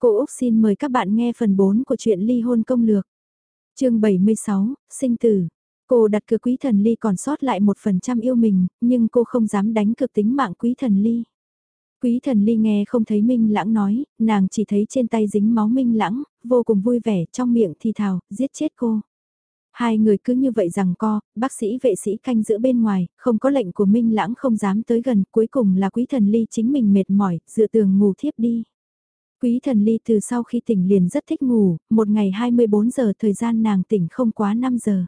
Cô Úc xin mời các bạn nghe phần 4 của truyện ly hôn công lược. chương 76, sinh tử. Cô đặt cược quý thần ly còn sót lại một phần trăm yêu mình, nhưng cô không dám đánh cược tính mạng quý thần ly. Quý thần ly nghe không thấy Minh Lãng nói, nàng chỉ thấy trên tay dính máu Minh Lãng, vô cùng vui vẻ trong miệng thì thào, giết chết cô. Hai người cứ như vậy rằng co, bác sĩ vệ sĩ canh giữ bên ngoài, không có lệnh của Minh Lãng không dám tới gần, cuối cùng là quý thần ly chính mình mệt mỏi, dựa tường ngủ thiếp đi. Quý thần ly từ sau khi tỉnh liền rất thích ngủ, một ngày 24 giờ thời gian nàng tỉnh không quá 5 giờ.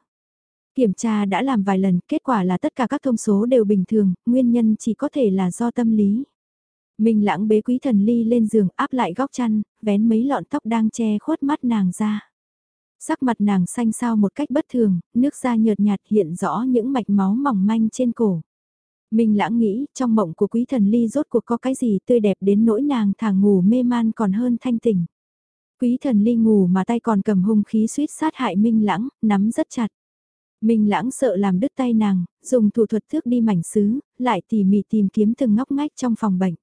Kiểm tra đã làm vài lần, kết quả là tất cả các thông số đều bình thường, nguyên nhân chỉ có thể là do tâm lý. Minh lãng bế quý thần ly lên giường áp lại góc chăn, vén mấy lọn tóc đang che khuất mắt nàng ra. Sắc mặt nàng xanh xao một cách bất thường, nước da nhợt nhạt hiện rõ những mạch máu mỏng manh trên cổ. Minh lãng nghĩ, trong mộng của quý thần ly rốt cuộc có cái gì tươi đẹp đến nỗi nàng thả ngủ mê man còn hơn thanh tỉnh. Quý thần ly ngủ mà tay còn cầm hung khí suýt sát hại Minh lãng, nắm rất chặt. Minh lãng sợ làm đứt tay nàng, dùng thủ thuật thước đi mảnh sứ, lại tỉ mỉ tìm kiếm từng ngóc ngách trong phòng bệnh.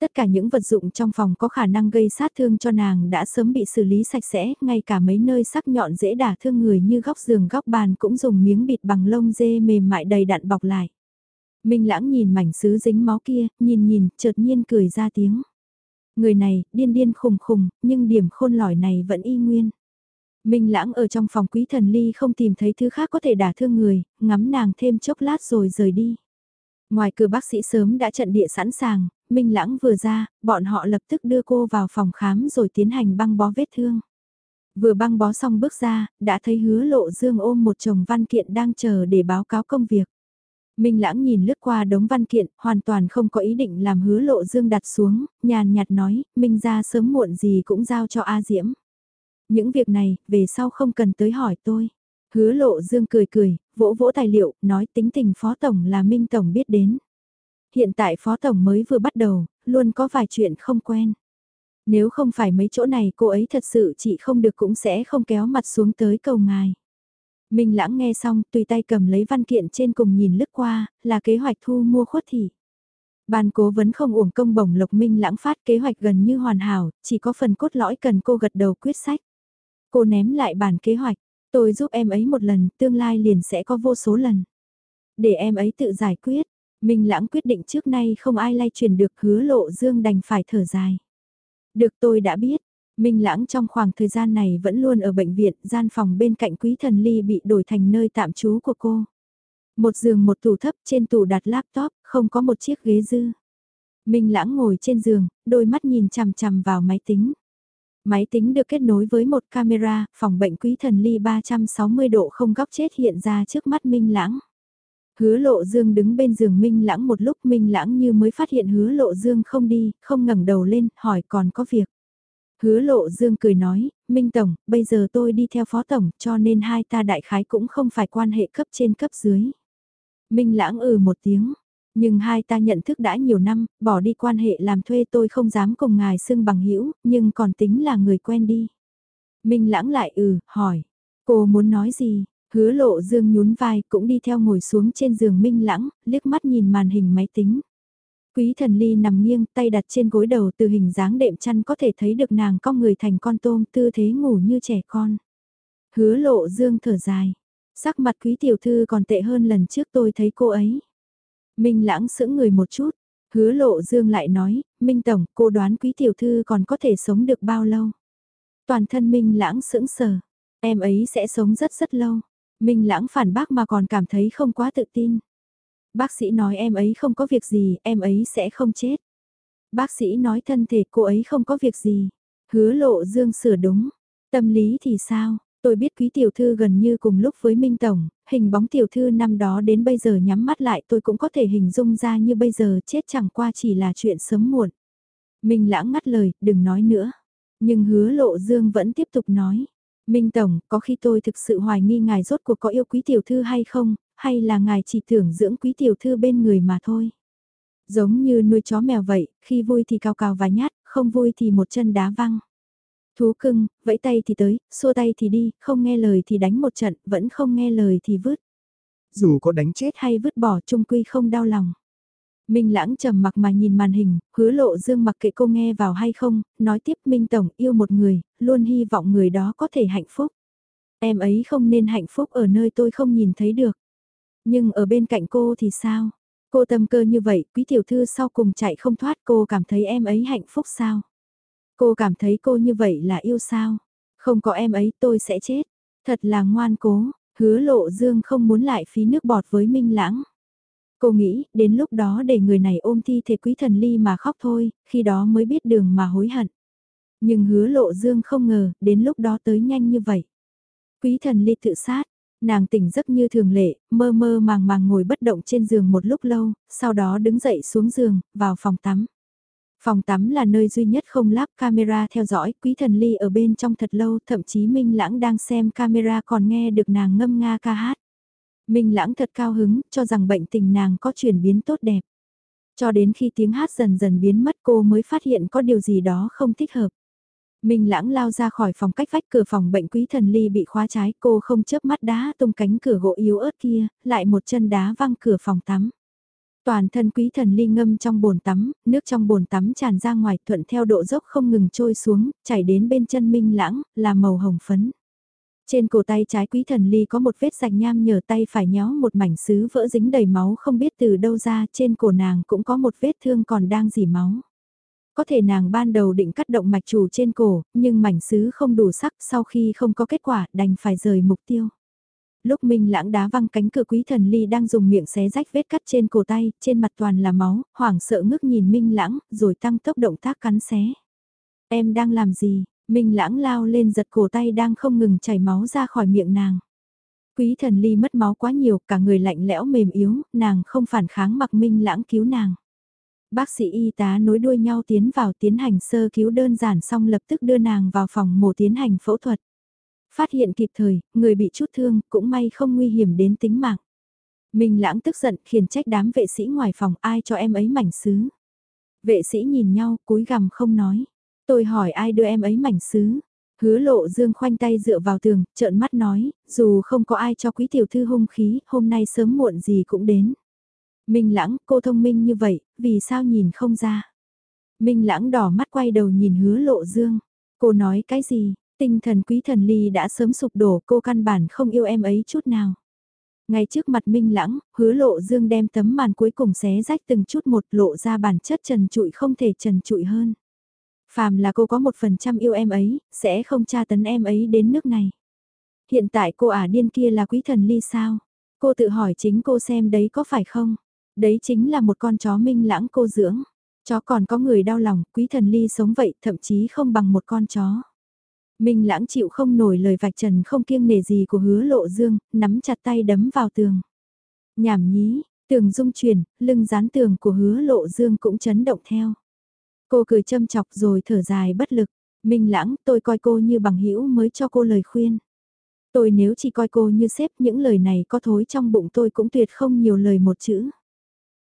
Tất cả những vật dụng trong phòng có khả năng gây sát thương cho nàng đã sớm bị xử lý sạch sẽ, ngay cả mấy nơi sắc nhọn dễ đả thương người như góc giường góc bàn cũng dùng miếng bịt bằng lông dê mềm mại đầy đặn bọc lại. Minh lãng nhìn mảnh sứ dính máu kia, nhìn nhìn, chợt nhiên cười ra tiếng. Người này, điên điên khùng khùng, nhưng điểm khôn lỏi này vẫn y nguyên. Minh lãng ở trong phòng quý thần ly không tìm thấy thứ khác có thể đả thương người, ngắm nàng thêm chốc lát rồi rời đi. Ngoài cửa bác sĩ sớm đã trận địa sẵn sàng, Minh lãng vừa ra, bọn họ lập tức đưa cô vào phòng khám rồi tiến hành băng bó vết thương. Vừa băng bó xong bước ra, đã thấy hứa lộ dương ôm một chồng văn kiện đang chờ để báo cáo công việc. Minh Lãng nhìn lướt qua đống văn kiện, hoàn toàn không có ý định làm hứa lộ dương đặt xuống, nhàn nhạt nói, Minh ra sớm muộn gì cũng giao cho A Diễm. Những việc này, về sau không cần tới hỏi tôi. Hứa lộ dương cười cười, vỗ vỗ tài liệu, nói tính tình Phó Tổng là Minh Tổng biết đến. Hiện tại Phó Tổng mới vừa bắt đầu, luôn có vài chuyện không quen. Nếu không phải mấy chỗ này cô ấy thật sự chị không được cũng sẽ không kéo mặt xuống tới cầu ngài. Minh lãng nghe xong, tùy tay cầm lấy văn kiện trên cùng nhìn lướt qua, là kế hoạch thu mua khuất thị. Ban cố vấn không uổng công bổng lộc minh lãng phát kế hoạch gần như hoàn hảo, chỉ có phần cốt lõi cần cô gật đầu quyết sách. Cô ném lại bản kế hoạch, tôi giúp em ấy một lần, tương lai liền sẽ có vô số lần. Để em ấy tự giải quyết, Minh lãng quyết định trước nay không ai lay truyền được hứa lộ dương đành phải thở dài. Được tôi đã biết, Minh Lãng trong khoảng thời gian này vẫn luôn ở bệnh viện, gian phòng bên cạnh quý thần ly bị đổi thành nơi tạm trú của cô. Một giường một tủ thấp trên tủ đặt laptop, không có một chiếc ghế dư. Minh Lãng ngồi trên giường, đôi mắt nhìn chằm chằm vào máy tính. Máy tính được kết nối với một camera, phòng bệnh quý thần ly 360 độ không góc chết hiện ra trước mắt Minh Lãng. Hứa lộ dương đứng bên giường Minh Lãng một lúc Minh Lãng như mới phát hiện hứa lộ dương không đi, không ngẩng đầu lên, hỏi còn có việc. Hứa lộ dương cười nói, Minh Tổng, bây giờ tôi đi theo Phó Tổng cho nên hai ta đại khái cũng không phải quan hệ cấp trên cấp dưới. Minh lãng ừ một tiếng, nhưng hai ta nhận thức đã nhiều năm, bỏ đi quan hệ làm thuê tôi không dám cùng ngài xưng bằng hữu nhưng còn tính là người quen đi. Minh lãng lại ừ, hỏi, cô muốn nói gì? Hứa lộ dương nhún vai cũng đi theo ngồi xuống trên giường Minh lãng, liếc mắt nhìn màn hình máy tính. Quý thần ly nằm nghiêng, tay đặt trên gối đầu từ hình dáng đệm chăn có thể thấy được nàng cong người thành con tôm tư thế ngủ như trẻ con. Hứa lộ dương thở dài. Sắc mặt quý tiểu thư còn tệ hơn lần trước tôi thấy cô ấy. Minh lãng sững người một chút. Hứa lộ dương lại nói, Minh Tổng, cô đoán quý tiểu thư còn có thể sống được bao lâu? Toàn thân Minh lãng sững sờ. Em ấy sẽ sống rất rất lâu. Minh lãng phản bác mà còn cảm thấy không quá tự tin. Bác sĩ nói em ấy không có việc gì, em ấy sẽ không chết. Bác sĩ nói thân thể cô ấy không có việc gì. Hứa lộ dương sửa đúng. Tâm lý thì sao? Tôi biết quý tiểu thư gần như cùng lúc với Minh Tổng, hình bóng tiểu thư năm đó đến bây giờ nhắm mắt lại tôi cũng có thể hình dung ra như bây giờ chết chẳng qua chỉ là chuyện sớm muộn. Minh lãng ngắt lời, đừng nói nữa. Nhưng hứa lộ dương vẫn tiếp tục nói. Minh Tổng, có khi tôi thực sự hoài nghi ngài rốt cuộc có yêu quý tiểu thư hay không, hay là ngài chỉ tưởng dưỡng quý tiểu thư bên người mà thôi. Giống như nuôi chó mèo vậy, khi vui thì cao cào và nhát, không vui thì một chân đá văng. Thú cưng, vẫy tay thì tới, xua tay thì đi, không nghe lời thì đánh một trận, vẫn không nghe lời thì vứt. Dù có đánh chết hay vứt bỏ trung quy không đau lòng. Minh lãng trầm mặc mà nhìn màn hình, hứa lộ dương mặc kệ cô nghe vào hay không, nói tiếp Minh Tổng yêu một người, luôn hy vọng người đó có thể hạnh phúc. Em ấy không nên hạnh phúc ở nơi tôi không nhìn thấy được. Nhưng ở bên cạnh cô thì sao? Cô tâm cơ như vậy, quý tiểu thư sau cùng chạy không thoát cô cảm thấy em ấy hạnh phúc sao? Cô cảm thấy cô như vậy là yêu sao? Không có em ấy tôi sẽ chết. Thật là ngoan cố, hứa lộ dương không muốn lại phí nước bọt với Minh Lãng. Cô nghĩ, đến lúc đó để người này ôm thi thể quý thần ly mà khóc thôi, khi đó mới biết đường mà hối hận. Nhưng hứa lộ dương không ngờ, đến lúc đó tới nhanh như vậy. Quý thần ly tự sát, nàng tỉnh giấc như thường lệ, mơ mơ màng màng ngồi bất động trên giường một lúc lâu, sau đó đứng dậy xuống giường, vào phòng tắm. Phòng tắm là nơi duy nhất không lắp camera theo dõi, quý thần ly ở bên trong thật lâu, thậm chí Minh Lãng đang xem camera còn nghe được nàng ngâm nga ca hát. Minh Lãng thật cao hứng, cho rằng bệnh tình nàng có chuyển biến tốt đẹp. Cho đến khi tiếng hát dần dần biến mất cô mới phát hiện có điều gì đó không thích hợp. Minh lãng lao ra khỏi phòng cách vách cửa phòng bệnh quý thần ly bị khóa trái cô không chớp mắt đá tung cánh cửa gỗ yếu ớt kia, lại một chân đá văng cửa phòng tắm. Toàn thân quý thần ly ngâm trong bồn tắm, nước trong bồn tắm tràn ra ngoài thuận theo độ dốc không ngừng trôi xuống, chảy đến bên chân minh lãng, là màu hồng phấn. Trên cổ tay trái quý thần ly có một vết sạch nham nhờ tay phải nhó một mảnh sứ vỡ dính đầy máu không biết từ đâu ra, trên cổ nàng cũng có một vết thương còn đang dỉ máu. Có thể nàng ban đầu định cắt động mạch chủ trên cổ, nhưng mảnh sứ không đủ sắc sau khi không có kết quả đành phải rời mục tiêu. Lúc Minh lãng đá văng cánh cửa quý thần ly đang dùng miệng xé rách vết cắt trên cổ tay, trên mặt toàn là máu, hoảng sợ ngước nhìn Minh lãng, rồi tăng tốc động tác cắn xé. Em đang làm gì? Minh lãng lao lên giật cổ tay đang không ngừng chảy máu ra khỏi miệng nàng. Quý thần ly mất máu quá nhiều, cả người lạnh lẽo mềm yếu, nàng không phản kháng mặc Minh lãng cứu nàng. Bác sĩ y tá nối đuôi nhau tiến vào tiến hành sơ cứu đơn giản xong lập tức đưa nàng vào phòng mổ tiến hành phẫu thuật. Phát hiện kịp thời, người bị chút thương, cũng may không nguy hiểm đến tính mạng. Minh lãng tức giận khiển trách đám vệ sĩ ngoài phòng ai cho em ấy mảnh sứ. Vệ sĩ nhìn nhau, cúi gằm không nói. Tôi hỏi ai đưa em ấy mảnh sứ. Hứa lộ dương khoanh tay dựa vào tường, trợn mắt nói, dù không có ai cho quý tiểu thư hung khí, hôm nay sớm muộn gì cũng đến. Minh lãng, cô thông minh như vậy, vì sao nhìn không ra? Minh lãng đỏ mắt quay đầu nhìn hứa lộ dương. Cô nói cái gì? Tinh thần quý thần ly đã sớm sụp đổ cô căn bản không yêu em ấy chút nào. Ngay trước mặt Minh lãng, hứa lộ dương đem tấm màn cuối cùng xé rách từng chút một lộ ra bản chất trần trụi không thể trần trụi hơn. Phàm là cô có một phần trăm yêu em ấy, sẽ không tra tấn em ấy đến nước này. Hiện tại cô ả điên kia là quý thần ly sao? Cô tự hỏi chính cô xem đấy có phải không? Đấy chính là một con chó minh lãng cô dưỡng. Chó còn có người đau lòng, quý thần ly sống vậy thậm chí không bằng một con chó. Minh lãng chịu không nổi lời vạch trần không kiêng nề gì của hứa lộ dương, nắm chặt tay đấm vào tường. Nhảm nhí, tường rung chuyển, lưng dán tường của hứa lộ dương cũng chấn động theo. Cô cười châm chọc rồi thở dài bất lực. Minh lãng, tôi coi cô như bằng hữu mới cho cô lời khuyên. Tôi nếu chỉ coi cô như xếp những lời này có thối trong bụng tôi cũng tuyệt không nhiều lời một chữ.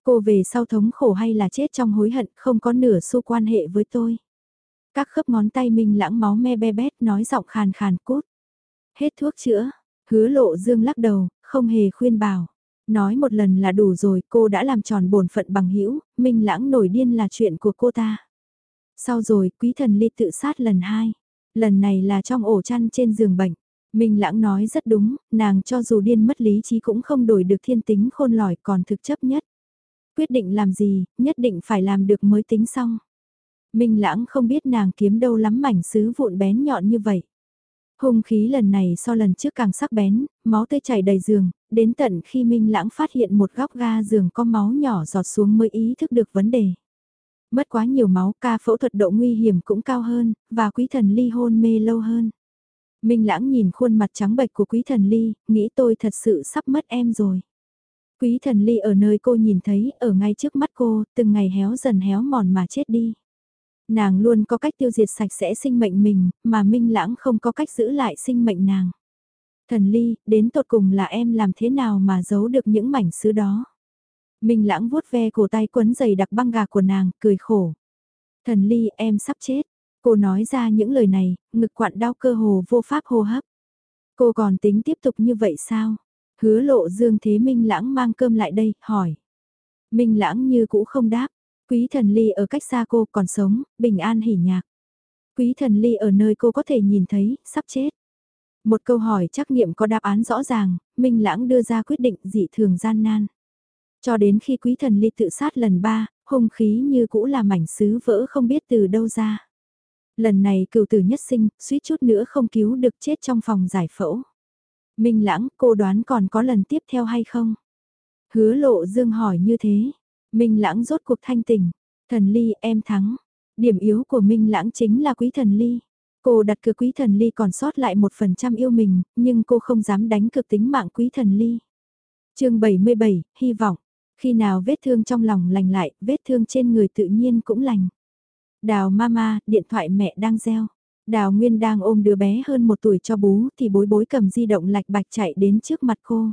Cô về sau thống khổ hay là chết trong hối hận không có nửa xu quan hệ với tôi. Các khớp ngón tay Minh lãng máu me be bét nói giọng khàn khàn cút. Hết thuốc chữa, hứa lộ dương lắc đầu, không hề khuyên bảo. Nói một lần là đủ rồi, cô đã làm tròn bổn phận bằng hữu Minh lãng nổi điên là chuyện của cô ta. Sau rồi, quý thần ly tự sát lần hai. Lần này là trong ổ chăn trên giường bệnh. Minh lãng nói rất đúng, nàng cho dù điên mất lý trí cũng không đổi được thiên tính khôn lỏi còn thực chấp nhất. Quyết định làm gì, nhất định phải làm được mới tính xong. Minh lãng không biết nàng kiếm đâu lắm mảnh sứ vụn bén nhọn như vậy. Hung khí lần này so lần trước càng sắc bén, máu tươi chảy đầy giường, đến tận khi Minh lãng phát hiện một góc ga giường có máu nhỏ giọt xuống mới ý thức được vấn đề. Mất quá nhiều máu ca phẫu thuật độ nguy hiểm cũng cao hơn, và quý thần ly hôn mê lâu hơn. Minh lãng nhìn khuôn mặt trắng bệch của quý thần ly, nghĩ tôi thật sự sắp mất em rồi. Quý thần ly ở nơi cô nhìn thấy, ở ngay trước mắt cô, từng ngày héo dần héo mòn mà chết đi. Nàng luôn có cách tiêu diệt sạch sẽ sinh mệnh mình, mà Minh lãng không có cách giữ lại sinh mệnh nàng. Thần ly, đến tột cùng là em làm thế nào mà giấu được những mảnh sứ đó. Minh lãng vuốt ve cổ tay quấn dày đặc băng gà của nàng, cười khổ. Thần ly em sắp chết. Cô nói ra những lời này, ngực quặn đau cơ hồ vô pháp hô hấp. Cô còn tính tiếp tục như vậy sao? Hứa lộ Dương Thế Minh lãng mang cơm lại đây, hỏi. Minh lãng như cũ không đáp, quý thần ly ở cách xa cô còn sống, bình an hỉ nhạc. Quý thần ly ở nơi cô có thể nhìn thấy, sắp chết. Một câu hỏi trắc nghiệm có đáp án rõ ràng, Minh lãng đưa ra quyết định dị thường gian nan. Cho đến khi quý thần ly tự sát lần ba, hung khí như cũ là mảnh sứ vỡ không biết từ đâu ra. Lần này cựu tử nhất sinh, suýt chút nữa không cứu được chết trong phòng giải phẫu. Minh lãng, cô đoán còn có lần tiếp theo hay không? Hứa lộ dương hỏi như thế. Minh lãng rốt cuộc thanh tình. Thần ly em thắng. Điểm yếu của Minh lãng chính là quý thần ly. Cô đặt cược quý thần ly còn sót lại một phần trăm yêu mình, nhưng cô không dám đánh cược tính mạng quý thần ly. chương 77, hy vọng. Khi nào vết thương trong lòng lành lại, vết thương trên người tự nhiên cũng lành. Đào mama, điện thoại mẹ đang reo. Đào Nguyên đang ôm đứa bé hơn một tuổi cho bú thì bối bối cầm di động lạch bạch chạy đến trước mặt cô.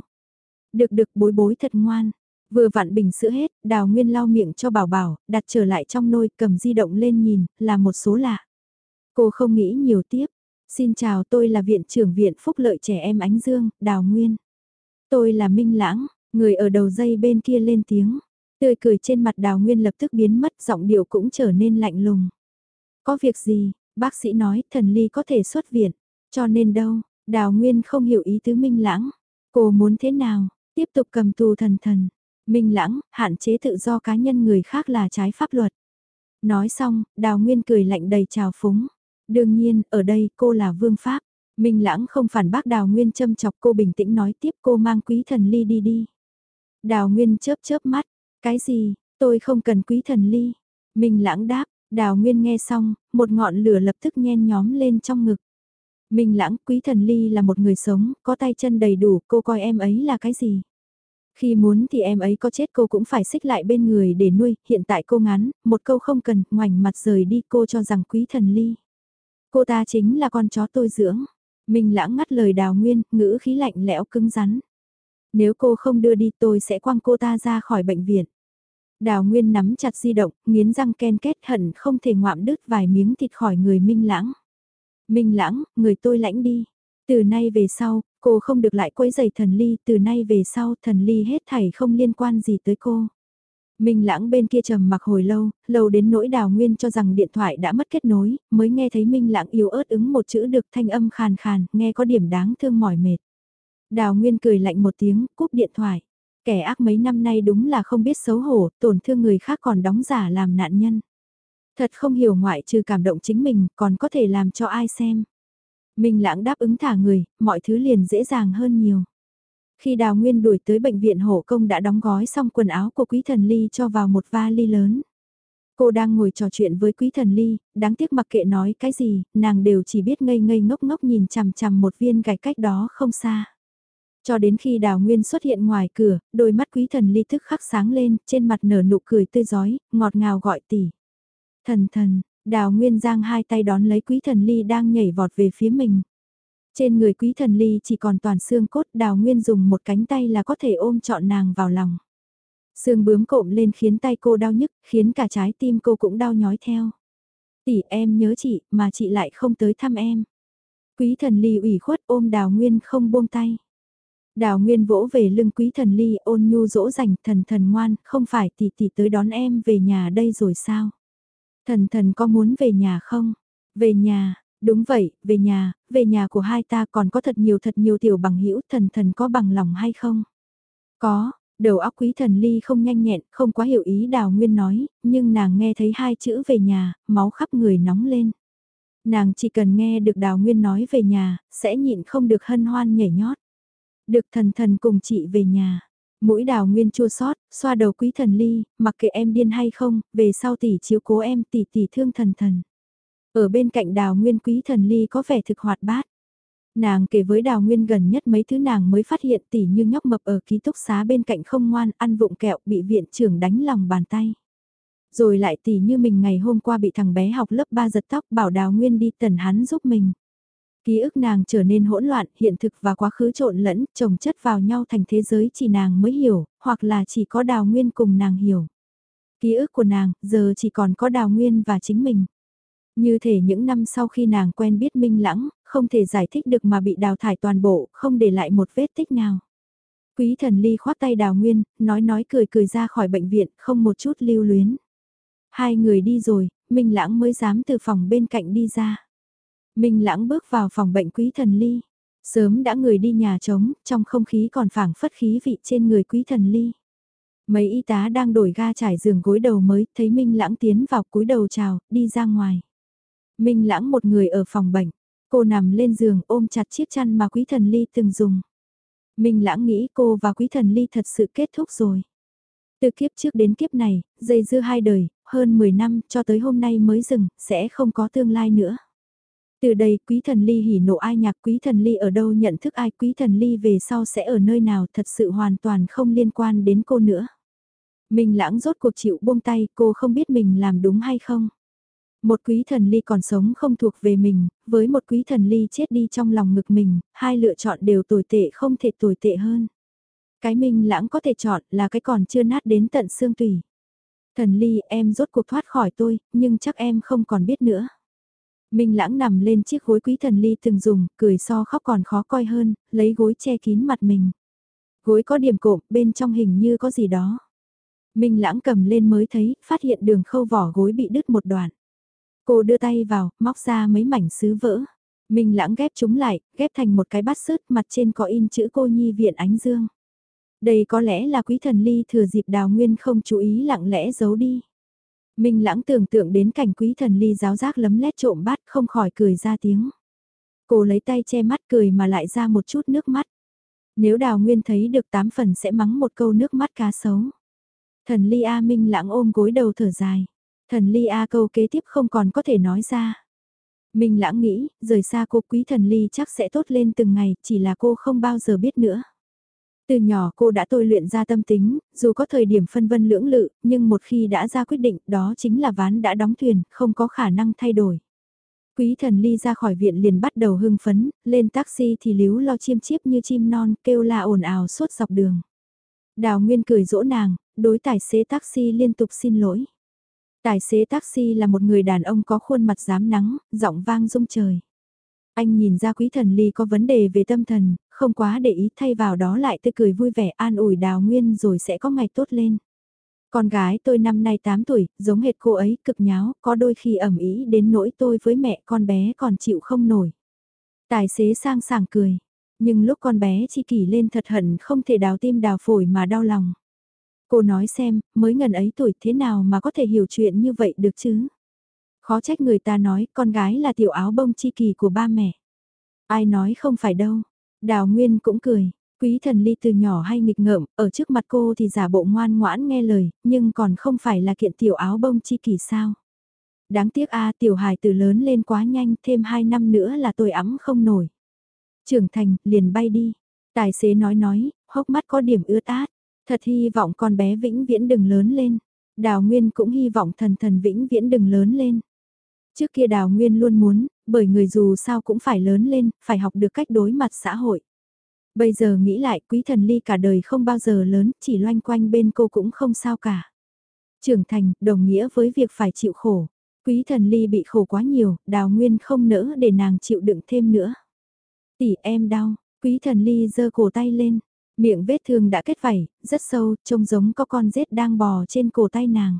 Được được bối bối thật ngoan. Vừa vặn bình sữa hết, Đào Nguyên lau miệng cho bảo bảo, đặt trở lại trong nôi cầm di động lên nhìn, là một số lạ. Cô không nghĩ nhiều tiếp. Xin chào tôi là Viện trưởng Viện Phúc Lợi Trẻ Em Ánh Dương, Đào Nguyên. Tôi là Minh Lãng, người ở đầu dây bên kia lên tiếng. Tươi cười trên mặt Đào Nguyên lập tức biến mất giọng điệu cũng trở nên lạnh lùng. Có việc gì, bác sĩ nói thần ly có thể xuất viện, cho nên đâu, Đào Nguyên không hiểu ý tứ Minh Lãng. Cô muốn thế nào, tiếp tục cầm tù thần thần. Minh Lãng, hạn chế tự do cá nhân người khác là trái pháp luật. Nói xong, Đào Nguyên cười lạnh đầy trào phúng. Đương nhiên, ở đây cô là vương pháp. Minh Lãng không phản bác Đào Nguyên châm chọc cô bình tĩnh nói tiếp cô mang quý thần ly đi đi. Đào Nguyên chớp chớp mắt, cái gì, tôi không cần quý thần ly. Minh Lãng đáp, Đào Nguyên nghe xong, một ngọn lửa lập tức nhen nhóm lên trong ngực. Minh Lãng, quý thần ly là một người sống, có tay chân đầy đủ, cô coi em ấy là cái gì? Khi muốn thì em ấy có chết cô cũng phải xích lại bên người để nuôi, hiện tại cô ngắn, một câu không cần, ngoảnh mặt rời đi cô cho rằng quý thần ly. Cô ta chính là con chó tôi dưỡng. Minh lãng ngắt lời đào nguyên, ngữ khí lạnh lẽo cứng rắn. Nếu cô không đưa đi tôi sẽ quăng cô ta ra khỏi bệnh viện. Đào Nguyên nắm chặt di động, nghiến răng ken kết hận không thể ngoạm đứt vài miếng thịt khỏi người Minh Lãng. Minh Lãng, người tôi lãnh đi. Từ nay về sau, cô không được lại quấy giày thần ly, từ nay về sau thần ly hết thảy không liên quan gì tới cô. Minh lãng bên kia trầm mặc hồi lâu, lâu đến nỗi đào nguyên cho rằng điện thoại đã mất kết nối, mới nghe thấy Minh lãng yếu ớt ứng một chữ được thanh âm khàn khàn, nghe có điểm đáng thương mỏi mệt. Đào nguyên cười lạnh một tiếng, cúp điện thoại. Kẻ ác mấy năm nay đúng là không biết xấu hổ, tổn thương người khác còn đóng giả làm nạn nhân. Thật không hiểu ngoại trừ cảm động chính mình, còn có thể làm cho ai xem. Minh lãng đáp ứng thả người, mọi thứ liền dễ dàng hơn nhiều. Khi Đào Nguyên đuổi tới bệnh viện hộ công đã đóng gói xong quần áo của Quý Thần Ly cho vào một vali lớn. Cô đang ngồi trò chuyện với Quý Thần Ly, đáng tiếc mặc kệ nói cái gì, nàng đều chỉ biết ngây ngây ngốc ngốc nhìn chằm chằm một viên gạch cách đó không xa. Cho đến khi Đào Nguyên xuất hiện ngoài cửa, đôi mắt Quý Thần Ly thức khắc sáng lên, trên mặt nở nụ cười tươi giói, ngọt ngào gọi tỷ. Thần thần, Đào Nguyên giang hai tay đón lấy Quý Thần Ly đang nhảy vọt về phía mình. Trên người quý thần ly chỉ còn toàn xương cốt đào nguyên dùng một cánh tay là có thể ôm trọn nàng vào lòng. Xương bướm cộm lên khiến tay cô đau nhức, khiến cả trái tim cô cũng đau nhói theo. Tỷ em nhớ chị, mà chị lại không tới thăm em. Quý thần ly ủy khuất ôm đào nguyên không buông tay. Đào Nguyên vỗ về lưng quý thần ly ôn nhu dỗ dành thần thần ngoan, không phải tỷ tỷ tới đón em về nhà đây rồi sao? Thần thần có muốn về nhà không? Về nhà, Đúng vậy, về nhà, về nhà của hai ta còn có thật nhiều thật nhiều tiểu bằng hữu thần thần có bằng lòng hay không? Có, đầu óc quý thần ly không nhanh nhẹn, không quá hiểu ý đào nguyên nói, nhưng nàng nghe thấy hai chữ về nhà, máu khắp người nóng lên. Nàng chỉ cần nghe được đào nguyên nói về nhà, sẽ nhịn không được hân hoan nhảy nhót. Được thần thần cùng chị về nhà. Mũi đào nguyên chua sót, xoa đầu quý thần ly, mặc kệ em điên hay không, về sau tỷ chiếu cố em tỷ tỷ thương thần thần. Ở bên cạnh đào nguyên quý thần ly có vẻ thực hoạt bát. Nàng kể với đào nguyên gần nhất mấy thứ nàng mới phát hiện tỷ như nhóc mập ở ký túc xá bên cạnh không ngoan ăn vụng kẹo bị viện trưởng đánh lòng bàn tay. Rồi lại tỷ như mình ngày hôm qua bị thằng bé học lớp 3 giật tóc bảo đào nguyên đi tần hắn giúp mình. Ký ức nàng trở nên hỗn loạn, hiện thực và quá khứ trộn lẫn, chồng chất vào nhau thành thế giới chỉ nàng mới hiểu, hoặc là chỉ có đào nguyên cùng nàng hiểu. Ký ức của nàng, giờ chỉ còn có đào nguyên và chính mình. Như thể những năm sau khi nàng quen biết Minh Lãng, không thể giải thích được mà bị đào thải toàn bộ, không để lại một vết tích nào. Quý thần ly khoát tay đào nguyên, nói nói cười cười ra khỏi bệnh viện, không một chút lưu luyến. Hai người đi rồi, Minh Lãng mới dám từ phòng bên cạnh đi ra. Minh Lãng bước vào phòng bệnh quý thần ly. Sớm đã người đi nhà trống, trong không khí còn phảng phất khí vị trên người quý thần ly. Mấy y tá đang đổi ga trải giường gối đầu mới, thấy Minh Lãng tiến vào cúi đầu chào, đi ra ngoài. Minh Lãng một người ở phòng bệnh, cô nằm lên giường ôm chặt chiếc chăn mà quý thần ly từng dùng. Minh Lãng nghĩ cô và quý thần ly thật sự kết thúc rồi. Từ kiếp trước đến kiếp này, dây dưa hai đời, hơn 10 năm cho tới hôm nay mới dừng, sẽ không có tương lai nữa. Từ đây quý thần ly hỉ nộ ai nhạc quý thần ly ở đâu nhận thức ai quý thần ly về sau sẽ ở nơi nào thật sự hoàn toàn không liên quan đến cô nữa. Mình lãng rốt cuộc chịu buông tay cô không biết mình làm đúng hay không. Một quý thần ly còn sống không thuộc về mình, với một quý thần ly chết đi trong lòng ngực mình, hai lựa chọn đều tồi tệ không thể tồi tệ hơn. Cái mình lãng có thể chọn là cái còn chưa nát đến tận xương tùy. Thần ly em rốt cuộc thoát khỏi tôi, nhưng chắc em không còn biết nữa. Minh lãng nằm lên chiếc gối quý thần ly từng dùng, cười so khóc còn khó coi hơn, lấy gối che kín mặt mình. Gối có điểm cộm, bên trong hình như có gì đó. Minh lãng cầm lên mới thấy, phát hiện đường khâu vỏ gối bị đứt một đoạn. Cô đưa tay vào, móc ra mấy mảnh sứ vỡ. Minh lãng ghép chúng lại, ghép thành một cái bát sứt mặt trên có in chữ cô nhi viện ánh dương. Đây có lẽ là quý thần ly thừa dịp đào nguyên không chú ý lặng lẽ giấu đi. Minh lãng tưởng tượng đến cảnh quý thần ly giáo giác lấm lét trộm bát không khỏi cười ra tiếng. Cô lấy tay che mắt cười mà lại ra một chút nước mắt. Nếu đào nguyên thấy được tám phần sẽ mắng một câu nước mắt cá sấu. Thần ly A Minh lãng ôm gối đầu thở dài. Thần ly A câu kế tiếp không còn có thể nói ra. Minh lãng nghĩ, rời xa cô quý thần ly chắc sẽ tốt lên từng ngày, chỉ là cô không bao giờ biết nữa. Từ nhỏ cô đã tôi luyện ra tâm tính, dù có thời điểm phân vân lưỡng lự, nhưng một khi đã ra quyết định đó chính là ván đã đóng thuyền, không có khả năng thay đổi. Quý thần ly ra khỏi viện liền bắt đầu hưng phấn, lên taxi thì líu lo chiêm chiếp như chim non, kêu la ồn ào suốt dọc đường. Đào Nguyên cười dỗ nàng, đối tài xế taxi liên tục xin lỗi. Tài xế taxi là một người đàn ông có khuôn mặt dám nắng, giọng vang rung trời. Anh nhìn ra quý thần ly có vấn đề về tâm thần, không quá để ý thay vào đó lại tươi cười vui vẻ an ủi đào nguyên rồi sẽ có ngày tốt lên. Con gái tôi năm nay 8 tuổi, giống hệt cô ấy, cực nháo, có đôi khi ẩm ý đến nỗi tôi với mẹ con bé còn chịu không nổi. Tài xế sang sảng cười, nhưng lúc con bé chi kỷ lên thật hận không thể đào tim đào phổi mà đau lòng. Cô nói xem, mới ngần ấy tuổi thế nào mà có thể hiểu chuyện như vậy được chứ? Khó trách người ta nói con gái là tiểu áo bông chi kỳ của ba mẹ. Ai nói không phải đâu. Đào Nguyên cũng cười. Quý thần ly từ nhỏ hay nghịch ngợm, ở trước mặt cô thì giả bộ ngoan ngoãn nghe lời, nhưng còn không phải là kiện tiểu áo bông chi kỷ sao. Đáng tiếc a tiểu hài từ lớn lên quá nhanh, thêm 2 năm nữa là tôi ấm không nổi. Trưởng thành, liền bay đi. Tài xế nói nói, hốc mắt có điểm ưa át. Thật hy vọng con bé vĩnh viễn đừng lớn lên. Đào Nguyên cũng hy vọng thần thần vĩnh viễn đừng lớn lên. Trước kia Đào Nguyên luôn muốn, bởi người dù sao cũng phải lớn lên, phải học được cách đối mặt xã hội. Bây giờ nghĩ lại quý thần ly cả đời không bao giờ lớn, chỉ loanh quanh bên cô cũng không sao cả. Trưởng thành, đồng nghĩa với việc phải chịu khổ. Quý thần ly bị khổ quá nhiều, đào nguyên không nỡ để nàng chịu đựng thêm nữa. Tỷ em đau, quý thần ly giơ cổ tay lên, miệng vết thương đã kết vảy, rất sâu, trông giống có con rết đang bò trên cổ tay nàng.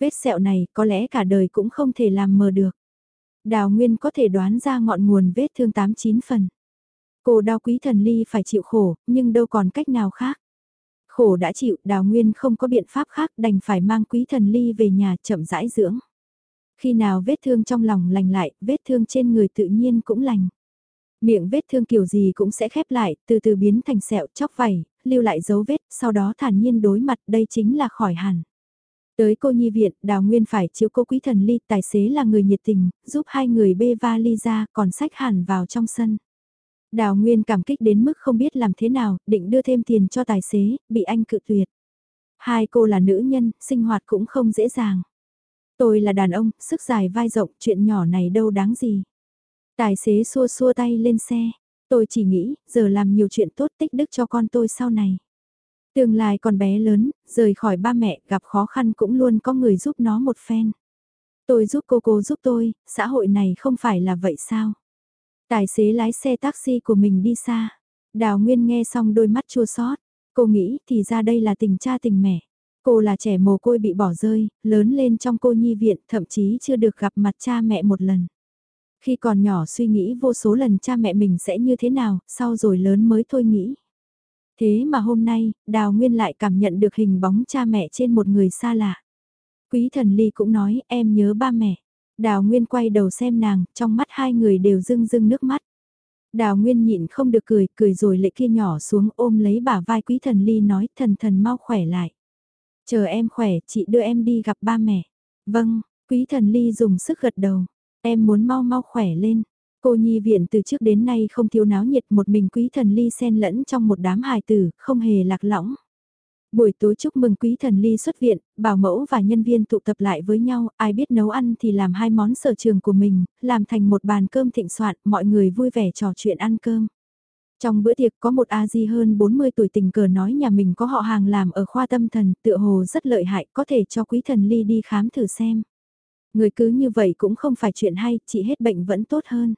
Vết sẹo này có lẽ cả đời cũng không thể làm mờ được. Đào Nguyên có thể đoán ra ngọn nguồn vết thương 8-9 phần. Cô đau quý thần ly phải chịu khổ, nhưng đâu còn cách nào khác. Khổ đã chịu, Đào Nguyên không có biện pháp khác đành phải mang quý thần ly về nhà chậm rãi dưỡng. Khi nào vết thương trong lòng lành lại, vết thương trên người tự nhiên cũng lành. Miệng vết thương kiểu gì cũng sẽ khép lại, từ từ biến thành sẹo chóc vảy, lưu lại dấu vết, sau đó thản nhiên đối mặt, đây chính là khỏi hẳn. Tới cô nhi viện, Đào Nguyên phải chiếu cô quý thần ly, tài xế là người nhiệt tình, giúp hai người bê vali ra, còn sách hẳn vào trong sân. Đào Nguyên cảm kích đến mức không biết làm thế nào, định đưa thêm tiền cho tài xế, bị anh cự tuyệt. Hai cô là nữ nhân, sinh hoạt cũng không dễ dàng. Tôi là đàn ông, sức dài vai rộng, chuyện nhỏ này đâu đáng gì. Tài xế xua xua tay lên xe. Tôi chỉ nghĩ, giờ làm nhiều chuyện tốt tích đức cho con tôi sau này. Tương lai con bé lớn, rời khỏi ba mẹ, gặp khó khăn cũng luôn có người giúp nó một phen. Tôi giúp cô cô giúp tôi, xã hội này không phải là vậy sao? Tài xế lái xe taxi của mình đi xa. Đào Nguyên nghe xong đôi mắt chua xót. Cô nghĩ thì ra đây là tình cha tình mẹ. Cô là trẻ mồ côi bị bỏ rơi, lớn lên trong cô nhi viện, thậm chí chưa được gặp mặt cha mẹ một lần. Khi còn nhỏ suy nghĩ vô số lần cha mẹ mình sẽ như thế nào, sau rồi lớn mới thôi nghĩ. Thế mà hôm nay, Đào Nguyên lại cảm nhận được hình bóng cha mẹ trên một người xa lạ. Quý thần ly cũng nói em nhớ ba mẹ. Đào Nguyên quay đầu xem nàng, trong mắt hai người đều rưng rưng nước mắt. Đào Nguyên nhịn không được cười, cười rồi lệ kia nhỏ xuống ôm lấy bả vai quý thần ly nói thần thần mau khỏe lại. Chờ em khỏe, chị đưa em đi gặp ba mẹ. Vâng, quý thần ly dùng sức gật đầu. Em muốn mau mau khỏe lên. Cô nhi viện từ trước đến nay không thiếu náo nhiệt một mình quý thần ly xen lẫn trong một đám hài tử, không hề lạc lõng. Buổi tối chúc mừng quý thần ly xuất viện, bảo mẫu và nhân viên tụ tập lại với nhau, ai biết nấu ăn thì làm hai món sở trường của mình, làm thành một bàn cơm thịnh soạn, mọi người vui vẻ trò chuyện ăn cơm. Trong bữa tiệc có một A-di hơn 40 tuổi tình cờ nói nhà mình có họ hàng làm ở khoa tâm thần, tựa hồ rất lợi hại, có thể cho quý thần ly đi khám thử xem. Người cứ như vậy cũng không phải chuyện hay, chị hết bệnh vẫn tốt hơn.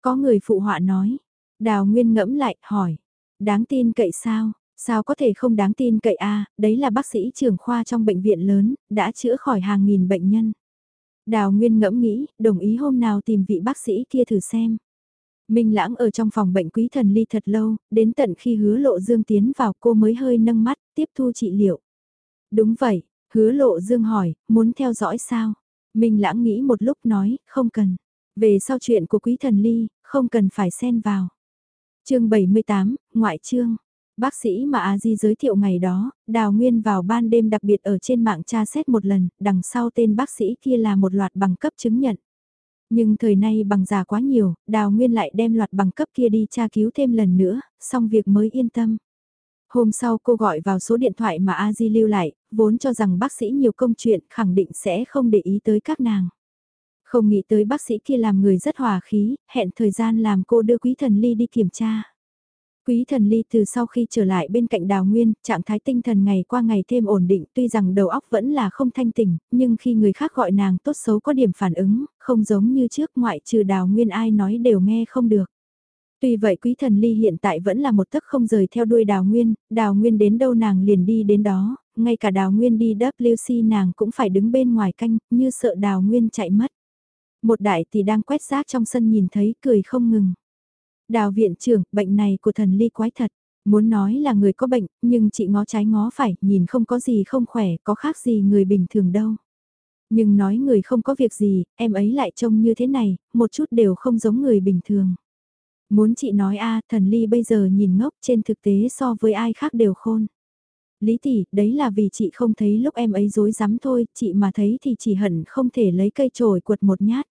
Có người phụ họa nói, đào nguyên ngẫm lại, hỏi, đáng tin cậy sao, sao có thể không đáng tin cậy a đấy là bác sĩ trưởng khoa trong bệnh viện lớn, đã chữa khỏi hàng nghìn bệnh nhân. Đào Nguyên ngẫm nghĩ, đồng ý hôm nào tìm vị bác sĩ kia thử xem. Minh Lãng ở trong phòng bệnh quý thần ly thật lâu, đến tận khi hứa lộ dương tiến vào cô mới hơi nâng mắt, tiếp thu trị liệu. Đúng vậy, hứa lộ dương hỏi, muốn theo dõi sao? Minh Lãng nghĩ một lúc nói, không cần. Về sau chuyện của quý thần ly, không cần phải xen vào. chương 78, Ngoại chương. Bác sĩ mà A Di giới thiệu ngày đó, Đào Nguyên vào ban đêm đặc biệt ở trên mạng tra xét một lần, đằng sau tên bác sĩ kia là một loạt bằng cấp chứng nhận. Nhưng thời nay bằng giả quá nhiều, Đào Nguyên lại đem loạt bằng cấp kia đi tra cứu thêm lần nữa, xong việc mới yên tâm. Hôm sau cô gọi vào số điện thoại mà A Di lưu lại, vốn cho rằng bác sĩ nhiều công chuyện khẳng định sẽ không để ý tới các nàng. Không nghĩ tới bác sĩ kia làm người rất hòa khí, hẹn thời gian làm cô đưa quý thần ly đi kiểm tra. Quý thần ly từ sau khi trở lại bên cạnh đào nguyên, trạng thái tinh thần ngày qua ngày thêm ổn định tuy rằng đầu óc vẫn là không thanh tỉnh, nhưng khi người khác gọi nàng tốt xấu có điểm phản ứng, không giống như trước ngoại trừ đào nguyên ai nói đều nghe không được. Tuy vậy quý thần ly hiện tại vẫn là một tấc không rời theo đuôi đào nguyên, đào nguyên đến đâu nàng liền đi đến đó, ngay cả đào nguyên đi WC nàng cũng phải đứng bên ngoài canh, như sợ đào nguyên chạy mất. Một đại tỷ đang quét rác trong sân nhìn thấy cười không ngừng. Đào viện trưởng, bệnh này của thần ly quái thật. Muốn nói là người có bệnh, nhưng chị ngó trái ngó phải, nhìn không có gì không khỏe, có khác gì người bình thường đâu. Nhưng nói người không có việc gì, em ấy lại trông như thế này, một chút đều không giống người bình thường. Muốn chị nói a thần ly bây giờ nhìn ngốc trên thực tế so với ai khác đều khôn. Lý tỷ, đấy là vì chị không thấy lúc em ấy dối rắm thôi, chị mà thấy thì chỉ hận không thể lấy cây chổi quật một nhát.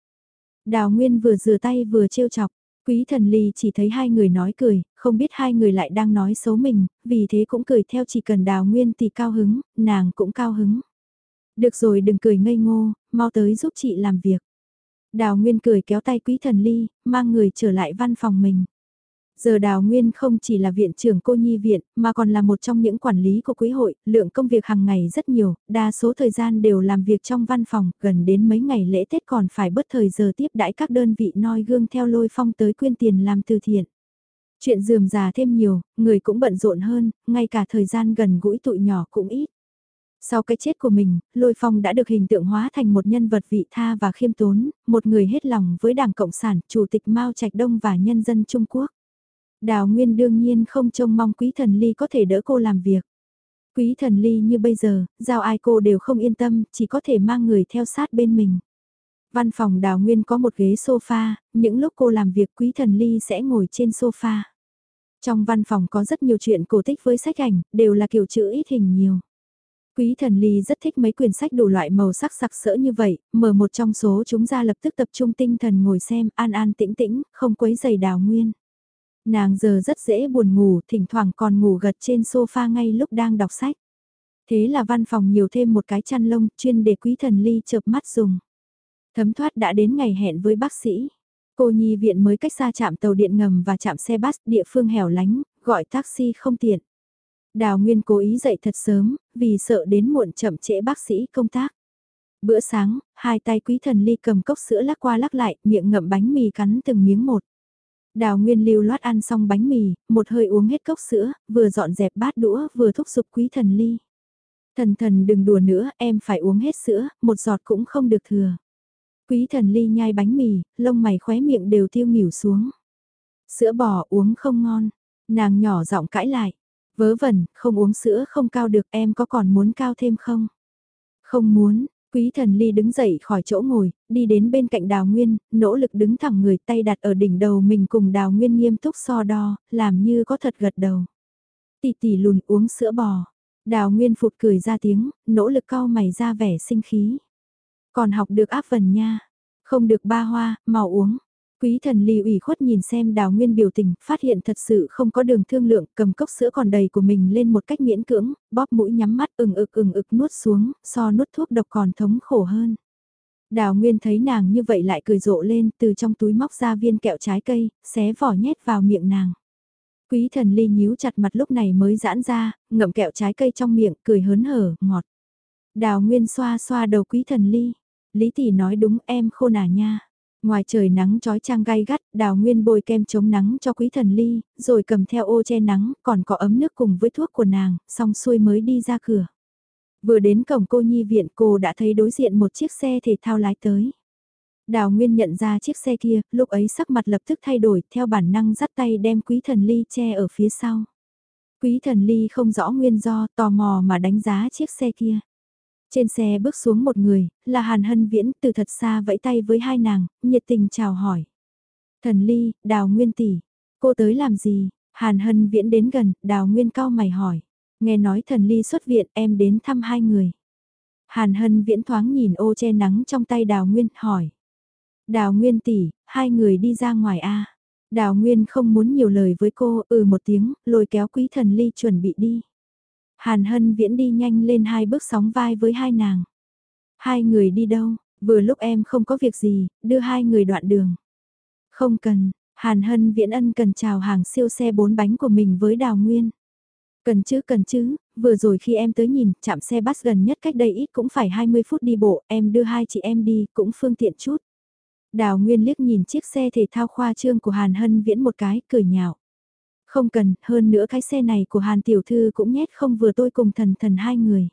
Đào Nguyên vừa rửa tay vừa trêu chọc, Quý thần ly chỉ thấy hai người nói cười, không biết hai người lại đang nói xấu mình, vì thế cũng cười theo chỉ cần đào nguyên thì cao hứng, nàng cũng cao hứng. Được rồi đừng cười ngây ngô, mau tới giúp chị làm việc. Đào Nguyên cười kéo tay quý thần ly, mang người trở lại văn phòng mình. Giờ Đào Nguyên không chỉ là viện trưởng cô nhi viện, mà còn là một trong những quản lý của quỹ hội, lượng công việc hàng ngày rất nhiều, đa số thời gian đều làm việc trong văn phòng, gần đến mấy ngày lễ Tết còn phải bớt thời giờ tiếp đãi các đơn vị noi gương theo lôi phong tới quyên tiền làm từ thiện. Chuyện dườm già thêm nhiều, người cũng bận rộn hơn, ngay cả thời gian gần gũi tụi nhỏ cũng ít. Sau cái chết của mình, Lôi Phong đã được hình tượng hóa thành một nhân vật vị tha và khiêm tốn, một người hết lòng với Đảng Cộng sản, Chủ tịch Mao Trạch Đông và nhân dân Trung Quốc. Đào Nguyên đương nhiên không trông mong quý thần ly có thể đỡ cô làm việc. Quý thần ly như bây giờ, giao ai cô đều không yên tâm, chỉ có thể mang người theo sát bên mình. Văn phòng Đào Nguyên có một ghế sofa, những lúc cô làm việc quý thần ly sẽ ngồi trên sofa. Trong văn phòng có rất nhiều chuyện cổ tích với sách ảnh, đều là kiểu chữ ít hình nhiều. Quý thần ly rất thích mấy quyển sách đủ loại màu sắc sặc sỡ như vậy, mở một trong số chúng ra lập tức tập trung tinh thần ngồi xem, an an tĩnh tĩnh, không quấy giày đào nguyên. Nàng giờ rất dễ buồn ngủ, thỉnh thoảng còn ngủ gật trên sofa ngay lúc đang đọc sách. Thế là văn phòng nhiều thêm một cái chăn lông chuyên để quý thần ly chợp mắt dùng. Thấm thoát đã đến ngày hẹn với bác sĩ. Cô nhi viện mới cách xa chạm tàu điện ngầm và chạm xe bus địa phương hẻo lánh, gọi taxi không tiện. Đào Nguyên cố ý dậy thật sớm, vì sợ đến muộn chậm trễ bác sĩ công tác. Bữa sáng, hai tay quý thần ly cầm cốc sữa lắc qua lắc lại, miệng ngậm bánh mì cắn từng miếng một. Đào Nguyên lưu loát ăn xong bánh mì, một hơi uống hết cốc sữa, vừa dọn dẹp bát đũa vừa thúc giục quý thần ly. Thần thần đừng đùa nữa, em phải uống hết sữa, một giọt cũng không được thừa. Quý thần ly nhai bánh mì, lông mày khóe miệng đều tiêu nghỉu xuống. Sữa bò uống không ngon, nàng nhỏ giọng cãi lại. Vớ vẩn, không uống sữa không cao được em có còn muốn cao thêm không? Không muốn, quý thần ly đứng dậy khỏi chỗ ngồi, đi đến bên cạnh đào nguyên, nỗ lực đứng thẳng người tay đặt ở đỉnh đầu mình cùng đào nguyên nghiêm túc so đo, làm như có thật gật đầu. Tỷ tỷ lùn uống sữa bò. Đào nguyên phụt cười ra tiếng, nỗ lực cau mày ra vẻ sinh khí. Còn học được áp vần nha. Không được ba hoa, mau uống. Quý thần ly ủy khuất nhìn xem đào nguyên biểu tình, phát hiện thật sự không có đường thương lượng, cầm cốc sữa còn đầy của mình lên một cách miễn cưỡng, bóp mũi nhắm mắt ừng ực ừng ực nuốt xuống, so nuốt thuốc độc còn thống khổ hơn. Đào Nguyên thấy nàng như vậy lại cười rộ lên, từ trong túi móc ra viên kẹo trái cây, xé vỏ nhét vào miệng nàng. Quý thần ly nhíu chặt mặt lúc này mới giãn ra, ngậm kẹo trái cây trong miệng, cười hớn hở, ngọt. Đào Nguyên xoa xoa đầu quý thần ly. Lý tỷ nói đúng em khô nà nha. Ngoài trời nắng trói trang gai gắt, đào nguyên bôi kem chống nắng cho quý thần ly, rồi cầm theo ô che nắng, còn có ấm nước cùng với thuốc của nàng, xong xuôi mới đi ra cửa. Vừa đến cổng cô nhi viện cô đã thấy đối diện một chiếc xe thể thao lái tới. Đào Nguyên nhận ra chiếc xe kia, lúc ấy sắc mặt lập tức thay đổi, theo bản năng dắt tay đem quý thần ly che ở phía sau. Quý thần ly không rõ nguyên do, tò mò mà đánh giá chiếc xe kia. Trên xe bước xuống một người, là Hàn Hân Viễn từ thật xa vẫy tay với hai nàng, nhiệt tình chào hỏi. Thần Ly, Đào Nguyên tỷ, cô tới làm gì? Hàn Hân Viễn đến gần, Đào Nguyên cao mày hỏi. Nghe nói thần Ly xuất viện em đến thăm hai người. Hàn Hân Viễn thoáng nhìn ô che nắng trong tay Đào Nguyên, hỏi. Đào Nguyên tỷ, hai người đi ra ngoài a Đào Nguyên không muốn nhiều lời với cô, ừ một tiếng, lôi kéo quý thần Ly chuẩn bị đi. Hàn Hân Viễn đi nhanh lên hai bước sóng vai với hai nàng. Hai người đi đâu, vừa lúc em không có việc gì, đưa hai người đoạn đường. Không cần, Hàn Hân Viễn ân cần chào hàng siêu xe bốn bánh của mình với Đào Nguyên. Cần chứ cần chứ, vừa rồi khi em tới nhìn, chạm xe bus gần nhất cách đây ít cũng phải 20 phút đi bộ, em đưa hai chị em đi, cũng phương tiện chút. Đào Nguyên liếc nhìn chiếc xe thể thao khoa trương của Hàn Hân Viễn một cái, cười nhạo. Không cần, hơn nữa cái xe này của Hàn Tiểu Thư cũng nhét không vừa tôi cùng thần thần hai người.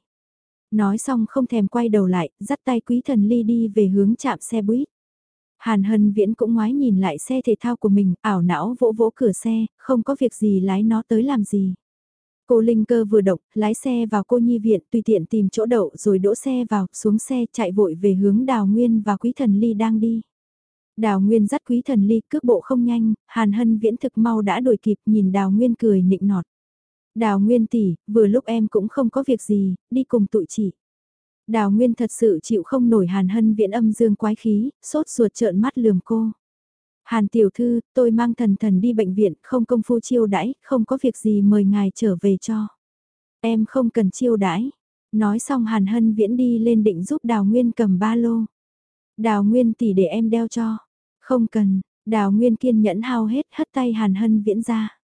Nói xong không thèm quay đầu lại, dắt tay quý thần ly đi về hướng chạm xe buýt. Hàn Hân Viễn cũng ngoái nhìn lại xe thể thao của mình, ảo não vỗ vỗ cửa xe, không có việc gì lái nó tới làm gì. Cô Linh Cơ vừa động, lái xe vào cô nhi viện tùy tiện tìm chỗ đậu rồi đỗ xe vào, xuống xe chạy vội về hướng Đào Nguyên và Quý Thần Ly đang đi. Đào Nguyên dắt quý thần ly cước bộ không nhanh, Hàn Hân viễn thực mau đã đuổi kịp nhìn Đào Nguyên cười nịnh nọt. Đào Nguyên tỷ, vừa lúc em cũng không có việc gì, đi cùng tụi chị. Đào Nguyên thật sự chịu không nổi Hàn Hân viễn âm dương quái khí, sốt ruột trợn mắt lườm cô. Hàn tiểu thư, tôi mang thần thần đi bệnh viện, không công phu chiêu đãi, không có việc gì mời ngài trở về cho. Em không cần chiêu đãi. Nói xong Hàn Hân viễn đi lên định giúp Đào Nguyên cầm ba lô. Đào Nguyên tỷ để em đeo cho. Không cần, Đào Nguyên kiên nhẫn hao hết hất tay Hàn Hân viễn ra.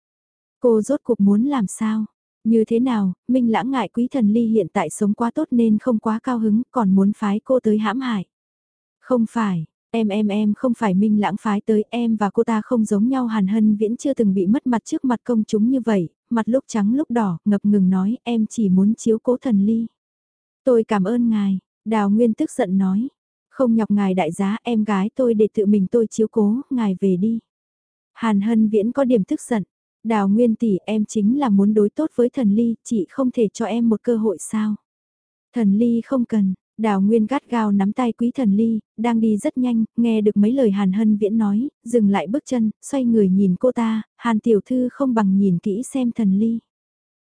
Cô rốt cuộc muốn làm sao? Như thế nào, Minh lãng ngại quý thần ly hiện tại sống quá tốt nên không quá cao hứng, còn muốn phái cô tới hãm hại. Không phải, em em em không phải Minh lãng phái tới em và cô ta không giống nhau Hàn Hân Viễn chưa từng bị mất mặt trước mặt công chúng như vậy, mặt lúc trắng lúc đỏ, ngập ngừng nói em chỉ muốn chiếu cố thần ly. Tôi cảm ơn ngài, Đào Nguyên tức giận nói, không nhọc ngài đại giá em gái tôi để tự mình tôi chiếu cố, ngài về đi. Hàn Hân Viễn có điểm tức giận. Đào Nguyên tỷ em chính là muốn đối tốt với thần ly, chị không thể cho em một cơ hội sao. Thần ly không cần, Đào Nguyên gắt gao nắm tay quý thần ly, đang đi rất nhanh, nghe được mấy lời Hàn Hân Viễn nói, dừng lại bước chân, xoay người nhìn cô ta, Hàn Tiểu Thư không bằng nhìn kỹ xem thần ly.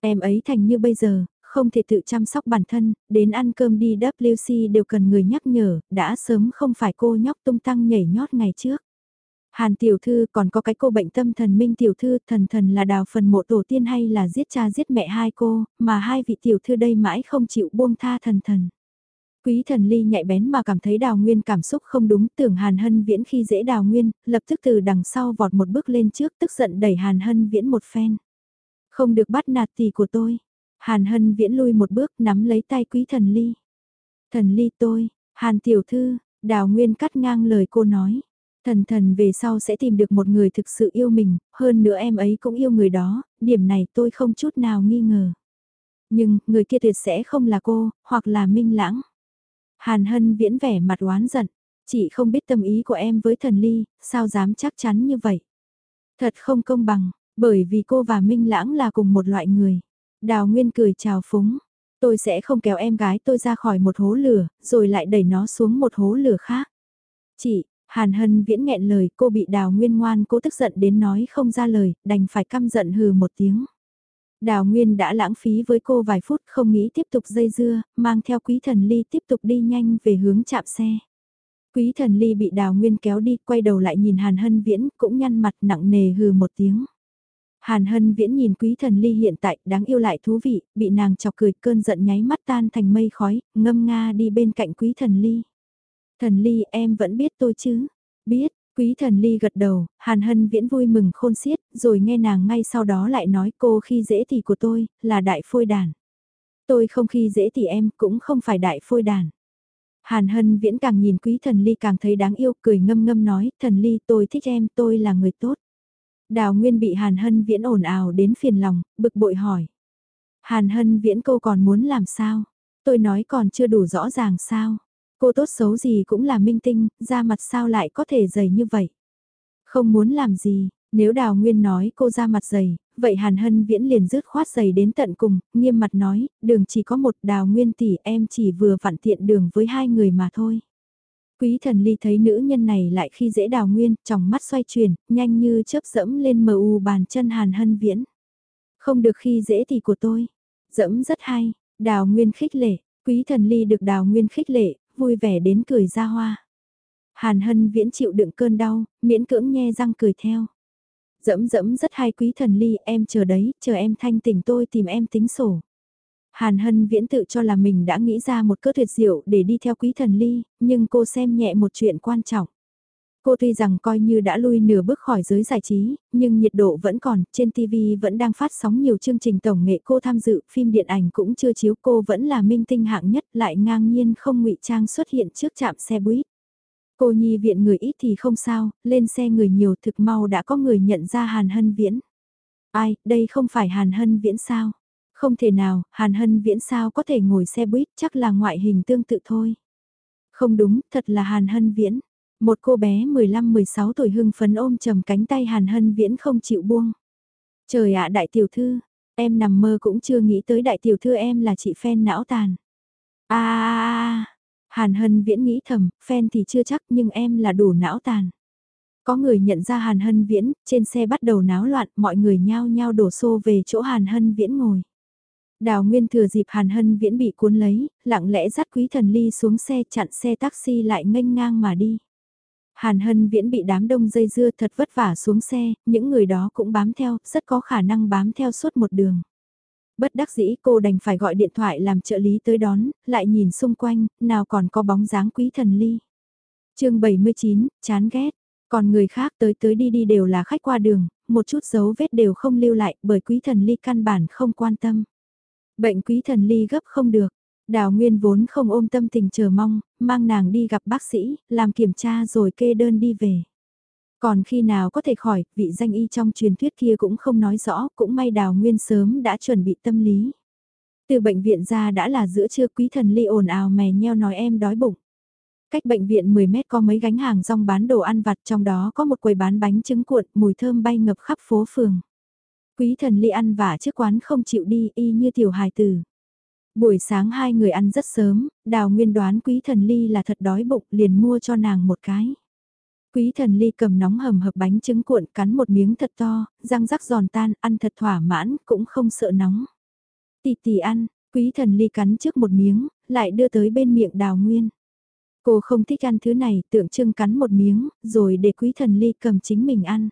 Em ấy thành như bây giờ, không thể tự chăm sóc bản thân, đến ăn cơm đi WC đều cần người nhắc nhở, đã sớm không phải cô nhóc tung tăng nhảy nhót ngày trước. Hàn tiểu thư còn có cái cô bệnh tâm thần minh tiểu thư thần thần là đào phần mộ tổ tiên hay là giết cha giết mẹ hai cô, mà hai vị tiểu thư đây mãi không chịu buông tha thần thần. Quý thần ly nhạy bén mà cảm thấy đào nguyên cảm xúc không đúng tưởng hàn hân viễn khi dễ đào nguyên, lập tức từ đằng sau vọt một bước lên trước tức giận đẩy hàn hân viễn một phen. Không được bắt nạt tỷ của tôi, Hàn Hân viễn lui một bước nắm lấy tay quý thần ly. Thần ly tôi, Hàn tiểu thư, đào nguyên cắt ngang lời cô nói. Thần thần về sau sẽ tìm được một người thực sự yêu mình, hơn nữa em ấy cũng yêu người đó, điểm này tôi không chút nào nghi ngờ. Nhưng, người kia tuyệt sẽ không là cô, hoặc là minh lãng. Hàn Hân viễn vẻ mặt oán giận, chị không biết tâm ý của em với thần ly, sao dám chắc chắn như vậy. Thật không công bằng, bởi vì cô và Minh Lãng là cùng một loại người. Đào Nguyên cười chào phúng, tôi sẽ không kéo em gái tôi ra khỏi một hố lửa, rồi lại đẩy nó xuống một hố lửa khác. Chị, Hàn Hân viễn nghẹn lời cô bị Đào Nguyên ngoan cố tức giận đến nói không ra lời, đành phải căm giận hừ một tiếng. Đào Nguyên đã lãng phí với cô vài phút không nghĩ tiếp tục dây dưa, mang theo quý thần ly tiếp tục đi nhanh về hướng chạm xe. Quý thần ly bị Đào Nguyên kéo đi, quay đầu lại nhìn Hàn Hân Viễn, cũng nhăn mặt nặng nề hừ một tiếng. Hàn Hân Viễn nhìn quý thần ly hiện tại đáng yêu lại thú vị, bị nàng chọc cười cơn giận nháy mắt tan thành mây khói, ngâm nga đi bên cạnh quý thần ly. Thần ly em vẫn biết tôi chứ? Biết, quý thần ly gật đầu, Hàn Hân Viễn vui mừng khôn xiết, rồi nghe nàng ngay sau đó lại nói cô khi dễ thì của tôi, là đại phôi đàn. Tôi không khi dễ thì em cũng không phải đại phôi đàn. Hàn Hân Viễn càng nhìn quý thần ly càng thấy đáng yêu, cười ngâm ngâm nói, thần ly tôi thích em, tôi là người tốt. Đào Nguyên bị Hàn Hân Viễn ồn ào đến phiền lòng, bực bội hỏi. Hàn Hân Viễn cô còn muốn làm sao? Tôi nói còn chưa đủ rõ ràng sao? Cô tốt xấu gì cũng là minh tinh, da mặt sao lại có thể dày như vậy? Không muốn làm gì, nếu Đào Nguyên nói cô ra mặt dày, vậy Hàn Hân Viễn liền rứt khoát dày đến tận cùng, nghiêm mặt nói, đường chỉ có một Đào Nguyên tỷ em chỉ vừa vặn tiện đường với hai người mà thôi. Quý thần ly thấy nữ nhân này lại khi dễ Đào Nguyên, trong mắt xoay chuyển, nhanh như chớp dẫm lên mờ u bàn chân Hàn Hân Viễn. Không được khi dễ thì của tôi. Dẫm rất hay, Đào Nguyên khích lệ, quý thần ly được Đào Nguyên khích lệ, vui vẻ đến cười ra hoa. Hàn Hân Viễn chịu đựng cơn đau, miễn cưỡng nhe răng cười theo. Dẫm dẫm rất hay quý thần ly, em chờ đấy, chờ em thanh tỉnh tôi tìm em tính sổ. Hàn Hân Viễn tự cho là mình đã nghĩ ra một cơ tuyệt diệu để đi theo quý thần ly, nhưng cô xem nhẹ một chuyện quan trọng. Cô tuy rằng coi như đã lui nửa bước khỏi giới giải trí, nhưng nhiệt độ vẫn còn, trên TV vẫn đang phát sóng nhiều chương trình tổng nghệ cô tham dự, phim điện ảnh cũng chưa chiếu cô vẫn là minh tinh hạng nhất lại ngang nhiên không ngụy trang xuất hiện trước trạm xe buýt. Cô nhi viện người ít thì không sao, lên xe người nhiều thực mau đã có người nhận ra Hàn Hân Viễn. Ai, đây không phải Hàn Hân Viễn sao? Không thể nào, Hàn Hân Viễn sao có thể ngồi xe buýt chắc là ngoại hình tương tự thôi. Không đúng, thật là Hàn Hân Viễn. Một cô bé 15-16 tuổi hưng phấn ôm chầm cánh tay Hàn Hân Viễn không chịu buông. Trời ạ đại tiểu thư, em nằm mơ cũng chưa nghĩ tới đại tiểu thư em là chị phen não tàn. À, Hàn Hân Viễn nghĩ thầm, phen thì chưa chắc nhưng em là đủ não tàn. Có người nhận ra Hàn Hân Viễn, trên xe bắt đầu náo loạn, mọi người nhao nhao đổ xô về chỗ Hàn Hân Viễn ngồi. Đào Nguyên thừa dịp Hàn Hân Viễn bị cuốn lấy, lặng lẽ dắt Quý Thần Ly xuống xe chặn xe taxi lại nghênh ngang mà đi. Hàn Hân Viễn bị đám đông dây dưa thật vất vả xuống xe, những người đó cũng bám theo, rất có khả năng bám theo suốt một đường. Bất đắc dĩ cô đành phải gọi điện thoại làm trợ lý tới đón, lại nhìn xung quanh, nào còn có bóng dáng quý thần ly. chương 79, chán ghét. Còn người khác tới tới đi đi đều là khách qua đường, một chút dấu vết đều không lưu lại bởi quý thần ly căn bản không quan tâm. Bệnh quý thần ly gấp không được. Đào Nguyên vốn không ôm tâm tình chờ mong, mang nàng đi gặp bác sĩ, làm kiểm tra rồi kê đơn đi về. Còn khi nào có thể khỏi, vị danh y trong truyền thuyết kia cũng không nói rõ, cũng may Đào Nguyên sớm đã chuẩn bị tâm lý. Từ bệnh viện ra đã là giữa trưa quý thần ly ồn ào mè nheo nói em đói bụng. Cách bệnh viện 10 mét có mấy gánh hàng rong bán đồ ăn vặt trong đó có một quầy bán bánh trứng cuộn mùi thơm bay ngập khắp phố phường. Quý thần ly ăn vả trước quán không chịu đi y như tiểu hài tử. Buổi sáng hai người ăn rất sớm, đào nguyên đoán quý thần ly là thật đói bụng liền mua cho nàng một cái. Quý thần ly cầm nóng hầm hập bánh trứng cuộn cắn một miếng thật to, răng rắc giòn tan, ăn thật thỏa mãn, cũng không sợ nóng. Tì tì ăn, quý thần ly cắn trước một miếng, lại đưa tới bên miệng đào nguyên. Cô không thích ăn thứ này, tượng trưng cắn một miếng, rồi để quý thần ly cầm chính mình ăn.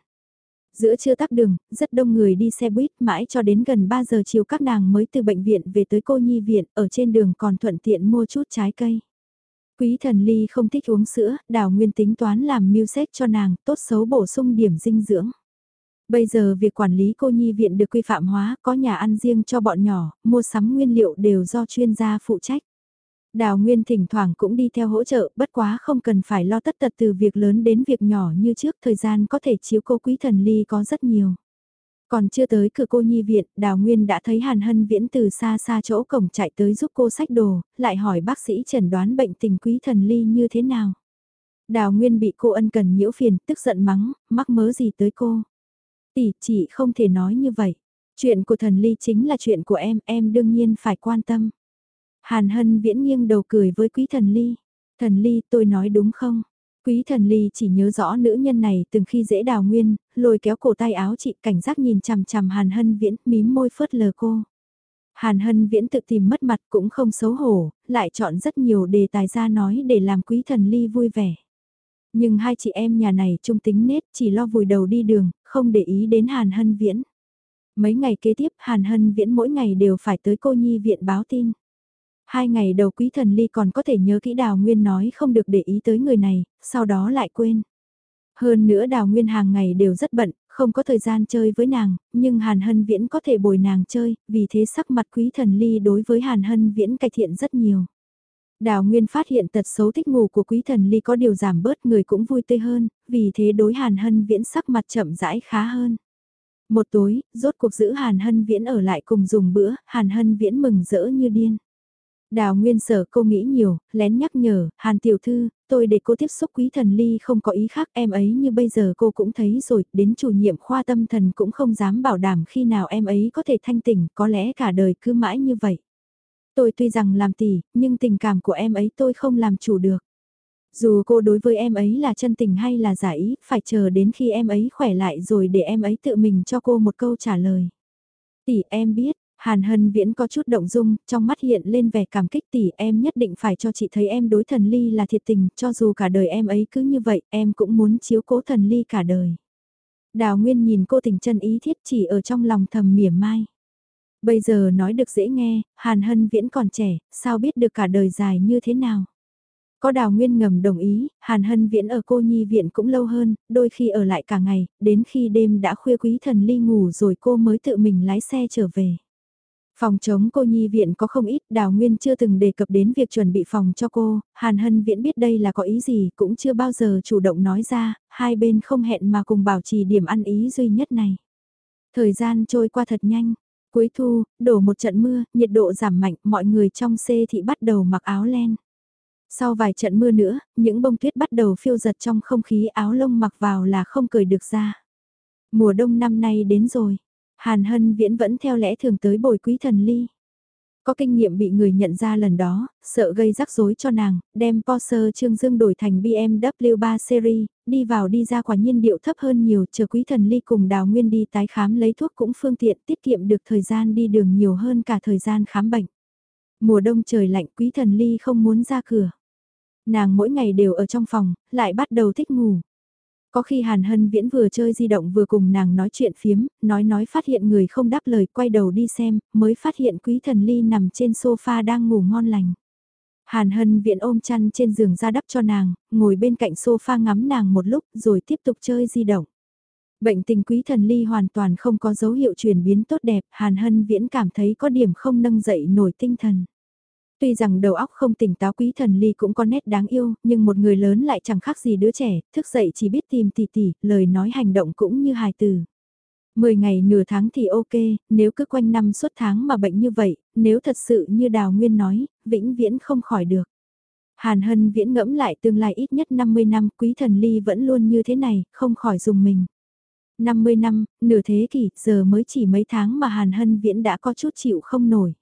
Giữa trưa tắc đường, rất đông người đi xe buýt mãi cho đến gần 3 giờ chiều các nàng mới từ bệnh viện về tới cô nhi viện, ở trên đường còn thuận tiện mua chút trái cây. Quý thần ly không thích uống sữa, đào nguyên tính toán làm mưu sách cho nàng, tốt xấu bổ sung điểm dinh dưỡng. Bây giờ việc quản lý cô nhi viện được quy phạm hóa, có nhà ăn riêng cho bọn nhỏ, mua sắm nguyên liệu đều do chuyên gia phụ trách. Đào Nguyên thỉnh thoảng cũng đi theo hỗ trợ, bất quá không cần phải lo tất tật từ việc lớn đến việc nhỏ như trước, thời gian có thể chiếu cô quý thần ly có rất nhiều. Còn chưa tới cửa cô nhi viện, Đào Nguyên đã thấy Hàn Hân Viễn từ xa xa chỗ cổng chạy tới giúp cô sách đồ, lại hỏi bác sĩ chẩn đoán bệnh tình quý thần ly như thế nào. Đào Nguyên bị cô ân cần nhiễu phiền, tức giận mắng, mắc mớ gì tới cô. Tỷ, chị không thể nói như vậy. Chuyện của thần ly chính là chuyện của em, em đương nhiên phải quan tâm. Hàn Hân Viễn nghiêng đầu cười với quý thần ly. Thần ly, tôi nói đúng không? Quý thần ly chỉ nhớ rõ nữ nhân này từng khi dễ đào nguyên, lôi kéo cổ tay áo chị cảnh giác nhìn chằm chằm Hàn Hân Viễn, mím môi phớt lờ cô. Hàn Hân Viễn tự tìm mất mặt cũng không xấu hổ, lại chọn rất nhiều đề tài ra nói để làm quý thần ly vui vẻ. Nhưng hai chị em nhà này trung tính nết chỉ lo vùi đầu đi đường, không để ý đến Hàn Hân Viễn. Mấy ngày kế tiếp Hàn Hân Viễn mỗi ngày đều phải tới cô nhi viện báo tin. Hai ngày đầu quý thần ly còn có thể nhớ kỹ Đào Nguyên nói không được để ý tới người này, sau đó lại quên. Hơn nữa Đào Nguyên hàng ngày đều rất bận, không có thời gian chơi với nàng, nhưng Hàn Hân Viễn có thể bồi nàng chơi, vì thế sắc mặt quý thần ly đối với Hàn Hân Viễn cải thiện rất nhiều. Đào Nguyên phát hiện tật xấu thích ngủ của quý thần ly có điều giảm bớt người cũng vui tươi hơn, vì thế đối Hàn Hân Viễn sắc mặt chậm rãi khá hơn. Một tối, rốt cuộc giữ Hàn Hân Viễn ở lại cùng dùng bữa, Hàn Hân Viễn mừng rỡ như điên. Đào Nguyên sở cô nghĩ nhiều, lén nhắc nhở, Hàn Tiểu Thư, tôi để cô tiếp xúc quý thần ly không có ý khác em ấy như bây giờ cô cũng thấy rồi, đến chủ nhiệm khoa tâm thần cũng không dám bảo đảm khi nào em ấy có thể thanh tỉnh, có lẽ cả đời cứ mãi như vậy. Tôi tuy rằng làm tỷ, nhưng tình cảm của em ấy tôi không làm chủ được. Dù cô đối với em ấy là chân tình hay là giả ý, phải chờ đến khi em ấy khỏe lại rồi để em ấy tự mình cho cô một câu trả lời. Tỷ em biết, Hàn Hân Viễn có chút động dung, trong mắt hiện lên vẻ cảm kích tỷ em nhất định phải cho chị thấy em đối thần ly là thiệt tình, cho dù cả đời em ấy cứ như vậy, em cũng muốn chiếu cố thần ly cả đời. Đào Nguyên nhìn cô tình chân ý thiết chỉ ở trong lòng thầm mỉa mai. Bây giờ nói được dễ nghe, Hàn Hân Viễn còn trẻ, sao biết được cả đời dài như thế nào. Có đào nguyên ngầm đồng ý, Hàn Hân Viễn ở cô nhi viện cũng lâu hơn, đôi khi ở lại cả ngày, đến khi đêm đã khuya quý thần ly ngủ rồi cô mới tự mình lái xe trở về. Phòng chống cô nhi viện có không ít, Đào Nguyên chưa từng đề cập đến việc chuẩn bị phòng cho cô, Hàn Hân Viễn biết đây là có ý gì, cũng chưa bao giờ chủ động nói ra, hai bên không hẹn mà cùng bảo trì điểm ăn ý duy nhất này. Thời gian trôi qua thật nhanh, cuối thu, đổ một trận mưa, nhiệt độ giảm mạnh, mọi người trong xe thị bắt đầu mặc áo len. Sau vài trận mưa nữa, những bông tuyết bắt đầu phiêu giật trong không khí áo lông mặc vào là không cởi được ra. Mùa đông năm nay đến rồi, Hàn Hân Viễn vẫn theo lẽ thường tới bồi quý thần ly. Có kinh nghiệm bị người nhận ra lần đó, sợ gây rắc rối cho nàng, đem Porsche Trương Dương đổi thành BMW 3 Series, đi vào đi ra quả nhiên điệu thấp hơn nhiều, chờ quý thần ly cùng đào nguyên đi tái khám lấy thuốc cũng phương tiện tiết kiệm được thời gian đi đường nhiều hơn cả thời gian khám bệnh. Mùa đông trời lạnh quý thần ly không muốn ra cửa. Nàng mỗi ngày đều ở trong phòng, lại bắt đầu thích ngủ. Có khi Hàn Hân Viễn vừa chơi di động vừa cùng nàng nói chuyện phiếm, nói nói phát hiện người không đáp lời quay đầu đi xem, mới phát hiện quý thần ly nằm trên sofa đang ngủ ngon lành. Hàn Hân Viễn ôm chăn trên giường ra đắp cho nàng, ngồi bên cạnh sofa ngắm nàng một lúc rồi tiếp tục chơi di động. Bệnh tình quý thần ly hoàn toàn không có dấu hiệu chuyển biến tốt đẹp, Hàn Hân Viễn cảm thấy có điểm không nâng dậy nổi tinh thần. Tuy rằng đầu óc không tỉnh táo quý thần ly cũng có nét đáng yêu, nhưng một người lớn lại chẳng khác gì đứa trẻ, thức dậy chỉ biết tìm tỉ tỉ, lời nói hành động cũng như hài từ. Mười ngày nửa tháng thì ok, nếu cứ quanh năm suốt tháng mà bệnh như vậy, nếu thật sự như Đào Nguyên nói, vĩnh viễn không khỏi được. Hàn Hân viễn ngẫm lại tương lai ít nhất 50 năm, quý thần ly vẫn luôn như thế này, không khỏi dùng mình. 50 năm, nửa thế kỷ, giờ mới chỉ mấy tháng mà Hàn Hân viễn đã có chút chịu không nổi.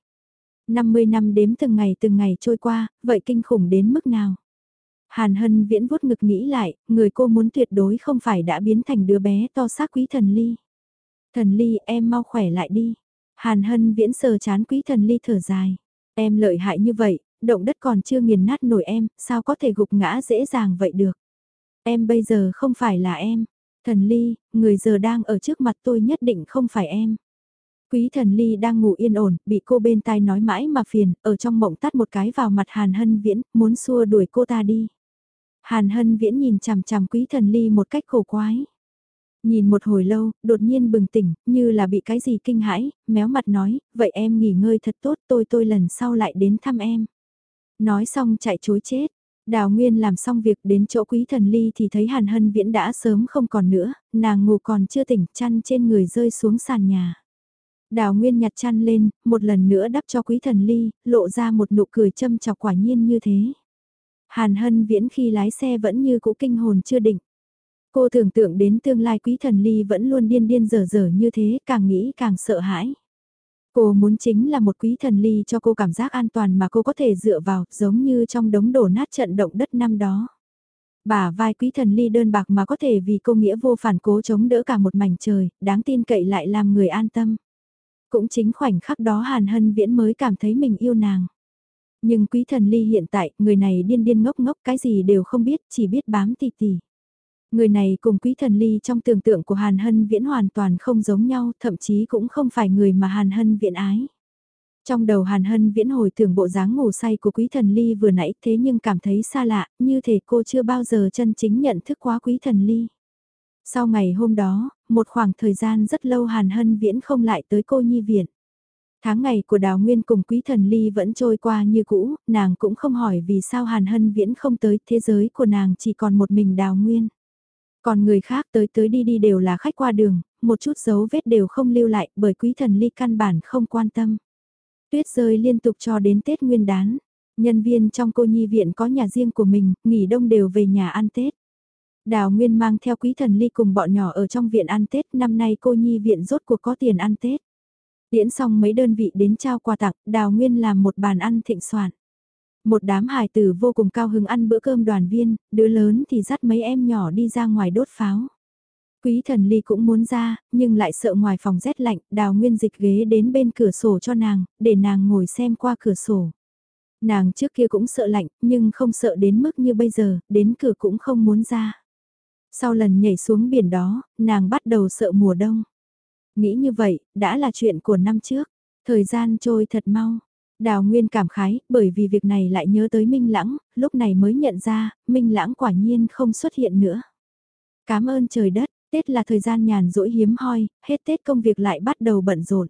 50 năm đếm từng ngày từng ngày trôi qua, vậy kinh khủng đến mức nào? Hàn Hân viễn vuốt ngực nghĩ lại, người cô muốn tuyệt đối không phải đã biến thành đứa bé to xác quý thần ly. Thần ly em mau khỏe lại đi. Hàn Hân viễn sờ chán quý thần ly thở dài. Em lợi hại như vậy, động đất còn chưa nghiền nát nổi em, sao có thể gục ngã dễ dàng vậy được. Em bây giờ không phải là em. Thần ly, người giờ đang ở trước mặt tôi nhất định không phải em. Quý thần ly đang ngủ yên ổn, bị cô bên tai nói mãi mà phiền, ở trong mộng tắt một cái vào mặt Hàn Hân Viễn, muốn xua đuổi cô ta đi. Hàn Hân Viễn nhìn chằm chằm quý thần ly một cách khổ quái. Nhìn một hồi lâu, đột nhiên bừng tỉnh, như là bị cái gì kinh hãi, méo mặt nói, vậy em nghỉ ngơi thật tốt tôi tôi lần sau lại đến thăm em. Nói xong chạy chối chết. Đào Nguyên làm xong việc đến chỗ quý thần ly thì thấy Hàn Hân Viễn đã sớm không còn nữa, nàng ngủ còn chưa tỉnh chăn trên người rơi xuống sàn nhà. Đào Nguyên nhặt chăn lên, một lần nữa đắp cho quý thần ly, lộ ra một nụ cười châm chọc quả nhiên như thế. Hàn Hân Viễn khi lái xe vẫn như cũ kinh hồn chưa định. Cô tưởng tượng đến tương lai quý thần ly vẫn luôn điên điên dở dở như thế, càng nghĩ càng sợ hãi. Cô muốn chính là một quý thần ly cho cô cảm giác an toàn mà cô có thể dựa vào, giống như trong đống đổ nát trận động đất năm đó. Bà vai quý thần ly đơn bạc mà có thể vì cô nghĩa vô phản cố chống đỡ cả một mảnh trời, đáng tin cậy lại làm người an tâm. Cũng chính khoảnh khắc đó Hàn Hân Viễn mới cảm thấy mình yêu nàng. Nhưng quý thần ly hiện tại, người này điên điên ngốc ngốc cái gì đều không biết, chỉ biết bám tì tì. Người này cùng quý thần ly trong tưởng tượng của Hàn Hân Viễn hoàn toàn không giống nhau, thậm chí cũng không phải người mà Hàn Hân Viễn ái. Trong đầu Hàn Hân Viễn hồi tưởng bộ dáng ngủ say của quý thần ly vừa nãy thế nhưng cảm thấy xa lạ, như thể cô chưa bao giờ chân chính nhận thức quá quý thần ly. Sau ngày hôm đó, một khoảng thời gian rất lâu Hàn Hân Viễn không lại tới cô nhi viện. Tháng ngày của Đào Nguyên cùng Quý Thần Ly vẫn trôi qua như cũ, nàng cũng không hỏi vì sao Hàn Hân Viễn không tới, thế giới của nàng chỉ còn một mình Đào Nguyên. Còn người khác tới tới đi đi đều là khách qua đường, một chút dấu vết đều không lưu lại bởi Quý Thần Ly căn bản không quan tâm. Tuyết rơi liên tục cho đến Tết Nguyên đán. Nhân viên trong cô nhi viện có nhà riêng của mình, nghỉ đông đều về nhà ăn Tết. Đào Nguyên mang theo quý thần ly cùng bọn nhỏ ở trong viện ăn Tết, năm nay cô nhi viện rốt cuộc có tiền ăn Tết. Điễn xong mấy đơn vị đến trao quà tặng, Đào Nguyên làm một bàn ăn thịnh soạn. Một đám hài tử vô cùng cao hứng ăn bữa cơm đoàn viên, đứa lớn thì dắt mấy em nhỏ đi ra ngoài đốt pháo. Quý thần ly cũng muốn ra, nhưng lại sợ ngoài phòng rét lạnh, đào nguyên dịch ghế đến bên cửa sổ cho nàng, để nàng ngồi xem qua cửa sổ. Nàng trước kia cũng sợ lạnh, nhưng không sợ đến mức như bây giờ, đến cửa cũng không muốn ra. Sau lần nhảy xuống biển đó, nàng bắt đầu sợ mùa đông. Nghĩ như vậy, đã là chuyện của năm trước. Thời gian trôi thật mau. Đào Nguyên cảm khái, bởi vì việc này lại nhớ tới Minh Lãng, lúc này mới nhận ra, Minh Lãng quả nhiên không xuất hiện nữa. Cảm ơn trời đất, Tết là thời gian nhàn rỗi hiếm hoi, hết Tết công việc lại bắt đầu bận rộn.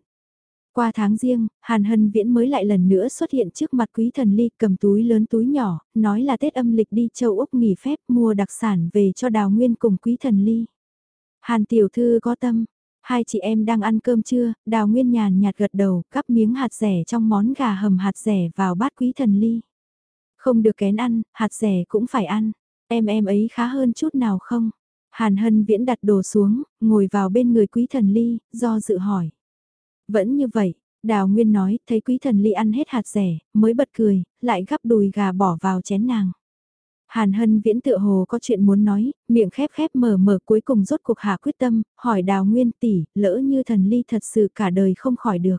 Qua tháng riêng, Hàn Hân Viễn mới lại lần nữa xuất hiện trước mặt quý thần ly cầm túi lớn túi nhỏ, nói là Tết âm lịch đi châu Úc nghỉ phép mua đặc sản về cho Đào Nguyên cùng quý thần ly. Hàn tiểu thư có tâm, hai chị em đang ăn cơm trưa, Đào Nguyên nhàn nhạt gật đầu, cắp miếng hạt rẻ trong món gà hầm hạt rẻ vào bát quý thần ly. Không được kén ăn, hạt rẻ cũng phải ăn, em em ấy khá hơn chút nào không? Hàn Hân Viễn đặt đồ xuống, ngồi vào bên người quý thần ly, do dự hỏi. Vẫn như vậy, Đào Nguyên nói, thấy quý thần ly ăn hết hạt rẻ, mới bật cười, lại gắp đùi gà bỏ vào chén nàng. Hàn Hân Viễn tựa hồ có chuyện muốn nói, miệng khép khép mở mở cuối cùng rốt cuộc hạ quyết tâm, hỏi Đào Nguyên tỷ, lỡ như thần ly thật sự cả đời không khỏi được.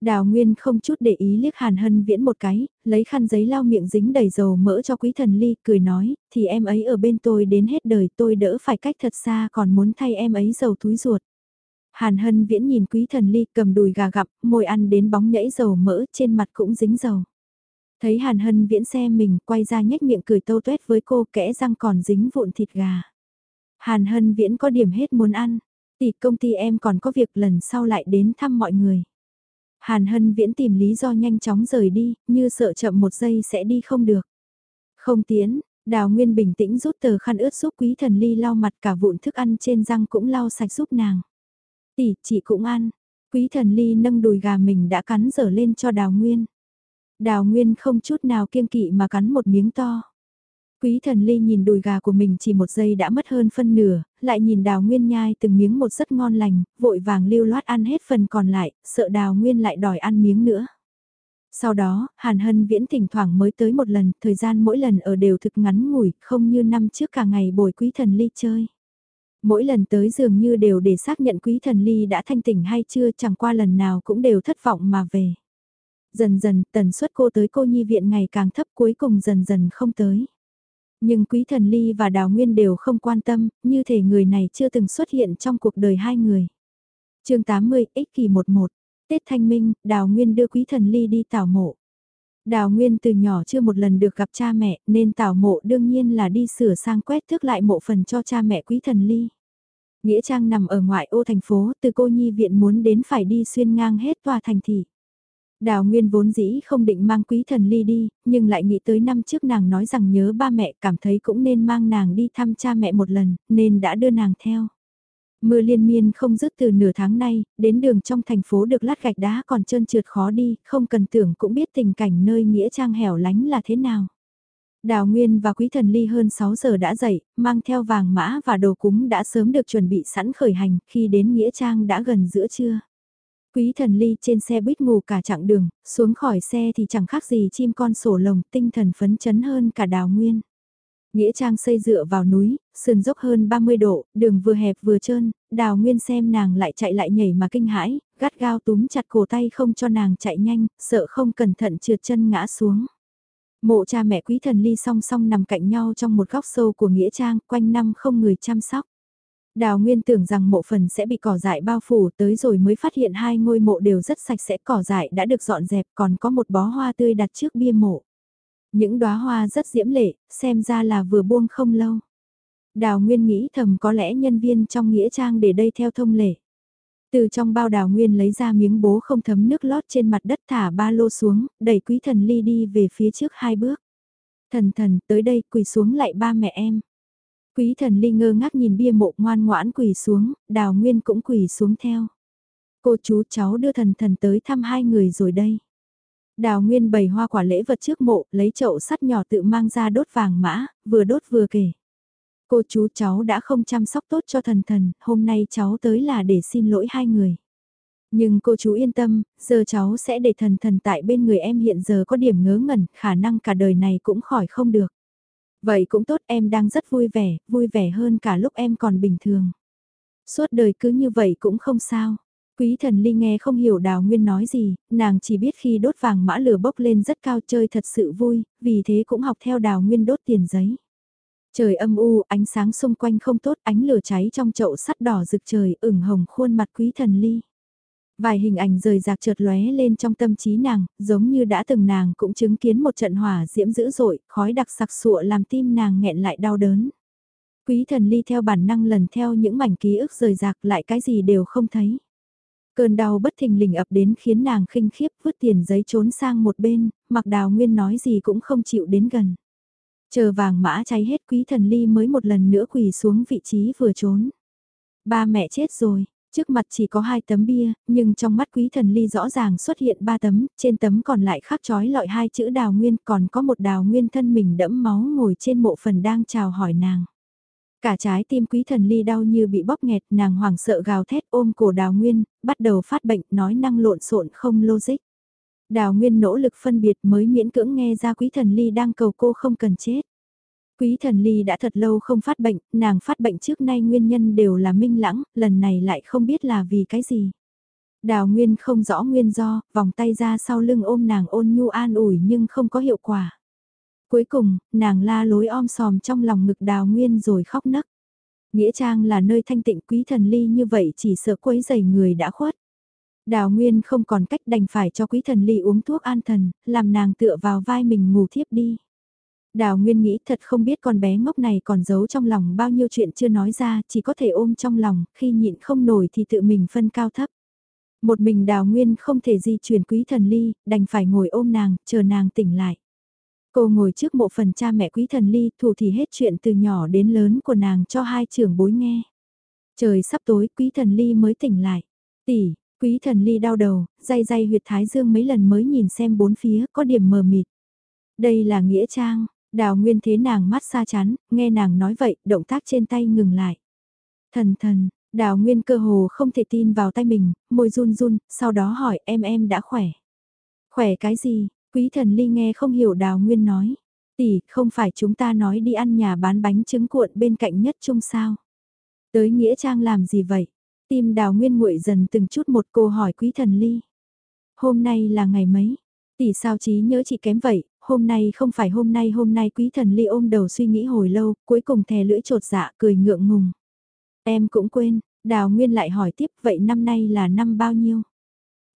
Đào Nguyên không chút để ý liếc Hàn Hân Viễn một cái, lấy khăn giấy lau miệng dính đầy dầu mỡ cho quý thần ly, cười nói, thì em ấy ở bên tôi đến hết đời tôi đỡ phải cách thật xa còn muốn thay em ấy dầu túi ruột. Hàn Hân Viễn nhìn quý thần ly cầm đùi gà gặm, môi ăn đến bóng nhảy dầu mỡ trên mặt cũng dính dầu. Thấy Hàn Hân Viễn xe mình quay ra nhếch miệng cười tâu tuét với cô kẽ răng còn dính vụn thịt gà. Hàn Hân Viễn có điểm hết muốn ăn, tỷ công ty em còn có việc lần sau lại đến thăm mọi người. Hàn Hân Viễn tìm lý do nhanh chóng rời đi, như sợ chậm một giây sẽ đi không được. Không tiến, Đào Nguyên bình tĩnh rút tờ khăn ướt giúp quý thần ly lau mặt cả vụn thức ăn trên răng cũng lau sạch giúp nàng. Tỷ, chị cũng ăn. Quý thần ly nâng đùi gà mình đã cắn dở lên cho Đào Nguyên. Đào Nguyên không chút nào kiêng kỵ mà cắn một miếng to. Quý thần ly nhìn đùi gà của mình chỉ một giây đã mất hơn phân nửa, lại nhìn đào nguyên nhai từng miếng một rất ngon lành, vội vàng lưu loát ăn hết phần còn lại, sợ đào nguyên lại đòi ăn miếng nữa. Sau đó, Hàn Hân Viễn thỉnh thoảng mới tới một lần, thời gian mỗi lần ở đều thực ngắn ngủi, không như năm trước cả ngày bồi quý thần ly chơi. Mỗi lần tới dường như đều để xác nhận quý thần ly đã thanh tỉnh hay chưa chẳng qua lần nào cũng đều thất vọng mà về. Dần dần, tần suất cô tới cô nhi viện ngày càng thấp cuối cùng dần dần không tới. Nhưng quý thần ly và đào nguyên đều không quan tâm, như thể người này chưa từng xuất hiện trong cuộc đời hai người. chương 80, ích kỳ 11, Tết Thanh Minh, đào nguyên đưa quý thần ly đi tảo mộ. Đào Nguyên từ nhỏ chưa một lần được gặp cha mẹ nên tảo mộ đương nhiên là đi sửa sang quét thước lại mộ phần cho cha mẹ quý thần ly. Nghĩa Trang nằm ở ngoại ô thành phố từ cô nhi viện muốn đến phải đi xuyên ngang hết tòa thành thị. Đào Nguyên vốn dĩ không định mang quý thần ly đi, nhưng lại nghĩ tới năm trước nàng nói rằng nhớ ba mẹ cảm thấy cũng nên mang nàng đi thăm cha mẹ một lần, nên đã đưa nàng theo. Mưa liên miên không dứt từ nửa tháng nay, đến đường trong thành phố được lát gạch đá còn trơn trượt khó đi, không cần tưởng cũng biết tình cảnh nơi nghĩa trang hẻo lánh là thế nào. Đào Nguyên và Quý Thần Ly hơn 6 giờ đã dậy, mang theo vàng mã và đồ cúng đã sớm được chuẩn bị sẵn khởi hành, khi đến Nghĩa Trang đã gần giữa trưa. Quý Thần Ly trên xe buýt ngủ cả chặng đường, xuống khỏi xe thì chẳng khác gì chim con sổ lồng, tinh thần phấn chấn hơn cả Đào Nguyên. Nghĩa trang xây dựa vào núi, sườn dốc hơn 30 độ, đường vừa hẹp vừa trơn, đào nguyên xem nàng lại chạy lại nhảy mà kinh hãi, gắt gao túm chặt cổ tay không cho nàng chạy nhanh, sợ không cẩn thận trượt chân ngã xuống. Mộ cha mẹ quý thần ly song song nằm cạnh nhau trong một góc sâu của Nghĩa trang, quanh năm không người chăm sóc. Đào Nguyên tưởng rằng mộ phần sẽ bị cỏ dại bao phủ tới rồi mới phát hiện hai ngôi mộ đều rất sạch sẽ cỏ dại đã được dọn dẹp còn có một bó hoa tươi đặt trước bia mộ. Những đóa hoa rất diễm lệ, xem ra là vừa buông không lâu. Đào Nguyên nghĩ thầm có lẽ nhân viên trong nghĩa trang để đây theo thông lệ. Từ trong bao đào Nguyên lấy ra miếng bố không thấm nước lót trên mặt đất thả ba lô xuống, đẩy quý thần ly đi về phía trước hai bước. Thần thần, tới đây quỳ xuống lại ba mẹ em. Quý thần ly ngơ ngác nhìn bia mộ ngoan ngoãn quỳ xuống, đào Nguyên cũng quỳ xuống theo. Cô chú cháu đưa thần thần tới thăm hai người rồi đây. Đào Nguyên bày hoa quả lễ vật trước mộ, lấy chậu sắt nhỏ tự mang ra đốt vàng mã, vừa đốt vừa kể. Cô chú cháu đã không chăm sóc tốt cho thần thần, hôm nay cháu tới là để xin lỗi hai người. Nhưng cô chú yên tâm, giờ cháu sẽ để thần thần tại bên người em hiện giờ có điểm ngớ ngẩn, khả năng cả đời này cũng khỏi không được. Vậy cũng tốt em đang rất vui vẻ, vui vẻ hơn cả lúc em còn bình thường. Suốt đời cứ như vậy cũng không sao. Quý thần ly nghe không hiểu đào nguyên nói gì, nàng chỉ biết khi đốt vàng mã lửa bốc lên rất cao chơi thật sự vui, vì thế cũng học theo đào nguyên đốt tiền giấy. Trời âm u, ánh sáng xung quanh không tốt, ánh lửa cháy trong chậu sắt đỏ rực trời, ửng hồng khuôn mặt quý thần ly. Vài hình ảnh rời rạc chợt lóe lên trong tâm trí nàng, giống như đã từng nàng cũng chứng kiến một trận hỏa diễm dữ dội, khói đặc sặc sụa làm tim nàng nghẹn lại đau đớn. Quý thần ly theo bản năng lần theo những mảnh ký ức rời rạc lại cái gì đều không thấy. Cơn đau bất thình lình ập đến khiến nàng khinh khiếp vứt tiền giấy trốn sang một bên, mặc đào nguyên nói gì cũng không chịu đến gần. Chờ vàng mã cháy hết quý thần ly mới một lần nữa quỳ xuống vị trí vừa trốn. Ba mẹ chết rồi, trước mặt chỉ có hai tấm bia, nhưng trong mắt quý thần ly rõ ràng xuất hiện ba tấm, trên tấm còn lại khắc trói lọi hai chữ đào nguyên còn có một đào nguyên thân mình đẫm máu ngồi trên mộ phần đang chào hỏi nàng. Cả trái tim quý thần ly đau như bị bóp nghẹt, nàng hoảng sợ gào thét ôm cổ đào nguyên, bắt đầu phát bệnh, nói năng lộn xộn không logic. Đào nguyên nỗ lực phân biệt mới miễn cưỡng nghe ra quý thần ly đang cầu cô không cần chết. Quý thần ly đã thật lâu không phát bệnh, nàng phát bệnh trước nay nguyên nhân đều là minh lãng, lần này lại không biết là vì cái gì. Đào Nguyên không rõ nguyên do, vòng tay ra sau lưng ôm nàng ôn nhu an ủi nhưng không có hiệu quả. Cuối cùng, nàng la lối om sòm trong lòng ngực đào nguyên rồi khóc nấc. Nghĩa trang là nơi thanh tịnh quý thần ly như vậy chỉ sợ quấy dày người đã khuất. Đào Nguyên không còn cách đành phải cho quý thần ly uống thuốc an thần, làm nàng tựa vào vai mình ngủ thiếp đi. Đào Nguyên nghĩ thật không biết con bé ngốc này còn giấu trong lòng bao nhiêu chuyện chưa nói ra, chỉ có thể ôm trong lòng, khi nhịn không nổi thì tự mình phân cao thấp. Một mình Đào Nguyên không thể di chuyển quý thần ly, đành phải ngồi ôm nàng, chờ nàng tỉnh lại. Cô ngồi trước mộ phần cha mẹ quý thần ly thủ thì hết chuyện từ nhỏ đến lớn của nàng cho hai trưởng bối nghe. Trời sắp tối quý thần ly mới tỉnh lại. Tỷ, quý thần ly đau đầu, day day huyệt thái dương mấy lần mới nhìn xem bốn phía có điểm mờ mịt. Đây là nghĩa trang, đào nguyên thế nàng mắt xa chán, nghe nàng nói vậy, động tác trên tay ngừng lại. Thần thần, đào nguyên cơ hồ không thể tin vào tay mình, môi run run, sau đó hỏi em em đã khỏe. Khỏe cái gì, Quý thần ly nghe không hiểu đào nguyên nói. Tỷ, không phải chúng ta nói đi ăn nhà bán bánh trứng cuộn bên cạnh nhất chung sao. Tới Nghĩa Trang làm gì vậy? Tim đào nguyên nguội dần từng chút một cô hỏi quý thần ly. Hôm nay là ngày mấy? Tỷ sao trí nhớ chị kém vậy, hôm nay không phải hôm nay hôm nay quý thần ly ôm đầu suy nghĩ hồi lâu, cuối cùng thè lưỡi trột dạ cười ngượng ngùng. Em cũng quên, đào nguyên lại hỏi tiếp vậy năm nay là năm bao nhiêu?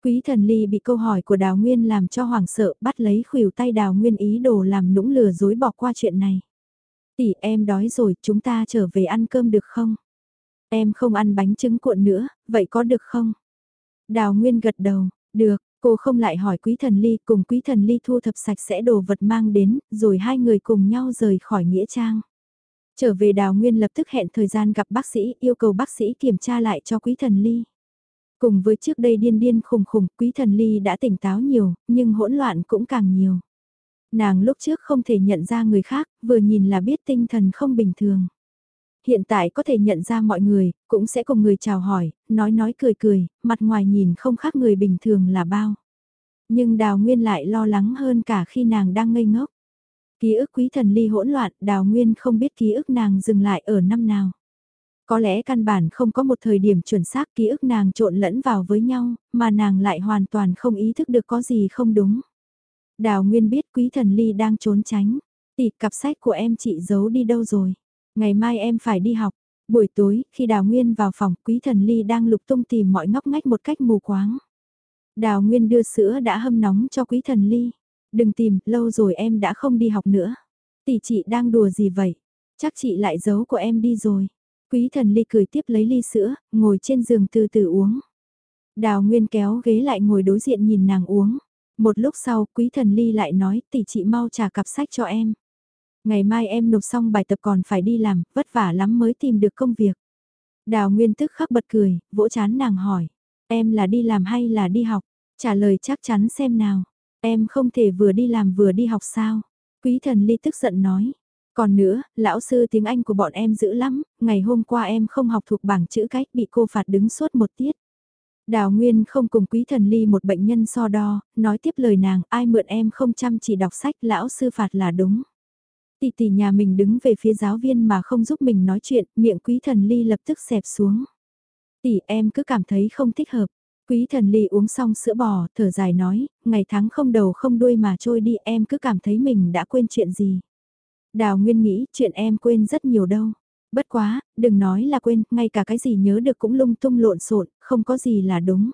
Quý thần ly bị câu hỏi của Đào Nguyên làm cho hoảng sợ bắt lấy khuỷu tay Đào Nguyên ý đồ làm nũng lừa dối bỏ qua chuyện này. Tỷ em đói rồi, chúng ta trở về ăn cơm được không? Em không ăn bánh trứng cuộn nữa, vậy có được không? Đào Nguyên gật đầu, được, Cô không lại hỏi quý thần ly cùng quý thần ly thu thập sạch sẽ đồ vật mang đến, rồi hai người cùng nhau rời khỏi Nghĩa Trang. Trở về Đào Nguyên lập tức hẹn thời gian gặp bác sĩ, yêu cầu bác sĩ kiểm tra lại cho quý thần ly. Cùng với trước đây điên điên khùng khùng, quý thần ly đã tỉnh táo nhiều, nhưng hỗn loạn cũng càng nhiều. Nàng lúc trước không thể nhận ra người khác, vừa nhìn là biết tinh thần không bình thường. Hiện tại có thể nhận ra mọi người, cũng sẽ cùng người chào hỏi, nói nói cười cười, mặt ngoài nhìn không khác người bình thường là bao. Nhưng Đào Nguyên lại lo lắng hơn cả khi nàng đang ngây ngốc. Ký ức quý thần ly hỗn loạn, Đào Nguyên không biết ký ức nàng dừng lại ở năm nào. Có lẽ căn bản không có một thời điểm chuẩn xác ký ức nàng trộn lẫn vào với nhau, mà nàng lại hoàn toàn không ý thức được có gì không đúng. Đào Nguyên biết quý thần ly đang trốn tránh. Tỷ cặp sách của em chị giấu đi đâu rồi? Ngày mai em phải đi học. Buổi tối, khi Đào Nguyên vào phòng, quý thần ly đang lục tung tìm mọi ngóc ngách một cách mù quáng. Đào Nguyên đưa sữa đã hâm nóng cho quý thần ly. Đừng tìm, lâu rồi em đã không đi học nữa. Tỷ chị đang đùa gì vậy? Chắc chị lại giấu của em đi rồi. Quý thần ly cười tiếp lấy ly sữa, ngồi trên giường từ từ uống. Đào Nguyên kéo ghế lại ngồi đối diện nhìn nàng uống. Một lúc sau, quý thần ly lại nói, tỷ chị mau trả cặp sách cho em. Ngày mai em nộp xong bài tập còn phải đi làm, vất vả lắm mới tìm được công việc. Đào Nguyên tức khắc bật cười, vỗ chán nàng hỏi. Em là đi làm hay là đi học? Trả lời chắc chắn xem nào. Em không thể vừa đi làm vừa đi học sao? Quý thần ly tức giận nói. Còn nữa, lão sư tiếng Anh của bọn em dữ lắm, ngày hôm qua em không học thuộc bảng chữ cách bị cô phạt đứng suốt một tiết. Đào Nguyên không cùng quý thần ly một bệnh nhân so đo, nói tiếp lời nàng, ai mượn em không chăm chỉ đọc sách lão sư phạt là đúng. Tỷ tỷ nhà mình đứng về phía giáo viên mà không giúp mình nói chuyện, miệng quý thần ly lập tức xẹp xuống. Tỷ em cứ cảm thấy không thích hợp. Quý thần ly uống xong sữa bò, thở dài nói, ngày tháng không đầu không đuôi mà trôi đi em cứ cảm thấy mình đã quên chuyện gì. Đào Nguyên nghĩ chuyện em quên rất nhiều đâu. Bất quá, đừng nói là quên, ngay cả cái gì nhớ được cũng lung tung lộn xộn, không có gì là đúng.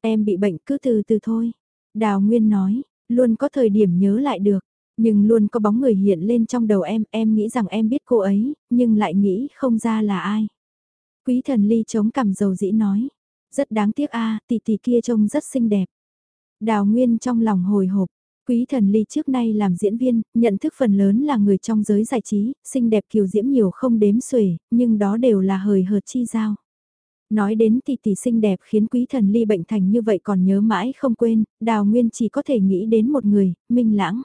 Em bị bệnh cứ từ từ thôi. Đào Nguyên nói, luôn có thời điểm nhớ lại được, nhưng luôn có bóng người hiện lên trong đầu em, em nghĩ rằng em biết cô ấy, nhưng lại nghĩ không ra là ai. Quý thần ly chống cằm dầu dĩ nói, rất đáng tiếc a tỷ tỷ kia trông rất xinh đẹp. Đào Nguyên trong lòng hồi hộp, Quý thần ly trước nay làm diễn viên, nhận thức phần lớn là người trong giới giải trí, xinh đẹp kiều diễm nhiều không đếm xuể, nhưng đó đều là hời hợt chi giao. Nói đến tỷ tỷ xinh đẹp khiến quý thần ly bệnh thành như vậy còn nhớ mãi không quên, đào nguyên chỉ có thể nghĩ đến một người, minh lãng.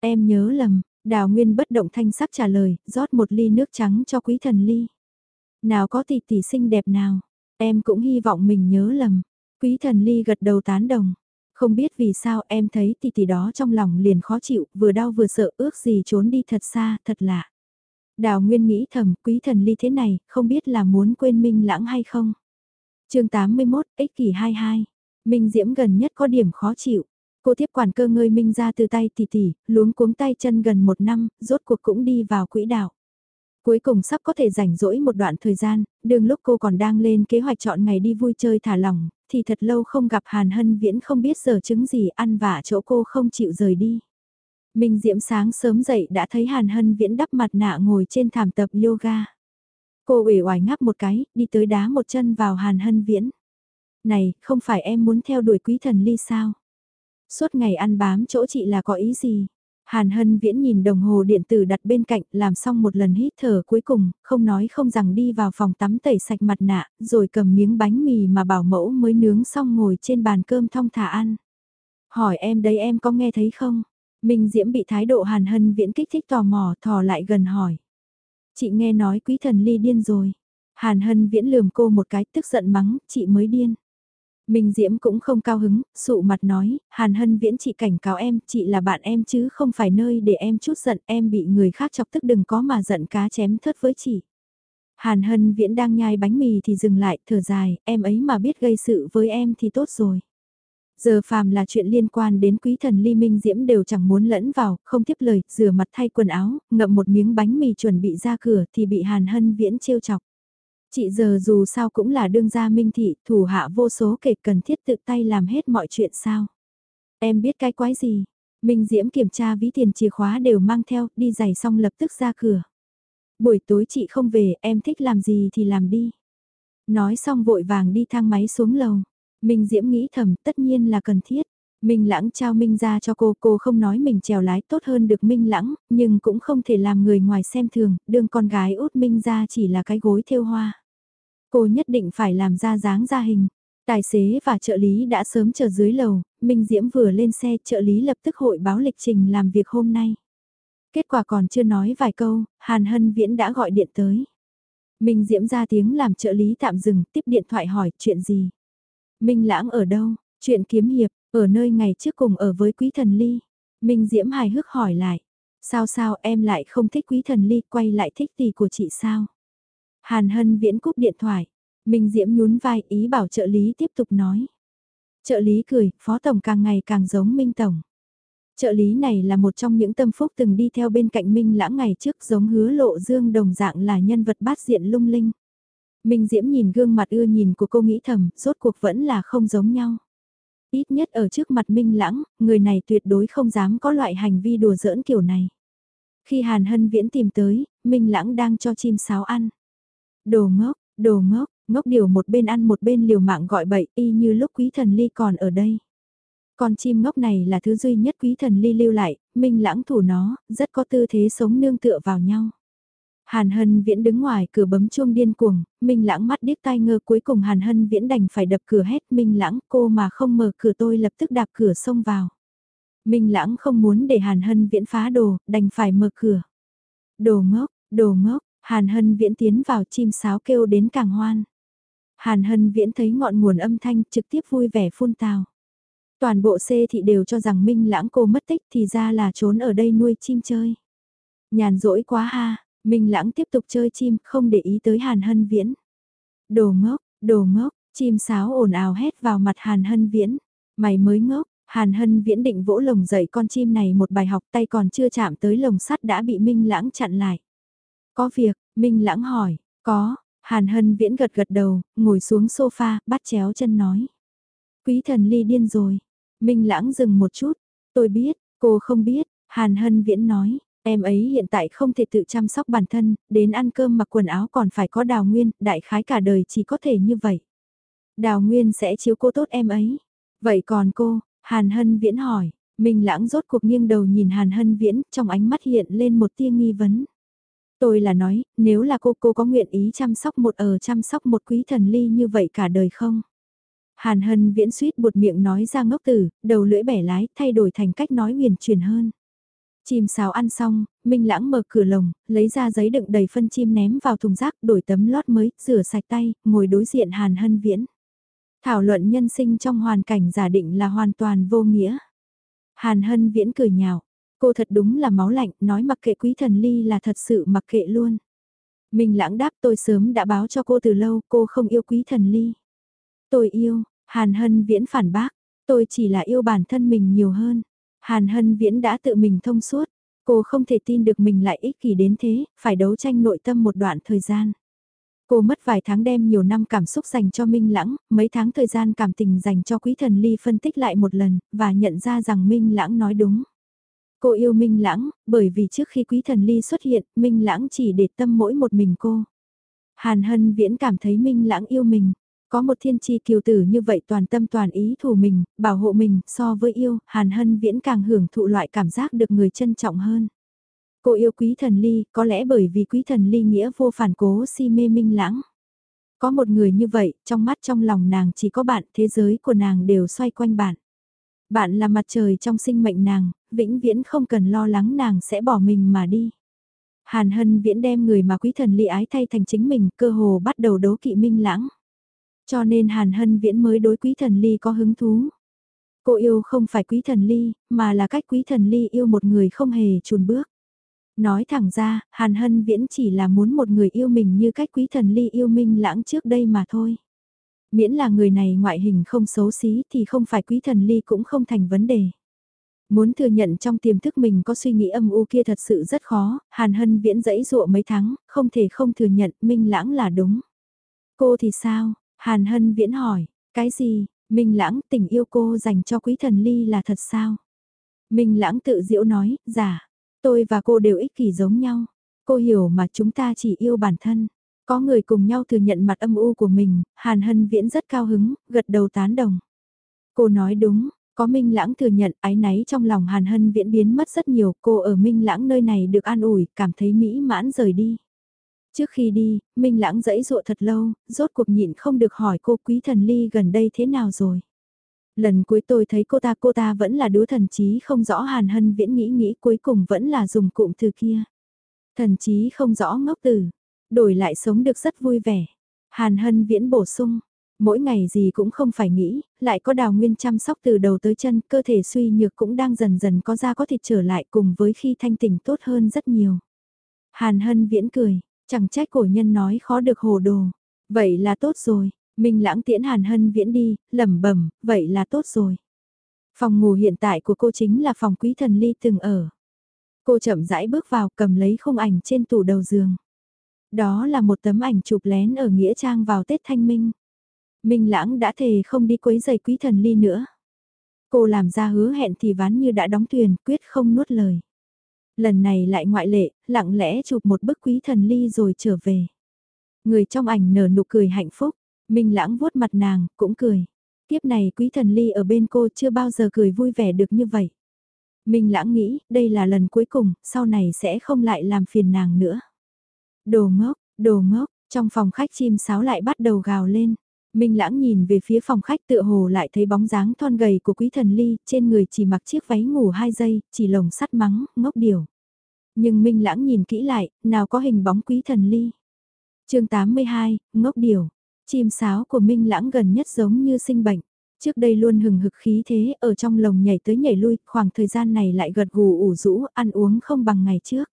Em nhớ lầm, đào nguyên bất động thanh sắc trả lời, rót một ly nước trắng cho quý thần ly. Nào có tỷ tỷ xinh đẹp nào, em cũng hy vọng mình nhớ lầm. Quý thần ly gật đầu tán đồng. Không biết vì sao em thấy tỷ tỷ đó trong lòng liền khó chịu, vừa đau vừa sợ ước gì trốn đi thật xa, thật lạ. Đào Nguyên nghĩ thầm, quý thần ly thế này, không biết là muốn quên Minh Lãng hay không. chương 81, ích kỷ 22. Minh Diễm gần nhất có điểm khó chịu. Cô tiếp quản cơ ngơi Minh ra từ tay tỷ tỷ, luống cuống tay chân gần một năm, rốt cuộc cũng đi vào quỹ đạo. Cuối cùng sắp có thể rảnh rỗi một đoạn thời gian, đường lúc cô còn đang lên kế hoạch chọn ngày đi vui chơi thả lỏng, thì thật lâu không gặp Hàn Hân Viễn không biết giờ chứng gì ăn vả chỗ cô không chịu rời đi. Minh Diễm sáng sớm dậy đã thấy Hàn Hân Viễn đắp mặt nạ ngồi trên thảm tập yoga. Cô ủy oải ngáp một cái, đi tới đá một chân vào Hàn Hân Viễn. Này, không phải em muốn theo đuổi quý thần ly sao? Suốt ngày ăn bám chỗ chị là có ý gì? Hàn Hân Viễn nhìn đồng hồ điện tử đặt bên cạnh, làm xong một lần hít thở cuối cùng, không nói không rằng đi vào phòng tắm tẩy sạch mặt nạ, rồi cầm miếng bánh mì mà bảo mẫu mới nướng xong ngồi trên bàn cơm thong thả ăn. Hỏi em đấy em có nghe thấy không? Minh Diễm bị thái độ Hàn Hân Viễn kích thích tò mò thò lại gần hỏi. Chị nghe nói quý thần ly điên rồi. Hàn Hân Viễn lườm cô một cái tức giận mắng, chị mới điên. Minh Diễm cũng không cao hứng, sụ mặt nói, Hàn Hân Viễn chị cảnh cáo em, chị là bạn em chứ không phải nơi để em chút giận, em bị người khác chọc tức đừng có mà giận cá chém thớt với chị. Hàn Hân Viễn đang nhai bánh mì thì dừng lại, thở dài, em ấy mà biết gây sự với em thì tốt rồi. Giờ phàm là chuyện liên quan đến quý thần ly minh diễm đều chẳng muốn lẫn vào, không tiếp lời, rửa mặt thay quần áo, ngậm một miếng bánh mì chuẩn bị ra cửa thì bị Hàn Hân Viễn trêu chọc. Chị giờ dù sao cũng là đương gia minh thị, thủ hạ vô số kể cần thiết tự tay làm hết mọi chuyện sao. Em biết cái quái gì. Minh Diễm kiểm tra ví tiền chìa khóa đều mang theo, đi giày xong lập tức ra cửa. Buổi tối chị không về, em thích làm gì thì làm đi. Nói xong vội vàng đi thang máy xuống lầu. Minh Diễm nghĩ thầm tất nhiên là cần thiết. Minh Lãng trao Minh ra cho cô, cô không nói mình trèo lái tốt hơn được Minh Lãng, nhưng cũng không thể làm người ngoài xem thường, đương con gái út Minh ra chỉ là cái gối thêu hoa. Cô nhất định phải làm ra dáng ra hình. Tài xế và trợ lý đã sớm chờ dưới lầu, Minh Diễm vừa lên xe, trợ lý lập tức hội báo lịch trình làm việc hôm nay. Kết quả còn chưa nói vài câu, Hàn Hân Viễn đã gọi điện tới. Minh Diễm ra tiếng làm trợ lý tạm dừng, tiếp điện thoại hỏi chuyện gì. Minh Lãng ở đâu, chuyện kiếm hiệp, ở nơi ngày trước cùng ở với Quý Thần Ly. Minh Diễm hài hước hỏi lại, sao sao em lại không thích Quý Thần Ly, quay lại thích tỷ của chị sao? Hàn Hân Viễn cúp điện thoại, Minh Diễm nhún vai ý bảo trợ lý tiếp tục nói. Trợ lý cười, Phó Tổng càng ngày càng giống Minh Tổng. Trợ lý này là một trong những tâm phúc từng đi theo bên cạnh Minh lãng ngày trước giống hứa lộ dương đồng dạng là nhân vật bát diện lung linh. Minh Diễm nhìn gương mặt ưa nhìn của cô nghĩ thầm, rốt cuộc vẫn là không giống nhau. Ít nhất ở trước mặt Minh lãng, người này tuyệt đối không dám có loại hành vi đùa giỡn kiểu này. Khi Hàn Hân Viễn tìm tới, Minh lãng đang cho chim sáo ăn. Đồ ngốc, đồ ngốc, ngốc điều một bên ăn một bên liều mạng gọi bậy y như lúc quý thần ly còn ở đây. Con chim ngốc này là thứ duy nhất quý thần ly lưu lại, minh lãng thủ nó, rất có tư thế sống nương tựa vào nhau. Hàn Hân Viễn đứng ngoài cửa bấm chuông điên cuồng, Minh Lãng mắt điếc tai ngơ cuối cùng Hàn Hân Viễn đành phải đập cửa hét Minh Lãng cô mà không mở cửa tôi lập tức đạp cửa xông vào. Minh Lãng không muốn để Hàn Hân Viễn phá đồ, đành phải mở cửa. Đồ ngốc, đồ ngốc, Hàn Hân Viễn tiến vào chim sáo kêu đến càng hoan. Hàn Hân Viễn thấy ngọn nguồn âm thanh trực tiếp vui vẻ phun tào. Toàn bộ xê thị đều cho rằng Minh Lãng cô mất tích thì ra là trốn ở đây nuôi chim chơi. Nhàn rỗi quá ha, Minh Lãng tiếp tục chơi chim không để ý tới Hàn Hân Viễn. Đồ ngốc, đồ ngốc, chim sáo ồn ào hét vào mặt Hàn Hân Viễn. Mày mới ngốc, Hàn Hân Viễn định vỗ lồng dậy con chim này một bài học tay còn chưa chạm tới lồng sắt đã bị Minh Lãng chặn lại. Có việc, Minh Lãng hỏi, có, Hàn Hân Viễn gật gật đầu, ngồi xuống sofa, bắt chéo chân nói. Quý thần ly điên rồi. Minh Lãng dừng một chút. Tôi biết, cô không biết, Hàn Hân Viễn nói. Em ấy hiện tại không thể tự chăm sóc bản thân, đến ăn cơm mặc quần áo còn phải có đào nguyên, đại khái cả đời chỉ có thể như vậy. Đào nguyên sẽ chiếu cô tốt em ấy. Vậy còn cô, Hàn Hân Viễn hỏi, Minh Lãng rốt cuộc nghiêng đầu nhìn Hàn Hân Viễn, trong ánh mắt hiện lên một tia nghi vấn. Tôi là nói, nếu là cô, cô có nguyện ý chăm sóc một ở chăm sóc một quý thần ly như vậy cả đời không? Hàn hân viễn suýt buột miệng nói ra ngốc tử, đầu lưỡi bẻ lái, thay đổi thành cách nói huyền truyền hơn. Chim sáo ăn xong, Minh Lãng mở cửa lồng, lấy ra giấy đựng đầy phân chim ném vào thùng rác, đổi tấm lót mới, rửa sạch tay, ngồi đối diện Hàn Hân Viễn. Thảo luận nhân sinh trong hoàn cảnh giả định là hoàn toàn vô nghĩa. Hàn Hân Viễn cười nhạo, Cô thật đúng là máu lạnh, nói mặc kệ quý thần ly là thật sự mặc kệ luôn. mình lãng đáp tôi sớm đã báo cho cô từ lâu, cô không yêu quý thần ly. Tôi yêu, Hàn Hân Viễn phản bác, tôi chỉ là yêu bản thân mình nhiều hơn. Hàn Hân Viễn đã tự mình thông suốt, cô không thể tin được mình lại ích kỷ đến thế, phải đấu tranh nội tâm một đoạn thời gian. Cô mất vài tháng đem nhiều năm cảm xúc dành cho Minh Lãng, mấy tháng thời gian cảm tình dành cho Quý Thần Ly phân tích lại một lần, và nhận ra rằng Minh Lãng nói đúng. Cô yêu Minh Lãng, bởi vì trước khi Quý Thần Ly xuất hiện, Minh Lãng chỉ để tâm mỗi một mình cô. Hàn Hân Viễn cảm thấy Minh Lãng yêu mình. Có một thiên tri kiều tử như vậy toàn tâm toàn ý thủ mình, bảo hộ mình, so với yêu, Hàn Hân Viễn càng hưởng thụ loại cảm giác được người trân trọng hơn. Cô yêu Quý Thần Ly, có lẽ bởi vì Quý Thần Ly nghĩa vô phản cố si mê Minh Lãng. Có một người như vậy, trong mắt trong lòng nàng chỉ có bạn, thế giới của nàng đều xoay quanh bạn. Bạn là mặt trời trong sinh mệnh nàng, vĩnh viễn không cần lo lắng nàng sẽ bỏ mình mà đi. Hàn Hân viễn đem người mà quý thần ly ái thay thành chính mình, cơ hồ bắt đầu đấu kỵ minh lãng. Cho nên Hàn Hân viễn mới đối quý thần ly có hứng thú. Cô yêu không phải quý thần ly, mà là cách quý thần ly yêu một người không hề chùn bước. Nói thẳng ra, Hàn Hân viễn chỉ là muốn một người yêu mình như cách quý thần ly yêu minh lãng trước đây mà thôi. Miễn là người này ngoại hình không xấu xí thì không phải quý thần ly cũng không thành vấn đề. Muốn thừa nhận trong tiềm thức mình có suy nghĩ âm u kia thật sự rất khó, Hàn Hân viễn dẫy dụa mấy tháng, không thể không thừa nhận Minh Lãng là đúng. Cô thì sao? Hàn Hân viễn hỏi, cái gì? Minh Lãng tình yêu cô dành cho quý thần ly là thật sao? Minh Lãng tự diễu nói, giả, tôi và cô đều ích kỷ giống nhau. Cô hiểu mà chúng ta chỉ yêu bản thân. Có người cùng nhau thừa nhận mặt âm u của mình, Hàn Hân Viễn rất cao hứng, gật đầu tán đồng. Cô nói đúng, có Minh Lãng thừa nhận ái náy trong lòng Hàn Hân Viễn biến mất rất nhiều, cô ở Minh Lãng nơi này được an ủi, cảm thấy mỹ mãn rời đi. Trước khi đi, Minh Lãng dẫy dụa thật lâu, rốt cuộc nhịn không được hỏi cô quý thần ly gần đây thế nào rồi. Lần cuối tôi thấy cô ta cô ta vẫn là đứa thần trí không rõ Hàn Hân Viễn nghĩ nghĩ cuối cùng vẫn là dùng cụm từ kia. Thần trí không rõ ngốc từ, đổi lại sống được rất vui vẻ. Hàn Hân Viễn bổ sung, mỗi ngày gì cũng không phải nghĩ, lại có đào nguyên chăm sóc từ đầu tới chân, cơ thể suy nhược cũng đang dần dần có da có thịt trở lại cùng với khi thanh tỉnh tốt hơn rất nhiều. Hàn Hân Viễn cười, chẳng trách cổ nhân nói khó được hồ đồ. Vậy là tốt rồi, Minh lãng tiễn Hàn Hân Viễn đi, lẩm bẩm, vậy là tốt rồi. Phòng ngủ hiện tại của cô chính là phòng quý thần ly từng ở. Cô chậm rãi bước vào cầm lấy khung ảnh trên tủ đầu giường. Đó là một tấm ảnh chụp lén ở Nghĩa Trang vào Tết Thanh Minh. Minh Lãng đã thề không đi quấy giày quý thần ly nữa. Cô làm ra hứa hẹn thì ván như đã đóng thuyền, quyết không nuốt lời. Lần này lại ngoại lệ, lặng lẽ chụp một bức quý thần ly rồi trở về. Người trong ảnh nở nụ cười hạnh phúc, Minh Lãng vuốt mặt nàng, cũng cười. Kiếp này quý thần ly ở bên cô chưa bao giờ cười vui vẻ được như vậy. Minh Lãng nghĩ, đây là lần cuối cùng, sau này sẽ không lại làm phiền nàng nữa. Đồ ngốc, đồ ngốc, trong phòng khách chim sáo lại bắt đầu gào lên. Minh Lãng nhìn về phía phòng khách tựa hồ lại thấy bóng dáng thon gầy của quý thần ly, trên người chỉ mặc chiếc váy ngủ hai giây, chỉ lồng sắt mắng, ngốc điều. Nhưng Minh Lãng nhìn kỹ lại, nào có hình bóng quý thần ly. chương 82, ngốc điều. Chim sáo của Minh Lãng gần nhất giống như sinh bệnh. Trước đây luôn hừng hực khí thế, ở trong lồng nhảy tới nhảy lui, khoảng thời gian này lại gật gù ủ rũ, ăn uống không bằng ngày trước.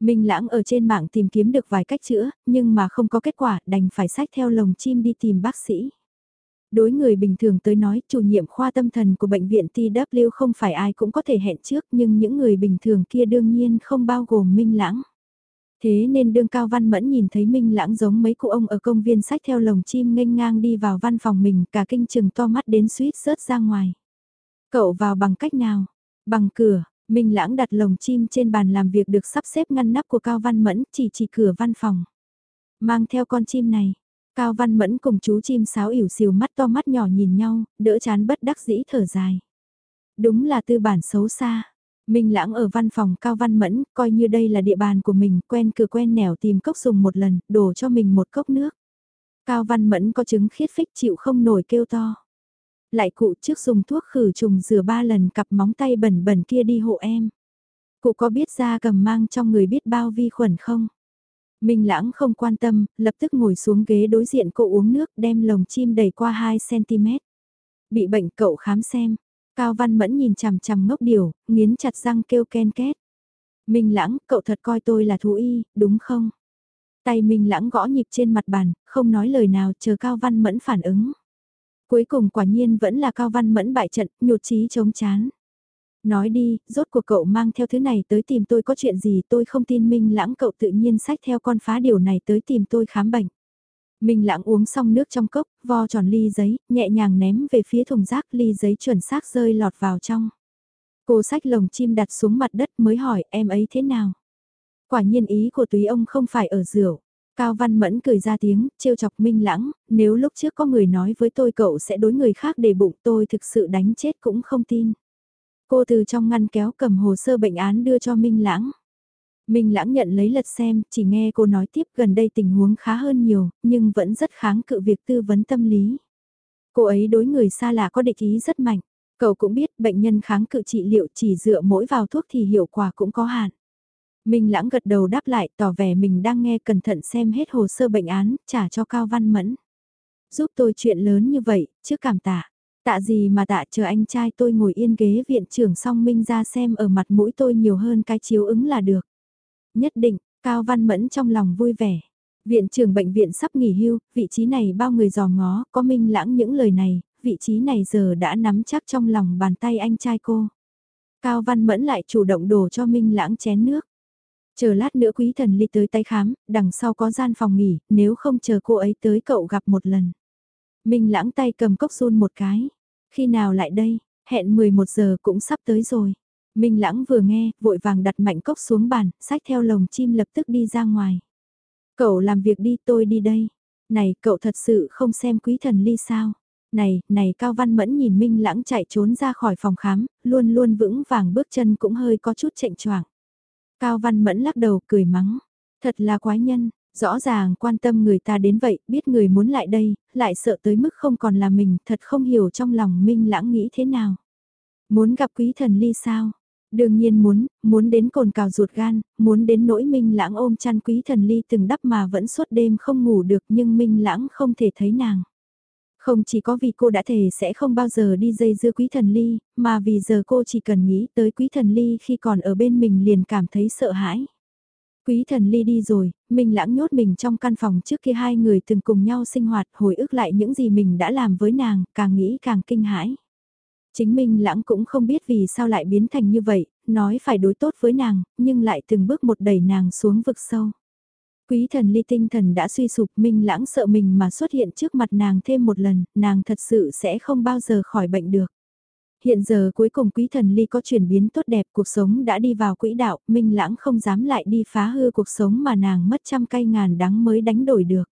Minh Lãng ở trên mạng tìm kiếm được vài cách chữa, nhưng mà không có kết quả, đành phải sách theo lồng chim đi tìm bác sĩ. Đối người bình thường tới nói, chủ nhiệm khoa tâm thần của bệnh viện TW không phải ai cũng có thể hẹn trước, nhưng những người bình thường kia đương nhiên không bao gồm Minh Lãng. Thế nên đương Cao Văn Mẫn nhìn thấy Minh Lãng giống mấy cụ ông ở công viên sách theo lồng chim nghênh ngang đi vào văn phòng mình cả kinh chừng to mắt đến suýt rớt ra ngoài. Cậu vào bằng cách nào? Bằng cửa, Minh Lãng đặt lồng chim trên bàn làm việc được sắp xếp ngăn nắp của Cao Văn Mẫn chỉ chỉ cửa văn phòng. Mang theo con chim này, Cao Văn Mẫn cùng chú chim sáo ỉu xìu mắt to mắt nhỏ nhìn nhau, đỡ chán bất đắc dĩ thở dài. Đúng là tư bản xấu xa. Minh Lãng ở văn phòng Cao Văn Mẫn, coi như đây là địa bàn của mình, quen cửa quen nẻo tìm cốc dùng một lần, đổ cho mình một cốc nước. Cao Văn Mẫn có chứng khiết phích chịu không nổi kêu to. Lại cụ trước dùng thuốc khử trùng rửa ba lần cặp móng tay bẩn bẩn kia đi hộ em. Cụ có biết da cầm mang trong người biết bao vi khuẩn không? Minh Lãng không quan tâm, lập tức ngồi xuống ghế đối diện cô uống nước đem lồng chim đẩy qua 2cm. Bị bệnh cậu khám xem, Cao Văn Mẫn nhìn chằm chằm ngốc điều, nghiến chặt răng kêu ken két. Minh Lãng, cậu thật coi tôi là thú y, đúng không? Tay Minh Lãng gõ nhịp trên mặt bàn, không nói lời nào chờ Cao Văn Mẫn phản ứng. Cuối cùng quả nhiên vẫn là Cao Văn Mẫn bại trận, nhột chí chống chán. Nói đi, rốt cuộc cậu mang theo thứ này tới tìm tôi có chuyện gì tôi không tin Minh Lãng cậu tự nhiên sách theo con phá điều này tới tìm tôi khám bệnh. Minh lãng uống xong nước trong cốc, vo tròn ly giấy, nhẹ nhàng ném về phía thùng rác ly giấy chuẩn xác rơi lọt vào trong. Cô sách lồng chim đặt xuống mặt đất mới hỏi em ấy thế nào. Quả nhiên ý của túy ông không phải ở rượu. Cao Văn Mẫn cười ra tiếng, trêu chọc Minh Lãng, nếu lúc trước có người nói với tôi cậu sẽ đối người khác để bụng tôi thực sự đánh chết cũng không tin. Cô từ trong ngăn kéo cầm hồ sơ bệnh án đưa cho Minh Lãng. Minh lãng nhận lấy lật xem, chỉ nghe cô nói tiếp gần đây tình huống khá hơn nhiều, nhưng vẫn rất kháng cự việc tư vấn tâm lý. Cô ấy đối người xa lạ có địch ý rất mạnh. Cậu cũng biết bệnh nhân kháng cự trị liệu chỉ dựa mỗi vào thuốc thì hiệu quả cũng có hạn. Minh lãng gật đầu đáp lại tỏ vẻ mình đang nghe cẩn thận xem hết hồ sơ bệnh án, trả cho Cao Văn Mẫn. Giúp tôi chuyện lớn như vậy, chứ cảm tạ. Tạ gì mà tạ chờ anh trai tôi ngồi yên ghế viện trưởng song Minh ra xem ở mặt mũi tôi nhiều hơn cái chiếu ứng là được. Nhất định, Cao Văn Mẫn trong lòng vui vẻ. Viện trưởng bệnh viện sắp nghỉ hưu, vị trí này bao người dò ngó, có minh lãng những lời này, vị trí này giờ đã nắm chắc trong lòng bàn tay anh trai cô. Cao Văn Mẫn lại chủ động đổ cho Minh Lãng chén nước. Chờ lát nữa quý thần ly tới tay khám, đằng sau có gian phòng nghỉ, nếu không chờ cô ấy tới cậu gặp một lần. Minh Lãng tay cầm cốc run một cái. Khi nào lại đây, hẹn 11 giờ cũng sắp tới rồi. Minh Lãng vừa nghe, vội vàng đặt mạnh cốc xuống bàn, sách theo lồng chim lập tức đi ra ngoài. Cậu làm việc đi tôi đi đây. Này cậu thật sự không xem quý thần ly sao? Này, này Cao Văn Mẫn nhìn Minh Lãng chạy trốn ra khỏi phòng khám, luôn luôn vững vàng bước chân cũng hơi có chút chệnh choạng. Cao Văn Mẫn lắc đầu cười mắng. Thật là quái nhân, rõ ràng quan tâm người ta đến vậy, biết người muốn lại đây, lại sợ tới mức không còn là mình, thật không hiểu trong lòng Minh Lãng nghĩ thế nào. Muốn gặp quý thần ly sao? Đương nhiên muốn, muốn đến cồn cào ruột gan, muốn đến nỗi Minh Lãng ôm chăn quý thần ly từng đắp mà vẫn suốt đêm không ngủ được nhưng Minh Lãng không thể thấy nàng. Không chỉ có vì cô đã thề sẽ không bao giờ đi dây dưa quý thần ly, mà vì giờ cô chỉ cần nghĩ tới quý thần ly khi còn ở bên mình liền cảm thấy sợ hãi. Quý thần ly đi rồi, mình lãng nhốt mình trong căn phòng trước kia hai người từng cùng nhau sinh hoạt hồi ức lại những gì mình đã làm với nàng, càng nghĩ càng kinh hãi. Chính mình lãng cũng không biết vì sao lại biến thành như vậy, nói phải đối tốt với nàng, nhưng lại từng bước một đẩy nàng xuống vực sâu. Quý thần ly tinh thần đã suy sụp minh lãng sợ mình mà xuất hiện trước mặt nàng thêm một lần, nàng thật sự sẽ không bao giờ khỏi bệnh được. Hiện giờ cuối cùng quý thần ly có chuyển biến tốt đẹp cuộc sống đã đi vào quỹ đạo, minh lãng không dám lại đi phá hư cuộc sống mà nàng mất trăm cây ngàn đắng mới đánh đổi được.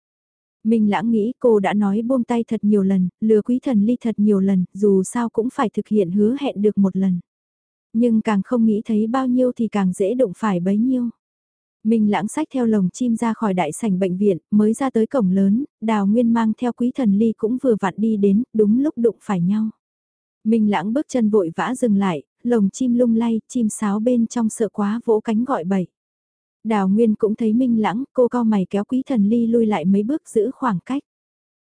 Minh lãng nghĩ cô đã nói buông tay thật nhiều lần, lừa quý thần ly thật nhiều lần, dù sao cũng phải thực hiện hứa hẹn được một lần. Nhưng càng không nghĩ thấy bao nhiêu thì càng dễ đụng phải bấy nhiêu. Minh lãng sách theo lồng chim ra khỏi đại sảnh bệnh viện, mới ra tới cổng lớn, đào nguyên mang theo quý thần ly cũng vừa vặn đi đến, đúng lúc đụng phải nhau. Minh lãng bước chân vội vã dừng lại, lồng chim lung lay, chim sáo bên trong sợ quá vỗ cánh gọi bậy. Đào Nguyên cũng thấy Minh lãng, cô cao mày kéo quý thần ly lui lại mấy bước giữ khoảng cách.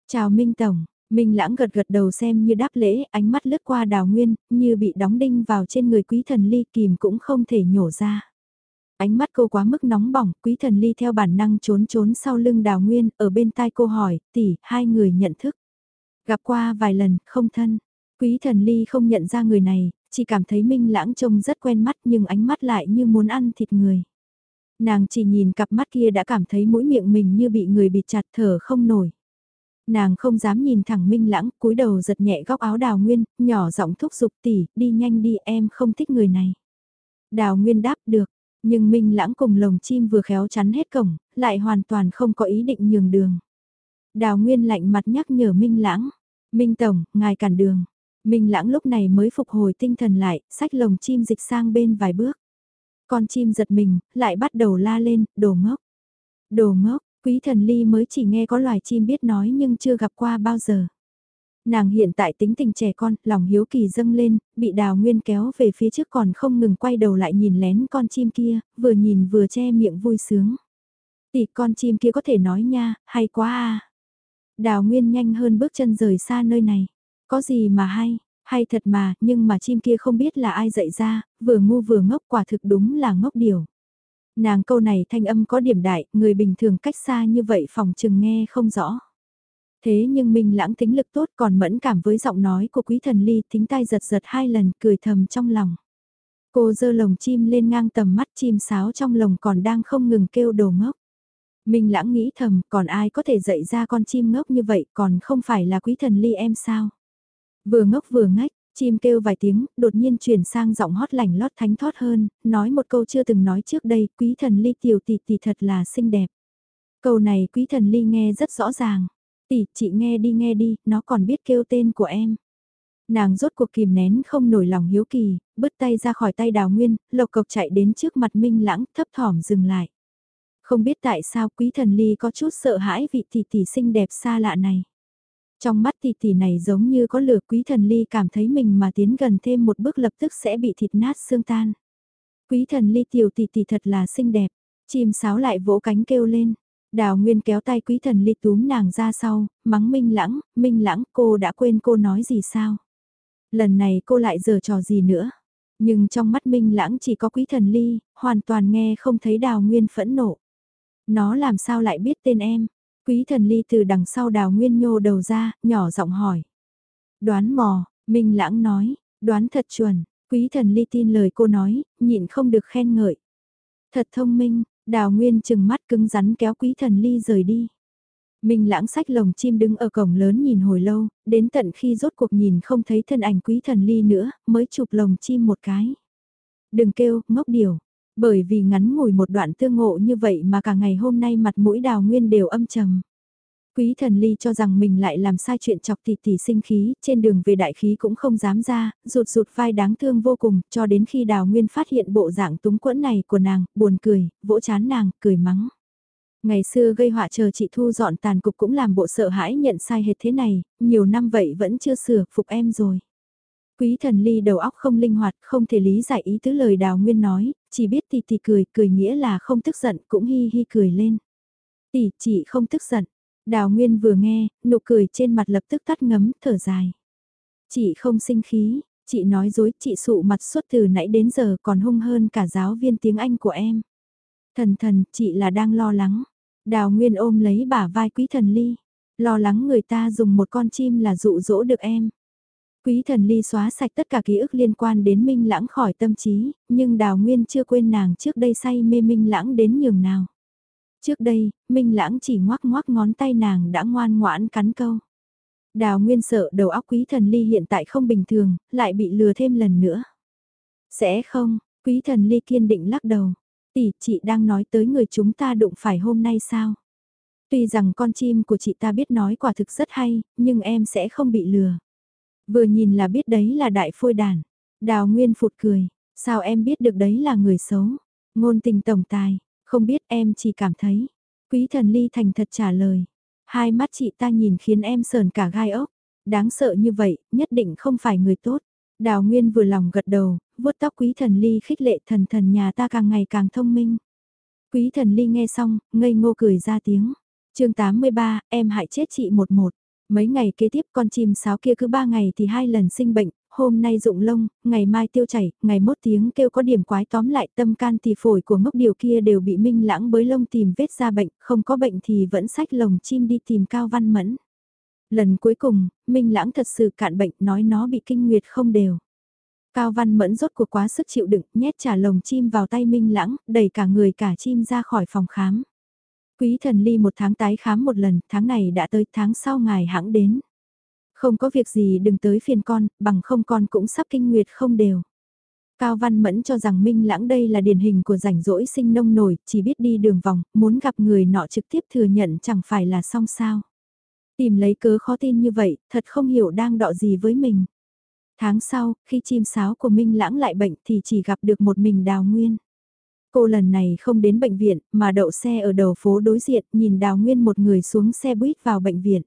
Chào Minh Tổng, Minh lãng gật gật đầu xem như đáp lễ, ánh mắt lướt qua đào nguyên, như bị đóng đinh vào trên người quý thần ly kìm cũng không thể nhổ ra. Ánh mắt cô quá mức nóng bỏng, quý thần ly theo bản năng trốn trốn sau lưng đào nguyên, ở bên tai cô hỏi, tỷ, hai người nhận thức. Gặp qua vài lần, không thân. Quý thần ly không nhận ra người này, chỉ cảm thấy minh lãng trông rất quen mắt nhưng ánh mắt lại như muốn ăn thịt người. Nàng chỉ nhìn cặp mắt kia đã cảm thấy mũi miệng mình như bị người bịt chặt thở không nổi. Nàng không dám nhìn thẳng minh lãng, cúi đầu giật nhẹ góc áo đào nguyên, nhỏ giọng thúc giục tỷ, đi nhanh đi em không thích người này. Đào nguyên đáp được, nhưng minh lãng cùng lồng chim vừa khéo chắn hết cổng, lại hoàn toàn không có ý định nhường đường. Đào nguyên lạnh mặt nhắc nhở minh lãng, minh tổng, ngài cản đường. Minh lãng lúc này mới phục hồi tinh thần lại, sách lồng chim dịch sang bên vài bước. Con chim giật mình, lại bắt đầu la lên, đồ ngốc. Đồ ngốc, quý thần ly mới chỉ nghe có loài chim biết nói nhưng chưa gặp qua bao giờ. Nàng hiện tại tính tình trẻ con, lòng hiếu kỳ dâng lên, bị đào nguyên kéo về phía trước còn không ngừng quay đầu lại nhìn lén con chim kia, vừa nhìn vừa che miệng vui sướng. Tỷ con chim kia có thể nói nha, hay quá à. Đào nguyên nhanh hơn bước chân rời xa nơi này. Có gì mà hay, hay thật mà, nhưng mà chim kia không biết là ai dạy ra, vừa ngu vừa ngốc quả thực đúng là ngốc điều. Nàng câu này thanh âm có điểm đại, người bình thường cách xa như vậy phòng chừng nghe không rõ. Thế nhưng Minh lãng tính lực tốt còn mẫn cảm với giọng nói của quý thần ly tính tay giật giật hai lần cười thầm trong lòng. Cô dơ lồng chim lên ngang tầm mắt chim sáo trong lồng còn đang không ngừng kêu đồ ngốc. Minh lãng nghĩ thầm còn ai có thể dạy ra con chim ngốc như vậy còn không phải là quý thần ly em sao. Vừa ngốc vừa ngách, chim kêu vài tiếng, đột nhiên chuyển sang giọng hót lành lót thánh thót hơn, nói một câu chưa từng nói trước đây, quý thần ly tiểu tỷ tỷ thật là xinh đẹp. Câu này quý thần ly nghe rất rõ ràng. Tỷ, chị nghe đi nghe đi, nó còn biết kêu tên của em. Nàng rốt cuộc kìm nén không nổi lòng hiếu kỳ, bứt tay ra khỏi tay đào nguyên, lộc cộc chạy đến trước mặt minh lãng, thấp thỏm dừng lại. Không biết tại sao quý thần ly có chút sợ hãi vị tỷ tỷ xinh đẹp xa lạ này. Trong mắt tỷ tỷ này giống như có lửa quý thần ly cảm thấy mình mà tiến gần thêm một bước lập tức sẽ bị thịt nát xương tan. Quý thần ly tiểu tỷ tỷ thật là xinh đẹp, chim sáo lại vỗ cánh kêu lên. Đào Nguyên kéo tay quý thần ly túm nàng ra sau, mắng Minh Lãng, Minh Lãng cô đã quên cô nói gì sao? Lần này cô lại giờ trò gì nữa? Nhưng trong mắt Minh Lãng chỉ có quý thần ly, hoàn toàn nghe không thấy Đào Nguyên phẫn nộ. Nó làm sao lại biết tên em? Quý thần ly từ đằng sau Đào Nguyên nhô đầu ra, nhỏ giọng hỏi. Đoán mò, Minh Lãng nói, đoán thật chuẩn, quý thần ly tin lời cô nói, nhịn không được khen ngợi. Thật thông minh, Đào Nguyên chừng mắt cứng rắn kéo quý thần ly rời đi. Minh lãng sách lồng chim đứng ở cổng lớn nhìn hồi lâu, đến tận khi rốt cuộc nhìn không thấy thân ảnh quý thần ly nữa, mới chụp lồng chim một cái. Đừng kêu, ngốc điều. Bởi vì ngắn ngủi một đoạn tương ngộ như vậy mà cả ngày hôm nay mặt mũi đào nguyên đều âm trầm. Quý thần ly cho rằng mình lại làm sai chuyện chọc tỷ tỷ sinh khí, trên đường về đại khí cũng không dám ra, rụt rụt vai đáng thương vô cùng, cho đến khi đào nguyên phát hiện bộ dạng túng quẫn này của nàng, buồn cười, vỗ chán nàng, cười mắng. Ngày xưa gây họa chờ chị thu dọn tàn cục cũng làm bộ sợ hãi nhận sai hệt thế này, nhiều năm vậy vẫn chưa sửa, phục em rồi. Quý thần ly đầu óc không linh hoạt, không thể lý giải ý tứ lời đào nguyên nói, chỉ biết tỷ tỷ cười, cười nghĩa là không tức giận, cũng hi hi cười lên. Tỷ, chị không tức giận. Đào nguyên vừa nghe, nụ cười trên mặt lập tức tắt ngấm, thở dài. Chị không sinh khí, chị nói dối, chị sụ mặt suốt từ nãy đến giờ còn hung hơn cả giáo viên tiếng Anh của em. Thần thần, chị là đang lo lắng. Đào Nguyên ôm lấy bả vai quý thần ly. Lo lắng người ta dùng một con chim là dụ dỗ được em. Quý thần ly xóa sạch tất cả ký ức liên quan đến Minh Lãng khỏi tâm trí, nhưng Đào Nguyên chưa quên nàng trước đây say mê Minh Lãng đến nhường nào. Trước đây, Minh Lãng chỉ ngoác ngoác ngón tay nàng đã ngoan ngoãn cắn câu. Đào Nguyên sợ đầu óc quý thần ly hiện tại không bình thường, lại bị lừa thêm lần nữa. Sẽ không, quý thần ly kiên định lắc đầu. Tỷ, chị đang nói tới người chúng ta đụng phải hôm nay sao? Tuy rằng con chim của chị ta biết nói quả thực rất hay, nhưng em sẽ không bị lừa. Vừa nhìn là biết đấy là đại phôi đàn. Đào Nguyên phụt cười, sao em biết được đấy là người xấu? Ngôn tình tổng tài, không biết em chỉ cảm thấy. Quý thần ly thành thật trả lời. Hai mắt chị ta nhìn khiến em sờn cả gai ốc. Đáng sợ như vậy, nhất định không phải người tốt. Đào Nguyên vừa lòng gật đầu, vuốt tóc quý thần ly khích lệ thần thần nhà ta càng ngày càng thông minh. Quý thần ly nghe xong, ngây ngô cười ra tiếng. chương 83, em hại chết chị một một. Mấy ngày kế tiếp con chim sáo kia cứ ba ngày thì hai lần sinh bệnh, hôm nay rụng lông, ngày mai tiêu chảy, ngày mốt tiếng kêu có điểm quái tóm lại tâm can thì phổi của ngốc điều kia đều bị minh lãng bới lông tìm vết ra bệnh, không có bệnh thì vẫn sách lồng chim đi tìm cao văn mẫn. Lần cuối cùng, minh lãng thật sự cạn bệnh nói nó bị kinh nguyệt không đều. Cao văn mẫn rốt cuộc quá sức chịu đựng, nhét trả lồng chim vào tay minh lãng, đẩy cả người cả chim ra khỏi phòng khám. Quý thần ly một tháng tái khám một lần, tháng này đã tới tháng sau ngài hãng đến. Không có việc gì đừng tới phiền con, bằng không con cũng sắp kinh nguyệt không đều. Cao Văn Mẫn cho rằng Minh Lãng đây là điển hình của rảnh rỗi sinh nông nổi, chỉ biết đi đường vòng, muốn gặp người nọ trực tiếp thừa nhận chẳng phải là xong sao. Tìm lấy cớ khó tin như vậy, thật không hiểu đang đọ gì với mình. Tháng sau, khi chim sáo của Minh Lãng lại bệnh thì chỉ gặp được một mình Đào Nguyên. Cô lần này không đến bệnh viện, mà đậu xe ở đầu phố đối diện, nhìn Đào Nguyên một người xuống xe buýt vào bệnh viện.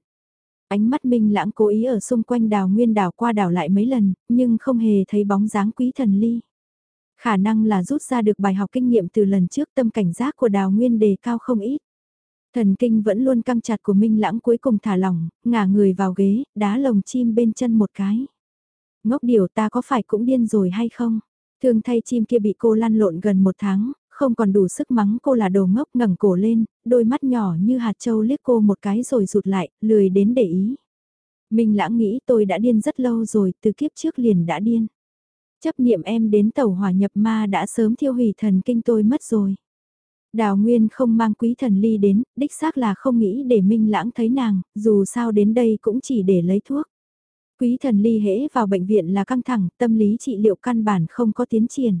Ánh mắt Minh Lãng cố ý ở xung quanh Đào Nguyên đảo qua đảo lại mấy lần, nhưng không hề thấy bóng dáng quý thần ly. Khả năng là rút ra được bài học kinh nghiệm từ lần trước tâm cảnh giác của Đào Nguyên đề cao không ít. Thần kinh vẫn luôn căng chặt của Minh Lãng cuối cùng thả lỏng, ngả người vào ghế, đá lồng chim bên chân một cái. Ngốc điều ta có phải cũng điên rồi hay không? Thường thay chim kia bị cô lăn lộn gần một tháng, không còn đủ sức mắng cô là đồ ngốc ngẩng cổ lên, đôi mắt nhỏ như hạt châu liếc cô một cái rồi rụt lại, lười đến để ý. Minh lãng nghĩ tôi đã điên rất lâu rồi, từ kiếp trước liền đã điên. Chấp niệm em đến tàu hỏa nhập ma đã sớm thiêu hủy thần kinh tôi mất rồi. Đào Nguyên không mang quý thần ly đến, đích xác là không nghĩ để Minh Lãng thấy nàng, dù sao đến đây cũng chỉ để lấy thuốc. Quý thần ly hễ vào bệnh viện là căng thẳng, tâm lý trị liệu căn bản không có tiến triển.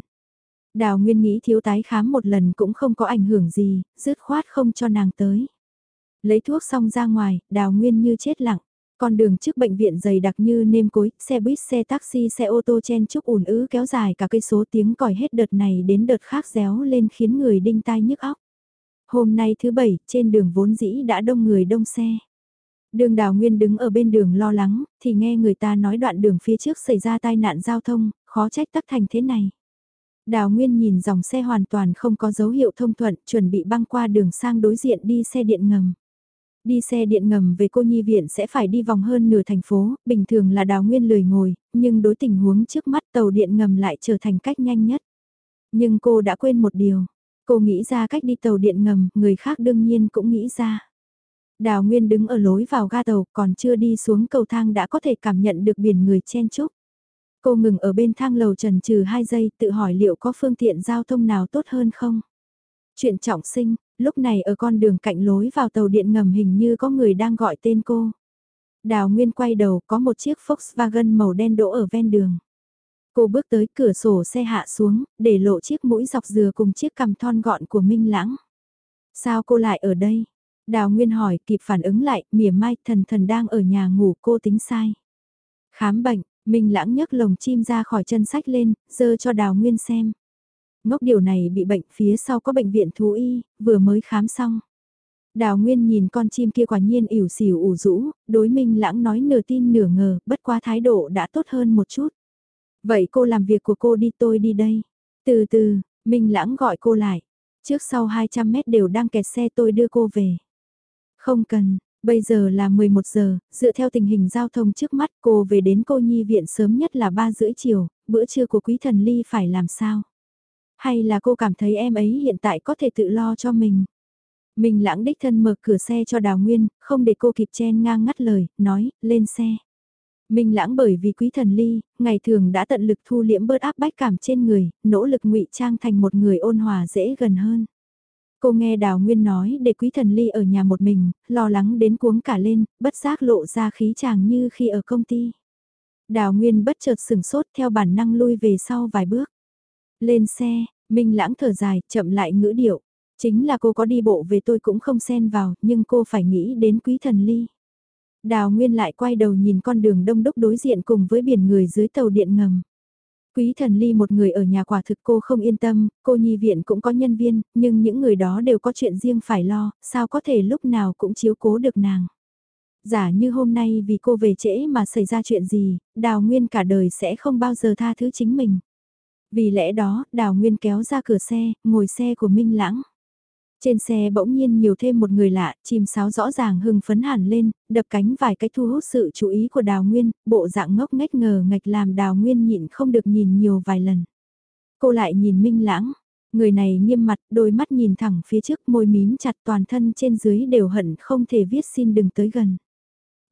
Đào Nguyên nghĩ thiếu tái khám một lần cũng không có ảnh hưởng gì, dứt khoát không cho nàng tới. Lấy thuốc xong ra ngoài, Đào Nguyên như chết lặng. Con đường trước bệnh viện dày đặc như nêm cối, xe buýt, xe taxi, xe ô tô chen chúc ùn ứ kéo dài cả cây số tiếng còi hết đợt này đến đợt khác réo lên khiến người đinh tai nhức óc. Hôm nay thứ bảy, trên đường vốn dĩ đã đông người đông xe. Đường đào nguyên đứng ở bên đường lo lắng, thì nghe người ta nói đoạn đường phía trước xảy ra tai nạn giao thông, khó trách tắc thành thế này. Đào Nguyên nhìn dòng xe hoàn toàn không có dấu hiệu thông thuận, chuẩn bị băng qua đường sang đối diện đi xe điện ngầm. Đi xe điện ngầm về cô nhi viện sẽ phải đi vòng hơn nửa thành phố, bình thường là Đào Nguyên lười ngồi, nhưng đối tình huống trước mắt tàu điện ngầm lại trở thành cách nhanh nhất. Nhưng cô đã quên một điều, cô nghĩ ra cách đi tàu điện ngầm, người khác đương nhiên cũng nghĩ ra. Đào Nguyên đứng ở lối vào ga tàu còn chưa đi xuống cầu thang đã có thể cảm nhận được biển người chen chúc. Cô ngừng ở bên thang lầu trần trừ 2 giây tự hỏi liệu có phương tiện giao thông nào tốt hơn không. Chuyện trọng sinh, lúc này ở con đường cạnh lối vào tàu điện ngầm hình như có người đang gọi tên cô. Đào Nguyên quay đầu có một chiếc Volkswagen màu đen đỗ ở ven đường. Cô bước tới cửa sổ xe hạ xuống, để lộ chiếc mũi dọc dừa cùng chiếc cằm thon gọn của Minh Lãng. Sao cô lại ở đây? Đào Nguyên hỏi kịp phản ứng lại, mỉa mai thần thần đang ở nhà ngủ cô tính sai. Khám bệnh, Minh Lãng nhấc lồng chim ra khỏi chân sách lên, dơ cho Đào Nguyên xem. Ngốc điều này bị bệnh phía sau có bệnh viện thú y, vừa mới khám xong. Đào Nguyên nhìn con chim kia quả nhiên ỉu xỉu ủ rũ, đối Minh Lãng nói nửa tin nửa ngờ, bất quá thái độ đã tốt hơn một chút. Vậy cô làm việc của cô đi tôi đi đây. Từ từ, Minh Lãng gọi cô lại. Trước sau 200 mét đều đang kẹt xe tôi đưa cô về. Không cần, bây giờ là 11 giờ, dựa theo tình hình giao thông trước mắt cô về đến cô nhi viện sớm nhất là 3 rưỡi chiều, bữa trưa của quý thần ly phải làm sao? Hay là cô cảm thấy em ấy hiện tại có thể tự lo cho mình? Mình lãng đích thân mở cửa xe cho Đào Nguyên, không để cô kịp chen ngang ngắt lời, nói, lên xe. Minh lãng bởi vì quý thần ly, ngày thường đã tận lực thu liễm bớt áp bách cảm trên người, nỗ lực ngụy trang thành một người ôn hòa dễ gần hơn. Cô nghe Đào Nguyên nói để quý thần ly ở nhà một mình, lo lắng đến cuống cả lên, bất giác lộ ra khí chàng như khi ở công ty. Đào Nguyên bất chợt sừng sốt theo bản năng lui về sau vài bước. Lên xe, Minh lãng thở dài, chậm lại ngữ điệu. Chính là cô có đi bộ về tôi cũng không xen vào, nhưng cô phải nghĩ đến quý thần ly. Đào Nguyên lại quay đầu nhìn con đường đông đúc đối diện cùng với biển người dưới tàu điện ngầm. Quý thần ly một người ở nhà quả thực cô không yên tâm, cô nhi viện cũng có nhân viên, nhưng những người đó đều có chuyện riêng phải lo, sao có thể lúc nào cũng chiếu cố được nàng. Giả như hôm nay vì cô về trễ mà xảy ra chuyện gì, Đào Nguyên cả đời sẽ không bao giờ tha thứ chính mình. Vì lẽ đó, Đào Nguyên kéo ra cửa xe, ngồi xe của Minh Lãng. Trên xe bỗng nhiên nhiều thêm một người lạ, chim sáo rõ ràng hưng phấn hẳn lên, đập cánh vài cái thu hút sự chú ý của Đào Nguyên, bộ dạng ngốc nghếch ngờ ngạch làm Đào Nguyên nhịn không được nhìn nhiều vài lần. Cô lại nhìn Minh Lãng, người này nghiêm mặt, đôi mắt nhìn thẳng phía trước môi mím chặt toàn thân trên dưới đều hận không thể viết xin đừng tới gần.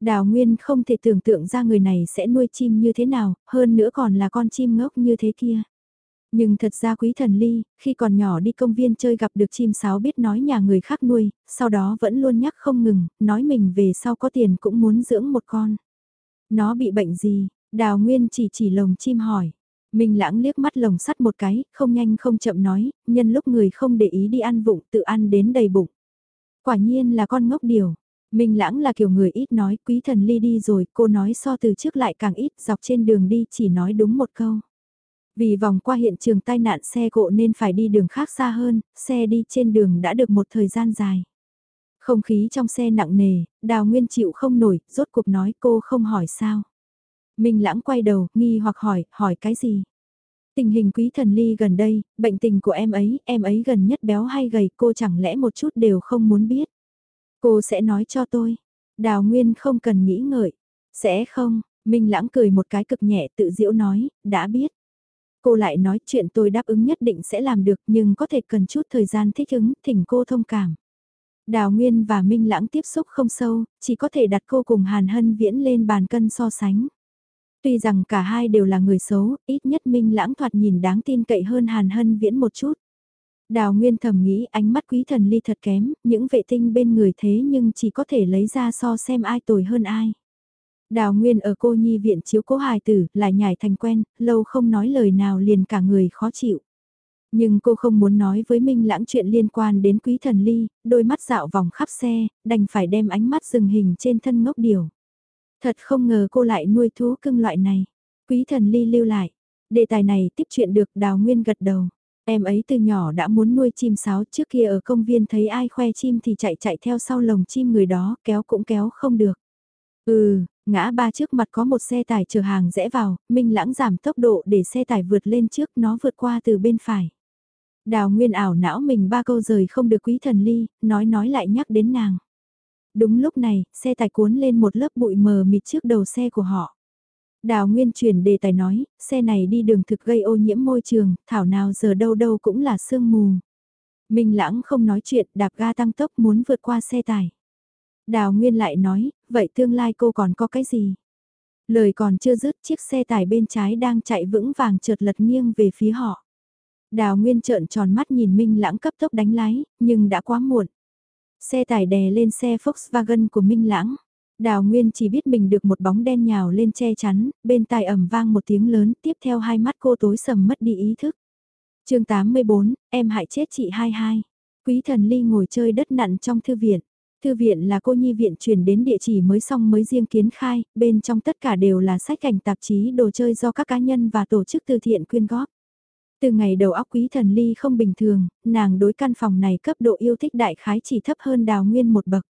Đào Nguyên không thể tưởng tượng ra người này sẽ nuôi chim như thế nào, hơn nữa còn là con chim ngốc như thế kia. Nhưng thật ra quý thần ly, khi còn nhỏ đi công viên chơi gặp được chim sáo biết nói nhà người khác nuôi, sau đó vẫn luôn nhắc không ngừng, nói mình về sau có tiền cũng muốn dưỡng một con. Nó bị bệnh gì? Đào Nguyên chỉ chỉ lồng chim hỏi. mình lãng liếc mắt lồng sắt một cái, không nhanh không chậm nói, nhân lúc người không để ý đi ăn vụng tự ăn đến đầy bụng. Quả nhiên là con ngốc điều. mình lãng là kiểu người ít nói, quý thần ly đi rồi, cô nói so từ trước lại càng ít, dọc trên đường đi chỉ nói đúng một câu. Vì vòng qua hiện trường tai nạn xe cộ nên phải đi đường khác xa hơn, xe đi trên đường đã được một thời gian dài. Không khí trong xe nặng nề, đào nguyên chịu không nổi, rốt cuộc nói cô không hỏi sao. Minh lãng quay đầu, nghi hoặc hỏi, hỏi cái gì? Tình hình quý thần ly gần đây, bệnh tình của em ấy, em ấy gần nhất béo hay gầy, cô chẳng lẽ một chút đều không muốn biết. Cô sẽ nói cho tôi. Đào Nguyên không cần nghĩ ngợi. Sẽ không, Minh lãng cười một cái cực nhẹ tự diễu nói, đã biết. Cô lại nói chuyện tôi đáp ứng nhất định sẽ làm được nhưng có thể cần chút thời gian thích ứng, thỉnh cô thông cảm. Đào Nguyên và Minh Lãng tiếp xúc không sâu, chỉ có thể đặt cô cùng Hàn Hân Viễn lên bàn cân so sánh. Tuy rằng cả hai đều là người xấu, ít nhất Minh Lãng thoạt nhìn đáng tin cậy hơn Hàn Hân Viễn một chút. Đào Nguyên thầm nghĩ ánh mắt quý thần ly thật kém, những vệ tinh bên người thế nhưng chỉ có thể lấy ra so xem ai tồi hơn ai. Đào Nguyên ở cô nhi viện chiếu cố hài tử, lại nhảy thành quen, lâu không nói lời nào liền cả người khó chịu. Nhưng cô không muốn nói với Minh Lãng chuyện liên quan đến quý thần ly, đôi mắt dạo vòng khắp xe, đành phải đem ánh mắt dừng hình trên thân ngốc điều. Thật không ngờ cô lại nuôi thú cưng loại này. Quý thần ly lưu lại. Đề tài này tiếp chuyện được Đào Nguyên gật đầu. Em ấy từ nhỏ đã muốn nuôi chim sáo trước kia ở công viên thấy ai khoe chim thì chạy chạy theo sau lồng chim người đó kéo cũng kéo không được. Ừ, Ngã ba trước mặt có một xe tải chở hàng rẽ vào, Minh Lãng giảm tốc độ để xe tải vượt lên trước nó vượt qua từ bên phải. Đào Nguyên ảo não mình ba câu rời không được quý thần ly, nói nói lại nhắc đến nàng. Đúng lúc này, xe tải cuốn lên một lớp bụi mờ mịt trước đầu xe của họ. Đào Nguyên chuyển đề tài nói, xe này đi đường thực gây ô nhiễm môi trường, thảo nào giờ đâu đâu cũng là sương mù. Minh Lãng không nói chuyện, đạp ga tăng tốc muốn vượt qua xe tải. Đào Nguyên lại nói, vậy tương lai cô còn có cái gì? Lời còn chưa dứt chiếc xe tải bên trái đang chạy vững vàng chợt lật nghiêng về phía họ. Đào Nguyên trợn tròn mắt nhìn Minh Lãng cấp tốc đánh lái, nhưng đã quá muộn. Xe tải đè lên xe Volkswagen của Minh Lãng. Đào Nguyên chỉ biết mình được một bóng đen nhào lên che chắn, bên tai ẩm vang một tiếng lớn, tiếp theo hai mắt cô tối sầm mất đi ý thức. chương 84, em hại chết chị 22. Quý thần ly ngồi chơi đất nặn trong thư viện. Thư viện là cô nhi viện chuyển đến địa chỉ mới xong mới riêng kiến khai, bên trong tất cả đều là sách cảnh tạp chí đồ chơi do các cá nhân và tổ chức từ thiện quyên góp. Từ ngày đầu óc quý thần ly không bình thường, nàng đối căn phòng này cấp độ yêu thích đại khái chỉ thấp hơn đào nguyên một bậc.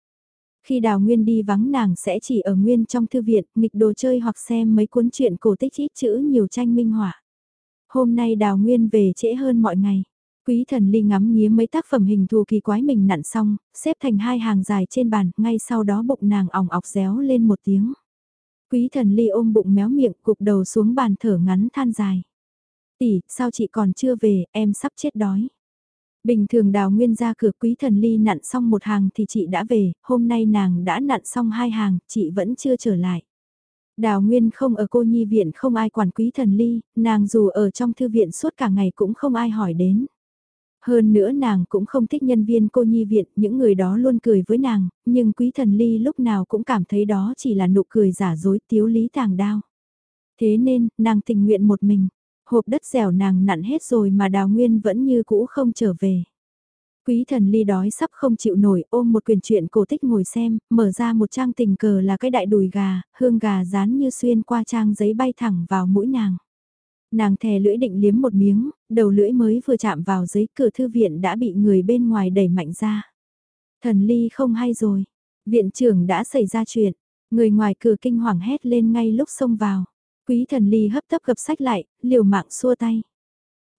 Khi đào nguyên đi vắng nàng sẽ chỉ ở nguyên trong thư viện, nghịch đồ chơi hoặc xem mấy cuốn truyện cổ tích ít chữ nhiều tranh minh họa. Hôm nay đào nguyên về trễ hơn mọi ngày. Quý thần ly ngắm nghía mấy tác phẩm hình thù kỳ quái mình nặn xong, xếp thành hai hàng dài trên bàn, ngay sau đó bụng nàng ỏng ọc réo lên một tiếng. Quý thần ly ôm bụng méo miệng, cục đầu xuống bàn thở ngắn than dài. Tỷ, sao chị còn chưa về, em sắp chết đói. Bình thường đào nguyên ra cửa quý thần ly nặn xong một hàng thì chị đã về, hôm nay nàng đã nặn xong hai hàng, chị vẫn chưa trở lại. Đào Nguyên không ở cô nhi viện không ai quản quý thần ly, nàng dù ở trong thư viện suốt cả ngày cũng không ai hỏi đến. Hơn nữa nàng cũng không thích nhân viên cô nhi viện, những người đó luôn cười với nàng, nhưng quý thần ly lúc nào cũng cảm thấy đó chỉ là nụ cười giả dối tiếu lý tàng đao. Thế nên, nàng tình nguyện một mình, hộp đất dẻo nàng nặn hết rồi mà đào nguyên vẫn như cũ không trở về. Quý thần ly đói sắp không chịu nổi ôm một quyền truyện cổ tích ngồi xem, mở ra một trang tình cờ là cái đại đùi gà, hương gà rán như xuyên qua trang giấy bay thẳng vào mũi nàng. Nàng thè lưỡi định liếm một miếng, đầu lưỡi mới vừa chạm vào giấy cửa thư viện đã bị người bên ngoài đẩy mạnh ra. Thần ly không hay rồi, viện trưởng đã xảy ra chuyện, người ngoài cửa kinh hoàng hét lên ngay lúc xông vào. Quý thần ly hấp tấp gập sách lại, liều mạng xua tay.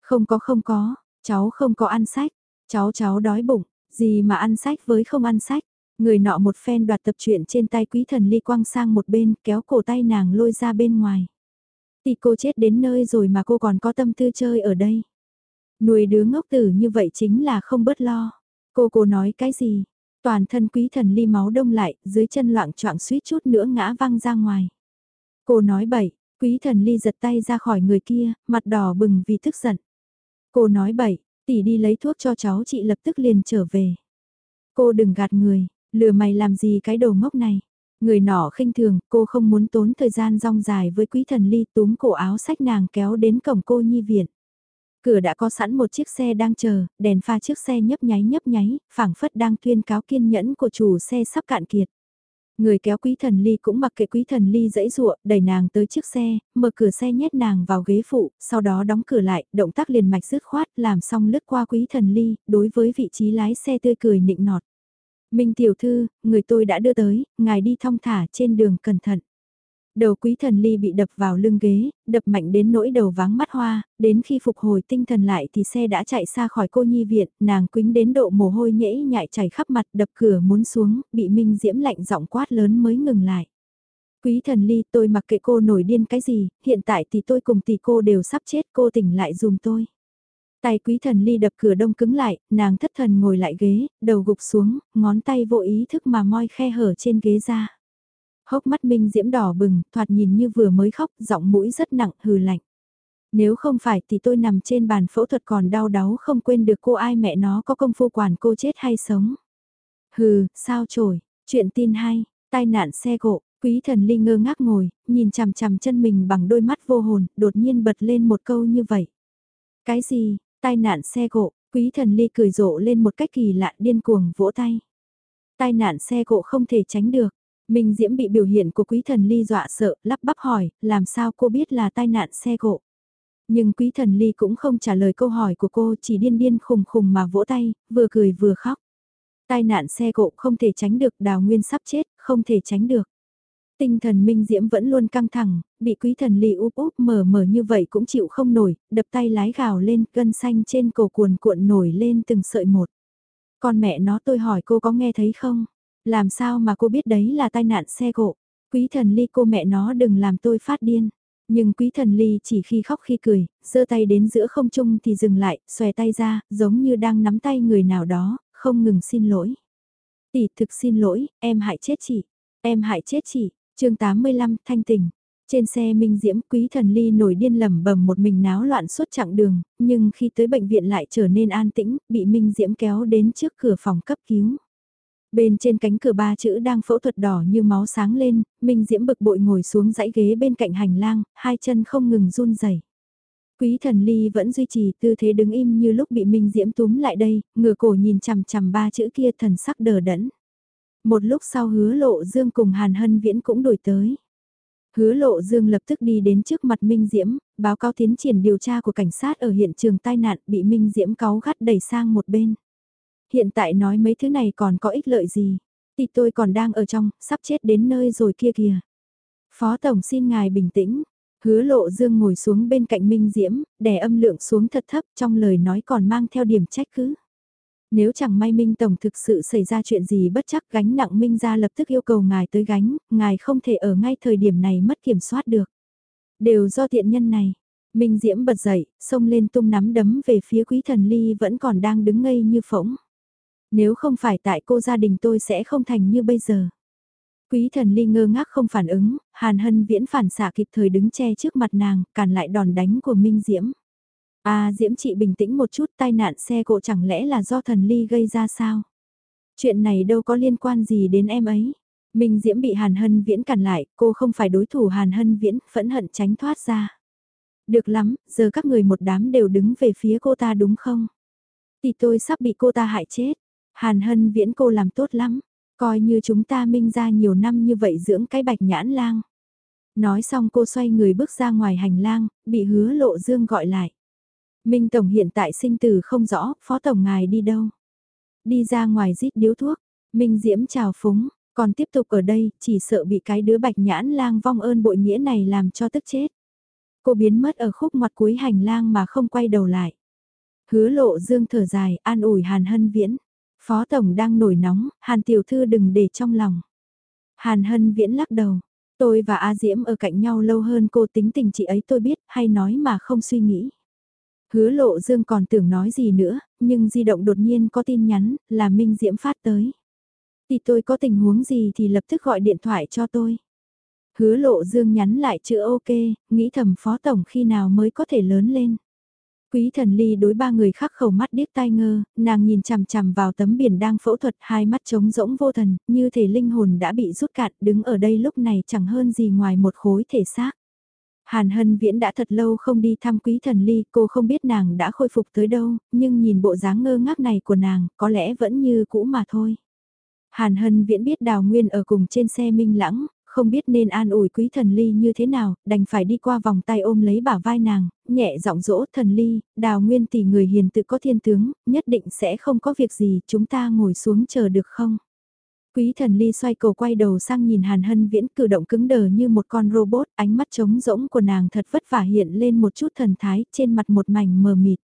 Không có không có, cháu không có ăn sách, cháu cháu đói bụng, gì mà ăn sách với không ăn sách. Người nọ một phen đoạt tập truyện trên tay quý thần ly quăng sang một bên kéo cổ tay nàng lôi ra bên ngoài. Thì cô chết đến nơi rồi mà cô còn có tâm tư chơi ở đây. Nuôi đứa ngốc tử như vậy chính là không bớt lo. Cô cô nói cái gì? Toàn thân quý thần ly máu đông lại, dưới chân loạn choạng suýt chút nữa ngã văng ra ngoài. Cô nói bậy, quý thần ly giật tay ra khỏi người kia, mặt đỏ bừng vì tức giận. Cô nói bậy, tỷ đi lấy thuốc cho cháu chị lập tức liền trở về. Cô đừng gạt người, lừa mày làm gì cái đồ ngốc này. Người nọ khinh thường, cô không muốn tốn thời gian rong dài với quý thần ly túm cổ áo sách nàng kéo đến cổng cô nhi viện. Cửa đã có sẵn một chiếc xe đang chờ, đèn pha chiếc xe nhấp nháy nhấp nháy, phảng phất đang tuyên cáo kiên nhẫn của chủ xe sắp cạn kiệt. Người kéo quý thần ly cũng mặc kệ quý thần ly dãy ruộng đẩy nàng tới chiếc xe, mở cửa xe nhét nàng vào ghế phụ, sau đó đóng cửa lại, động tác liền mạch dứt khoát, làm xong lướt qua quý thần ly, đối với vị trí lái xe tươi cười nịnh nọt. Minh tiểu thư, người tôi đã đưa tới, ngài đi thong thả trên đường cẩn thận. Đầu quý thần ly bị đập vào lưng ghế, đập mạnh đến nỗi đầu váng mắt hoa, đến khi phục hồi tinh thần lại thì xe đã chạy xa khỏi cô nhi viện, nàng quính đến độ mồ hôi nhễ nhại chảy khắp mặt đập cửa muốn xuống, bị Minh Diễm lạnh giọng quát lớn mới ngừng lại. Quý thần ly tôi mặc kệ cô nổi điên cái gì, hiện tại thì tôi cùng tỷ cô đều sắp chết cô tỉnh lại dùm tôi. Tay quý thần ly đập cửa đông cứng lại, nàng thất thần ngồi lại ghế, đầu gục xuống, ngón tay vô ý thức mà moi khe hở trên ghế ra. Hốc mắt minh diễm đỏ bừng, thoạt nhìn như vừa mới khóc, giọng mũi rất nặng, hừ lạnh. Nếu không phải thì tôi nằm trên bàn phẫu thuật còn đau đáu không quên được cô ai mẹ nó có công phu quản cô chết hay sống. Hừ, sao trổi, chuyện tin hay, tai nạn xe cộ, quý thần ly ngơ ngác ngồi, nhìn chằm chằm chân mình bằng đôi mắt vô hồn, đột nhiên bật lên một câu như vậy. Cái gì, Tai nạn xe cộ, quý thần ly cười rộ lên một cách kỳ lạ điên cuồng vỗ tay. Tai nạn xe cộ không thể tránh được. Minh Diễm bị biểu hiện của quý thần ly dọa sợ, lắp bắp hỏi, làm sao cô biết là tai nạn xe cộ. Nhưng quý thần ly cũng không trả lời câu hỏi của cô, chỉ điên điên khùng khùng mà vỗ tay, vừa cười vừa khóc. Tai nạn xe cộ không thể tránh được, đào nguyên sắp chết, không thể tránh được. Tinh thần minh diễm vẫn luôn căng thẳng, bị quý thần ly úp úp mở mở như vậy cũng chịu không nổi, đập tay lái gào lên, cân xanh trên cổ cuồn cuộn nổi lên từng sợi một. Con mẹ nó tôi hỏi cô có nghe thấy không? Làm sao mà cô biết đấy là tai nạn xe cộ? Quý thần ly cô mẹ nó đừng làm tôi phát điên. Nhưng quý thần ly chỉ khi khóc khi cười, giơ tay đến giữa không trung thì dừng lại, xòe tay ra, giống như đang nắm tay người nào đó, không ngừng xin lỗi. Tỷ thực xin lỗi, em hại chết chị. Em hại chết chị chương 85, thanh tỉnh. Trên xe Minh Diễm Quý Thần Ly nổi điên lầm bầm một mình náo loạn suốt chặng đường, nhưng khi tới bệnh viện lại trở nên an tĩnh, bị Minh Diễm kéo đến trước cửa phòng cấp cứu. Bên trên cánh cửa ba chữ đang phẫu thuật đỏ như máu sáng lên, Minh Diễm bực bội ngồi xuống dãy ghế bên cạnh hành lang, hai chân không ngừng run rẩy. Quý thần ly vẫn duy trì tư thế đứng im như lúc bị Minh Diễm túm lại đây, ngửa cổ nhìn chằm chằm ba chữ kia thần sắc đờ đẫn. Một lúc sau hứa lộ dương cùng Hàn Hân Viễn cũng đổi tới. Hứa lộ dương lập tức đi đến trước mặt Minh Diễm, báo cáo tiến triển điều tra của cảnh sát ở hiện trường tai nạn bị Minh Diễm cáu gắt đẩy sang một bên. Hiện tại nói mấy thứ này còn có ích lợi gì? Thì tôi còn đang ở trong, sắp chết đến nơi rồi kia kìa. Phó Tổng xin ngài bình tĩnh. Hứa lộ dương ngồi xuống bên cạnh Minh Diễm, đè âm lượng xuống thật thấp trong lời nói còn mang theo điểm trách cứ. Nếu chẳng may Minh Tổng thực sự xảy ra chuyện gì bất chắc gánh nặng Minh ra lập tức yêu cầu ngài tới gánh, ngài không thể ở ngay thời điểm này mất kiểm soát được. Đều do thiện nhân này. Minh Diễm bật dậy, xông lên tung nắm đấm về phía quý thần ly vẫn còn đang đứng ngây như phỗng. Nếu không phải tại cô gia đình tôi sẽ không thành như bây giờ. Quý thần ly ngơ ngác không phản ứng, Hàn Hân viễn phản xạ kịp thời đứng che trước mặt nàng, cản lại đòn đánh của Minh Diễm. À Diễm chị bình tĩnh một chút tai nạn xe cộ chẳng lẽ là do thần ly gây ra sao? Chuyện này đâu có liên quan gì đến em ấy. Minh Diễm bị Hàn Hân Viễn cản lại, cô không phải đối thủ Hàn Hân Viễn, phẫn hận tránh thoát ra. Được lắm, giờ các người một đám đều đứng về phía cô ta đúng không? Thì tôi sắp bị cô ta hại chết. Hàn Hân Viễn cô làm tốt lắm, coi như chúng ta minh ra nhiều năm như vậy dưỡng cái bạch nhãn lang. Nói xong cô xoay người bước ra ngoài hành lang, bị hứa lộ dương gọi lại. Minh Tổng hiện tại sinh tử không rõ, Phó Tổng ngài đi đâu? Đi ra ngoài rít điếu thuốc, Minh Diễm chào phúng, còn tiếp tục ở đây, chỉ sợ bị cái đứa bạch nhãn lang vong ơn bội nghĩa này làm cho tức chết. Cô biến mất ở khúc mặt cuối hành lang mà không quay đầu lại. Hứa lộ dương thở dài, an ủi Hàn Hân Viễn. Phó Tổng đang nổi nóng, Hàn Tiểu Thư đừng để trong lòng. Hàn Hân Viễn lắc đầu. Tôi và A Diễm ở cạnh nhau lâu hơn cô tính tình chị ấy tôi biết, hay nói mà không suy nghĩ. Hứa lộ dương còn tưởng nói gì nữa, nhưng di động đột nhiên có tin nhắn, là Minh Diễm phát tới. Thì tôi có tình huống gì thì lập tức gọi điện thoại cho tôi. Hứa lộ dương nhắn lại chữ ok, nghĩ thầm phó tổng khi nào mới có thể lớn lên. Quý thần ly đối ba người khác khẩu mắt điếc tai ngơ, nàng nhìn chằm chằm vào tấm biển đang phẫu thuật hai mắt trống rỗng vô thần, như thể linh hồn đã bị rút cạn đứng ở đây lúc này chẳng hơn gì ngoài một khối thể xác. Hàn Hân Viễn đã thật lâu không đi thăm quý thần ly, cô không biết nàng đã khôi phục tới đâu, nhưng nhìn bộ dáng ngơ ngác này của nàng, có lẽ vẫn như cũ mà thôi. Hàn Hân Viễn biết Đào Nguyên ở cùng trên xe Minh Lãng, không biết nên an ủi quý thần ly như thế nào, đành phải đi qua vòng tay ôm lấy bả vai nàng, nhẹ giọng dỗ thần ly, Đào Nguyên tỷ người hiền tự có thiên tướng, nhất định sẽ không có việc gì, chúng ta ngồi xuống chờ được không? Quý thần ly xoay cầu quay đầu sang nhìn Hàn Hân Viễn cử động cứng đờ như một con robot, ánh mắt trống rỗng của nàng thật vất vả hiện lên một chút thần thái, trên mặt một mảnh mờ mịt.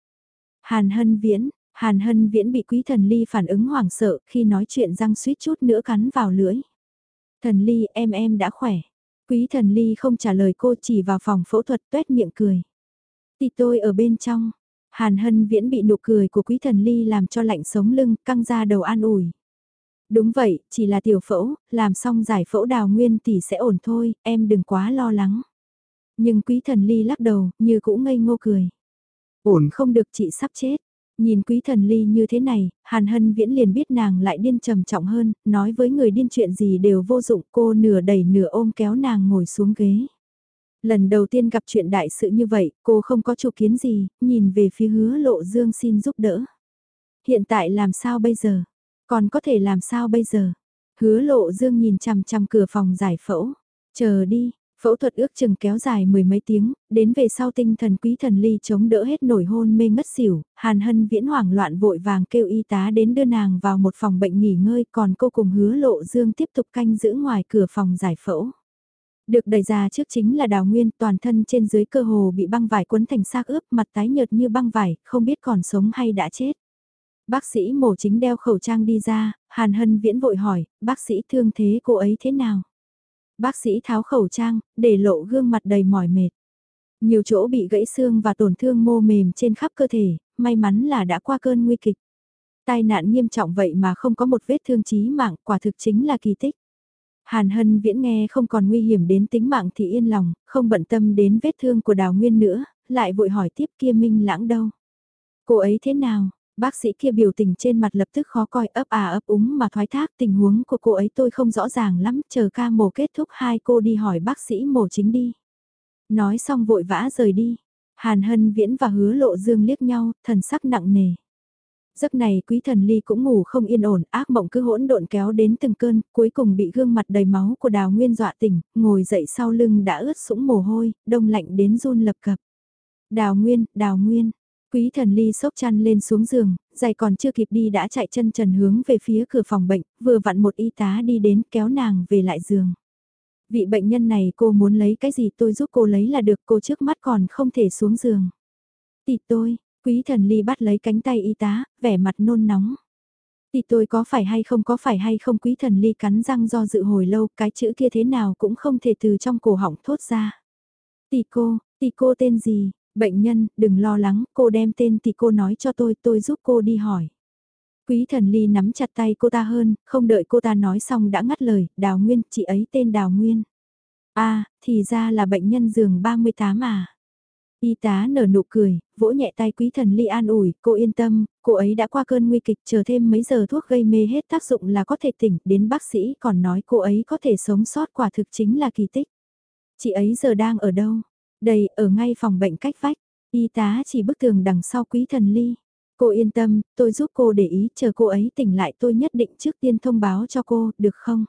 Hàn Hân Viễn, Hàn Hân Viễn bị quý thần ly phản ứng hoảng sợ khi nói chuyện răng suýt chút nữa cắn vào lưỡi. Thần ly em em đã khỏe. Quý thần ly không trả lời cô chỉ vào phòng phẫu thuật tuét miệng cười. Thì tôi ở bên trong. Hàn Hân Viễn bị nụ cười của quý thần ly làm cho lạnh sống lưng, căng ra đầu an ủi. Đúng vậy, chỉ là tiểu phẫu, làm xong giải phẫu đào nguyên tỷ sẽ ổn thôi, em đừng quá lo lắng. Nhưng quý thần ly lắc đầu, như cũng ngây ngô cười. Ổn không được chị sắp chết. Nhìn quý thần ly như thế này, Hàn Hân Viễn liền biết nàng lại điên trầm trọng hơn, nói với người điên chuyện gì đều vô dụng cô nửa đẩy nửa ôm kéo nàng ngồi xuống ghế. Lần đầu tiên gặp chuyện đại sự như vậy, cô không có chủ kiến gì, nhìn về phía hứa lộ dương xin giúp đỡ. Hiện tại làm sao bây giờ? Còn có thể làm sao bây giờ? Hứa lộ dương nhìn chằm chằm cửa phòng giải phẫu. Chờ đi, phẫu thuật ước chừng kéo dài mười mấy tiếng, đến về sau tinh thần quý thần ly chống đỡ hết nổi hôn mê ngất xỉu, hàn hân viễn hoảng loạn vội vàng kêu y tá đến đưa nàng vào một phòng bệnh nghỉ ngơi còn cô cùng hứa lộ dương tiếp tục canh giữ ngoài cửa phòng giải phẫu. Được đẩy ra trước chính là đào nguyên toàn thân trên dưới cơ hồ bị băng vải quấn thành xác ướp mặt tái nhợt như băng vải, không biết còn sống hay đã chết. Bác sĩ mổ chính đeo khẩu trang đi ra, Hàn Hân Viễn vội hỏi, bác sĩ thương thế cô ấy thế nào? Bác sĩ tháo khẩu trang, để lộ gương mặt đầy mỏi mệt. Nhiều chỗ bị gãy xương và tổn thương mô mềm trên khắp cơ thể, may mắn là đã qua cơn nguy kịch. Tai nạn nghiêm trọng vậy mà không có một vết thương chí mạng, quả thực chính là kỳ tích. Hàn Hân Viễn nghe không còn nguy hiểm đến tính mạng thì yên lòng, không bận tâm đến vết thương của Đào Nguyên nữa, lại vội hỏi tiếp kia Minh Lãng đâu. Cô ấy thế nào? Bác sĩ kia biểu tình trên mặt lập tức khó coi ấp à ấp úng mà thoái thác tình huống của cô ấy tôi không rõ ràng lắm, chờ ca mổ kết thúc hai cô đi hỏi bác sĩ mổ chính đi. Nói xong vội vã rời đi, Hàn Hân Viễn và Hứa Lộ Dương liếc nhau, thần sắc nặng nề. Giấc này quý thần ly cũng ngủ không yên ổn, ác mộng cứ hỗn độn kéo đến từng cơn, cuối cùng bị gương mặt đầy máu của đào nguyên dọa tỉnh, ngồi dậy sau lưng đã ướt sũng mồ hôi, đông lạnh đến run lập cập. Đào nguyên, đào nguyên, quý thần ly sốc chăn lên xuống giường, giày còn chưa kịp đi đã chạy chân trần hướng về phía cửa phòng bệnh, vừa vặn một y tá đi đến kéo nàng về lại giường. Vị bệnh nhân này cô muốn lấy cái gì tôi giúp cô lấy là được cô trước mắt còn không thể xuống giường. Tịt tôi, Quý thần ly bắt lấy cánh tay y tá, vẻ mặt nôn nóng. Tịt tôi có phải hay không có phải hay không quý thần ly cắn răng do dự hồi lâu cái chữ kia thế nào cũng không thể từ trong cổ họng thốt ra. Tịt cô, tịt cô tên gì? Bệnh nhân, đừng lo lắng, cô đem tên thì cô nói cho tôi, tôi giúp cô đi hỏi. Quý thần ly nắm chặt tay cô ta hơn, không đợi cô ta nói xong đã ngắt lời, Đào Nguyên, chị ấy tên Đào Nguyên. À, thì ra là bệnh nhân giường 38 à. Y tá nở nụ cười, vỗ nhẹ tay quý thần ly an ủi, cô yên tâm, cô ấy đã qua cơn nguy kịch chờ thêm mấy giờ thuốc gây mê hết tác dụng là có thể tỉnh, đến bác sĩ còn nói cô ấy có thể sống sót quả thực chính là kỳ tích. Chị ấy giờ đang ở đâu? Đây, ở ngay phòng bệnh cách vách. Y tá chỉ bức tường đằng sau quý thần ly. Cô yên tâm, tôi giúp cô để ý, chờ cô ấy tỉnh lại tôi nhất định trước tiên thông báo cho cô, được không?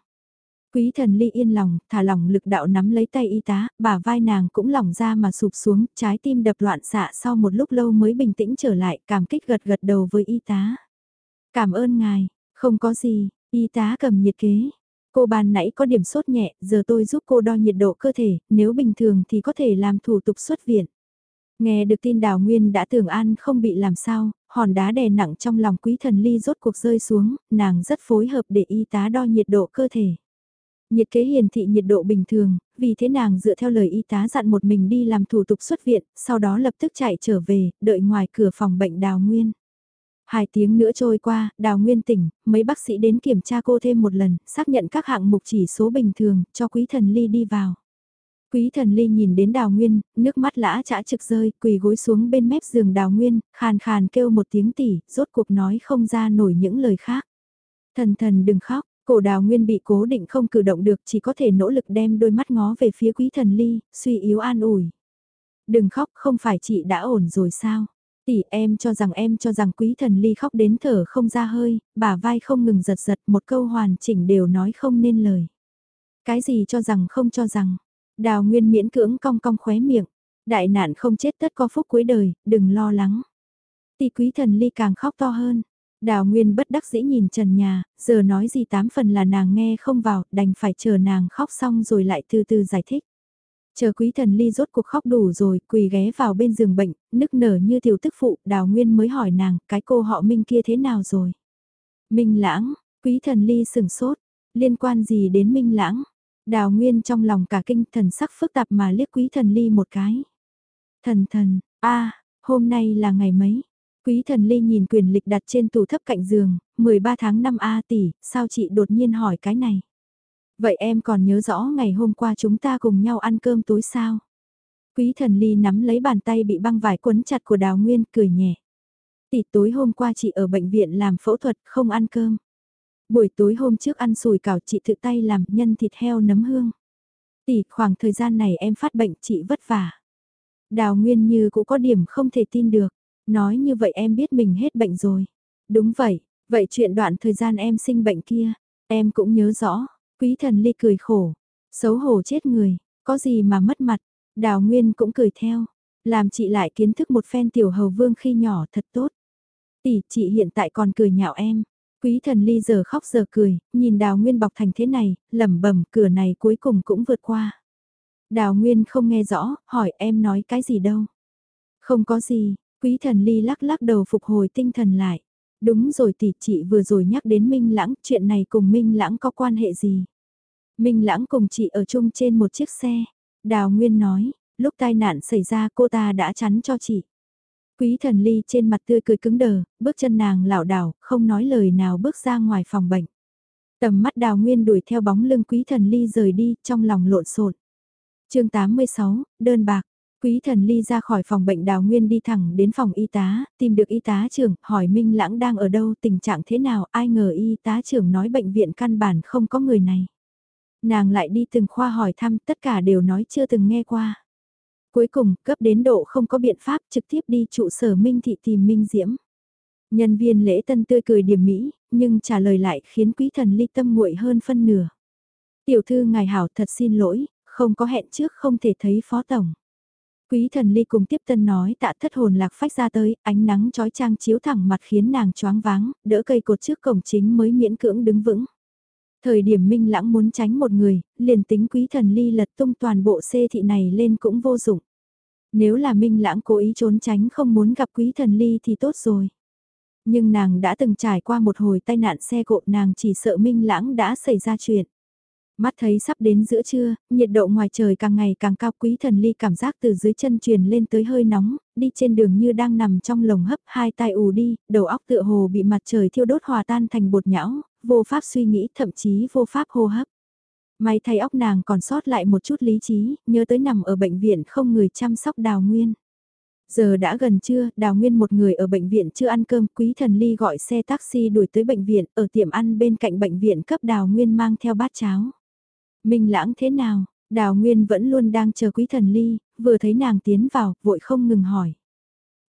Quý thần ly yên lòng, thả lỏng lực đạo nắm lấy tay y tá, bả vai nàng cũng lỏng ra mà sụp xuống, trái tim đập loạn xạ sau một lúc lâu mới bình tĩnh trở lại, cảm kích gật gật đầu với y tá. Cảm ơn ngài, không có gì, y tá cầm nhiệt kế. Cô bàn nãy có điểm sốt nhẹ, giờ tôi giúp cô đo nhiệt độ cơ thể, nếu bình thường thì có thể làm thủ tục xuất viện. Nghe được tin Đào Nguyên đã tưởng an không bị làm sao, hòn đá đè nặng trong lòng quý thần ly rốt cuộc rơi xuống, nàng rất phối hợp để y tá đo nhiệt độ cơ thể. Nhiệt kế hiển thị nhiệt độ bình thường, vì thế nàng dựa theo lời y tá dặn một mình đi làm thủ tục xuất viện, sau đó lập tức chạy trở về, đợi ngoài cửa phòng bệnh Đào Nguyên. Hai tiếng nữa trôi qua, Đào Nguyên tỉnh, mấy bác sĩ đến kiểm tra cô thêm một lần, xác nhận các hạng mục chỉ số bình thường, cho quý thần ly đi vào. Quý thần ly nhìn đến Đào Nguyên, nước mắt lã chả trực rơi, quỳ gối xuống bên mép giường Đào Nguyên, khàn khàn kêu một tiếng tỉ, rốt cuộc nói không ra nổi những lời khác. Thần thần đừng khóc, Cổ đào nguyên bị cố định không cử động được chỉ có thể nỗ lực đem đôi mắt ngó về phía quý thần ly, suy yếu an ủi. Đừng khóc không phải chị đã ổn rồi sao? Tỷ em cho rằng em cho rằng quý thần ly khóc đến thở không ra hơi, bả vai không ngừng giật giật một câu hoàn chỉnh đều nói không nên lời. Cái gì cho rằng không cho rằng, đào nguyên miễn cưỡng cong cong khóe miệng, đại nạn không chết tất có phúc cuối đời, đừng lo lắng. Tỷ quý thần ly càng khóc to hơn, Đào Nguyên bất đắc dĩ nhìn trần nhà, giờ nói gì tám phần là nàng nghe không vào, đành phải chờ nàng khóc xong rồi lại từ từ giải thích. Chờ quý thần ly rốt cuộc khóc đủ rồi, quỳ ghé vào bên giường bệnh, nức nở như tiểu tức phụ, đào nguyên mới hỏi nàng, cái cô họ Minh kia thế nào rồi? Minh lãng, quý thần ly sừng sốt, liên quan gì đến Minh lãng? Đào nguyên trong lòng cả kinh thần sắc phức tạp mà liếc quý thần ly một cái. Thần thần, a hôm nay là ngày mấy? Quý thần ly nhìn quyền lịch đặt trên tủ thấp cạnh giường, 13 tháng 5 A tỷ, sao chị đột nhiên hỏi cái này? Vậy em còn nhớ rõ ngày hôm qua chúng ta cùng nhau ăn cơm tối sao? Quý thần ly nắm lấy bàn tay bị băng vải quấn chặt của Đào Nguyên, cười nhẹ. Tỷ tối hôm qua chị ở bệnh viện làm phẫu thuật, không ăn cơm. Buổi tối hôm trước ăn sùi cảo chị tự tay làm nhân thịt heo nấm hương. Tỷ, khoảng thời gian này em phát bệnh chị vất vả. Đào Nguyên như cũng có điểm không thể tin được. Nói như vậy em biết mình hết bệnh rồi. Đúng vậy, vậy chuyện đoạn thời gian em sinh bệnh kia, em cũng nhớ rõ. Quý thần ly cười khổ, xấu hổ chết người, có gì mà mất mặt. Đào Nguyên cũng cười theo, làm chị lại kiến thức một phen tiểu hầu vương khi nhỏ thật tốt. Tỷ, chị hiện tại còn cười nhạo em. Quý thần ly giờ khóc giờ cười, nhìn đào nguyên bọc thành thế này, lẩm bẩm cửa này cuối cùng cũng vượt qua. Đào nguyên không nghe rõ, hỏi em nói cái gì đâu. Không có gì, Quý thần ly lắc lắc đầu phục hồi tinh thần lại. Đúng rồi tỷ chị vừa rồi nhắc đến Minh Lãng, chuyện này cùng Minh Lãng có quan hệ gì? Minh Lãng cùng chị ở chung trên một chiếc xe. Đào Nguyên nói, lúc tai nạn xảy ra cô ta đã chắn cho chị. Quý thần ly trên mặt tươi cười cứng đờ, bước chân nàng lảo đảo, không nói lời nào bước ra ngoài phòng bệnh. Tầm mắt đào nguyên đuổi theo bóng lưng quý thần ly rời đi, trong lòng lộn xộn. chương 86, đơn bạc, Quý thần ly ra khỏi phòng bệnh đào nguyên đi thẳng đến phòng y tá, tìm được y tá trưởng, hỏi Minh Lãng đang ở đâu, tình trạng thế nào, ai ngờ y tá trưởng nói bệnh viện căn bản không có người này. Nàng lại đi từng khoa hỏi thăm, tất cả đều nói chưa từng nghe qua. Cuối cùng, cấp đến độ không có biện pháp trực tiếp đi trụ sở Minh Thị tìm Minh Diễm. Nhân viên lễ tân tươi cười điểm mỹ, nhưng trả lời lại khiến quý thần ly tâm nguội hơn phân nửa. Tiểu thư ngài hảo thật xin lỗi, không có hẹn trước không thể thấy phó tổng. Quý thần ly cùng tiếp tân nói tạ thất hồn lạc phách ra tới, ánh nắng trói trang chiếu thẳng mặt khiến nàng choáng váng, đỡ cây cột trước cổng chính mới miễn cưỡng đứng vững. Thời điểm minh lãng muốn tránh một người, liền tính quý thần ly lật tung toàn bộ xê thị này lên cũng vô dụng. Nếu là minh lãng cố ý trốn tránh không muốn gặp quý thần ly thì tốt rồi. Nhưng nàng đã từng trải qua một hồi tai nạn xe cộ nàng chỉ sợ minh lãng đã xảy ra chuyện. Mắt thấy sắp đến giữa trưa, nhiệt độ ngoài trời càng ngày càng cao quý thần ly cảm giác từ dưới chân truyền lên tới hơi nóng, đi trên đường như đang nằm trong lồng hấp hai tai ù đi, đầu óc tựa hồ bị mặt trời thiêu đốt hòa tan thành bột nhão, vô pháp suy nghĩ thậm chí vô pháp hô hấp. May thay óc nàng còn sót lại một chút lý trí, nhớ tới nằm ở bệnh viện không người chăm sóc đào nguyên. Giờ đã gần trưa, Đào Nguyên một người ở bệnh viện chưa ăn cơm, Quý Thần Ly gọi xe taxi đuổi tới bệnh viện, ở tiệm ăn bên cạnh bệnh viện cấp Đào Nguyên mang theo bát cháo. Minh lãng thế nào, Đào Nguyên vẫn luôn đang chờ Quý Thần Ly, vừa thấy nàng tiến vào, vội không ngừng hỏi.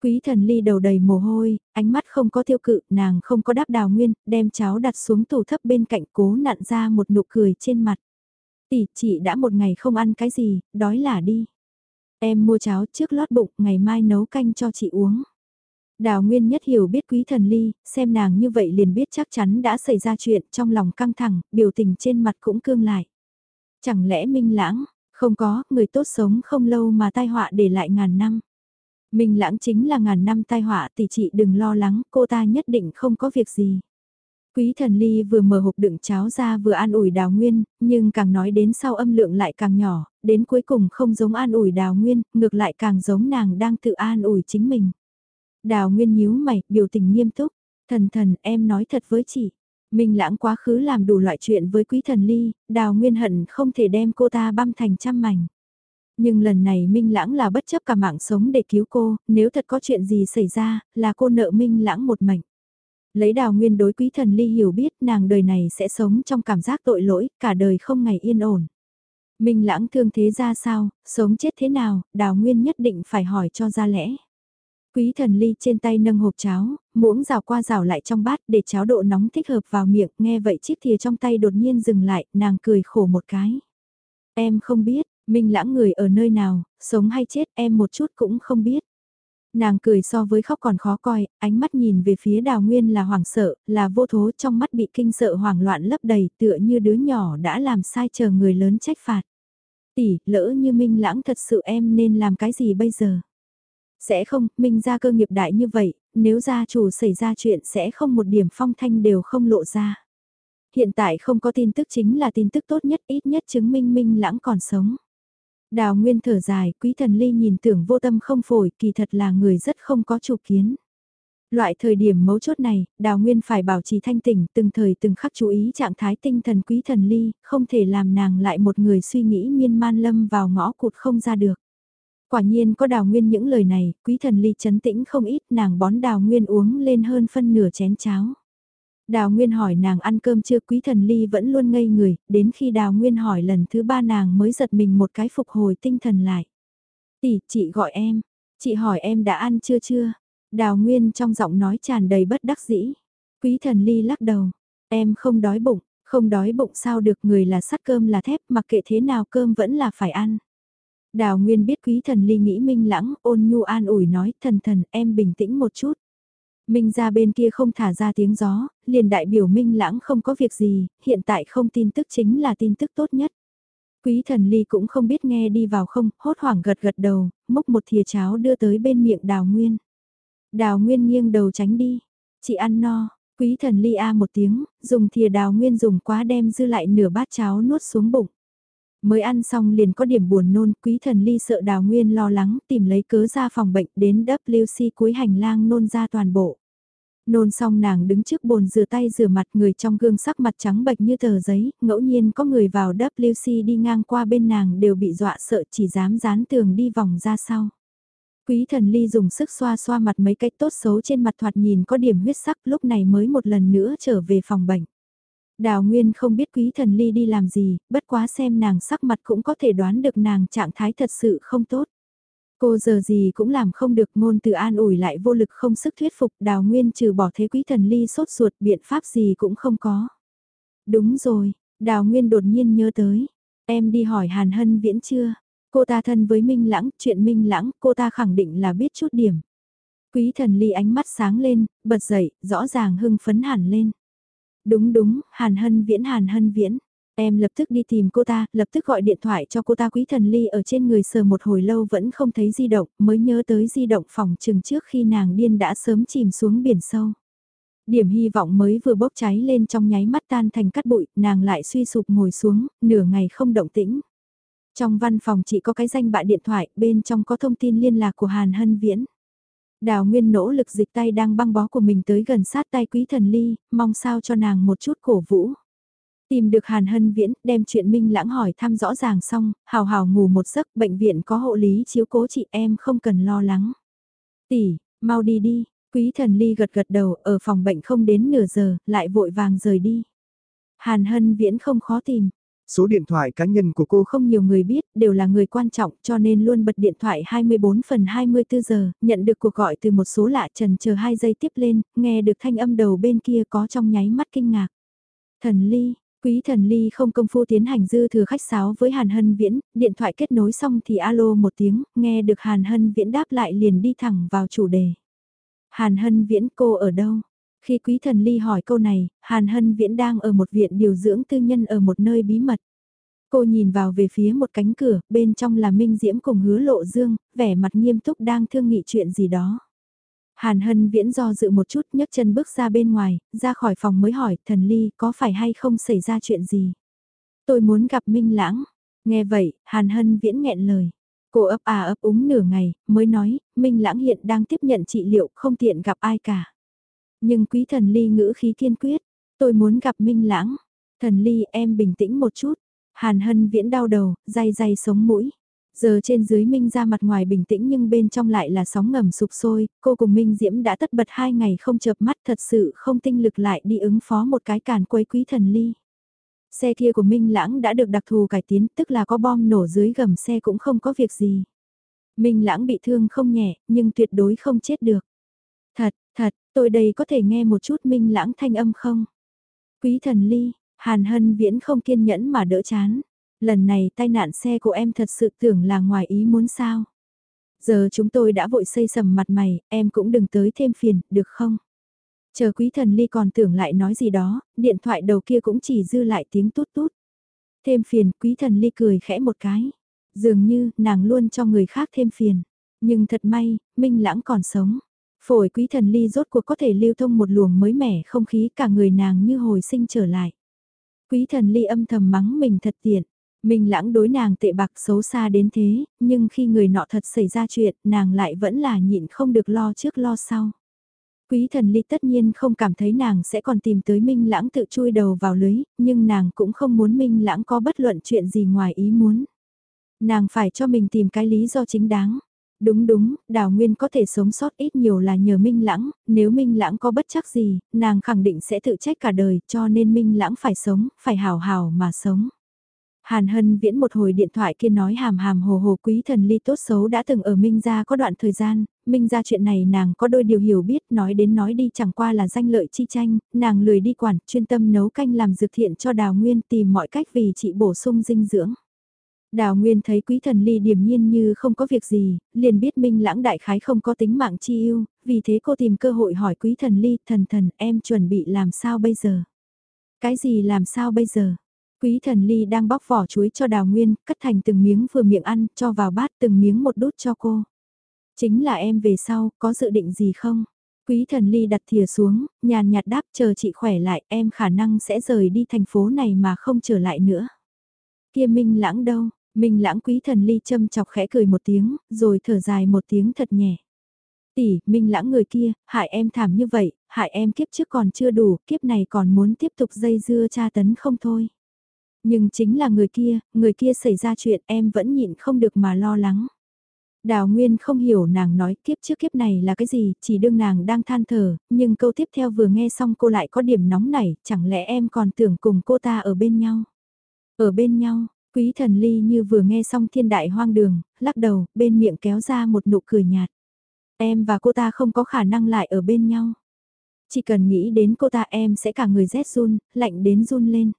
Quý Thần Ly đầu đầy mồ hôi, ánh mắt không có tiêu cự, nàng không có đáp Đào Nguyên, đem cháo đặt xuống tủ thấp bên cạnh cố nặn ra một nụ cười trên mặt. Tỷ, chị đã một ngày không ăn cái gì, đói là đi. Em mua cháo trước lót bụng, ngày mai nấu canh cho chị uống. Đào Nguyên nhất hiểu biết quý thần ly, xem nàng như vậy liền biết chắc chắn đã xảy ra chuyện trong lòng căng thẳng, biểu tình trên mặt cũng cương lại. Chẳng lẽ minh lãng, không có, người tốt sống không lâu mà tai họa để lại ngàn năm. Minh lãng chính là ngàn năm tai họa tỷ chị đừng lo lắng, cô ta nhất định không có việc gì. Quý thần ly vừa mở hộp đựng cháo ra vừa an ủi đào nguyên, nhưng càng nói đến sau âm lượng lại càng nhỏ, đến cuối cùng không giống an ủi đào nguyên, ngược lại càng giống nàng đang tự an ủi chính mình. Đào nguyên nhíu mày, biểu tình nghiêm túc, thần thần em nói thật với chị. Minh lãng quá khứ làm đủ loại chuyện với quý thần ly, đào nguyên hận không thể đem cô ta băm thành trăm mảnh. Nhưng lần này Minh lãng là bất chấp cả mạng sống để cứu cô, nếu thật có chuyện gì xảy ra, là cô nợ Minh lãng một mảnh. Lấy đào nguyên đối quý thần ly hiểu biết nàng đời này sẽ sống trong cảm giác tội lỗi, cả đời không ngày yên ổn. Minh lãng thương thế ra sao, sống chết thế nào, đào nguyên nhất định phải hỏi cho ra lẽ. Quý thần ly trên tay nâng hộp cháo, muỗng rào qua rào lại trong bát để cháo độ nóng thích hợp vào miệng, nghe vậy chiếc thìa trong tay đột nhiên dừng lại, nàng cười khổ một cái. Em không biết, Minh lãng người ở nơi nào, sống hay chết em một chút cũng không biết. Nàng cười so với khóc còn khó coi, ánh mắt nhìn về phía đào nguyên là hoảng sợ, là vô thố trong mắt bị kinh sợ hoảng loạn lấp đầy tựa như đứa nhỏ đã làm sai chờ người lớn trách phạt. Tỷ, lỡ như Minh lãng thật sự em nên làm cái gì bây giờ? Sẽ không, Minh ra cơ nghiệp đại như vậy, nếu gia chủ xảy ra chuyện sẽ không một điểm phong thanh đều không lộ ra. Hiện tại không có tin tức chính là tin tức tốt nhất ít nhất chứng minh Minh lãng còn sống. Đào Nguyên thở dài, quý thần ly nhìn tưởng vô tâm không phổi, kỳ thật là người rất không có chủ kiến. Loại thời điểm mấu chốt này, Đào Nguyên phải bảo trì thanh tỉnh, từng thời từng khắc chú ý trạng thái tinh thần quý thần ly, không thể làm nàng lại một người suy nghĩ miên man lâm vào ngõ cụt không ra được. Quả nhiên có Đào Nguyên những lời này, quý thần ly chấn tĩnh không ít, nàng bón Đào Nguyên uống lên hơn phân nửa chén cháo. Đào Nguyên hỏi nàng ăn cơm chưa quý thần ly vẫn luôn ngây người, đến khi Đào Nguyên hỏi lần thứ ba nàng mới giật mình một cái phục hồi tinh thần lại. Tỷ, chị gọi em, chị hỏi em đã ăn chưa chưa? Đào Nguyên trong giọng nói tràn đầy bất đắc dĩ. Quý thần ly lắc đầu, em không đói bụng, không đói bụng sao được người là sắt cơm là thép mặc kệ thế nào cơm vẫn là phải ăn. Đào Nguyên biết quý thần ly nghĩ minh lãng ôn nhu an ủi nói thần thần em bình tĩnh một chút. Minh ra bên kia không thả ra tiếng gió, liền đại biểu Minh lãng không có việc gì, hiện tại không tin tức chính là tin tức tốt nhất. Quý thần ly cũng không biết nghe đi vào không, hốt hoảng gật gật đầu, múc một thìa cháo đưa tới bên miệng đào nguyên. Đào nguyên nghiêng đầu tránh đi, chị ăn no, quý thần ly a một tiếng, dùng thìa đào nguyên dùng quá đem dư lại nửa bát cháo nuốt xuống bụng. Mới ăn xong liền có điểm buồn nôn, quý thần ly sợ đào nguyên lo lắng, tìm lấy cớ ra phòng bệnh đến WC cuối hành lang nôn ra toàn bộ. Nôn xong nàng đứng trước bồn rửa tay rửa mặt người trong gương sắc mặt trắng bệch như tờ giấy, ngẫu nhiên có người vào WC đi ngang qua bên nàng đều bị dọa sợ chỉ dám dán tường đi vòng ra sau. Quý thần ly dùng sức xoa xoa mặt mấy cách tốt xấu trên mặt thoạt nhìn có điểm huyết sắc lúc này mới một lần nữa trở về phòng bệnh. Đào Nguyên không biết quý thần ly đi làm gì, bất quá xem nàng sắc mặt cũng có thể đoán được nàng trạng thái thật sự không tốt. Cô giờ gì cũng làm không được ngôn từ an ủi lại vô lực không sức thuyết phục đào nguyên trừ bỏ thế quý thần ly sốt ruột biện pháp gì cũng không có. Đúng rồi, đào nguyên đột nhiên nhớ tới. Em đi hỏi Hàn Hân Viễn chưa? Cô ta thân với Minh Lãng, chuyện Minh Lãng, cô ta khẳng định là biết chút điểm. Quý thần ly ánh mắt sáng lên, bật dậy, rõ ràng hưng phấn hẳn lên. Đúng đúng, Hàn Hân Viễn Hàn Hân Viễn. Em lập tức đi tìm cô ta, lập tức gọi điện thoại cho cô ta quý thần ly ở trên người sờ một hồi lâu vẫn không thấy di động, mới nhớ tới di động phòng chừng trước khi nàng điên đã sớm chìm xuống biển sâu. Điểm hy vọng mới vừa bốc cháy lên trong nháy mắt tan thành cát bụi, nàng lại suy sụp ngồi xuống, nửa ngày không động tĩnh. Trong văn phòng chỉ có cái danh bạ điện thoại, bên trong có thông tin liên lạc của Hàn Hân Viễn. Đào Nguyên nỗ lực dịch tay đang băng bó của mình tới gần sát tay quý thần ly, mong sao cho nàng một chút cổ vũ. Tìm được Hàn Hân Viễn, đem chuyện Minh Lãng hỏi thăm rõ ràng xong, hào hào ngủ một giấc, bệnh viện có hộ lý chiếu cố chị em không cần lo lắng. Tỷ, mau đi đi, quý thần ly gật gật đầu, ở phòng bệnh không đến nửa giờ, lại vội vàng rời đi. Hàn Hân Viễn không khó tìm. Số điện thoại cá nhân của cô không nhiều người biết, đều là người quan trọng cho nên luôn bật điện thoại 24 phần 24 giờ, nhận được cuộc gọi từ một số lạ trần chờ 2 giây tiếp lên, nghe được thanh âm đầu bên kia có trong nháy mắt kinh ngạc. Thần Ly, Quý thần ly không công phu tiến hành dư thừa khách sáo với Hàn Hân Viễn, điện thoại kết nối xong thì alo một tiếng, nghe được Hàn Hân Viễn đáp lại liền đi thẳng vào chủ đề. Hàn Hân Viễn cô ở đâu? Khi quý thần ly hỏi câu này, Hàn Hân Viễn đang ở một viện điều dưỡng tư nhân ở một nơi bí mật. Cô nhìn vào về phía một cánh cửa, bên trong là Minh Diễm cùng hứa lộ dương, vẻ mặt nghiêm túc đang thương nghị chuyện gì đó. Hàn Hân Viễn do dự một chút nhấc chân bước ra bên ngoài, ra khỏi phòng mới hỏi thần ly có phải hay không xảy ra chuyện gì. Tôi muốn gặp Minh Lãng. Nghe vậy, Hàn Hân Viễn nghẹn lời. Cô ấp à ấp úng nửa ngày, mới nói, Minh Lãng hiện đang tiếp nhận trị liệu, không tiện gặp ai cả. Nhưng quý thần ly ngữ khí kiên quyết, tôi muốn gặp Minh Lãng. Thần ly em bình tĩnh một chút. Hàn Hân Viễn đau đầu, day day sống mũi. Giờ trên dưới Minh ra mặt ngoài bình tĩnh nhưng bên trong lại là sóng ngầm sụp sôi, cô cùng Minh Diễm đã tất bật hai ngày không chợp mắt thật sự không tinh lực lại đi ứng phó một cái càn quấy quý thần ly. Xe kia của Minh Lãng đã được đặc thù cải tiến tức là có bom nổ dưới gầm xe cũng không có việc gì. Minh Lãng bị thương không nhẹ nhưng tuyệt đối không chết được. Thật, tôi đây có thể nghe một chút Minh Lãng thanh âm không? Quý thần ly, Hàn Hân Viễn không kiên nhẫn mà đỡ chán lần này tai nạn xe của em thật sự tưởng là ngoài ý muốn sao. Giờ chúng tôi đã vội xây sầm mặt mày, em cũng đừng tới thêm phiền, được không? Chờ quý thần ly còn tưởng lại nói gì đó, điện thoại đầu kia cũng chỉ dư lại tiếng tút tút. Thêm phiền, quý thần ly cười khẽ một cái. Dường như, nàng luôn cho người khác thêm phiền. Nhưng thật may, Minh Lãng còn sống. Phổi quý thần ly rốt cuộc có thể lưu thông một luồng mới mẻ không khí cả người nàng như hồi sinh trở lại. Quý thần ly âm thầm mắng mình thật tiện. mình lãng đối nàng tệ bạc xấu xa đến thế, nhưng khi người nọ thật xảy ra chuyện, nàng lại vẫn là nhịn không được lo trước lo sau. Quý thần ly tất nhiên không cảm thấy nàng sẽ còn tìm tới Minh lãng tự chui đầu vào lưới, nhưng nàng cũng không muốn Minh lãng có bất luận chuyện gì ngoài ý muốn. Nàng phải cho mình tìm cái lý do chính đáng. Đúng đúng, Đào Nguyên có thể sống sót ít nhiều là nhờ Minh Lãng, nếu Minh Lãng có bất chắc gì, nàng khẳng định sẽ tự trách cả đời cho nên Minh Lãng phải sống, phải hào hào mà sống. Hàn Hân viễn một hồi điện thoại kia nói hàm hàm hồ hồ quý thần ly tốt xấu đã từng ở Minh Gia có đoạn thời gian, Minh Gia chuyện này nàng có đôi điều hiểu biết nói đến nói đi chẳng qua là danh lợi chi tranh, nàng lười đi quản, chuyên tâm nấu canh làm dược thiện cho Đào Nguyên tìm mọi cách vì chị bổ sung dinh dưỡng. Đào Nguyên thấy quý thần ly điềm nhiên như không có việc gì, liền biết Minh lãng đại khái không có tính mạng chi yêu, vì thế cô tìm cơ hội hỏi quý thần ly, thần thần em chuẩn bị làm sao bây giờ? Cái gì làm sao bây giờ? Quý thần ly đang bóc vỏ chuối cho đào nguyên, cắt thành từng miếng vừa miệng ăn, cho vào bát từng miếng một đút cho cô. Chính là em về sau, có dự định gì không? Quý thần ly đặt thìa xuống, nhàn nhạt đáp chờ chị khỏe lại, em khả năng sẽ rời đi thành phố này mà không trở lại nữa. Kia Minh lãng đâu? Minh lãng quý thần ly châm chọc khẽ cười một tiếng, rồi thở dài một tiếng thật nhẹ. Tỷ, Minh lãng người kia, hại em thảm như vậy, hại em kiếp trước còn chưa đủ, kiếp này còn muốn tiếp tục dây dưa tra tấn không thôi. Nhưng chính là người kia, người kia xảy ra chuyện em vẫn nhịn không được mà lo lắng. Đào Nguyên không hiểu nàng nói kiếp trước kiếp này là cái gì, chỉ đương nàng đang than thở, nhưng câu tiếp theo vừa nghe xong cô lại có điểm nóng nảy, chẳng lẽ em còn tưởng cùng cô ta ở bên nhau. Ở bên nhau, quý thần ly như vừa nghe xong thiên đại hoang đường, lắc đầu, bên miệng kéo ra một nụ cười nhạt. Em và cô ta không có khả năng lại ở bên nhau. Chỉ cần nghĩ đến cô ta em sẽ cả người rét run, lạnh đến run lên.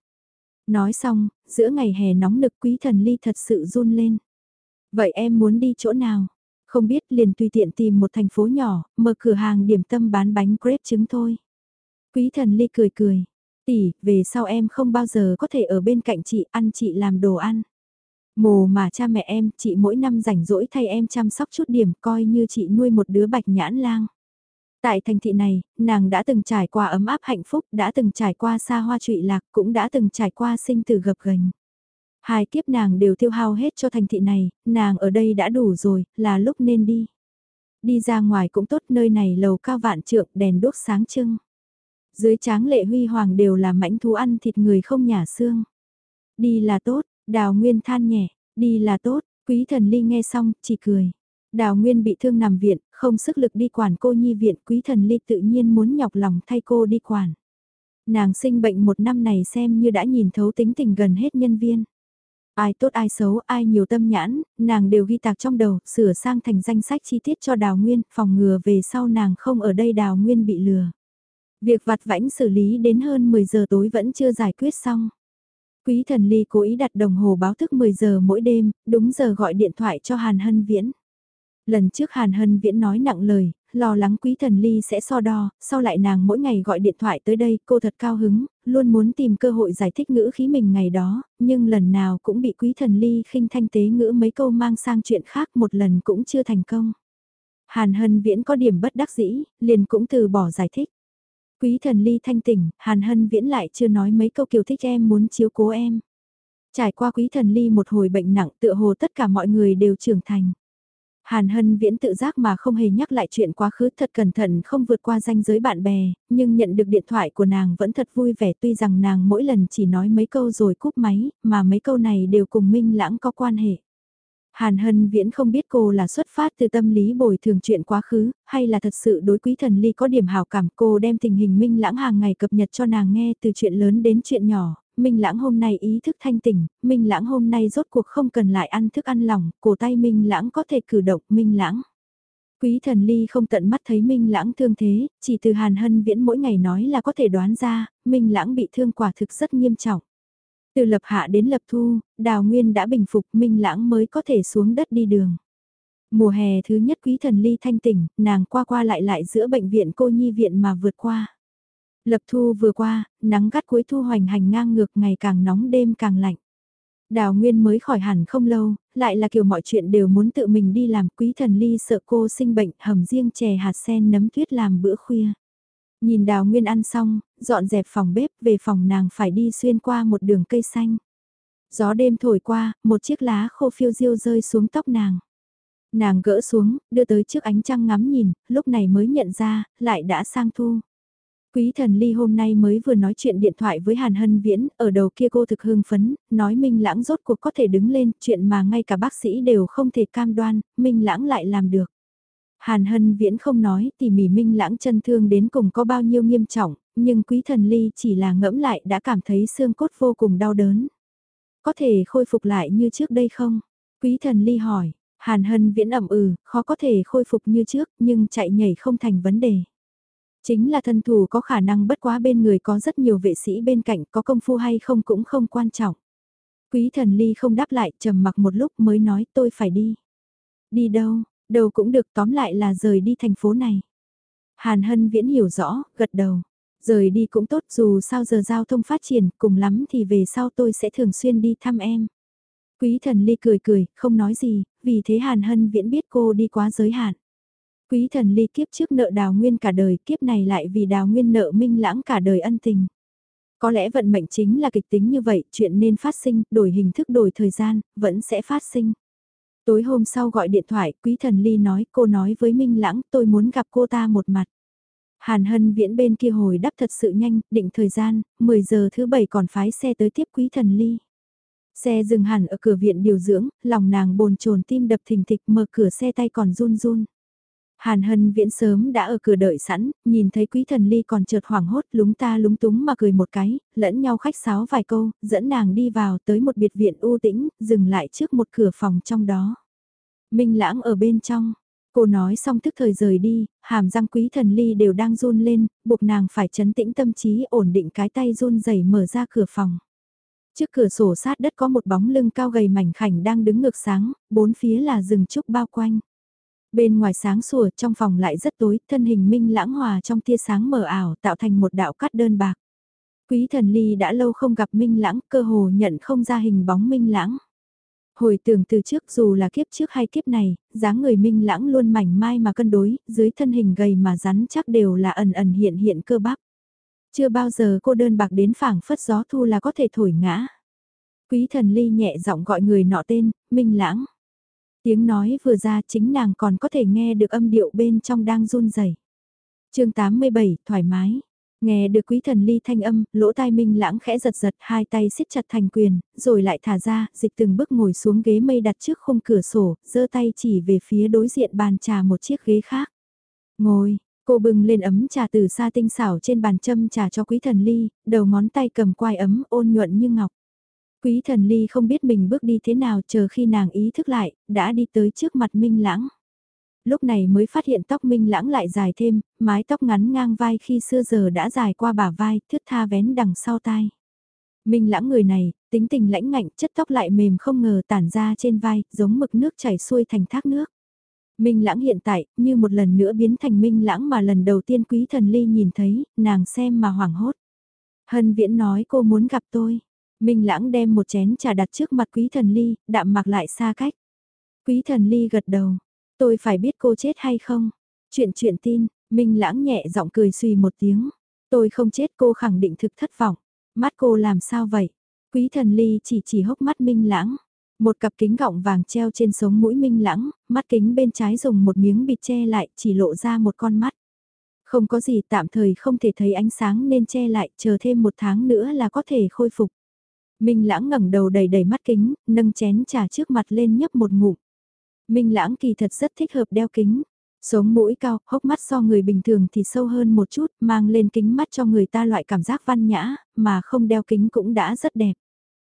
Nói xong, giữa ngày hè nóng nực quý thần ly thật sự run lên. Vậy em muốn đi chỗ nào? Không biết liền tùy tiện tìm một thành phố nhỏ, mở cửa hàng điểm tâm bán bánh crepe trứng thôi. Quý thần ly cười cười. Tỷ, về sau em không bao giờ có thể ở bên cạnh chị ăn chị làm đồ ăn. Mồ mà cha mẹ em, chị mỗi năm rảnh rỗi thay em chăm sóc chút điểm coi như chị nuôi một đứa bạch nhãn lang. Tại thành thị này, nàng đã từng trải qua ấm áp hạnh phúc, đã từng trải qua xa hoa trụy lạc, cũng đã từng trải qua sinh tử gập gành. Hai kiếp nàng đều tiêu hao hết cho thành thị này, nàng ở đây đã đủ rồi, là lúc nên đi. Đi ra ngoài cũng tốt, nơi này lầu cao vạn trượng, đèn đốt sáng trưng. Dưới tráng lệ huy hoàng đều là mãnh thú ăn thịt người không nhả xương. Đi là tốt, đào nguyên than nhẹ, đi là tốt, quý thần ly nghe xong, chỉ cười. Đào Nguyên bị thương nằm viện, không sức lực đi quản cô nhi viện, quý thần ly tự nhiên muốn nhọc lòng thay cô đi quản. Nàng sinh bệnh một năm này xem như đã nhìn thấu tính tình gần hết nhân viên. Ai tốt ai xấu, ai nhiều tâm nhãn, nàng đều ghi tạc trong đầu, sửa sang thành danh sách chi tiết cho Đào Nguyên, phòng ngừa về sau nàng không ở đây Đào Nguyên bị lừa. Việc vặt vãnh xử lý đến hơn 10 giờ tối vẫn chưa giải quyết xong. Quý thần ly cố ý đặt đồng hồ báo thức 10 giờ mỗi đêm, đúng giờ gọi điện thoại cho Hàn Hân Viễn. Lần trước Hàn Hân Viễn nói nặng lời, lo lắng quý thần ly sẽ so đo, sau lại nàng mỗi ngày gọi điện thoại tới đây, cô thật cao hứng, luôn muốn tìm cơ hội giải thích ngữ khí mình ngày đó, nhưng lần nào cũng bị quý thần ly khinh thanh tế ngữ mấy câu mang sang chuyện khác một lần cũng chưa thành công. Hàn Hân Viễn có điểm bất đắc dĩ, liền cũng từ bỏ giải thích. Quý thần ly thanh tỉnh, Hàn Hân Viễn lại chưa nói mấy câu kiều thích em muốn chiếu cố em. Trải qua quý thần ly một hồi bệnh nặng tựa hồ tất cả mọi người đều trưởng thành. Hàn Hân Viễn tự giác mà không hề nhắc lại chuyện quá khứ thật cẩn thận không vượt qua ranh giới bạn bè, nhưng nhận được điện thoại của nàng vẫn thật vui vẻ tuy rằng nàng mỗi lần chỉ nói mấy câu rồi cúp máy, mà mấy câu này đều cùng Minh Lãng có quan hệ. Hàn Hân Viễn không biết cô là xuất phát từ tâm lý bồi thường chuyện quá khứ, hay là thật sự đối quý thần ly có điểm hào cảm cô đem tình hình Minh Lãng hàng ngày cập nhật cho nàng nghe từ chuyện lớn đến chuyện nhỏ, Minh Lãng hôm nay ý thức thanh tỉnh, Minh Lãng hôm nay rốt cuộc không cần lại ăn thức ăn lỏng, cổ tay Minh Lãng có thể cử động Minh Lãng. Quý thần ly không tận mắt thấy Minh Lãng thương thế, chỉ từ Hàn Hân Viễn mỗi ngày nói là có thể đoán ra, Minh Lãng bị thương quả thực rất nghiêm trọng. Từ lập hạ đến lập thu, đào nguyên đã bình phục Minh Lãng mới có thể xuống đất đi đường. Mùa hè thứ nhất quý thần ly thanh tỉnh, nàng qua qua lại lại giữa bệnh viện cô nhi viện mà vượt qua. Lập thu vừa qua, nắng gắt cuối thu hoành hành ngang ngược ngày càng nóng đêm càng lạnh. Đào Nguyên mới khỏi hẳn không lâu, lại là kiểu mọi chuyện đều muốn tự mình đi làm quý thần ly sợ cô sinh bệnh hầm riêng chè hạt sen nấm tuyết làm bữa khuya. Nhìn Đào Nguyên ăn xong, dọn dẹp phòng bếp về phòng nàng phải đi xuyên qua một đường cây xanh. Gió đêm thổi qua, một chiếc lá khô phiêu diêu rơi xuống tóc nàng. Nàng gỡ xuống, đưa tới trước ánh trăng ngắm nhìn, lúc này mới nhận ra, lại đã sang thu. Quý thần ly hôm nay mới vừa nói chuyện điện thoại với Hàn Hân Viễn, ở đầu kia cô thực hưng phấn, nói Minh Lãng rốt cuộc có thể đứng lên, chuyện mà ngay cả bác sĩ đều không thể cam đoan, Minh Lãng lại làm được. Hàn Hân Viễn không nói tỉ mỉ Minh Lãng chân thương đến cùng có bao nhiêu nghiêm trọng, nhưng quý thần ly chỉ là ngẫm lại đã cảm thấy xương cốt vô cùng đau đớn. Có thể khôi phục lại như trước đây không? Quý thần ly hỏi, Hàn Hân Viễn ẩm ừ, khó có thể khôi phục như trước, nhưng chạy nhảy không thành vấn đề. Chính là thân thủ có khả năng bất quá bên người có rất nhiều vệ sĩ bên cạnh có công phu hay không cũng không quan trọng. Quý thần ly không đáp lại trầm mặc một lúc mới nói tôi phải đi. Đi đâu, đâu cũng được tóm lại là rời đi thành phố này. Hàn Hân Viễn hiểu rõ, gật đầu. Rời đi cũng tốt dù sao giờ giao thông phát triển, cùng lắm thì về sau tôi sẽ thường xuyên đi thăm em. Quý thần ly cười cười, không nói gì, vì thế Hàn Hân Viễn biết cô đi quá giới hạn. Quý thần ly kiếp trước nợ đào nguyên cả đời, kiếp này lại vì đào nguyên nợ minh lãng cả đời ân tình. Có lẽ vận mệnh chính là kịch tính như vậy, chuyện nên phát sinh, đổi hình thức đổi thời gian, vẫn sẽ phát sinh. Tối hôm sau gọi điện thoại, quý thần ly nói, cô nói với Minh Lãng, tôi muốn gặp cô ta một mặt. Hàn Hân Viễn bên kia hồi đáp thật sự nhanh, định thời gian, 10 giờ thứ bảy còn phái xe tới tiếp quý thần ly. Xe dừng hẳn ở cửa viện điều dưỡng, lòng nàng bồn chồn tim đập thình thịch mở cửa xe tay còn run run. Hàn Hân Viễn sớm đã ở cửa đợi sẵn, nhìn thấy quý thần ly còn chợt hoảng hốt lúng ta lúng túng mà cười một cái, lẫn nhau khách sáo vài câu, dẫn nàng đi vào tới một biệt viện u tĩnh, dừng lại trước một cửa phòng trong đó. Minh lãng ở bên trong, cô nói xong tức thời rời đi, hàm răng quý thần ly đều đang run lên, buộc nàng phải chấn tĩnh tâm trí ổn định cái tay run rẩy mở ra cửa phòng. Trước cửa sổ sát đất có một bóng lưng cao gầy mảnh khảnh đang đứng ngược sáng, bốn phía là rừng trúc bao quanh. Bên ngoài sáng sủa trong phòng lại rất tối, thân hình minh lãng hòa trong tia sáng mờ ảo tạo thành một đạo cắt đơn bạc. Quý thần ly đã lâu không gặp minh lãng, cơ hồ nhận không ra hình bóng minh lãng. Hồi tưởng từ trước dù là kiếp trước hay kiếp này, dáng người minh lãng luôn mảnh mai mà cân đối, dưới thân hình gầy mà rắn chắc đều là ẩn ẩn hiện hiện cơ bắp. Chưa bao giờ cô đơn bạc đến phảng phất gió thu là có thể thổi ngã. Quý thần ly nhẹ giọng gọi người nọ tên, minh lãng. Tiếng nói vừa ra chính nàng còn có thể nghe được âm điệu bên trong đang run rẩy. chương 87, thoải mái. Nghe được quý thần ly thanh âm, lỗ tai minh lãng khẽ giật giật hai tay siết chặt thành quyền, rồi lại thả ra, dịch từng bước ngồi xuống ghế mây đặt trước khung cửa sổ, giơ tay chỉ về phía đối diện bàn trà một chiếc ghế khác. Ngồi, cô bưng lên ấm trà từ xa tinh xảo trên bàn châm trà cho quý thần ly, đầu ngón tay cầm quai ấm ôn nhuận như ngọc. Quý thần ly không biết mình bước đi thế nào chờ khi nàng ý thức lại, đã đi tới trước mặt Minh Lãng. Lúc này mới phát hiện tóc Minh Lãng lại dài thêm, mái tóc ngắn ngang vai khi xưa giờ đã dài qua bả vai, thướt tha vén đằng sau tai. Minh Lãng người này, tính tình lãnh ngạnh, chất tóc lại mềm không ngờ tản ra trên vai, giống mực nước chảy xuôi thành thác nước. Minh Lãng hiện tại, như một lần nữa biến thành Minh Lãng mà lần đầu tiên quý thần ly nhìn thấy, nàng xem mà hoảng hốt. Hân Viễn nói cô muốn gặp tôi. Minh Lãng đem một chén trà đặt trước mặt Quý Thần Ly, đạm mặc lại xa cách. Quý Thần Ly gật đầu, tôi phải biết cô chết hay không? Chuyện chuyện tin, Minh Lãng nhẹ giọng cười suy một tiếng. Tôi không chết cô khẳng định thực thất vọng. Mắt cô làm sao vậy? Quý Thần Ly chỉ chỉ hốc mắt Minh Lãng. Một cặp kính gọng vàng treo trên sống mũi Minh Lãng, mắt kính bên trái dùng một miếng bịt che lại chỉ lộ ra một con mắt. Không có gì tạm thời không thể thấy ánh sáng nên che lại, chờ thêm một tháng nữa là có thể khôi phục. Minh Lãng ngẩng đầu đầy đầy mắt kính, nâng chén trà trước mặt lên nhấp một ngụm. Minh Lãng kỳ thật rất thích hợp đeo kính. Sống mũi cao, hốc mắt so người bình thường thì sâu hơn một chút, mang lên kính mắt cho người ta loại cảm giác văn nhã, mà không đeo kính cũng đã rất đẹp.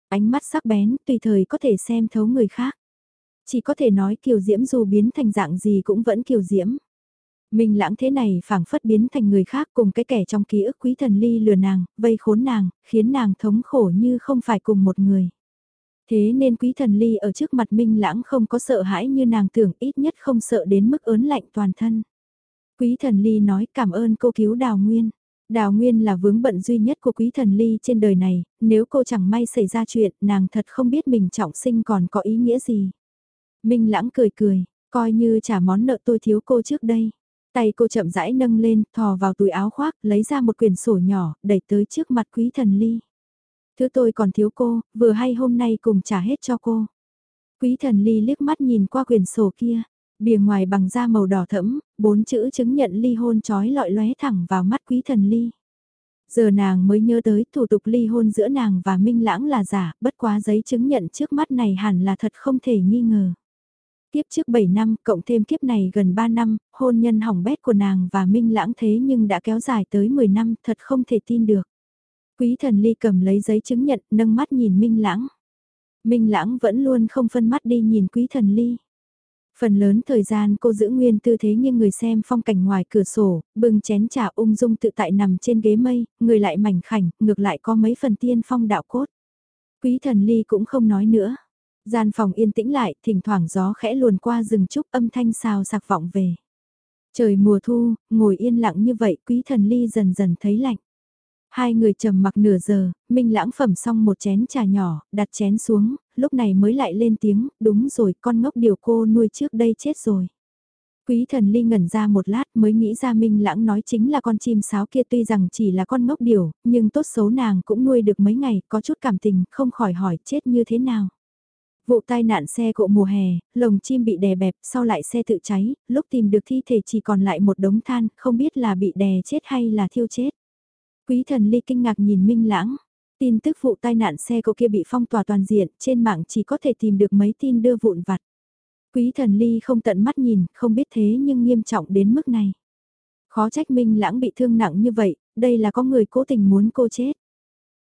Ánh mắt sắc bén, tùy thời có thể xem thấu người khác. Chỉ có thể nói kiều diễm dù biến thành dạng gì cũng vẫn kiều diễm. Minh lãng thế này phảng phất biến thành người khác cùng cái kẻ trong ký ức quý thần ly lừa nàng, vây khốn nàng, khiến nàng thống khổ như không phải cùng một người. Thế nên quý thần ly ở trước mặt Minh lãng không có sợ hãi như nàng tưởng ít nhất không sợ đến mức ớn lạnh toàn thân. Quý thần ly nói cảm ơn cô cứu đào nguyên. Đào Nguyên là vướng bận duy nhất của quý thần ly trên đời này, nếu cô chẳng may xảy ra chuyện, nàng thật không biết mình trọng sinh còn có ý nghĩa gì. Minh lãng cười cười, coi như trả món nợ tôi thiếu cô trước đây. Tay cô chậm rãi nâng lên, thò vào túi áo khoác, lấy ra một quyển sổ nhỏ, đẩy tới trước mặt quý thần ly. Thứ tôi còn thiếu cô, vừa hay hôm nay cùng trả hết cho cô. Quý thần ly liếc mắt nhìn qua quyển sổ kia, bìa ngoài bằng da màu đỏ thẫm, bốn chữ chứng nhận ly hôn trói lọi lóe thẳng vào mắt quý thần ly. Giờ nàng mới nhớ tới thủ tục ly hôn giữa nàng và Minh Lãng là giả, bất quá giấy chứng nhận trước mắt này hẳn là thật không thể nghi ngờ. Tiếp trước 7 năm, cộng thêm kiếp này gần 3 năm, hôn nhân hỏng bét của nàng và Minh Lãng thế nhưng đã kéo dài tới 10 năm, thật không thể tin được. Quý thần ly cầm lấy giấy chứng nhận, nâng mắt nhìn Minh Lãng. Minh Lãng vẫn luôn không phân mắt đi nhìn quý thần ly. Phần lớn thời gian cô giữ nguyên tư thế nghiêng người xem phong cảnh ngoài cửa sổ, bưng chén trà ung dung tự tại nằm trên ghế mây, người lại mảnh khảnh, ngược lại có mấy phần tiên phong đạo cốt. Quý thần ly cũng không nói nữa. Gian phòng yên tĩnh lại, thỉnh thoảng gió khẽ luồn qua rừng trúc âm thanh xào sạc vọng về. Trời mùa thu, ngồi yên lặng như vậy quý thần ly dần dần thấy lạnh. Hai người trầm mặc nửa giờ, Minh lãng phẩm xong một chén trà nhỏ, đặt chén xuống, lúc này mới lại lên tiếng, đúng rồi con ngốc điều cô nuôi trước đây chết rồi. Quý thần ly ngẩn ra một lát mới nghĩ ra Minh lãng nói chính là con chim sáo kia tuy rằng chỉ là con ngốc điều, nhưng tốt xấu nàng cũng nuôi được mấy ngày, có chút cảm tình, không khỏi hỏi chết như thế nào. Vụ tai nạn xe cộ mùa hè, lồng chim bị đè bẹp, sau lại xe tự cháy, lúc tìm được thi thể chỉ còn lại một đống than, không biết là bị đè chết hay là thiêu chết. Quý thần ly kinh ngạc nhìn Minh Lãng. Tin tức vụ tai nạn xe cộ kia bị phong tỏa toàn diện, trên mạng chỉ có thể tìm được mấy tin đưa vụn vặt. Quý thần ly không tận mắt nhìn, không biết thế nhưng nghiêm trọng đến mức này. Khó trách Minh Lãng bị thương nặng như vậy, đây là có người cố tình muốn cô chết.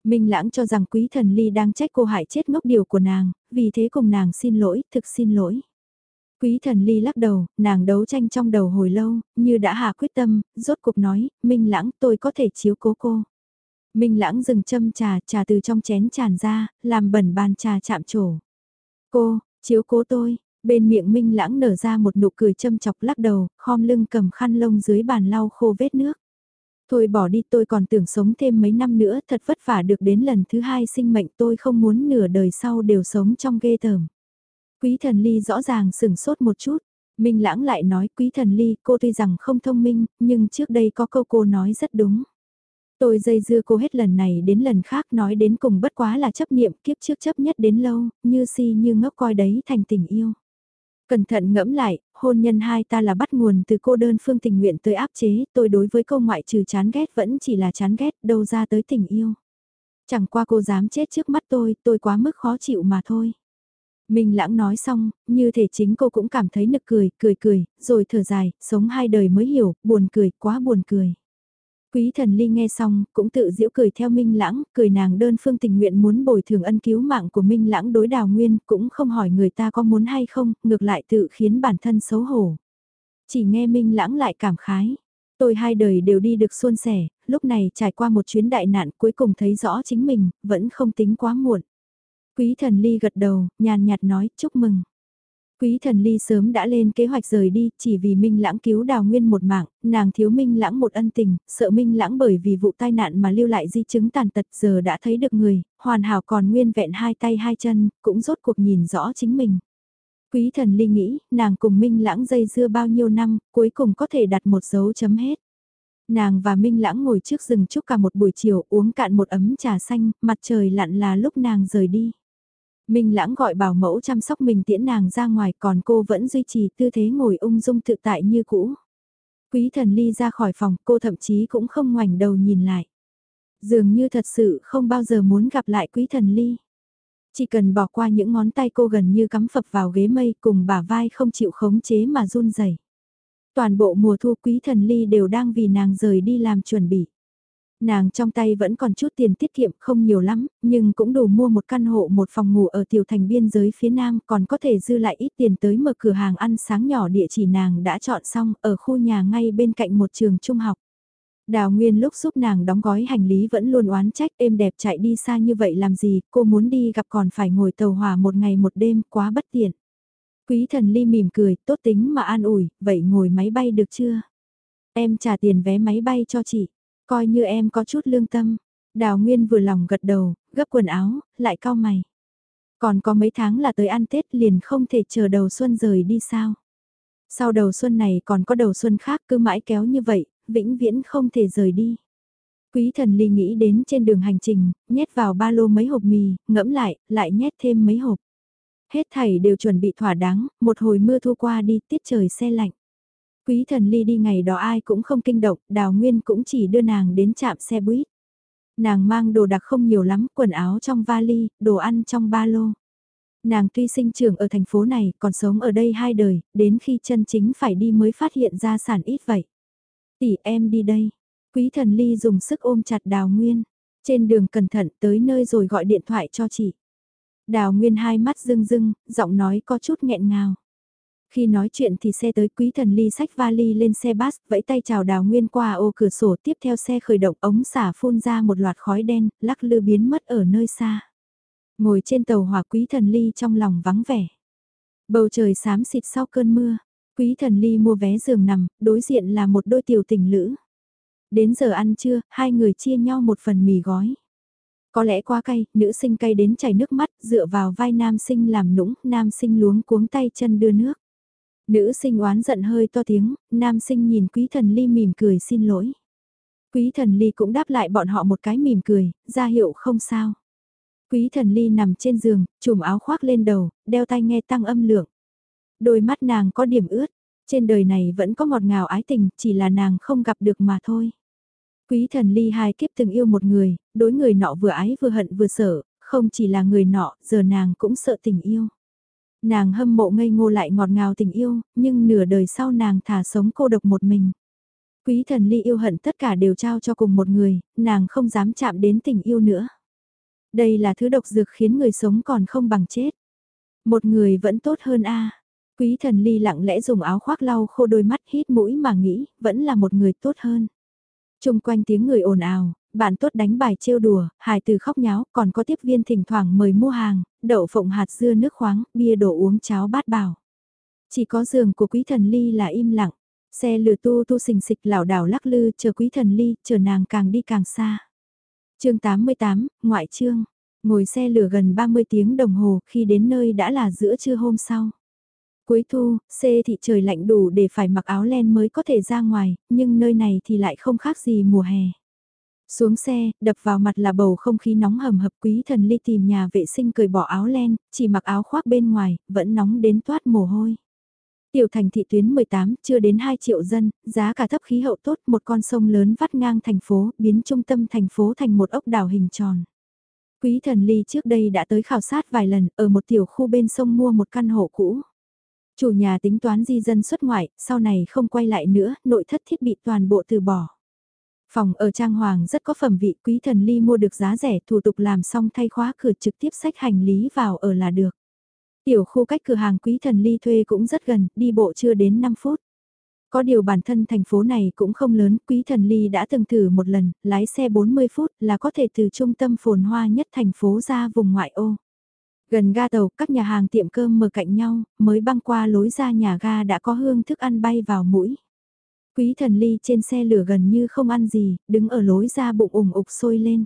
Minh Lãng cho rằng quý thần ly đang trách cô hại chết ngốc điều của nàng, vì thế cùng nàng xin lỗi, thực xin lỗi. Quý thần ly lắc đầu, nàng đấu tranh trong đầu hồi lâu, như đã hạ quyết tâm, rốt cuộc nói, Minh Lãng tôi có thể chiếu cố cô. Minh Lãng dừng châm trà, trà từ trong chén tràn ra, làm bẩn bàn trà chạm trổ. Cô, chiếu cố tôi, bên miệng Minh Lãng nở ra một nụ cười châm chọc lắc đầu, khom lưng cầm khăn lông dưới bàn lau khô vết nước. Thôi bỏ đi tôi còn tưởng sống thêm mấy năm nữa thật vất vả được đến lần thứ hai sinh mệnh tôi không muốn nửa đời sau đều sống trong ghê tởm. Quý thần ly rõ ràng sừng sốt một chút. Minh lãng lại nói quý thần ly cô tuy rằng không thông minh nhưng trước đây có câu cô nói rất đúng. Tôi dây dưa cô hết lần này đến lần khác nói đến cùng bất quá là chấp niệm kiếp trước chấp nhất đến lâu, như si như ngốc coi đấy thành tình yêu. Cẩn thận ngẫm lại, hôn nhân hai ta là bắt nguồn từ cô đơn phương tình nguyện tới áp chế, tôi đối với câu ngoại trừ chán ghét vẫn chỉ là chán ghét, đâu ra tới tình yêu. Chẳng qua cô dám chết trước mắt tôi, tôi quá mức khó chịu mà thôi. mình lãng nói xong, như thể chính cô cũng cảm thấy nực cười, cười cười, rồi thở dài, sống hai đời mới hiểu, buồn cười, quá buồn cười. Quý thần ly nghe xong, cũng tự giễu cười theo Minh Lãng, cười nàng đơn phương tình nguyện muốn bồi thường ân cứu mạng của Minh Lãng đối đào nguyên, cũng không hỏi người ta có muốn hay không, ngược lại tự khiến bản thân xấu hổ. Chỉ nghe Minh Lãng lại cảm khái. Tôi hai đời đều đi được suôn sẻ, lúc này trải qua một chuyến đại nạn cuối cùng thấy rõ chính mình, vẫn không tính quá muộn. Quý thần ly gật đầu, nhàn nhạt nói chúc mừng. Quý thần ly sớm đã lên kế hoạch rời đi, chỉ vì Minh Lãng cứu đào nguyên một mạng, nàng thiếu Minh Lãng một ân tình, sợ Minh Lãng bởi vì vụ tai nạn mà lưu lại di chứng tàn tật giờ đã thấy được người, hoàn hảo còn nguyên vẹn hai tay hai chân, cũng rốt cuộc nhìn rõ chính mình. Quý thần ly nghĩ, nàng cùng Minh Lãng dây dưa bao nhiêu năm, cuối cùng có thể đặt một dấu chấm hết. Nàng và Minh Lãng ngồi trước rừng trúc cả một buổi chiều uống cạn một ấm trà xanh, mặt trời lặn là lúc nàng rời đi. Minh lãng gọi bảo mẫu chăm sóc mình tiễn nàng ra ngoài, còn cô vẫn duy trì tư thế ngồi ung dung tự tại như cũ. Quý thần ly ra khỏi phòng, cô thậm chí cũng không ngoảnh đầu nhìn lại. Dường như thật sự không bao giờ muốn gặp lại quý thần ly. Chỉ cần bỏ qua những ngón tay cô gần như cắm phập vào ghế mây cùng bả vai không chịu khống chế mà run rẩy. Toàn bộ mùa thu quý thần ly đều đang vì nàng rời đi làm chuẩn bị. Nàng trong tay vẫn còn chút tiền tiết kiệm không nhiều lắm, nhưng cũng đủ mua một căn hộ một phòng ngủ ở tiểu thành biên giới phía nam còn có thể dư lại ít tiền tới mở cửa hàng ăn sáng nhỏ địa chỉ nàng đã chọn xong ở khu nhà ngay bên cạnh một trường trung học. Đào Nguyên lúc giúp nàng đóng gói hành lý vẫn luôn oán trách êm đẹp chạy đi xa như vậy làm gì, cô muốn đi gặp còn phải ngồi tàu hỏa một ngày một đêm, quá bất tiện. Quý thần ly mỉm cười, tốt tính mà an ủi, vậy ngồi máy bay được chưa? Em trả tiền vé máy bay cho chị. Coi như em có chút lương tâm. Đào Nguyên vừa lòng gật đầu, gấp quần áo, lại cao mày. Còn có mấy tháng là tới ăn Tết liền không thể chờ đầu xuân rời đi sao. Sau đầu xuân này còn có đầu xuân khác cứ mãi kéo như vậy, vĩnh viễn không thể rời đi. Quý thần ly nghĩ đến trên đường hành trình, nhét vào ba lô mấy hộp mì, ngẫm lại, lại nhét thêm mấy hộp. Hết thảy đều chuẩn bị thỏa đáng, một hồi mưa thu qua đi tiết trời xe lạnh. Quý thần ly đi ngày đó ai cũng không kinh động, đào nguyên cũng chỉ đưa nàng đến trạm xe buýt. Nàng mang đồ đặc không nhiều lắm, quần áo trong vali, đồ ăn trong ba lô. Nàng tuy sinh trưởng ở thành phố này, còn sống ở đây hai đời, đến khi chân chính phải đi mới phát hiện ra sản ít vậy. Tỷ em đi đây. Quý thần ly dùng sức ôm chặt đào nguyên. Trên đường cẩn thận tới nơi rồi gọi điện thoại cho chị. Đào nguyên hai mắt rưng rưng, giọng nói có chút nghẹn ngào. Khi nói chuyện thì xe tới quý thần ly sách vali lên xe bus, vẫy tay chào đào nguyên qua ô cửa sổ tiếp theo xe khởi động ống xả phun ra một loạt khói đen, lắc lư biến mất ở nơi xa. Ngồi trên tàu hỏa quý thần ly trong lòng vắng vẻ. Bầu trời xám xịt sau cơn mưa, quý thần ly mua vé giường nằm, đối diện là một đôi tiểu tình lữ. Đến giờ ăn trưa, hai người chia nhau một phần mì gói. Có lẽ quá cay, nữ sinh cay đến chảy nước mắt, dựa vào vai nam sinh làm nũng, nam sinh luống cuống tay chân đưa nước. Nữ sinh oán giận hơi to tiếng, nam sinh nhìn quý thần ly mỉm cười xin lỗi. Quý thần ly cũng đáp lại bọn họ một cái mỉm cười, ra hiệu không sao. Quý thần ly nằm trên giường, trùm áo khoác lên đầu, đeo tai nghe tăng âm lượng. Đôi mắt nàng có điểm ướt, trên đời này vẫn có ngọt ngào ái tình, chỉ là nàng không gặp được mà thôi. Quý thần ly hai kiếp từng yêu một người, đối người nọ vừa ái vừa hận vừa sợ, không chỉ là người nọ, giờ nàng cũng sợ tình yêu. Nàng hâm mộ ngây ngô lại ngọt ngào tình yêu, nhưng nửa đời sau nàng thả sống cô độc một mình. Quý thần ly yêu hận tất cả đều trao cho cùng một người, nàng không dám chạm đến tình yêu nữa. Đây là thứ độc dược khiến người sống còn không bằng chết. Một người vẫn tốt hơn a. Quý thần ly lặng lẽ dùng áo khoác lau khô đôi mắt hít mũi mà nghĩ, vẫn là một người tốt hơn. Trung quanh tiếng người ồn ào, bạn tốt đánh bài trêu đùa, hài từ khóc nháo, còn có tiếp viên thỉnh thoảng mời mua hàng, đậu phộng hạt dưa nước khoáng, bia đổ uống cháo bát bảo. Chỉ có giường của quý thần ly là im lặng, xe lừa tu tu xình xịch lảo đảo lắc lư chờ quý thần ly, chờ nàng càng đi càng xa. chương 88, ngoại trương, ngồi xe lửa gần 30 tiếng đồng hồ khi đến nơi đã là giữa trưa hôm sau. Cuối thu, xê thị trời lạnh đủ để phải mặc áo len mới có thể ra ngoài, nhưng nơi này thì lại không khác gì mùa hè. Xuống xe, đập vào mặt là bầu không khí nóng hầm hập quý thần ly tìm nhà vệ sinh cười bỏ áo len, chỉ mặc áo khoác bên ngoài, vẫn nóng đến toát mồ hôi. Tiểu thành thị tuyến 18, chưa đến 2 triệu dân, giá cả thấp khí hậu tốt, một con sông lớn vắt ngang thành phố, biến trung tâm thành phố thành một ốc đảo hình tròn. Quý thần ly trước đây đã tới khảo sát vài lần, ở một tiểu khu bên sông mua một căn hộ cũ. Chủ nhà tính toán di dân xuất ngoại, sau này không quay lại nữa, nội thất thiết bị toàn bộ từ bỏ. Phòng ở Trang Hoàng rất có phẩm vị quý thần ly mua được giá rẻ thủ tục làm xong thay khóa cửa trực tiếp sách hành lý vào ở là được. Tiểu khu cách cửa hàng quý thần ly thuê cũng rất gần, đi bộ chưa đến 5 phút. Có điều bản thân thành phố này cũng không lớn, quý thần ly đã từng thử một lần, lái xe 40 phút là có thể từ trung tâm phồn hoa nhất thành phố ra vùng ngoại ô. Gần ga tàu, các nhà hàng tiệm cơm mở cạnh nhau, mới băng qua lối ra nhà ga đã có hương thức ăn bay vào mũi. Quý thần ly trên xe lửa gần như không ăn gì, đứng ở lối ra bụng ủng ục sôi lên.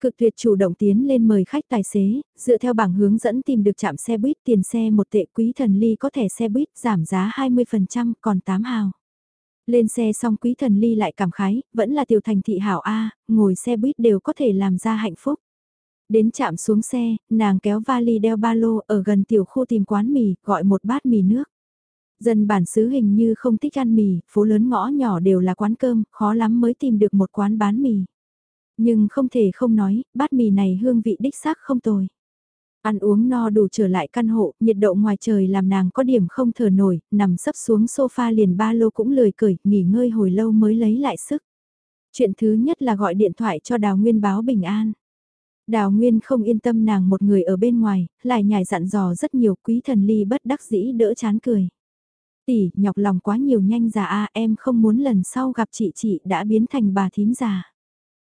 Cực tuyệt chủ động tiến lên mời khách tài xế, dựa theo bảng hướng dẫn tìm được chạm xe buýt tiền xe một tệ quý thần ly có thẻ xe buýt giảm giá 20% còn 8 hào. Lên xe xong quý thần ly lại cảm khái, vẫn là tiểu thành thị hảo A, ngồi xe buýt đều có thể làm ra hạnh phúc. Đến chạm xuống xe, nàng kéo vali đeo ba lô ở gần tiểu khu tìm quán mì, gọi một bát mì nước. Dân bản xứ hình như không thích ăn mì, phố lớn ngõ nhỏ đều là quán cơm, khó lắm mới tìm được một quán bán mì. Nhưng không thể không nói, bát mì này hương vị đích xác không tồi. Ăn uống no đủ trở lại căn hộ, nhiệt độ ngoài trời làm nàng có điểm không thở nổi, nằm sấp xuống sofa liền ba lô cũng lười cởi, nghỉ ngơi hồi lâu mới lấy lại sức. Chuyện thứ nhất là gọi điện thoại cho Đào Nguyên báo bình an. Đào Nguyên không yên tâm nàng một người ở bên ngoài, lại nhảy dặn dò rất nhiều quý thần ly bất đắc dĩ đỡ chán cười. Tỷ, nhọc lòng quá nhiều nhanh già a em không muốn lần sau gặp chị chị đã biến thành bà thím già.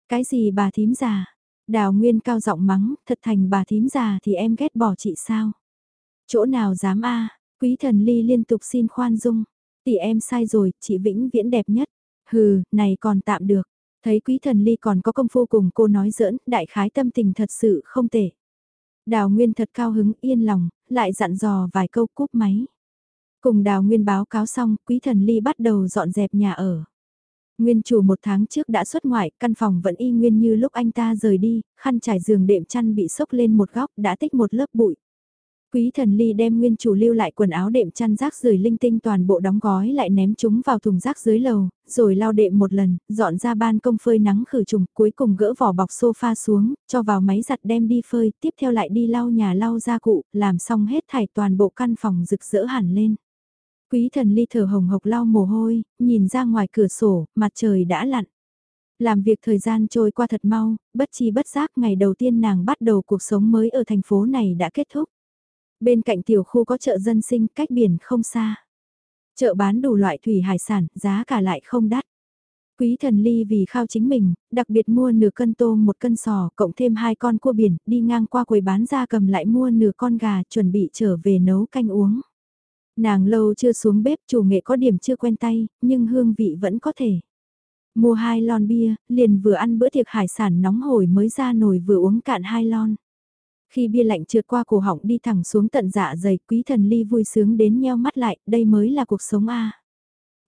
Cái gì bà thím già? Đào Nguyên cao giọng mắng, thật thành bà thím già thì em ghét bỏ chị sao? Chỗ nào dám a quý thần ly liên tục xin khoan dung. Tỷ em sai rồi, chị vĩnh viễn đẹp nhất. Hừ, này còn tạm được. Thấy quý thần ly còn có công phu cùng cô nói giỡn, đại khái tâm tình thật sự không tệ. Đào Nguyên thật cao hứng yên lòng, lại dặn dò vài câu cúp máy. Cùng Đào Nguyên báo cáo xong, quý thần ly bắt đầu dọn dẹp nhà ở. Nguyên chủ một tháng trước đã xuất ngoại, căn phòng vẫn y nguyên như lúc anh ta rời đi, khăn trải giường đệm chăn bị sốc lên một góc đã tích một lớp bụi. Quý thần ly đem nguyên chủ lưu lại quần áo đệm chăn rác rời linh tinh toàn bộ đóng gói lại ném chúng vào thùng rác dưới lầu, rồi lau đệm một lần, dọn ra ban công phơi nắng khử trùng, cuối cùng gỡ vỏ bọc sofa xuống, cho vào máy giặt đem đi phơi, tiếp theo lại đi lau nhà lau gia cụ, làm xong hết thải toàn bộ căn phòng rực rỡ hẳn lên. Quý thần ly thở hồng hộc lau mồ hôi, nhìn ra ngoài cửa sổ, mặt trời đã lặn. Làm việc thời gian trôi qua thật mau, bất chi bất giác ngày đầu tiên nàng bắt đầu cuộc sống mới ở thành phố này đã kết thúc. Bên cạnh tiểu khu có chợ dân sinh cách biển không xa. Chợ bán đủ loại thủy hải sản, giá cả lại không đắt. Quý thần ly vì khao chính mình, đặc biệt mua nửa cân tôm một cân sò, cộng thêm hai con cua biển, đi ngang qua quầy bán ra cầm lại mua nửa con gà chuẩn bị trở về nấu canh uống. Nàng lâu chưa xuống bếp chủ nghệ có điểm chưa quen tay, nhưng hương vị vẫn có thể. Mua hai lon bia, liền vừa ăn bữa tiệc hải sản nóng hổi mới ra nồi vừa uống cạn hai lon. Khi bia lạnh trượt qua cổ họng đi thẳng xuống tận dạ dày quý thần ly vui sướng đến nheo mắt lại, đây mới là cuộc sống a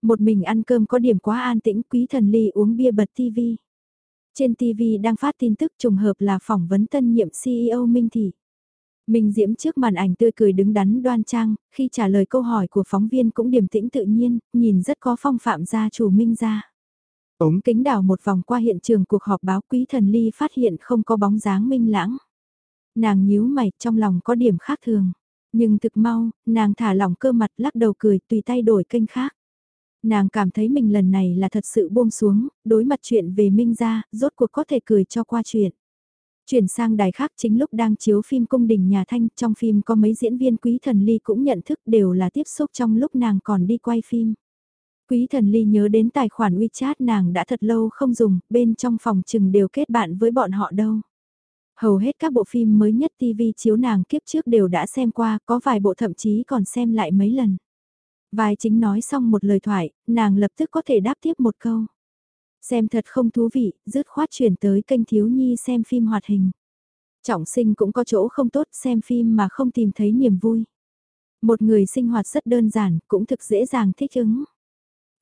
Một mình ăn cơm có điểm quá an tĩnh quý thần ly uống bia bật tivi. Trên tivi đang phát tin tức trùng hợp là phỏng vấn tân nhiệm CEO Minh Thị. Minh Diễm trước màn ảnh tươi cười đứng đắn đoan trang, khi trả lời câu hỏi của phóng viên cũng điềm tĩnh tự nhiên, nhìn rất có phong phạm gia chủ Minh gia. Ống kính đảo một vòng qua hiện trường cuộc họp báo quý thần ly phát hiện không có bóng dáng Minh lãng. Nàng nhíu mày trong lòng có điểm khác thường. Nhưng thực mau, nàng thả lỏng cơ mặt lắc đầu cười tùy tay đổi kênh khác. Nàng cảm thấy mình lần này là thật sự buông xuống, đối mặt chuyện về Minh gia, rốt cuộc có thể cười cho qua chuyện. Chuyển sang đài khác chính lúc đang chiếu phim cung đình nhà thanh, trong phim có mấy diễn viên quý thần ly cũng nhận thức đều là tiếp xúc trong lúc nàng còn đi quay phim. Quý thần ly nhớ đến tài khoản WeChat nàng đã thật lâu không dùng, bên trong phòng chừng đều kết bạn với bọn họ đâu. Hầu hết các bộ phim mới nhất TV chiếu nàng kiếp trước đều đã xem qua, có vài bộ thậm chí còn xem lại mấy lần. vài chính nói xong một lời thoại, nàng lập tức có thể đáp tiếp một câu. Xem thật không thú vị, dứt khoát chuyển tới kênh thiếu nhi xem phim hoạt hình. Trọng sinh cũng có chỗ không tốt xem phim mà không tìm thấy niềm vui. Một người sinh hoạt rất đơn giản, cũng thực dễ dàng thích ứng.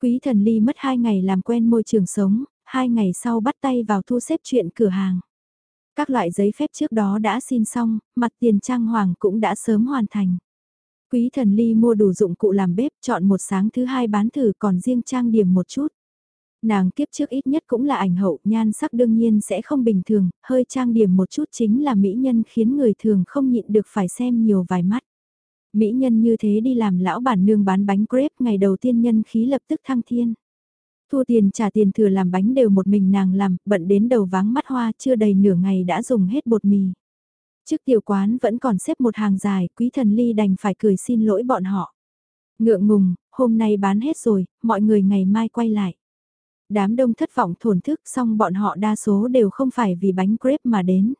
Quý thần ly mất hai ngày làm quen môi trường sống, hai ngày sau bắt tay vào thu xếp chuyện cửa hàng. Các loại giấy phép trước đó đã xin xong, mặt tiền trang hoàng cũng đã sớm hoàn thành. Quý thần ly mua đủ dụng cụ làm bếp, chọn một sáng thứ hai bán thử còn riêng trang điểm một chút. Nàng kiếp trước ít nhất cũng là ảnh hậu, nhan sắc đương nhiên sẽ không bình thường, hơi trang điểm một chút chính là mỹ nhân khiến người thường không nhịn được phải xem nhiều vài mắt. Mỹ nhân như thế đi làm lão bản nương bán bánh crepe ngày đầu tiên nhân khí lập tức thăng thiên. Thua tiền trả tiền thừa làm bánh đều một mình nàng làm, bận đến đầu váng mắt hoa chưa đầy nửa ngày đã dùng hết bột mì. Trước tiểu quán vẫn còn xếp một hàng dài, quý thần ly đành phải cười xin lỗi bọn họ. Ngượng ngùng, hôm nay bán hết rồi, mọi người ngày mai quay lại. Đám đông thất vọng thổn thức xong bọn họ đa số đều không phải vì bánh crepe mà đến.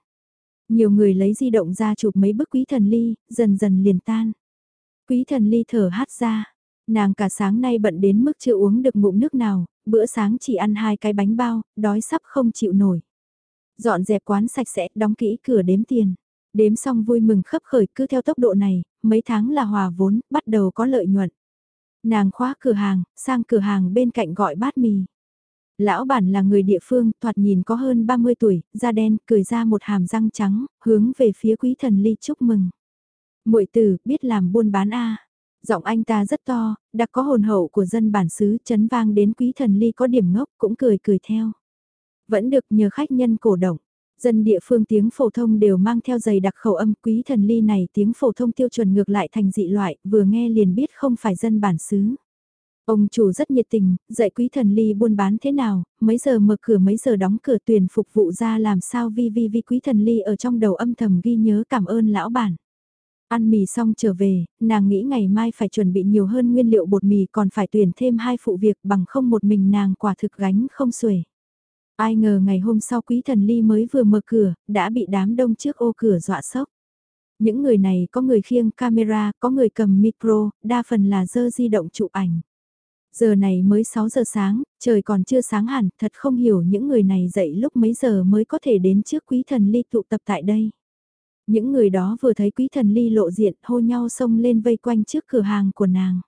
Nhiều người lấy di động ra chụp mấy bức quý thần ly, dần dần liền tan. Quý thần ly thở hát ra, nàng cả sáng nay bận đến mức chưa uống được ngụm nước nào, bữa sáng chỉ ăn hai cái bánh bao, đói sắp không chịu nổi. Dọn dẹp quán sạch sẽ, đóng kỹ cửa đếm tiền. Đếm xong vui mừng khấp khởi cứ theo tốc độ này, mấy tháng là hòa vốn, bắt đầu có lợi nhuận. Nàng khóa cửa hàng, sang cửa hàng bên cạnh gọi bát mì. Lão bản là người địa phương, thoạt nhìn có hơn 30 tuổi, da đen, cười ra một hàm răng trắng, hướng về phía quý thần ly chúc mừng. muội tử, biết làm buôn bán a Giọng anh ta rất to, đặc có hồn hậu của dân bản xứ, chấn vang đến quý thần ly có điểm ngốc, cũng cười cười theo. Vẫn được nhờ khách nhân cổ động. Dân địa phương tiếng phổ thông đều mang theo giày đặc khẩu âm quý thần ly này tiếng phổ thông tiêu chuẩn ngược lại thành dị loại, vừa nghe liền biết không phải dân bản xứ. Ông chủ rất nhiệt tình, dạy quý thần ly buôn bán thế nào, mấy giờ mở cửa mấy giờ đóng cửa tuyển phục vụ ra làm sao vi vi vi quý thần ly ở trong đầu âm thầm ghi nhớ cảm ơn lão bản. Ăn mì xong trở về, nàng nghĩ ngày mai phải chuẩn bị nhiều hơn nguyên liệu bột mì còn phải tuyển thêm hai phụ việc bằng không một mình nàng quả thực gánh không xuể. Ai ngờ ngày hôm sau quý thần ly mới vừa mở cửa, đã bị đám đông trước ô cửa dọa sốc. Những người này có người khiêng camera, có người cầm micro, đa phần là dơ di động chụp ảnh. Giờ này mới 6 giờ sáng, trời còn chưa sáng hẳn, thật không hiểu những người này dậy lúc mấy giờ mới có thể đến trước quý thần ly tụ tập tại đây. Những người đó vừa thấy quý thần ly lộ diện hô nhau xông lên vây quanh trước cửa hàng của nàng.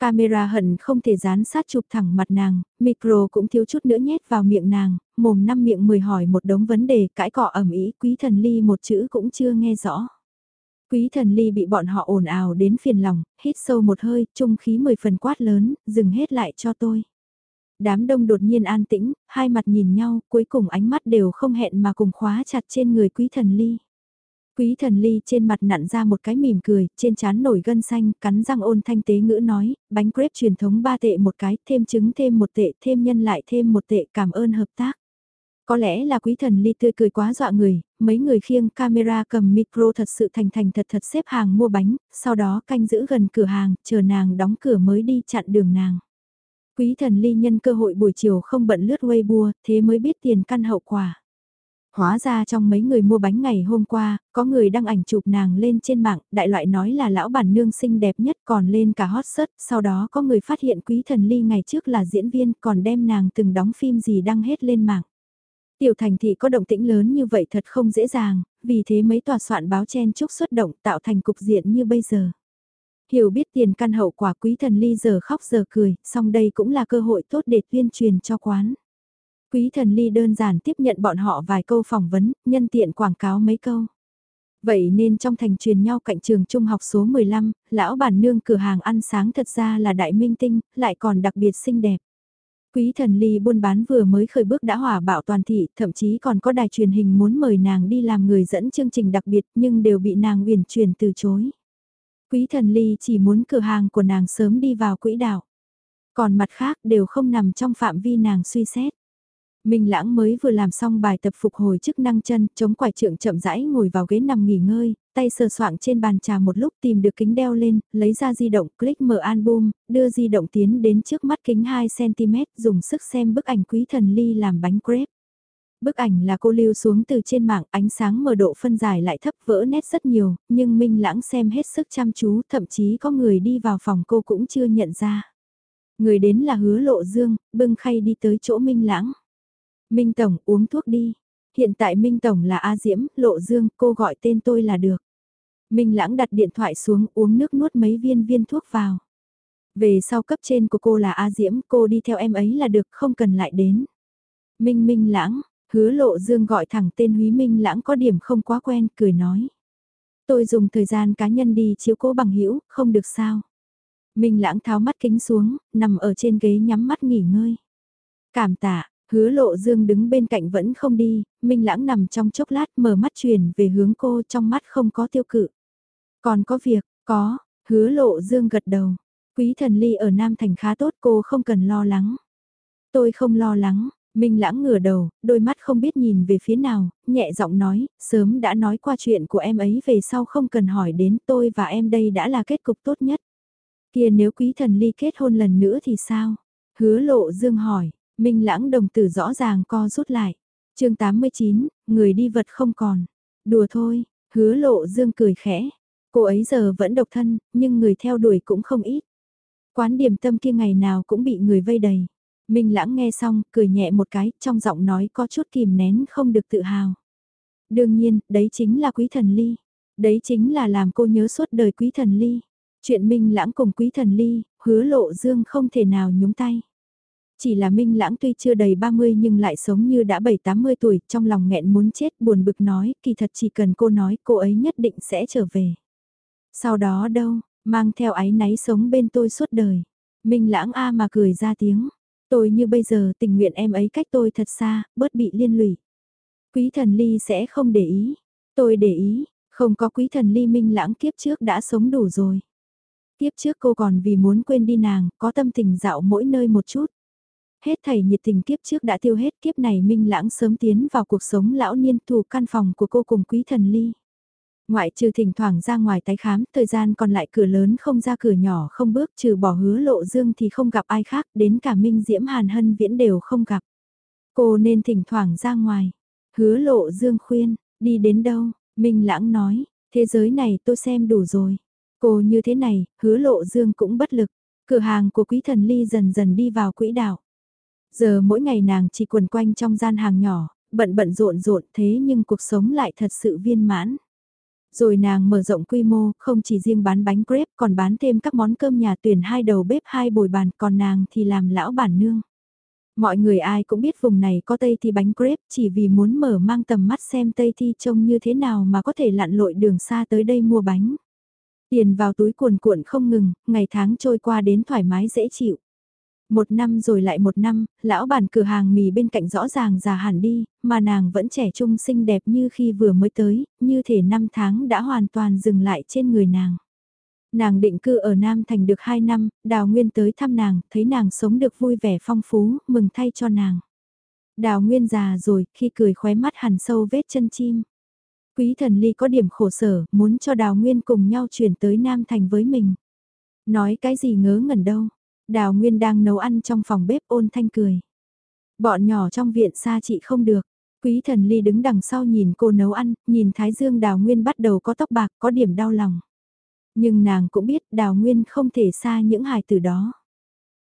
Camera hận không thể dán sát chụp thẳng mặt nàng, micro cũng thiếu chút nữa nhét vào miệng nàng, mồm năm miệng mười hỏi một đống vấn đề cãi cọ ẩm ý quý thần ly một chữ cũng chưa nghe rõ. Quý thần ly bị bọn họ ồn ào đến phiền lòng, hít sâu một hơi, trung khí mười phần quát lớn, dừng hết lại cho tôi. Đám đông đột nhiên an tĩnh, hai mặt nhìn nhau, cuối cùng ánh mắt đều không hẹn mà cùng khóa chặt trên người quý thần ly. Quý thần ly trên mặt nặn ra một cái mỉm cười, trên trán nổi gân xanh, cắn răng ôn thanh tế ngữ nói, bánh crepe truyền thống ba tệ một cái, thêm trứng thêm một tệ, thêm nhân lại thêm một tệ, cảm ơn hợp tác. Có lẽ là quý thần ly tươi cười quá dọa người, mấy người khiêng camera cầm micro thật sự thành thành thật thật xếp hàng mua bánh, sau đó canh giữ gần cửa hàng, chờ nàng đóng cửa mới đi chặn đường nàng. Quý thần ly nhân cơ hội buổi chiều không bận lướt Weibo, thế mới biết tiền căn hậu quả. Hóa ra trong mấy người mua bánh ngày hôm qua, có người đăng ảnh chụp nàng lên trên mạng, đại loại nói là lão bản nương xinh đẹp nhất còn lên cả hot search, sau đó có người phát hiện quý thần ly ngày trước là diễn viên còn đem nàng từng đóng phim gì đăng hết lên mạng. Tiểu thành thị có động tĩnh lớn như vậy thật không dễ dàng, vì thế mấy tòa soạn báo chen chúc xuất động tạo thành cục diện như bây giờ. Hiểu biết tiền căn hậu quả quý thần ly giờ khóc giờ cười, song đây cũng là cơ hội tốt để tuyên truyền cho quán. Quý thần ly đơn giản tiếp nhận bọn họ vài câu phỏng vấn, nhân tiện quảng cáo mấy câu. Vậy nên trong thành truyền nhau cạnh trường trung học số 15, lão bản nương cửa hàng ăn sáng thật ra là đại minh tinh, lại còn đặc biệt xinh đẹp. Quý thần ly buôn bán vừa mới khởi bước đã hỏa bạo toàn thị, thậm chí còn có đài truyền hình muốn mời nàng đi làm người dẫn chương trình đặc biệt nhưng đều bị nàng uyển chuyển từ chối. Quý thần ly chỉ muốn cửa hàng của nàng sớm đi vào quỹ đạo. Còn mặt khác đều không nằm trong phạm vi nàng suy xét. Minh Lãng mới vừa làm xong bài tập phục hồi chức năng chân, chống quải trượng chậm rãi ngồi vào ghế nằm nghỉ ngơi, tay sờ soạng trên bàn trà một lúc tìm được kính đeo lên, lấy ra di động, click mở album, đưa di động tiến đến trước mắt kính 2cm, dùng sức xem bức ảnh quý thần ly làm bánh crepe. Bức ảnh là cô lưu xuống từ trên mạng, ánh sáng mờ độ phân giải lại thấp vỡ nét rất nhiều, nhưng Minh Lãng xem hết sức chăm chú, thậm chí có người đi vào phòng cô cũng chưa nhận ra. Người đến là hứa lộ dương, bưng khay đi tới chỗ Minh Lãng. Minh Tổng uống thuốc đi. Hiện tại Minh Tổng là A Diễm, Lộ Dương, cô gọi tên tôi là được. Minh Lãng đặt điện thoại xuống uống nước nuốt mấy viên viên thuốc vào. Về sau cấp trên của cô là A Diễm, cô đi theo em ấy là được, không cần lại đến. Minh Minh Lãng, hứa Lộ Dương gọi thẳng tên Húy Minh Lãng có điểm không quá quen, cười nói. Tôi dùng thời gian cá nhân đi chiếu cố bằng hữu không được sao. Minh Lãng tháo mắt kính xuống, nằm ở trên ghế nhắm mắt nghỉ ngơi. Cảm tạ, Hứa lộ dương đứng bên cạnh vẫn không đi, Minh Lãng nằm trong chốc lát mở mắt truyền về hướng cô trong mắt không có tiêu cự. Còn có việc, có, hứa lộ dương gật đầu. Quý thần ly ở Nam Thành khá tốt cô không cần lo lắng. Tôi không lo lắng, Minh Lãng ngửa đầu, đôi mắt không biết nhìn về phía nào, nhẹ giọng nói, sớm đã nói qua chuyện của em ấy về sau không cần hỏi đến tôi và em đây đã là kết cục tốt nhất. Kia nếu quý thần ly kết hôn lần nữa thì sao? Hứa lộ dương hỏi, Minh lãng đồng tử rõ ràng co rút lại. chương 89, người đi vật không còn. Đùa thôi, hứa lộ dương cười khẽ. Cô ấy giờ vẫn độc thân, nhưng người theo đuổi cũng không ít. Quán điểm tâm kia ngày nào cũng bị người vây đầy. Minh lãng nghe xong, cười nhẹ một cái, trong giọng nói có chút kìm nén không được tự hào. Đương nhiên, đấy chính là quý thần ly. Đấy chính là làm cô nhớ suốt đời quý thần ly. Chuyện Minh lãng cùng quý thần ly, hứa lộ dương không thể nào nhúng tay. Chỉ là Minh Lãng tuy chưa đầy 30 nhưng lại sống như đã 7-80 tuổi, trong lòng nghẹn muốn chết buồn bực nói, kỳ thật chỉ cần cô nói cô ấy nhất định sẽ trở về. Sau đó đâu, mang theo ái náy sống bên tôi suốt đời. Minh Lãng A mà cười ra tiếng, tôi như bây giờ tình nguyện em ấy cách tôi thật xa, bớt bị liên lụy. Quý thần ly sẽ không để ý, tôi để ý, không có quý thần ly Minh Lãng kiếp trước đã sống đủ rồi. Kiếp trước cô còn vì muốn quên đi nàng, có tâm tình dạo mỗi nơi một chút. Hết thầy nhiệt tình kiếp trước đã tiêu hết kiếp này minh lãng sớm tiến vào cuộc sống lão niên thủ căn phòng của cô cùng quý thần ly. Ngoại trừ thỉnh thoảng ra ngoài tái khám, thời gian còn lại cửa lớn không ra cửa nhỏ không bước trừ bỏ hứa lộ dương thì không gặp ai khác, đến cả Minh Diễm Hàn Hân Viễn đều không gặp. Cô nên thỉnh thoảng ra ngoài. Hứa lộ dương khuyên, đi đến đâu, Minh Lãng nói, thế giới này tôi xem đủ rồi. Cô như thế này, hứa lộ dương cũng bất lực. Cửa hàng của quý thần ly dần dần đi vào quỹ đạo. Giờ mỗi ngày nàng chỉ quần quanh trong gian hàng nhỏ, bận bận rộn rộn thế nhưng cuộc sống lại thật sự viên mãn. Rồi nàng mở rộng quy mô, không chỉ riêng bán bánh crepe còn bán thêm các món cơm nhà tuyển hai đầu bếp hai bồi bàn còn nàng thì làm lão bản nương. Mọi người ai cũng biết vùng này có Tây Thi bánh crepe chỉ vì muốn mở mang tầm mắt xem Tây Thi trông như thế nào mà có thể lặn lội đường xa tới đây mua bánh. Tiền vào túi cuồn cuộn không ngừng, ngày tháng trôi qua đến thoải mái dễ chịu. Một năm rồi lại một năm, lão bản cửa hàng mì bên cạnh rõ ràng già hẳn đi, mà nàng vẫn trẻ trung xinh đẹp như khi vừa mới tới, như thể năm tháng đã hoàn toàn dừng lại trên người nàng. Nàng định cư ở Nam Thành được 2 năm, Đào Nguyên tới thăm nàng, thấy nàng sống được vui vẻ phong phú, mừng thay cho nàng. Đào Nguyên già rồi, khi cười khóe mắt hẳn sâu vết chân chim. Quý thần ly có điểm khổ sở, muốn cho Đào Nguyên cùng nhau chuyển tới Nam Thành với mình. Nói cái gì ngớ ngẩn đâu, Đào Nguyên đang nấu ăn trong phòng bếp ôn thanh cười. Bọn nhỏ trong viện xa chị không được. Quý thần ly đứng đằng sau nhìn cô nấu ăn, nhìn Thái Dương Đào Nguyên bắt đầu có tóc bạc, có điểm đau lòng. Nhưng nàng cũng biết Đào Nguyên không thể xa những hài từ đó.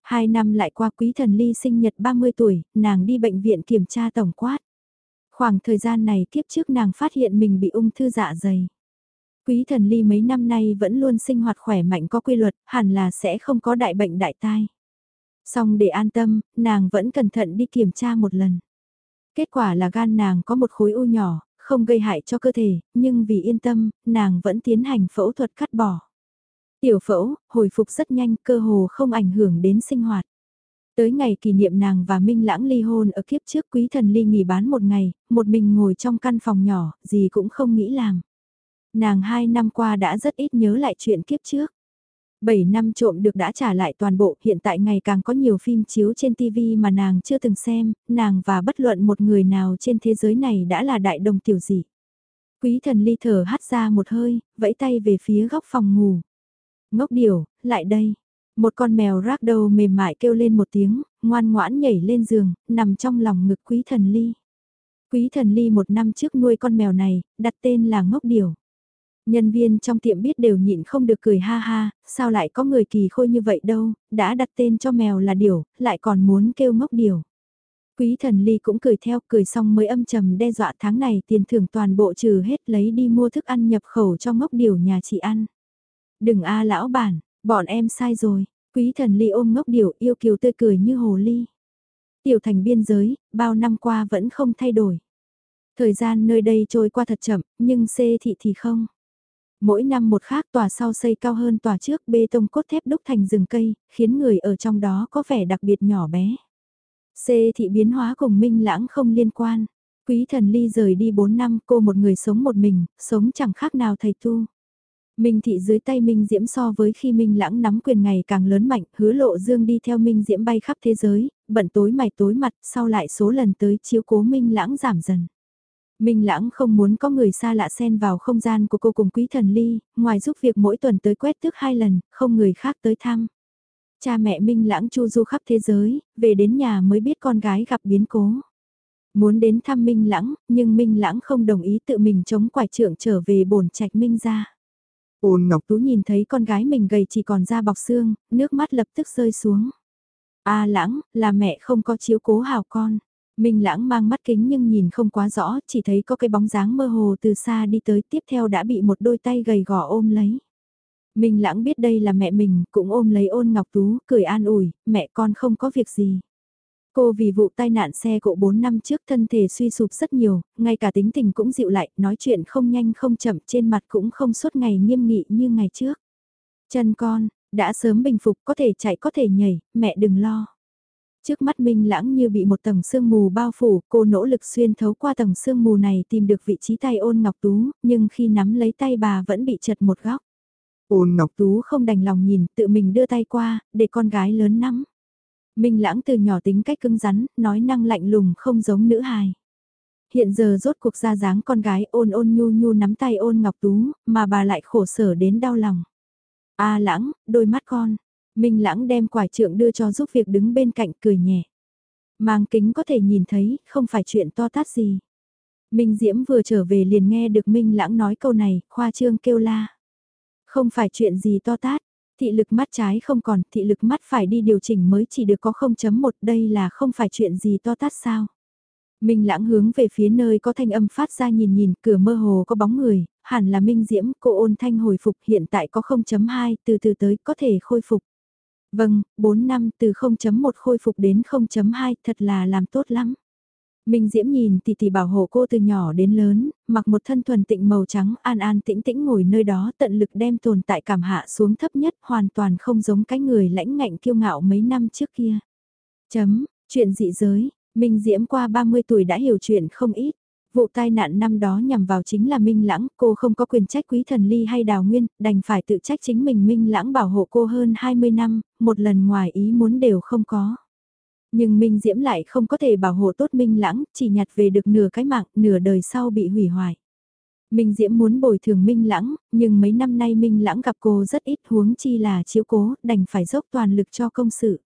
Hai năm lại qua quý thần ly sinh nhật 30 tuổi, nàng đi bệnh viện kiểm tra tổng quát. Khoảng thời gian này kiếp trước nàng phát hiện mình bị ung thư dạ dày. Quý thần ly mấy năm nay vẫn luôn sinh hoạt khỏe mạnh có quy luật, hẳn là sẽ không có đại bệnh đại tai. Xong để an tâm, nàng vẫn cẩn thận đi kiểm tra một lần. Kết quả là gan nàng có một khối u nhỏ, không gây hại cho cơ thể, nhưng vì yên tâm, nàng vẫn tiến hành phẫu thuật cắt bỏ. Tiểu phẫu, hồi phục rất nhanh, cơ hồ không ảnh hưởng đến sinh hoạt. Tới ngày kỷ niệm nàng và Minh Lãng ly hôn ở kiếp trước quý thần ly nghỉ bán một ngày, một mình ngồi trong căn phòng nhỏ, gì cũng không nghĩ làm. Nàng hai năm qua đã rất ít nhớ lại chuyện kiếp trước. Bảy năm trộm được đã trả lại toàn bộ, hiện tại ngày càng có nhiều phim chiếu trên TV mà nàng chưa từng xem, nàng và bất luận một người nào trên thế giới này đã là đại đồng tiểu dị. Quý thần ly thở hắt ra một hơi, vẫy tay về phía góc phòng ngủ. Ngốc điểu, lại đây. Một con mèo rác đầu mềm mại kêu lên một tiếng, ngoan ngoãn nhảy lên giường, nằm trong lòng ngực quý thần ly. Quý thần ly một năm trước nuôi con mèo này, đặt tên là ngốc điểu. Nhân viên trong tiệm biết đều nhịn không được cười ha ha, sao lại có người kỳ khôi như vậy đâu, đã đặt tên cho mèo là điểu, lại còn muốn kêu ngốc điểu. Quý thần ly cũng cười theo, cười xong mới âm trầm đe dọa tháng này tiền thưởng toàn bộ trừ hết lấy đi mua thức ăn nhập khẩu cho ngốc điểu nhà chị ăn. Đừng a lão bản, bọn em sai rồi, quý thần ly ôm ngốc điểu yêu kiều tươi cười như hồ ly. Tiểu thành biên giới, bao năm qua vẫn không thay đổi. Thời gian nơi đây trôi qua thật chậm, nhưng xê thị thì không. Mỗi năm một khác tòa sau xây cao hơn tòa trước bê tông cốt thép đúc thành rừng cây, khiến người ở trong đó có vẻ đặc biệt nhỏ bé. C thị biến hóa cùng Minh Lãng không liên quan. Quý thần ly rời đi 4 năm cô một người sống một mình, sống chẳng khác nào thầy tu. Minh thị dưới tay Minh Diễm so với khi Minh lãng nắm quyền ngày càng lớn mạnh, hứa lộ dương đi theo Minh Diễm bay khắp thế giới, bận tối mày tối mặt, sau lại số lần tới chiếu cố Minh lãng giảm dần. Minh Lãng không muốn có người xa lạ xen vào không gian của cô cùng Quý Thần Ly, ngoài giúp việc mỗi tuần tới quét tước hai lần, không người khác tới thăm. Cha mẹ Minh Lãng chu du khắp thế giới, về đến nhà mới biết con gái gặp biến cố. Muốn đến thăm Minh Lãng, nhưng Minh Lãng không đồng ý tự mình chống quải trưởng trở về bổn trạch Minh ra. Ôn Ngọc Tú nhìn thấy con gái mình gầy chỉ còn da bọc xương, nước mắt lập tức rơi xuống. A Lãng, là mẹ không có chiếu cố hào con. Minh lãng mang mắt kính nhưng nhìn không quá rõ, chỉ thấy có cái bóng dáng mơ hồ từ xa đi tới tiếp theo đã bị một đôi tay gầy gò ôm lấy. Minh lãng biết đây là mẹ mình, cũng ôm lấy ôn ngọc tú, cười an ủi, mẹ con không có việc gì. Cô vì vụ tai nạn xe cộ 4 năm trước thân thể suy sụp rất nhiều, ngay cả tính tình cũng dịu lại, nói chuyện không nhanh không chậm trên mặt cũng không suốt ngày nghiêm nghị như ngày trước. Chân con, đã sớm bình phục có thể chạy có thể nhảy, mẹ đừng lo. Trước mắt Minh Lãng như bị một tầng sương mù bao phủ, cô nỗ lực xuyên thấu qua tầng sương mù này tìm được vị trí tay ôn ngọc tú, nhưng khi nắm lấy tay bà vẫn bị chật một góc. Ôn ngọc tú không đành lòng nhìn, tự mình đưa tay qua, để con gái lớn nắm. Minh Lãng từ nhỏ tính cách cứng rắn, nói năng lạnh lùng không giống nữ hài. Hiện giờ rốt cuộc ra dáng con gái ôn ôn nhu nhu nắm tay ôn ngọc tú, mà bà lại khổ sở đến đau lòng. A lãng, đôi mắt con, Minh Lãng đem quải trượng đưa cho giúp việc đứng bên cạnh cười nhẹ. Mang kính có thể nhìn thấy, không phải chuyện to tát gì. Minh Diễm vừa trở về liền nghe được Minh Lãng nói câu này, khoa trương kêu la. Không phải chuyện gì to tát, thị lực mắt trái không còn, thị lực mắt phải đi điều chỉnh mới chỉ được có 0.1, đây là không phải chuyện gì to tát sao. Minh lãng hướng về phía nơi có thanh âm phát ra nhìn nhìn, cửa mơ hồ có bóng người, hẳn là Minh Diễm, cô ôn thanh hồi phục hiện tại có 0.2, từ từ tới có thể khôi phục. Vâng, 4 năm từ 0.1 khôi phục đến 0.2 thật là làm tốt lắm. Minh Diễm nhìn tỷ tỷ bảo hộ cô từ nhỏ đến lớn, mặc một thân thuần tịnh màu trắng an an tĩnh tĩnh ngồi nơi đó tận lực đem tồn tại cảm hạ xuống thấp nhất hoàn toàn không giống cái người lãnh ngạnh kiêu ngạo mấy năm trước kia. Chấm, chuyện dị giới, Minh Diễm qua 30 tuổi đã hiểu chuyện không ít. Vụ tai nạn năm đó nhằm vào chính là Minh Lãng, cô không có quyền trách quý thần ly hay đào nguyên, đành phải tự trách chính mình Minh Lãng bảo hộ cô hơn 20 năm, một lần ngoài ý muốn đều không có. Nhưng Minh Diễm lại không có thể bảo hộ tốt Minh Lãng, chỉ nhặt về được nửa cái mạng, nửa đời sau bị hủy hoại. Minh Diễm muốn bồi thường Minh Lãng, nhưng mấy năm nay Minh Lãng gặp cô rất ít huống chi là chiếu cố, đành phải dốc toàn lực cho công sự.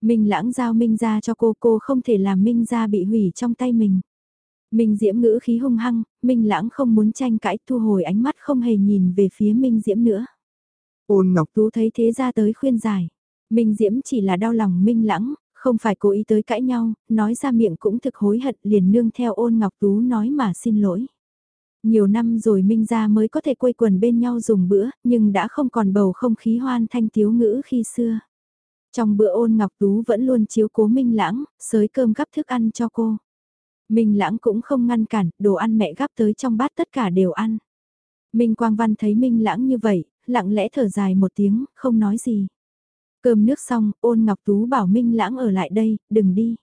Minh Lãng giao Minh ra cho cô, cô không thể làm Minh ra bị hủy trong tay mình. Minh Diễm ngữ khí hung hăng, Minh Lãng không muốn tranh cãi thu hồi ánh mắt không hề nhìn về phía Minh Diễm nữa. Ôn Ngọc Tú thấy thế ra tới khuyên giải. Minh Diễm chỉ là đau lòng Minh Lãng, không phải cố ý tới cãi nhau, nói ra miệng cũng thực hối hận liền nương theo ôn Ngọc Tú nói mà xin lỗi. Nhiều năm rồi Minh gia mới có thể quây quần bên nhau dùng bữa, nhưng đã không còn bầu không khí hoan thanh tiếu ngữ khi xưa. Trong bữa ôn Ngọc Tú vẫn luôn chiếu cố Minh Lãng, sới cơm gắp thức ăn cho cô. Minh Lãng cũng không ngăn cản, đồ ăn mẹ gắp tới trong bát tất cả đều ăn. Minh Quang Văn thấy Minh Lãng như vậy, lặng lẽ thở dài một tiếng, không nói gì. Cơm nước xong, ôn Ngọc Tú bảo Minh Lãng ở lại đây, đừng đi.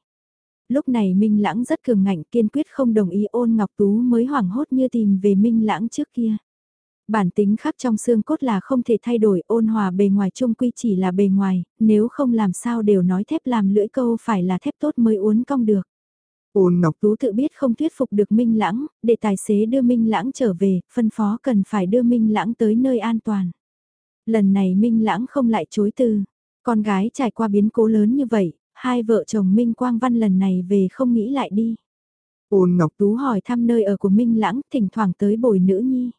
Lúc này Minh Lãng rất cường ngạnh kiên quyết không đồng ý ôn Ngọc Tú mới hoảng hốt như tìm về Minh Lãng trước kia. Bản tính khắc trong xương cốt là không thể thay đổi ôn hòa bề ngoài chung quy chỉ là bề ngoài, nếu không làm sao đều nói thép làm lưỡi câu phải là thép tốt mới uốn cong được. Ôn Ngọc Tú tự biết không thuyết phục được Minh Lãng, để tài xế đưa Minh Lãng trở về, phân phó cần phải đưa Minh Lãng tới nơi an toàn. Lần này Minh Lãng không lại chối từ, con gái trải qua biến cố lớn như vậy, hai vợ chồng Minh Quang Văn lần này về không nghĩ lại đi. Ôn Ngọc Tú hỏi thăm nơi ở của Minh Lãng, thỉnh thoảng tới bồi nữ nhi.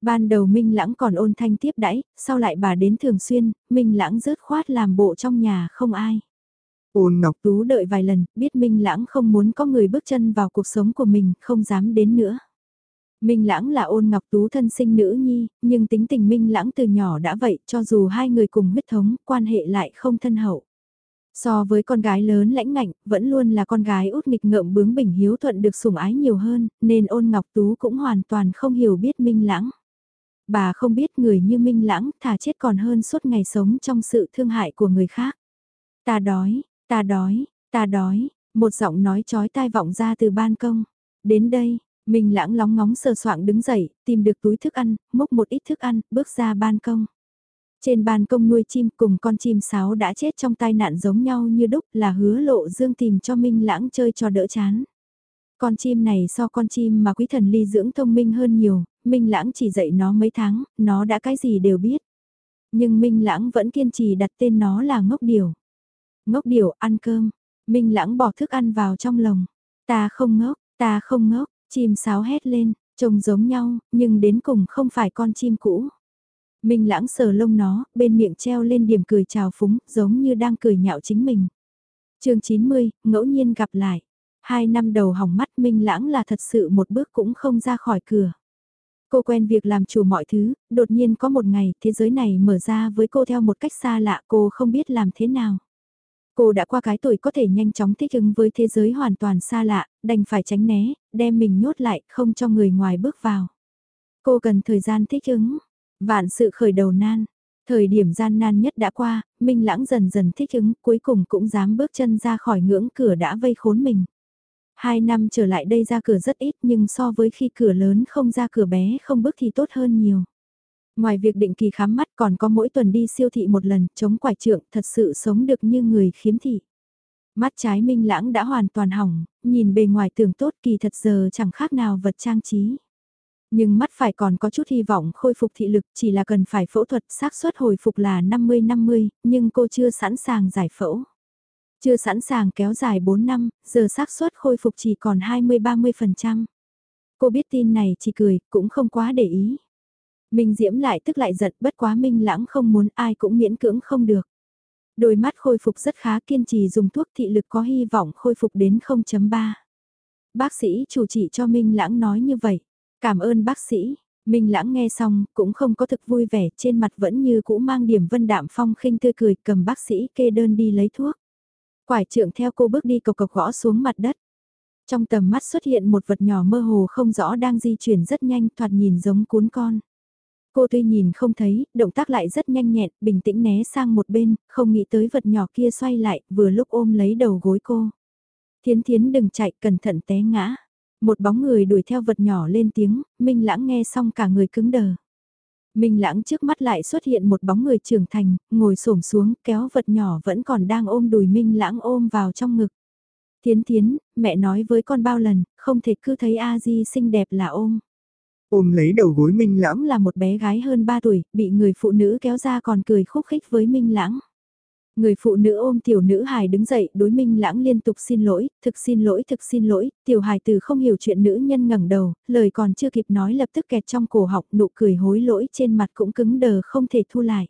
Ban đầu Minh Lãng còn ôn thanh tiếp đãi, sau lại bà đến thường xuyên, Minh Lãng rớt khoát làm bộ trong nhà không ai. Ôn Ngọc Tú đợi vài lần, biết Minh Lãng không muốn có người bước chân vào cuộc sống của mình, không dám đến nữa. Minh Lãng là ôn Ngọc Tú thân sinh nữ nhi, nhưng tính tình Minh Lãng từ nhỏ đã vậy, cho dù hai người cùng huyết thống, quan hệ lại không thân hậu. So với con gái lớn lãnh ngạnh, vẫn luôn là con gái út nghịch ngợm bướng bỉnh hiếu thuận được sủng ái nhiều hơn, nên ôn Ngọc Tú cũng hoàn toàn không hiểu biết Minh Lãng. Bà không biết người như Minh Lãng thà chết còn hơn suốt ngày sống trong sự thương hại của người khác. Ta đói, ta đói, ta đói, một giọng nói chói tai vọng ra từ ban công. Đến đây, Minh Lãng lóng ngóng sờ soạng đứng dậy, tìm được túi thức ăn, múc một ít thức ăn, bước ra ban công. Trên ban công nuôi chim cùng con chim sáo đã chết trong tai nạn giống nhau như đúc là hứa lộ dương tìm cho Minh Lãng chơi cho đỡ chán. Con chim này so con chim mà quý thần ly dưỡng thông minh hơn nhiều, Minh Lãng chỉ dạy nó mấy tháng, nó đã cái gì đều biết. Nhưng Minh Lãng vẫn kiên trì đặt tên nó là ngốc điều. Ngốc điểu ăn cơm, Minh Lãng bỏ thức ăn vào trong lồng. Ta không ngốc, ta không ngốc, chim sáo hét lên, trông giống nhau, nhưng đến cùng không phải con chim cũ. Minh Lãng sờ lông nó, bên miệng treo lên điểm cười chào phúng, giống như đang cười nhạo chính mình. chương 90, ngẫu nhiên gặp lại. Hai năm đầu hỏng mắt Minh Lãng là thật sự một bước cũng không ra khỏi cửa. Cô quen việc làm chủ mọi thứ, đột nhiên có một ngày thế giới này mở ra với cô theo một cách xa lạ cô không biết làm thế nào. Cô đã qua cái tuổi có thể nhanh chóng thích ứng với thế giới hoàn toàn xa lạ, đành phải tránh né, đem mình nhốt lại, không cho người ngoài bước vào. Cô cần thời gian thích ứng, vạn sự khởi đầu nan. Thời điểm gian nan nhất đã qua, Minh Lãng dần dần thích ứng, cuối cùng cũng dám bước chân ra khỏi ngưỡng cửa đã vây khốn mình. Hai năm trở lại đây ra cửa rất ít nhưng so với khi cửa lớn không ra cửa bé không bước thì tốt hơn nhiều. Ngoài việc định kỳ khám mắt còn có mỗi tuần đi siêu thị một lần, chống quải trượng, thật sự sống được như người khiếm thị. Mắt trái minh lãng đã hoàn toàn hỏng, nhìn bề ngoài tưởng tốt kỳ thật giờ chẳng khác nào vật trang trí. Nhưng mắt phải còn có chút hy vọng khôi phục thị lực chỉ là cần phải phẫu thuật xác suất hồi phục là 50-50, nhưng cô chưa sẵn sàng giải phẫu. Chưa sẵn sàng kéo dài 4 năm, giờ xác suất khôi phục chỉ còn 20-30%. Cô biết tin này chỉ cười, cũng không quá để ý. Minh Diễm lại tức lại giận, bất quá Minh Lãng không muốn, ai cũng miễn cưỡng không được. Đôi mắt khôi phục rất khá, kiên trì dùng thuốc thị lực có hy vọng khôi phục đến 0.3. Bác sĩ chủ trị cho Minh Lãng nói như vậy. Cảm ơn bác sĩ. Minh Lãng nghe xong, cũng không có thực vui vẻ, trên mặt vẫn như cũ mang điểm vân đạm phong khinh tươi cười, cầm bác sĩ kê đơn đi lấy thuốc. Quải trượng theo cô bước đi cộc cộc gõ xuống mặt đất. Trong tầm mắt xuất hiện một vật nhỏ mơ hồ không rõ đang di chuyển rất nhanh, thoạt nhìn giống cuốn con. Cô tuy nhìn không thấy, động tác lại rất nhanh nhẹn, bình tĩnh né sang một bên, không nghĩ tới vật nhỏ kia xoay lại, vừa lúc ôm lấy đầu gối cô. Thiến thiến đừng chạy, cẩn thận té ngã. Một bóng người đuổi theo vật nhỏ lên tiếng, Minh Lãng nghe xong cả người cứng đờ. Minh Lãng trước mắt lại xuất hiện một bóng người trưởng thành, ngồi xổm xuống, kéo vật nhỏ vẫn còn đang ôm đùi Minh Lãng ôm vào trong ngực. Thiến thiến, mẹ nói với con bao lần, không thể cứ thấy A-di xinh đẹp là ôm. Ôm lấy đầu gối Minh Lãng là một bé gái hơn 3 tuổi, bị người phụ nữ kéo ra còn cười khúc khích với Minh Lãng. Người phụ nữ ôm tiểu nữ hài đứng dậy đối Minh Lãng liên tục xin lỗi, thực xin lỗi, thực xin lỗi, tiểu hài từ không hiểu chuyện nữ nhân ngẩng đầu, lời còn chưa kịp nói lập tức kẹt trong cổ học nụ cười hối lỗi trên mặt cũng cứng đờ không thể thu lại.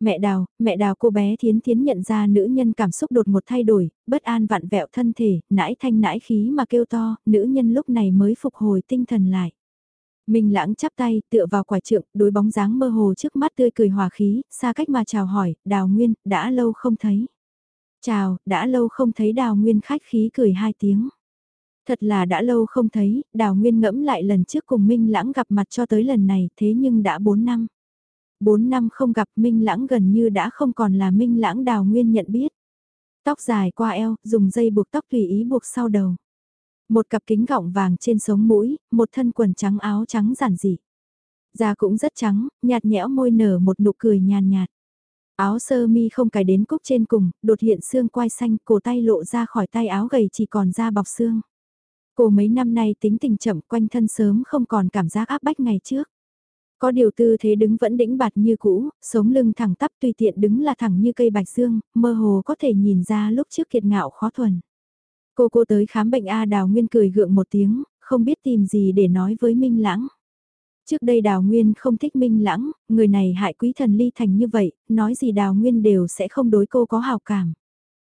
Mẹ đào, mẹ đào cô bé thiến thiến nhận ra nữ nhân cảm xúc đột một thay đổi, bất an vặn vẹo thân thể, nãi thanh nãi khí mà kêu to, nữ nhân lúc này mới phục hồi tinh thần lại. Minh lãng chắp tay, tựa vào quả trượng, đối bóng dáng mơ hồ trước mắt tươi cười hòa khí, xa cách mà chào hỏi, đào nguyên, đã lâu không thấy. Chào, đã lâu không thấy đào nguyên khách khí cười hai tiếng. Thật là đã lâu không thấy, Đào Nguyên ngẫm lại lần trước cùng Minh Lãng gặp mặt cho tới lần này thế nhưng đã 4 năm. 4 năm không gặp Minh Lãng gần như đã không còn là Minh Lãng Đào Nguyên nhận biết. Tóc dài qua eo, dùng dây buộc tóc tùy ý buộc sau đầu. Một cặp kính gọng vàng trên sống mũi, một thân quần trắng áo trắng giản dị. Da cũng rất trắng, nhạt nhẽo môi nở một nụ cười nhàn nhạt. Áo sơ mi không cài đến cúc trên cùng, đột hiện xương quai xanh, cổ tay lộ ra khỏi tay áo gầy chỉ còn da bọc xương. Cô mấy năm nay tính tình chậm quanh thân sớm không còn cảm giác áp bách ngày trước. Có điều tư thế đứng vẫn đĩnh bạt như cũ, sống lưng thẳng tắp tùy tiện đứng là thẳng như cây bạch dương, mơ hồ có thể nhìn ra lúc trước kiệt ngạo khó thuần. Cô cô tới khám bệnh A Đào Nguyên cười gượng một tiếng, không biết tìm gì để nói với Minh Lãng. Trước đây Đào Nguyên không thích Minh Lãng, người này hại quý thần ly thành như vậy, nói gì Đào Nguyên đều sẽ không đối cô có hào cảm.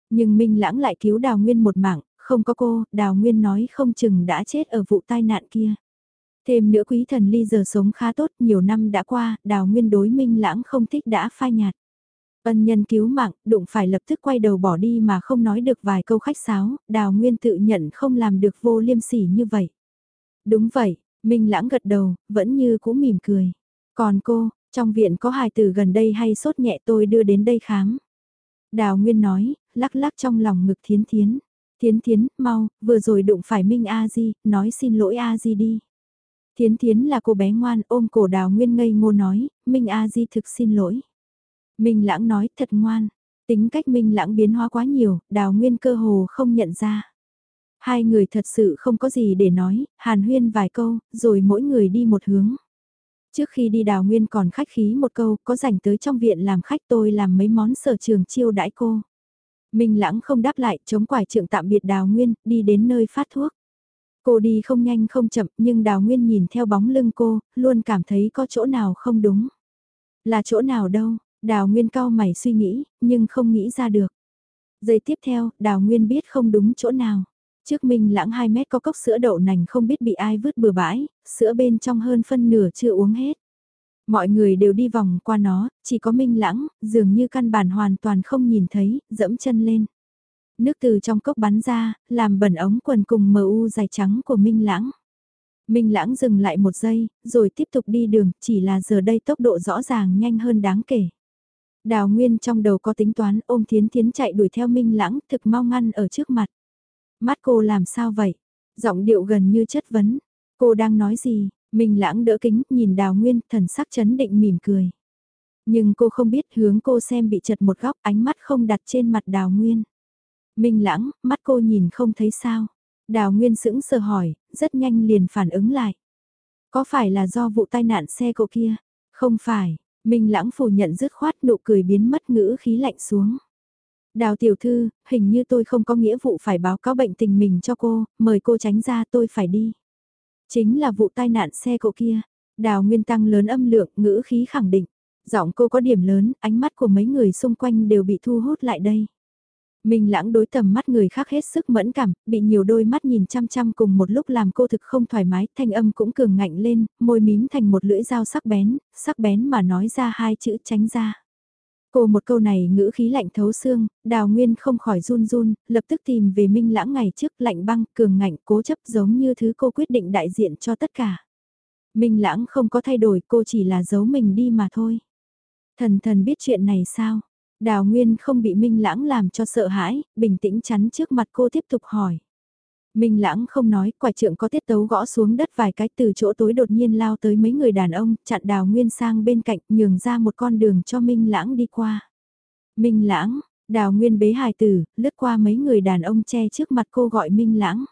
Nhưng Minh Lãng lại cứu Đào Nguyên một mạng, không có cô, Đào Nguyên nói không chừng đã chết ở vụ tai nạn kia. Thêm nữa quý thần ly giờ sống khá tốt, nhiều năm đã qua, Đào Nguyên đối Minh Lãng không thích đã phai nhạt. Ân nhân cứu mạng, đụng phải lập tức quay đầu bỏ đi mà không nói được vài câu khách sáo, Đào Nguyên tự nhận không làm được vô liêm sỉ như vậy. Đúng vậy, Minh Lãng gật đầu, vẫn như cũ mỉm cười. Còn cô, trong viện có hài tử gần đây hay sốt nhẹ tôi đưa đến đây khám. Đào Nguyên nói, lắc lắc trong lòng ngực thiến thiến. Thiến thiến, mau, vừa rồi đụng phải Minh A Di, nói xin lỗi A Di đi. Thiến thiến là cô bé ngoan ôm cổ Đào Nguyên ngây ngô nói, Minh A Di thực xin lỗi. Minh Lãng nói thật ngoan, tính cách Minh Lãng biến hóa quá nhiều, Đào Nguyên cơ hồ không nhận ra. Hai người thật sự không có gì để nói, hàn huyên vài câu, rồi mỗi người đi một hướng. Trước khi đi đào nguyên còn khách khí một câu, có rảnh tới trong viện làm khách tôi làm mấy món sở trường chiêu đãi cô. Minh lãng không đáp lại, chống quải trượng tạm biệt đào nguyên, đi đến nơi phát thuốc. Cô đi không nhanh không chậm, nhưng đào nguyên nhìn theo bóng lưng cô, luôn cảm thấy có chỗ nào không đúng. Là chỗ nào đâu, đào nguyên cao mày suy nghĩ, nhưng không nghĩ ra được. Giây tiếp theo, đào nguyên biết không đúng chỗ nào. Trước Minh lãng 2 mét có cốc sữa đậu nành không biết bị ai vứt bừa bãi, sữa bên trong hơn phân nửa chưa uống hết. Mọi người đều đi vòng qua nó, chỉ có Minh lãng, dường như căn bản hoàn toàn không nhìn thấy, dẫm chân lên. Nước từ trong cốc bắn ra, làm bẩn ống quần cùng mờ u dài trắng của Minh lãng. Minh lãng dừng lại một giây, rồi tiếp tục đi đường, chỉ là giờ đây tốc độ rõ ràng nhanh hơn đáng kể. Đào Nguyên trong đầu có tính toán ôm Thiến Thiến chạy đuổi theo Minh lãng thực mau ngăn ở trước mặt. Mắt cô làm sao vậy? Giọng điệu gần như chất vấn. Cô đang nói gì? Minh lãng đỡ kính, nhìn đào nguyên, thần sắc chấn định mỉm cười. Nhưng cô không biết hướng cô xem bị chật một góc ánh mắt không đặt trên mặt đào nguyên. Minh lãng, mắt cô nhìn không thấy sao. Đào nguyên sững sờ hỏi, rất nhanh liền phản ứng lại. Có phải là do vụ tai nạn xe cộ kia? Không phải, Minh lãng phủ nhận dứt khoát nụ cười biến mất ngữ khí lạnh xuống. Đào tiểu thư, hình như tôi không có nghĩa vụ phải báo cáo bệnh tình mình cho cô, mời cô tránh ra tôi phải đi. Chính là vụ tai nạn xe cộ kia. Đào Nguyên tăng lớn âm lượng, ngữ khí khẳng định. Giọng cô có điểm lớn, ánh mắt của mấy người xung quanh đều bị thu hút lại đây. Minh lãng đối tầm mắt người khác hết sức mẫn cảm, bị nhiều đôi mắt nhìn chăm chăm cùng một lúc làm cô thực không thoải mái, thanh âm cũng cường ngạnh lên, môi mím thành một lưỡi dao sắc bén, sắc bén mà nói ra hai chữ tránh ra. Cô một câu này ngữ khí lạnh thấu xương, đào nguyên không khỏi run run, lập tức tìm về minh lãng ngày trước lạnh băng, cường ngạnh, cố chấp giống như thứ cô quyết định đại diện cho tất cả. Minh lãng không có thay đổi, cô chỉ là giấu mình đi mà thôi. Thần thần biết chuyện này sao? Đào Nguyên không bị Minh Lãng làm cho sợ hãi, bình tĩnh chắn trước mặt cô tiếp tục hỏi. Minh lãng không nói, quả trượng có tiết tấu gõ xuống đất vài cái từ chỗ tối đột nhiên lao tới mấy người đàn ông, chặn đào nguyên sang bên cạnh, nhường ra một con đường cho Minh lãng đi qua. Minh lãng, đào nguyên bế hài tử, lướt qua mấy người đàn ông che trước mặt cô gọi Minh lãng.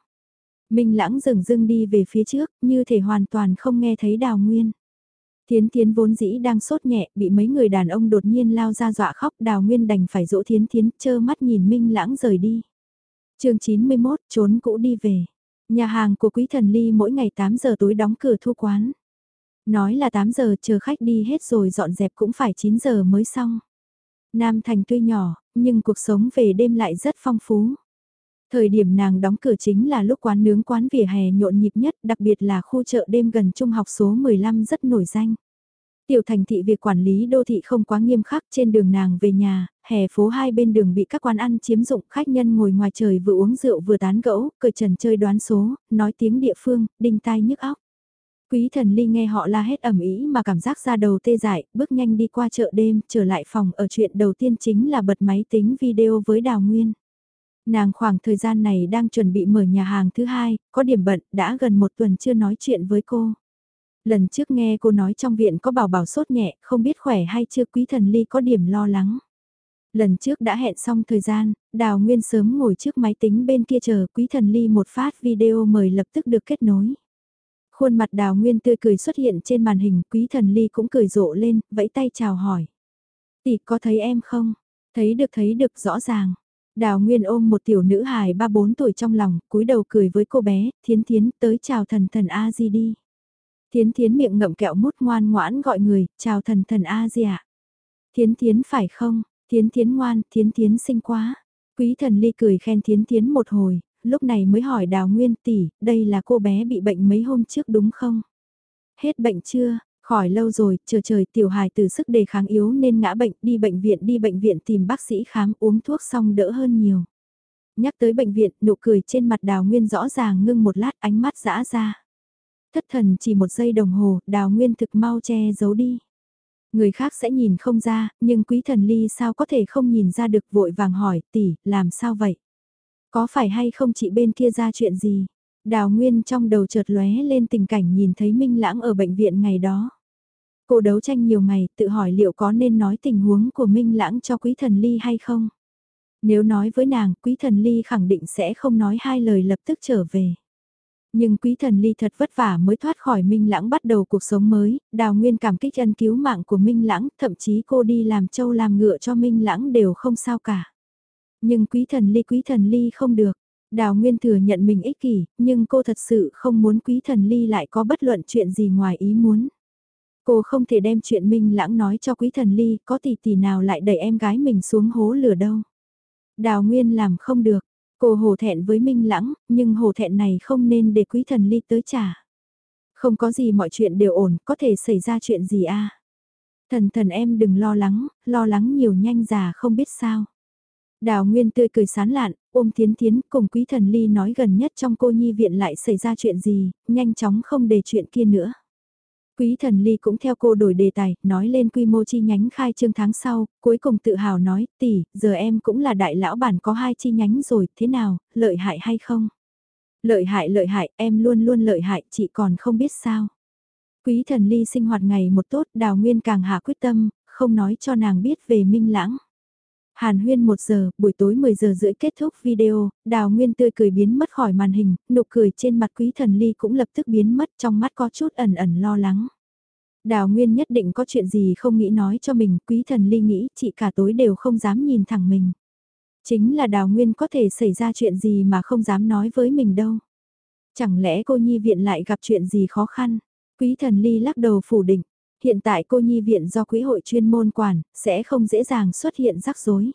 Minh lãng dừng dưng đi về phía trước, như thể hoàn toàn không nghe thấy đào nguyên. Thiến Thiến vốn dĩ đang sốt nhẹ, bị mấy người đàn ông đột nhiên lao ra dọa khóc, Đào Nguyên đành phải dỗ Thiến Thiến, chơ mắt nhìn Minh Lãng rời đi chương 91, trốn cũ đi về. Nhà hàng của Quý Thần Ly mỗi ngày 8 giờ tối đóng cửa thu quán. Nói là 8 giờ chờ khách đi hết rồi dọn dẹp cũng phải 9 giờ mới xong. Nam Thành tuy nhỏ, nhưng cuộc sống về đêm lại rất phong phú. Thời điểm nàng đóng cửa chính là lúc quán nướng quán vỉa hè nhộn nhịp nhất, đặc biệt là khu chợ đêm gần trung học số 15 rất nổi danh. Tiểu thành thị việc quản lý đô thị không quá nghiêm khắc trên đường nàng về nhà, hè phố hai bên đường bị các quán ăn chiếm dụng khách nhân ngồi ngoài trời vừa uống rượu vừa tán gẫu, cười trần chơi đoán số, nói tiếng địa phương, đinh tai nhức óc. Quý thần ly nghe họ la hét ẩm ý mà cảm giác ra đầu tê dại, bước nhanh đi qua chợ đêm, trở lại phòng ở chuyện đầu tiên chính là bật máy tính video với Đào Nguyên. Nàng khoảng thời gian này đang chuẩn bị mở nhà hàng thứ hai, có điểm bận, đã gần một tuần chưa nói chuyện với cô. Lần trước nghe cô nói trong viện có bảo bảo sốt nhẹ, không biết khỏe hay chưa quý thần ly có điểm lo lắng. Lần trước đã hẹn xong thời gian, Đào Nguyên sớm ngồi trước máy tính bên kia chờ quý thần ly một phát video mời lập tức được kết nối. Khuôn mặt Đào Nguyên tươi cười xuất hiện trên màn hình, quý thần ly cũng cười rộ lên, vẫy tay chào hỏi. Tỷ có thấy em không? Thấy được thấy được rõ ràng. Đào Nguyên ôm một tiểu nữ hài ba bốn tuổi trong lòng, cúi đầu cười với cô bé, thiến thiến tới chào thần thần A-di đi. Thiến thiến miệng ngậm kẹo mút ngoan ngoãn gọi người, chào thần thần A-di ạ. Thiến thiến phải không, thiến thiến ngoan, thiến thiến xinh quá. Quý thần ly cười khen thiến thiến một hồi, lúc này mới hỏi đào nguyên tỷ, đây là cô bé bị bệnh mấy hôm trước đúng không? Hết bệnh chưa? Khỏi lâu rồi, chờ trời tiểu hài từ sức đề kháng yếu nên ngã bệnh, đi bệnh viện đi bệnh viện tìm bác sĩ khám uống thuốc xong đỡ hơn nhiều. Nhắc tới bệnh viện, nụ cười trên mặt đào nguyên rõ ràng ngưng một lát ánh mắt dã ra. Thất thần chỉ một giây đồng hồ, đào nguyên thực mau che giấu đi. Người khác sẽ nhìn không ra, nhưng quý thần ly sao có thể không nhìn ra được vội vàng hỏi, tỷ, làm sao vậy? Có phải hay không chị bên kia ra chuyện gì? Đào Nguyên trong đầu chợt lóe lên tình cảnh nhìn thấy Minh Lãng ở bệnh viện ngày đó. Cô đấu tranh nhiều ngày, tự hỏi liệu có nên nói tình huống của Minh Lãng cho Quý Thần Ly hay không? Nếu nói với nàng, Quý Thần Ly khẳng định sẽ không nói hai lời lập tức trở về. Nhưng Quý Thần Ly thật vất vả mới thoát khỏi Minh Lãng bắt đầu cuộc sống mới, Đào Nguyên cảm kích ân cứu mạng của Minh Lãng, thậm chí cô đi làm châu làm ngựa cho Minh Lãng đều không sao cả. Nhưng Quý Thần Ly Quý Thần Ly không được. Đào Nguyên thừa nhận mình ích kỷ, nhưng cô thật sự không muốn quý thần ly lại có bất luận chuyện gì ngoài ý muốn. Cô không thể đem chuyện Minh Lãng nói cho quý thần ly, có tỷ tỷ nào lại đẩy em gái mình xuống hố lửa đâu. Đào Nguyên làm không được, cô hổ thẹn với Minh Lãng, nhưng hổ thẹn này không nên để quý thần ly tới trả. Không có gì mọi chuyện đều ổn, có thể xảy ra chuyện gì a Thần thần em đừng lo lắng, lo lắng nhiều nhanh già không biết sao. Đào Nguyên tươi cười sán lạn, ôm Thiến Thiến cùng Quý Thần Ly nói gần nhất trong cô nhi viện lại xảy ra chuyện gì, nhanh chóng không để chuyện kia nữa. Quý Thần Ly cũng theo cô đổi đề tài, nói lên quy mô chi nhánh khai trương tháng sau, cuối cùng tự hào nói, tỷ, giờ em cũng là đại lão bản có hai chi nhánh rồi, thế nào, lợi hại hay không? Lợi hại lợi hại, em luôn luôn lợi hại, chị còn không biết sao. Quý Thần Ly sinh hoạt ngày một tốt, Đào Nguyên càng hạ quyết tâm, không nói cho nàng biết về Minh Lãng. Hàn huyên 1 giờ, buổi tối 10 giờ rưỡi kết thúc video, đào nguyên tươi cười biến mất khỏi màn hình, nụ cười trên mặt quý thần ly cũng lập tức biến mất trong mắt có chút ẩn ẩn lo lắng. Đào nguyên nhất định có chuyện gì không nghĩ nói cho mình, quý thần ly nghĩ chị cả tối đều không dám nhìn thẳng mình. Chính là đào nguyên có thể xảy ra chuyện gì mà không dám nói với mình đâu. Chẳng lẽ cô nhi viện lại gặp chuyện gì khó khăn? Quý thần ly lắc đầu phủ định. Hiện tại cô nhi viện do quỹ hội chuyên môn quản, sẽ không dễ dàng xuất hiện rắc rối.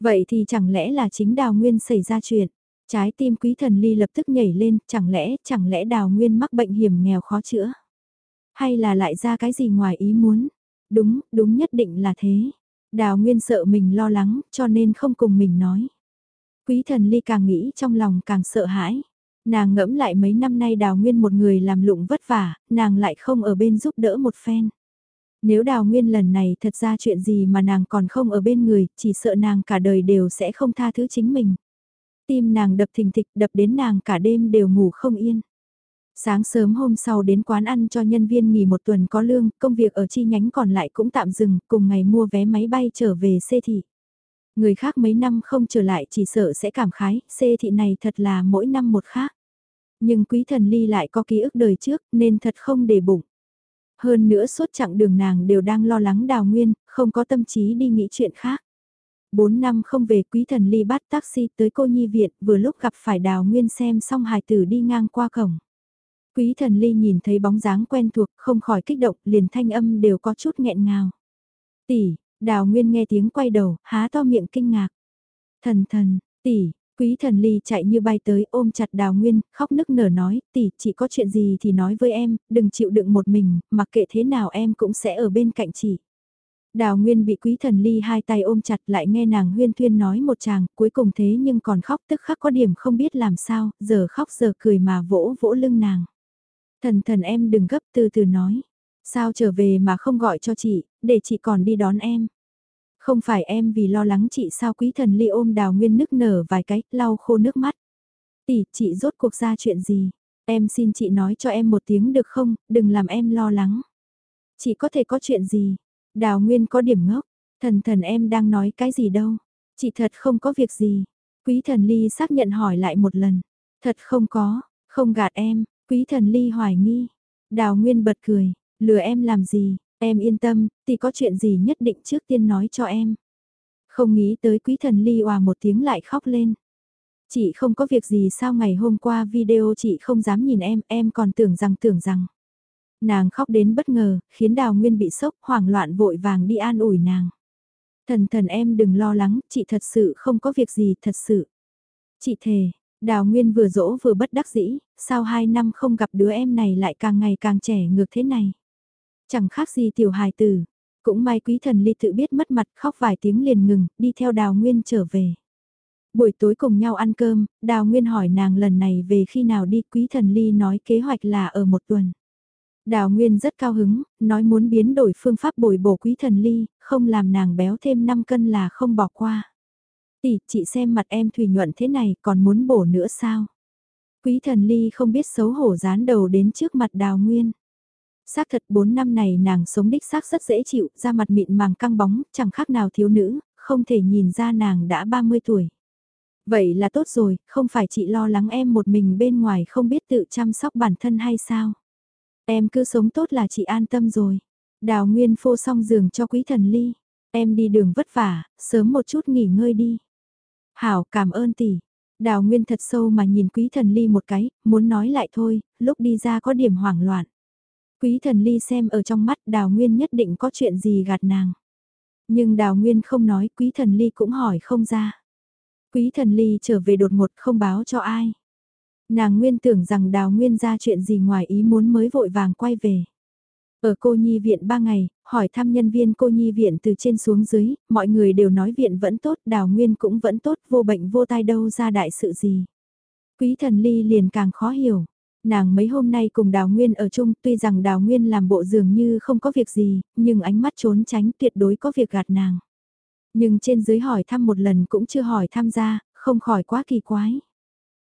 Vậy thì chẳng lẽ là chính đào nguyên xảy ra chuyện? Trái tim quý thần ly lập tức nhảy lên, chẳng lẽ, chẳng lẽ đào nguyên mắc bệnh hiểm nghèo khó chữa? Hay là lại ra cái gì ngoài ý muốn? Đúng, đúng nhất định là thế. Đào nguyên sợ mình lo lắng, cho nên không cùng mình nói. Quý thần ly càng nghĩ trong lòng càng sợ hãi. Nàng ngẫm lại mấy năm nay đào nguyên một người làm lụng vất vả, nàng lại không ở bên giúp đỡ một phen. Nếu đào nguyên lần này thật ra chuyện gì mà nàng còn không ở bên người, chỉ sợ nàng cả đời đều sẽ không tha thứ chính mình. Tim nàng đập thình thịch đập đến nàng cả đêm đều ngủ không yên. Sáng sớm hôm sau đến quán ăn cho nhân viên nghỉ một tuần có lương, công việc ở chi nhánh còn lại cũng tạm dừng, cùng ngày mua vé máy bay trở về xê thị. Người khác mấy năm không trở lại chỉ sợ sẽ cảm khái, xê thị này thật là mỗi năm một khác. Nhưng quý thần ly lại có ký ức đời trước nên thật không để bụng. Hơn nữa suốt chặng đường nàng đều đang lo lắng đào nguyên, không có tâm trí đi nghĩ chuyện khác. Bốn năm không về quý thần ly bắt taxi tới cô nhi viện vừa lúc gặp phải đào nguyên xem xong hài tử đi ngang qua cổng. Quý thần ly nhìn thấy bóng dáng quen thuộc không khỏi kích động liền thanh âm đều có chút nghẹn ngào. Tỷ, đào nguyên nghe tiếng quay đầu, há to miệng kinh ngạc. Thần thần, tỷ, Quý thần ly chạy như bay tới ôm chặt đào nguyên, khóc nức nở nói, tỷ, chị có chuyện gì thì nói với em, đừng chịu đựng một mình, mặc kệ thế nào em cũng sẽ ở bên cạnh chị. Đào Nguyên bị quý thần ly hai tay ôm chặt lại nghe nàng huyên thuyên nói một chàng, cuối cùng thế nhưng còn khóc tức khắc có điểm không biết làm sao, giờ khóc giờ cười mà vỗ vỗ lưng nàng. Thần thần em đừng gấp từ từ nói, sao trở về mà không gọi cho chị, để chị còn đi đón em. Không phải em vì lo lắng chị sao quý thần ly ôm đào nguyên nức nở vài cái, lau khô nước mắt. Tỷ, chị rốt cuộc ra chuyện gì? Em xin chị nói cho em một tiếng được không, đừng làm em lo lắng. Chị có thể có chuyện gì? Đào Nguyên có điểm ngốc, thần thần em đang nói cái gì đâu, chị thật không có việc gì. Quý thần ly xác nhận hỏi lại một lần, thật không có, không gạt em, quý thần ly hoài nghi. Đào Nguyên bật cười, lừa em làm gì, em yên tâm, thì có chuyện gì nhất định trước tiên nói cho em. Không nghĩ tới quý thần ly hòa một tiếng lại khóc lên. Chị không có việc gì sao ngày hôm qua video chị không dám nhìn em, em còn tưởng rằng tưởng rằng. Nàng khóc đến bất ngờ, khiến Đào Nguyên bị sốc, hoảng loạn vội vàng đi an ủi nàng. Thần thần em đừng lo lắng, chị thật sự không có việc gì, thật sự. Chị thề, Đào Nguyên vừa dỗ vừa bất đắc dĩ, sao hai năm không gặp đứa em này lại càng ngày càng trẻ ngược thế này. Chẳng khác gì tiểu hài tử, cũng may quý thần ly tự biết mất mặt khóc vài tiếng liền ngừng, đi theo Đào Nguyên trở về. Buổi tối cùng nhau ăn cơm, Đào Nguyên hỏi nàng lần này về khi nào đi quý thần ly nói kế hoạch là ở một tuần. Đào Nguyên rất cao hứng, nói muốn biến đổi phương pháp bồi bổ quý thần ly, không làm nàng béo thêm 5 cân là không bỏ qua. Tỷ, chị xem mặt em thủy nhuận thế này còn muốn bổ nữa sao? Quý thần ly không biết xấu hổ dán đầu đến trước mặt đào nguyên. Xác thật 4 năm này nàng sống đích xác rất dễ chịu, da mặt mịn màng căng bóng, chẳng khác nào thiếu nữ, không thể nhìn ra nàng đã 30 tuổi. Vậy là tốt rồi, không phải chị lo lắng em một mình bên ngoài không biết tự chăm sóc bản thân hay sao? Em cứ sống tốt là chị an tâm rồi. Đào Nguyên phô xong giường cho quý thần ly. Em đi đường vất vả, sớm một chút nghỉ ngơi đi. Hảo cảm ơn tỷ. Đào Nguyên thật sâu mà nhìn quý thần ly một cái, muốn nói lại thôi, lúc đi ra có điểm hoảng loạn. Quý thần ly xem ở trong mắt đào Nguyên nhất định có chuyện gì gạt nàng. Nhưng đào Nguyên không nói, quý thần ly cũng hỏi không ra. Quý thần ly trở về đột ngột không báo cho ai. Nàng nguyên tưởng rằng đào nguyên ra chuyện gì ngoài ý muốn mới vội vàng quay về. Ở cô nhi viện ba ngày, hỏi thăm nhân viên cô nhi viện từ trên xuống dưới, mọi người đều nói viện vẫn tốt, đào nguyên cũng vẫn tốt, vô bệnh vô tai đâu ra đại sự gì. Quý thần ly liền càng khó hiểu. Nàng mấy hôm nay cùng Đào Nguyên ở chung tuy rằng Đào Nguyên làm bộ dường như không có việc gì, nhưng ánh mắt trốn tránh tuyệt đối có việc gạt nàng. Nhưng trên dưới hỏi thăm một lần cũng chưa hỏi tham gia, không khỏi quá kỳ quái.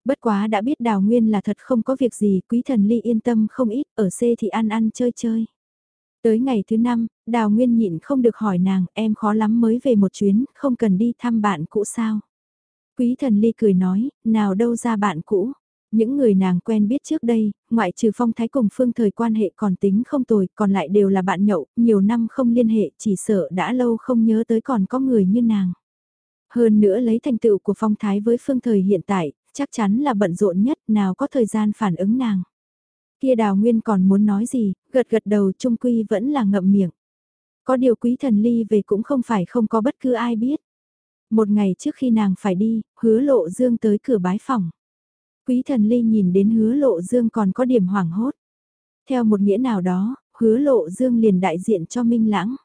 Bất quá đã biết đào nguyên là thật không có việc gì, quý thần ly yên tâm không ít, ở C thì ăn ăn chơi chơi. Tới ngày thứ năm, đào nguyên nhịn không được hỏi nàng, em khó lắm mới về một chuyến, không cần đi thăm bạn cũ sao. Quý thần ly cười nói, nào đâu ra bạn cũ. Những người nàng quen biết trước đây, ngoại trừ phong thái cùng phương thời quan hệ còn tính không tồi, còn lại đều là bạn nhậu, nhiều năm không liên hệ, chỉ sợ đã lâu không nhớ tới còn có người như nàng. Hơn nữa lấy thành tựu của phong thái với phương thời hiện tại, chắc chắn là bận rộn nhất nào có thời gian phản ứng nàng. Kia đào nguyên còn muốn nói gì, gật gật đầu trung quy vẫn là ngậm miệng. Có điều quý thần ly về cũng không phải không có bất cứ ai biết. Một ngày trước khi nàng phải đi, hứa lộ dương tới cửa bái phòng. Quý thần ly nhìn đến hứa lộ dương còn có điểm hoảng hốt. Theo một nghĩa nào đó, hứa lộ dương liền đại diện cho Minh Lãng.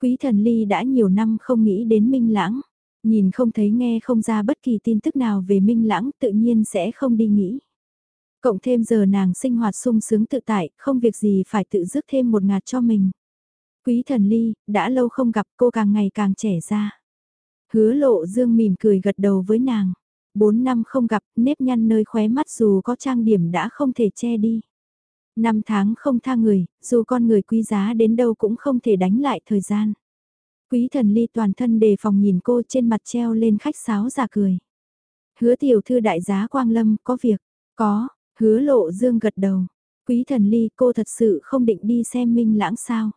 Quý thần ly đã nhiều năm không nghĩ đến Minh Lãng. Nhìn không thấy nghe không ra bất kỳ tin tức nào về Minh Lãng tự nhiên sẽ không đi nghĩ. Cộng thêm giờ nàng sinh hoạt sung sướng tự tại, không việc gì phải tự dứt thêm một ngạt cho mình. Quý thần ly, đã lâu không gặp cô càng ngày càng trẻ ra. Hứa lộ dương mỉm cười gật đầu với nàng. Bốn năm không gặp, nếp nhăn nơi khóe mắt dù có trang điểm đã không thể che đi. Năm tháng không tha người, dù con người quý giá đến đâu cũng không thể đánh lại thời gian. Quý thần ly toàn thân đề phòng nhìn cô trên mặt treo lên khách sáo giả cười. Hứa tiểu thư đại giá Quang Lâm có việc, có, hứa lộ dương gật đầu. Quý thần ly cô thật sự không định đi xem minh lãng sao.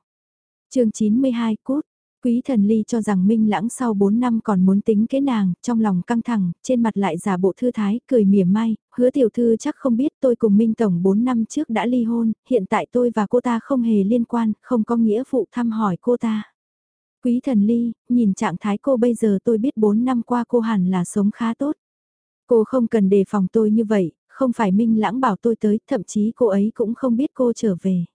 chương 92 cút, Quý thần ly cho rằng Minh Lãng sau 4 năm còn muốn tính kế nàng, trong lòng căng thẳng, trên mặt lại giả bộ thư thái, cười mỉa mai, hứa tiểu thư chắc không biết tôi cùng Minh Tổng 4 năm trước đã ly hôn, hiện tại tôi và cô ta không hề liên quan, không có nghĩa vụ thăm hỏi cô ta. Quý thần ly, nhìn trạng thái cô bây giờ tôi biết 4 năm qua cô hẳn là sống khá tốt. Cô không cần đề phòng tôi như vậy, không phải Minh Lãng bảo tôi tới, thậm chí cô ấy cũng không biết cô trở về.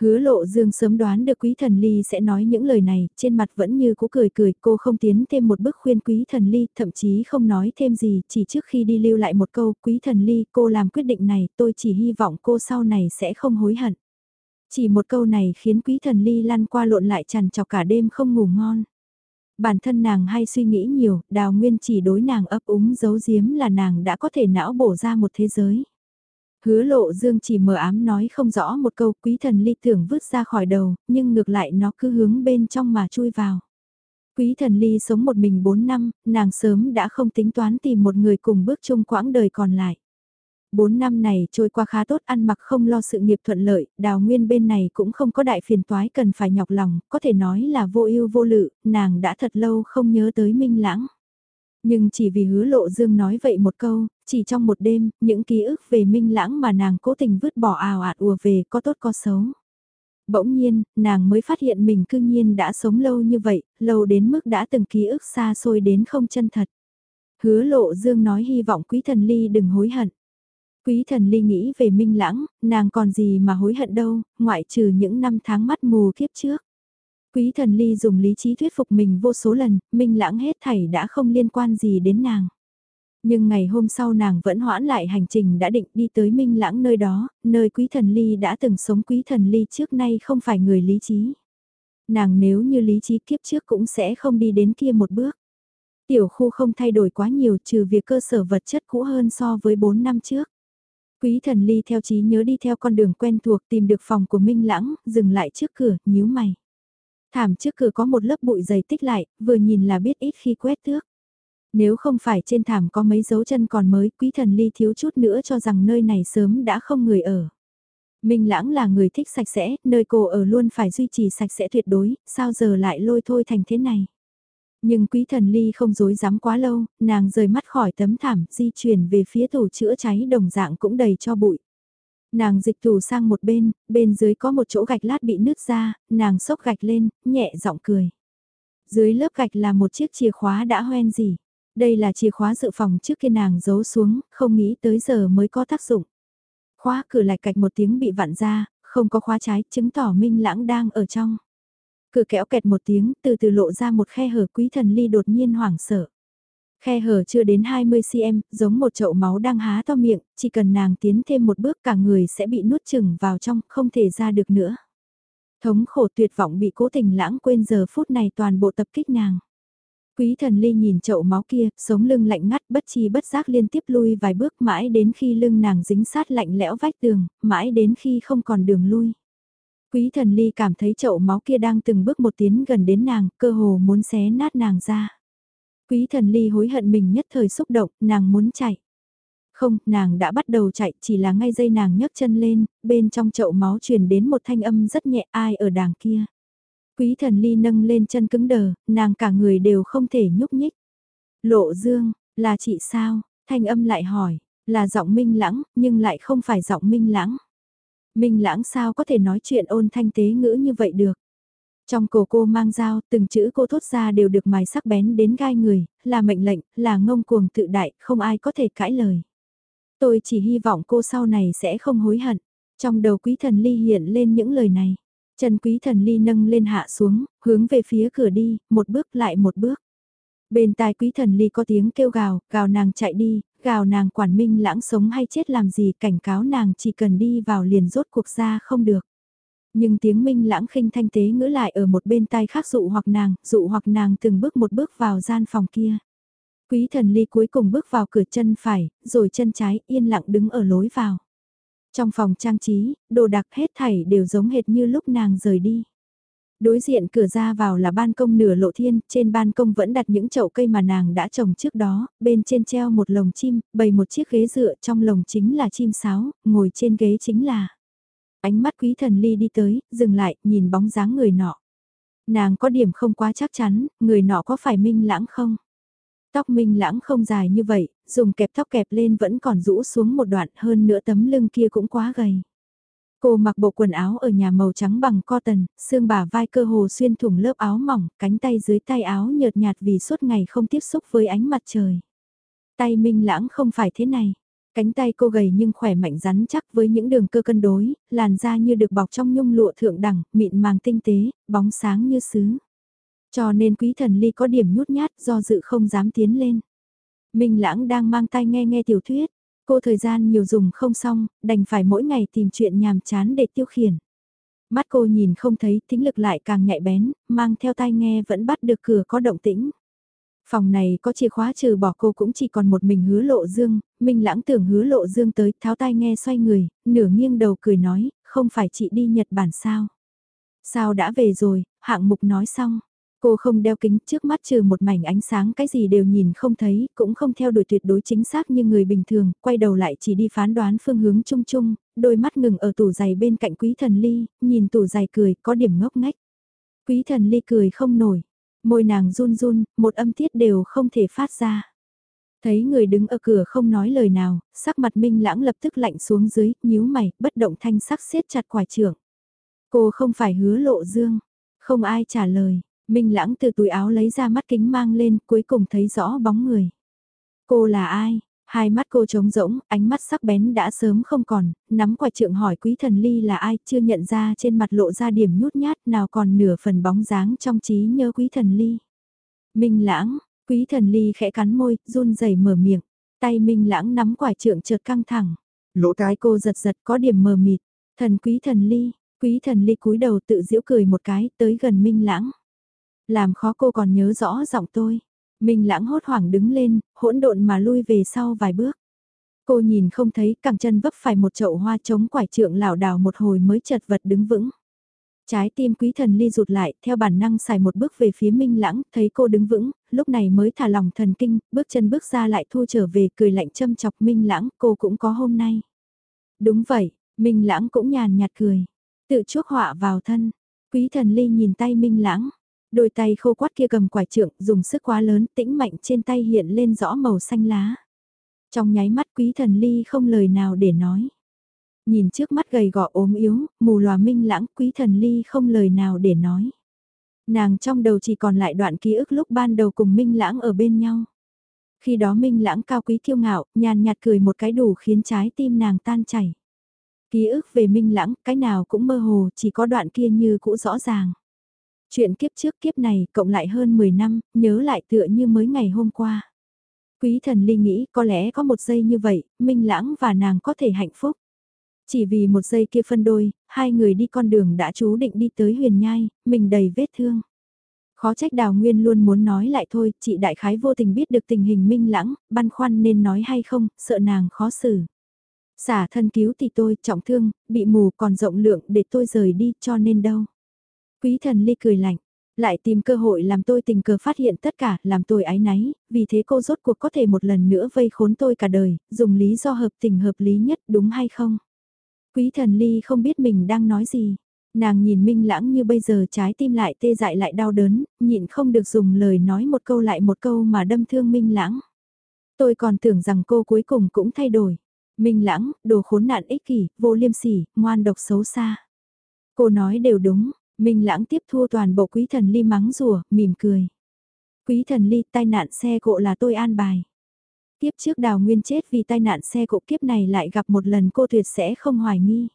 Hứa lộ dương sớm đoán được quý thần ly sẽ nói những lời này, trên mặt vẫn như cũ cười cười, cô không tiến thêm một bước khuyên quý thần ly, thậm chí không nói thêm gì, chỉ trước khi đi lưu lại một câu, quý thần ly, cô làm quyết định này, tôi chỉ hy vọng cô sau này sẽ không hối hận. Chỉ một câu này khiến quý thần ly lăn qua lộn lại chằn chọc cả đêm không ngủ ngon. Bản thân nàng hay suy nghĩ nhiều, đào nguyên chỉ đối nàng ấp úng giấu giếm là nàng đã có thể não bổ ra một thế giới. Hứa lộ dương chỉ mờ ám nói không rõ một câu quý thần ly tưởng vứt ra khỏi đầu, nhưng ngược lại nó cứ hướng bên trong mà chui vào. Quý thần ly sống một mình 4 năm, nàng sớm đã không tính toán tìm một người cùng bước chung quãng đời còn lại. 4 năm này trôi qua khá tốt ăn mặc không lo sự nghiệp thuận lợi, đào nguyên bên này cũng không có đại phiền toái cần phải nhọc lòng, có thể nói là vô ưu vô lự, nàng đã thật lâu không nhớ tới minh lãng. Nhưng chỉ vì hứa lộ dương nói vậy một câu, chỉ trong một đêm, những ký ức về minh lãng mà nàng cố tình vứt bỏ ào ạt ùa về có tốt có xấu. Bỗng nhiên, nàng mới phát hiện mình cương nhiên đã sống lâu như vậy, lâu đến mức đã từng ký ức xa xôi đến không chân thật. Hứa lộ dương nói hy vọng quý thần ly đừng hối hận. Quý thần ly nghĩ về minh lãng, nàng còn gì mà hối hận đâu, ngoại trừ những năm tháng mắt mù kiếp trước. Quý thần ly dùng lý trí thuyết phục mình vô số lần, minh lãng hết thảy đã không liên quan gì đến nàng. Nhưng ngày hôm sau nàng vẫn hoãn lại hành trình đã định đi tới minh lãng nơi đó, nơi quý thần ly đã từng sống quý thần ly trước nay không phải người lý trí. Nàng nếu như lý trí kiếp trước cũng sẽ không đi đến kia một bước. Tiểu khu không thay đổi quá nhiều trừ việc cơ sở vật chất cũ hơn so với 4 năm trước. Quý thần ly theo trí nhớ đi theo con đường quen thuộc tìm được phòng của Minh Lãng, dừng lại trước cửa, nhíu mày. Thảm trước cửa có một lớp bụi dày tích lại, vừa nhìn là biết ít khi quét tước. Nếu không phải trên thảm có mấy dấu chân còn mới, quý thần ly thiếu chút nữa cho rằng nơi này sớm đã không người ở. Minh Lãng là người thích sạch sẽ, nơi cô ở luôn phải duy trì sạch sẽ tuyệt đối, sao giờ lại lôi thôi thành thế này. Nhưng quý thần ly không dối dám quá lâu, nàng rời mắt khỏi tấm thảm, di chuyển về phía tủ chữa cháy đồng dạng cũng đầy cho bụi. Nàng dịch tủ sang một bên, bên dưới có một chỗ gạch lát bị nứt ra, nàng xốc gạch lên, nhẹ giọng cười. Dưới lớp gạch là một chiếc chìa khóa đã hoen gì. Đây là chìa khóa dự phòng trước khi nàng giấu xuống, không nghĩ tới giờ mới có tác dụng. Khóa cửa lại cạch một tiếng bị vặn ra, không có khóa trái, chứng tỏ Minh Lãng đang ở trong. Cửa kéo kẹt một tiếng, từ từ lộ ra một khe hở quý thần ly đột nhiên hoảng sợ. Khe hở chưa đến 20cm, giống một chậu máu đang há to miệng, chỉ cần nàng tiến thêm một bước cả người sẽ bị nuốt chừng vào trong, không thể ra được nữa. Thống khổ tuyệt vọng bị cố tình lãng quên giờ phút này toàn bộ tập kích nàng. Quý thần ly nhìn chậu máu kia, sống lưng lạnh ngắt bất chi bất giác liên tiếp lui vài bước mãi đến khi lưng nàng dính sát lạnh lẽo vách tường, mãi đến khi không còn đường lui. Quý thần ly cảm thấy chậu máu kia đang từng bước một tiến gần đến nàng, cơ hồ muốn xé nát nàng ra. Quý thần ly hối hận mình nhất thời xúc động, nàng muốn chạy. Không, nàng đã bắt đầu chạy, chỉ là ngay dây nàng nhấc chân lên, bên trong chậu máu truyền đến một thanh âm rất nhẹ ai ở đàng kia. Quý thần ly nâng lên chân cứng đờ, nàng cả người đều không thể nhúc nhích. Lộ dương, là chị sao? Thanh âm lại hỏi, là giọng minh lãng, nhưng lại không phải giọng minh lãng. Minh lãng sao có thể nói chuyện ôn thanh tế ngữ như vậy được. Trong cổ cô mang dao, từng chữ cô thốt ra đều được mài sắc bén đến gai người, là mệnh lệnh, là ngông cuồng tự đại, không ai có thể cãi lời. Tôi chỉ hy vọng cô sau này sẽ không hối hận. Trong đầu quý thần ly hiện lên những lời này trần quý thần ly nâng lên hạ xuống, hướng về phía cửa đi, một bước lại một bước. Bên tai quý thần ly có tiếng kêu gào, gào nàng chạy đi, gào nàng quản minh lãng sống hay chết làm gì cảnh cáo nàng chỉ cần đi vào liền rốt cuộc ra không được. Nhưng tiếng minh lãng khinh thanh tế ngữ lại ở một bên tai khác dụ hoặc nàng, dụ hoặc nàng từng bước một bước vào gian phòng kia. Quý thần ly cuối cùng bước vào cửa chân phải, rồi chân trái yên lặng đứng ở lối vào. Trong phòng trang trí, đồ đạc hết thảy đều giống hệt như lúc nàng rời đi. Đối diện cửa ra vào là ban công nửa lộ thiên, trên ban công vẫn đặt những chậu cây mà nàng đã trồng trước đó, bên trên treo một lồng chim, bày một chiếc ghế dựa trong lồng chính là chim sáo, ngồi trên ghế chính là. Ánh mắt quý thần ly đi tới, dừng lại, nhìn bóng dáng người nọ. Nàng có điểm không quá chắc chắn, người nọ có phải minh lãng không? Tóc minh lãng không dài như vậy, dùng kẹp tóc kẹp lên vẫn còn rũ xuống một đoạn hơn nữa tấm lưng kia cũng quá gầy. Cô mặc bộ quần áo ở nhà màu trắng bằng cotton, xương bả vai cơ hồ xuyên thủng lớp áo mỏng, cánh tay dưới tay áo nhợt nhạt vì suốt ngày không tiếp xúc với ánh mặt trời. Tay Minh Lãng không phải thế này. Cánh tay cô gầy nhưng khỏe mạnh rắn chắc với những đường cơ cân đối, làn da như được bọc trong nhung lụa thượng đẳng, mịn màng tinh tế, bóng sáng như sứ. Cho nên quý thần ly có điểm nhút nhát do dự không dám tiến lên. Minh Lãng đang mang tai nghe nghe tiểu thuyết, cô thời gian nhiều dùng không xong, đành phải mỗi ngày tìm chuyện nhàm chán để tiêu khiển. Mắt cô nhìn không thấy, thính lực lại càng nhạy bén, mang theo tai nghe vẫn bắt được cửa có động tĩnh. Phòng này có chìa khóa trừ bỏ cô cũng chỉ còn một mình hứa lộ dương, Minh lãng tưởng hứa lộ dương tới, tháo tai nghe xoay người, nửa nghiêng đầu cười nói, không phải chị đi Nhật Bản sao? Sao đã về rồi, hạng mục nói xong. Cô không đeo kính trước mắt trừ một mảnh ánh sáng cái gì đều nhìn không thấy, cũng không theo đuổi tuyệt đối chính xác như người bình thường, quay đầu lại chỉ đi phán đoán phương hướng chung chung, đôi mắt ngừng ở tủ giày bên cạnh quý thần ly, nhìn tủ giày cười, có điểm ngốc ngách. Quý thần ly cười không nổi, môi nàng run run, một âm tiết đều không thể phát ra. Thấy người đứng ở cửa không nói lời nào, sắc mặt minh lãng lập tức lạnh xuống dưới, nhíu mày, bất động thanh sắc siết chặt quả trưởng. Cô không phải hứa lộ dương, không ai trả lời, minh lãng từ túi áo lấy ra mắt kính mang lên, cuối cùng thấy rõ bóng người. Cô là ai? Hai mắt cô trống rỗng, ánh mắt sắc bén đã sớm không còn, nắm quải trượng hỏi quý thần ly là ai, chưa nhận ra trên mặt lộ ra điểm nhút nhát nào còn nửa phần bóng dáng trong trí nhớ quý thần ly. Minh lãng, quý thần ly khẽ cắn môi, run rẩy mở miệng, tay minh lãng nắm quải trượng chợt căng thẳng. Lỗ tai cô giật giật có điểm mờ mịt, thần quý thần ly, quý thần ly cúi đầu tự giễu cười một cái tới gần minh lãng. Làm khó cô còn nhớ rõ giọng tôi. Minh lãng hốt hoảng đứng lên, hỗn độn mà lui về sau vài bước. Cô nhìn không thấy cẳng chân vấp phải một chậu hoa trống quải trượng lảo đảo một hồi mới chật vật đứng vững. Trái tim quý thần ly rụt lại, theo bản năng xài một bước về phía Minh Lãng, thấy cô đứng vững, lúc này mới thả lòng thần kinh, bước chân bước ra lại thu trở về, cười lạnh châm chọc Minh Lãng, cô cũng có hôm nay. Đúng vậy, Minh Lãng cũng nhàn nhạt cười, tự chuốc họa vào thân. Quý thần ly nhìn tay Minh Lãng, Đôi tay khô quát kia cầm quải trượng, dùng sức quá lớn, tĩnh mạnh trên tay hiện lên rõ màu xanh lá. Trong nháy mắt quý thần ly không lời nào để nói. Nhìn trước mắt gầy gò ốm yếu, mù lòa minh lãng, quý thần ly không lời nào để nói. Nàng trong đầu chỉ còn lại đoạn ký ức lúc ban đầu cùng minh lãng ở bên nhau. Khi đó minh lãng cao quý kiêu ngạo, nhàn nhạt cười một cái đủ khiến trái tim nàng tan chảy. Ký ức về minh lãng, cái nào cũng mơ hồ, chỉ có đoạn kia như cũ rõ ràng. Chuyện kiếp trước kiếp này cộng lại hơn 10 năm, nhớ lại tựa như mới ngày hôm qua. Quý thần ly nghĩ có lẽ có một giây như vậy, Minh Lãng và nàng có thể hạnh phúc. Chỉ vì một giây kia phân đôi, hai người đi con đường đã chú định đi tới huyền nhai, mình đầy vết thương. Khó trách đào nguyên luôn muốn nói lại thôi, chị đại khái vô tình biết được tình hình minh lãng, băn khoăn nên nói hay không, sợ nàng khó xử. Xả thân cứu thì tôi trọng thương, bị mù còn rộng lượng để tôi rời đi cho nên đâu. Quý thần ly cười lạnh, lại tìm cơ hội làm tôi tình cờ phát hiện tất cả, làm tôi ái náy, vì thế cô rốt cuộc có thể một lần nữa vây khốn tôi cả đời, dùng lý do hợp tình hợp lý nhất đúng hay không? Quý thần ly không biết mình đang nói gì. Nàng nhìn minh lãng như bây giờ trái tim lại tê dại lại đau đớn, nhịn không được dùng lời nói một câu lại một câu mà đâm thương minh lãng. Tôi còn tưởng rằng cô cuối cùng cũng thay đổi. Minh lãng, đồ khốn nạn ích kỷ, vô liêm sỉ, ngoan độc xấu xa. Cô nói đều đúng, Minh lãng tiếp thu toàn bộ quý thần ly mắng rùa, mỉm cười. Quý thần ly tai nạn xe cộ là tôi an bài. Tiếp trước đào nguyên chết vì tai nạn xe cộ kiếp này lại gặp một lần cô tuyệt sẽ không hoài nghi.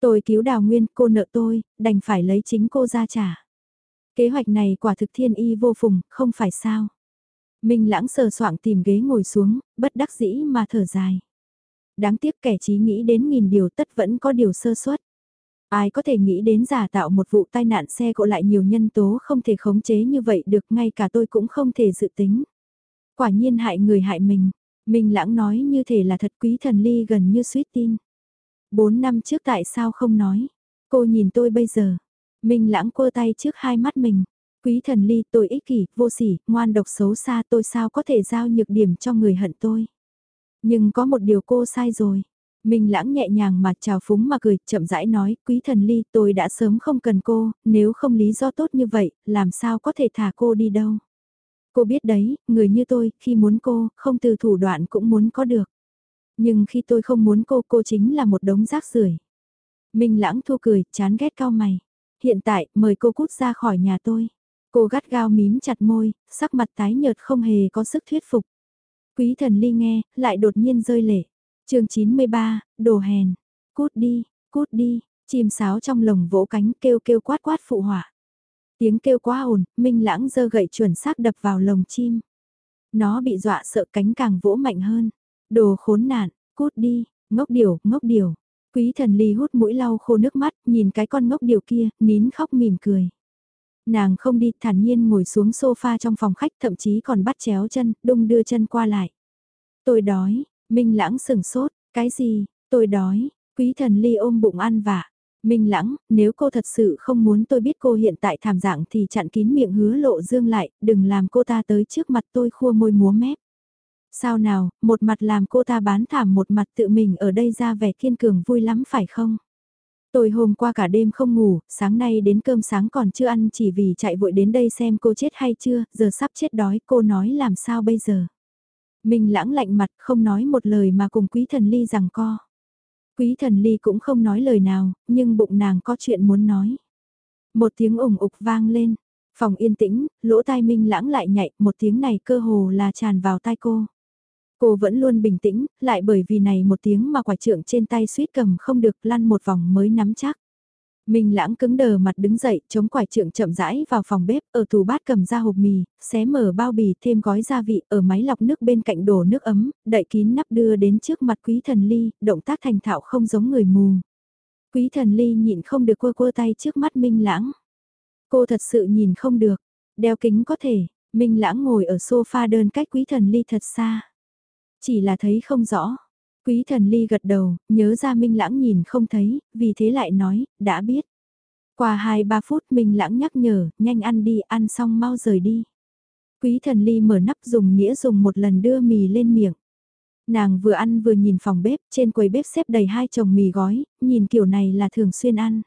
Tôi cứu đào nguyên, cô nợ tôi, đành phải lấy chính cô ra trả. Kế hoạch này quả thực thiên y vô phùng, không phải sao. Minh lãng sờ soạng tìm ghế ngồi xuống, bất đắc dĩ mà thở dài. Đáng tiếc kẻ trí nghĩ đến nghìn điều tất vẫn có điều sơ suất. Ai có thể nghĩ đến giả tạo một vụ tai nạn xe cộ lại nhiều nhân tố không thể khống chế như vậy được ngay cả tôi cũng không thể dự tính. Quả nhiên hại người hại mình. Minh lãng nói như thể là thật quý thần ly gần như suýt tin. Bốn năm trước tại sao không nói? Cô nhìn tôi bây giờ. Minh lãng quơ tay trước hai mắt mình. Quý thần ly tôi ích kỷ, vô sỉ, ngoan độc xấu xa tôi sao có thể giao nhược điểm cho người hận tôi. Nhưng có một điều cô sai rồi. Minh lãng nhẹ nhàng mà chào phúng mà cười, chậm rãi nói, quý thần ly tôi đã sớm không cần cô, nếu không lý do tốt như vậy, làm sao có thể thả cô đi đâu. Cô biết đấy, người như tôi, khi muốn cô, không từ thủ đoạn cũng muốn có được. Nhưng khi tôi không muốn cô, cô chính là một đống rác rưởi. Minh lãng thu cười, chán ghét cao mày. Hiện tại, mời cô cút ra khỏi nhà tôi. Cô gắt gao mím chặt môi, sắc mặt tái nhợt không hề có sức thuyết phục. Quý thần ly nghe, lại đột nhiên rơi lệ chương 93, đồ hèn. Cút đi, cút đi, chim sáo trong lồng vỗ cánh kêu kêu quát quát phụ hỏa. Tiếng kêu quá ồn, Minh Lãng giơ gậy chuẩn xác đập vào lồng chim. Nó bị dọa sợ cánh càng vỗ mạnh hơn. Đồ khốn nạn, cút đi, ngốc điều, ngốc điều. Quý thần ly hút mũi lau khô nước mắt, nhìn cái con ngốc điều kia, nín khóc mỉm cười. Nàng không đi, thản nhiên ngồi xuống sofa trong phòng khách, thậm chí còn bắt chéo chân, đung đưa chân qua lại. Tôi đói, Minh Lãng sừng sốt, cái gì, tôi đói, quý thần ly ôm bụng ăn vạ. Minh Lãng, nếu cô thật sự không muốn tôi biết cô hiện tại thảm dạng thì chặn kín miệng hứa lộ dương lại, đừng làm cô ta tới trước mặt tôi khua môi múa mép. Sao nào, một mặt làm cô ta bán thảm một mặt tự mình ở đây ra vẻ kiên cường vui lắm phải không? Tôi hôm qua cả đêm không ngủ, sáng nay đến cơm sáng còn chưa ăn chỉ vì chạy vội đến đây xem cô chết hay chưa, giờ sắp chết đói, cô nói làm sao bây giờ? Minh lãng lạnh mặt không nói một lời mà cùng quý thần ly rằng co. Quý thần ly cũng không nói lời nào, nhưng bụng nàng có chuyện muốn nói. Một tiếng ủng ục vang lên, phòng yên tĩnh, lỗ tai minh lãng lại nhạy, một tiếng này cơ hồ là tràn vào tai cô. Cô vẫn luôn bình tĩnh, lại bởi vì này một tiếng mà quả trượng trên tay suýt cầm không được lăn một vòng mới nắm chắc. Minh lãng cứng đờ mặt đứng dậy, chống quải trượng chậm rãi vào phòng bếp, ở tủ bát cầm ra hộp mì, xé mở bao bì thêm gói gia vị, ở máy lọc nước bên cạnh đổ nước ấm, đậy kín nắp đưa đến trước mặt quý thần ly, động tác thành thạo không giống người mù. Quý thần ly nhịn không được quơ quơ tay trước mắt Minh lãng. Cô thật sự nhìn không được, đeo kính có thể, Minh lãng ngồi ở sofa đơn cách quý thần ly thật xa. Chỉ là thấy không rõ. Quý thần ly gật đầu, nhớ ra Minh Lãng nhìn không thấy, vì thế lại nói, đã biết. Qua 2-3 phút Minh Lãng nhắc nhở, nhanh ăn đi, ăn xong mau rời đi. Quý thần ly mở nắp dùng nĩa dùng một lần đưa mì lên miệng. Nàng vừa ăn vừa nhìn phòng bếp, trên quầy bếp xếp đầy hai chồng mì gói, nhìn kiểu này là thường xuyên ăn.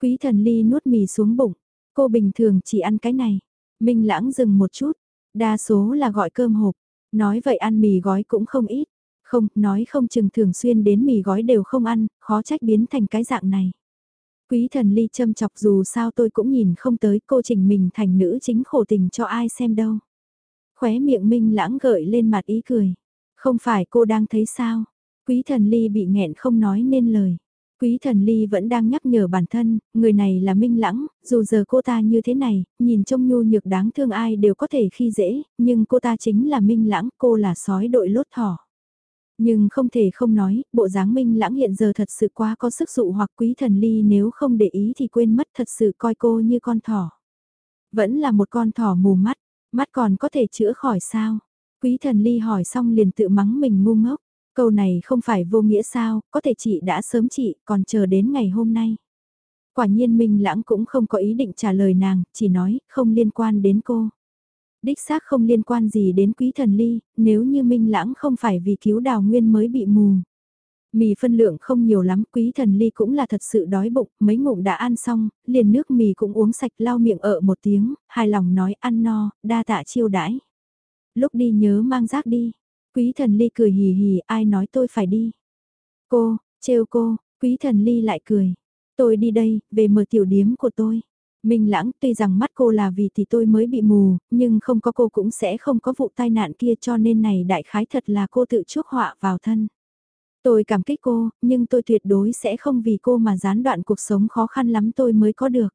Quý thần ly nuốt mì xuống bụng, cô bình thường chỉ ăn cái này. Minh Lãng dừng một chút, đa số là gọi cơm hộp, Nói vậy ăn mì gói cũng không ít. Không, nói không chừng thường xuyên đến mì gói đều không ăn, khó trách biến thành cái dạng này. Quý thần ly châm chọc dù sao tôi cũng nhìn không tới cô trình mình thành nữ chính khổ tình cho ai xem đâu. Khóe miệng minh lãng gợi lên mặt ý cười. Không phải cô đang thấy sao? Quý thần ly bị nghẹn không nói nên lời. Quý thần ly vẫn đang nhắc nhở bản thân, người này là minh lãng, dù giờ cô ta như thế này, nhìn trông nhu nhược đáng thương ai đều có thể khi dễ, nhưng cô ta chính là minh lãng, cô là sói đội lốt thỏ. Nhưng không thể không nói, bộ dáng minh lãng hiện giờ thật sự quá có sức dụ hoặc quý thần ly nếu không để ý thì quên mất thật sự coi cô như con thỏ. Vẫn là một con thỏ mù mắt, mắt còn có thể chữa khỏi sao? Quý thần ly hỏi xong liền tự mắng mình ngu ngốc. Câu này không phải vô nghĩa sao, có thể chị đã sớm chị, còn chờ đến ngày hôm nay. Quả nhiên Minh Lãng cũng không có ý định trả lời nàng, chỉ nói, không liên quan đến cô. Đích xác không liên quan gì đến quý thần ly, nếu như Minh Lãng không phải vì cứu đào nguyên mới bị mù. Mì phân lượng không nhiều lắm, quý thần ly cũng là thật sự đói bụng, mấy ngụm đã ăn xong, liền nước mì cũng uống sạch lau miệng ở một tiếng, hài lòng nói ăn no, đa tạ chiêu đãi. Lúc đi nhớ mang rác đi, Quý thần ly cười hì hì, ai nói tôi phải đi. Cô, trêu cô, quý thần ly lại cười. Tôi đi đây, về mở tiểu điếm của tôi. Minh lãng tuy rằng mắt cô là vì thì tôi mới bị mù, nhưng không có cô cũng sẽ không có vụ tai nạn kia cho nên này đại khái thật là cô tự chuốc họa vào thân. Tôi cảm kích cô, nhưng tôi tuyệt đối sẽ không vì cô mà gián đoạn cuộc sống khó khăn lắm tôi mới có được.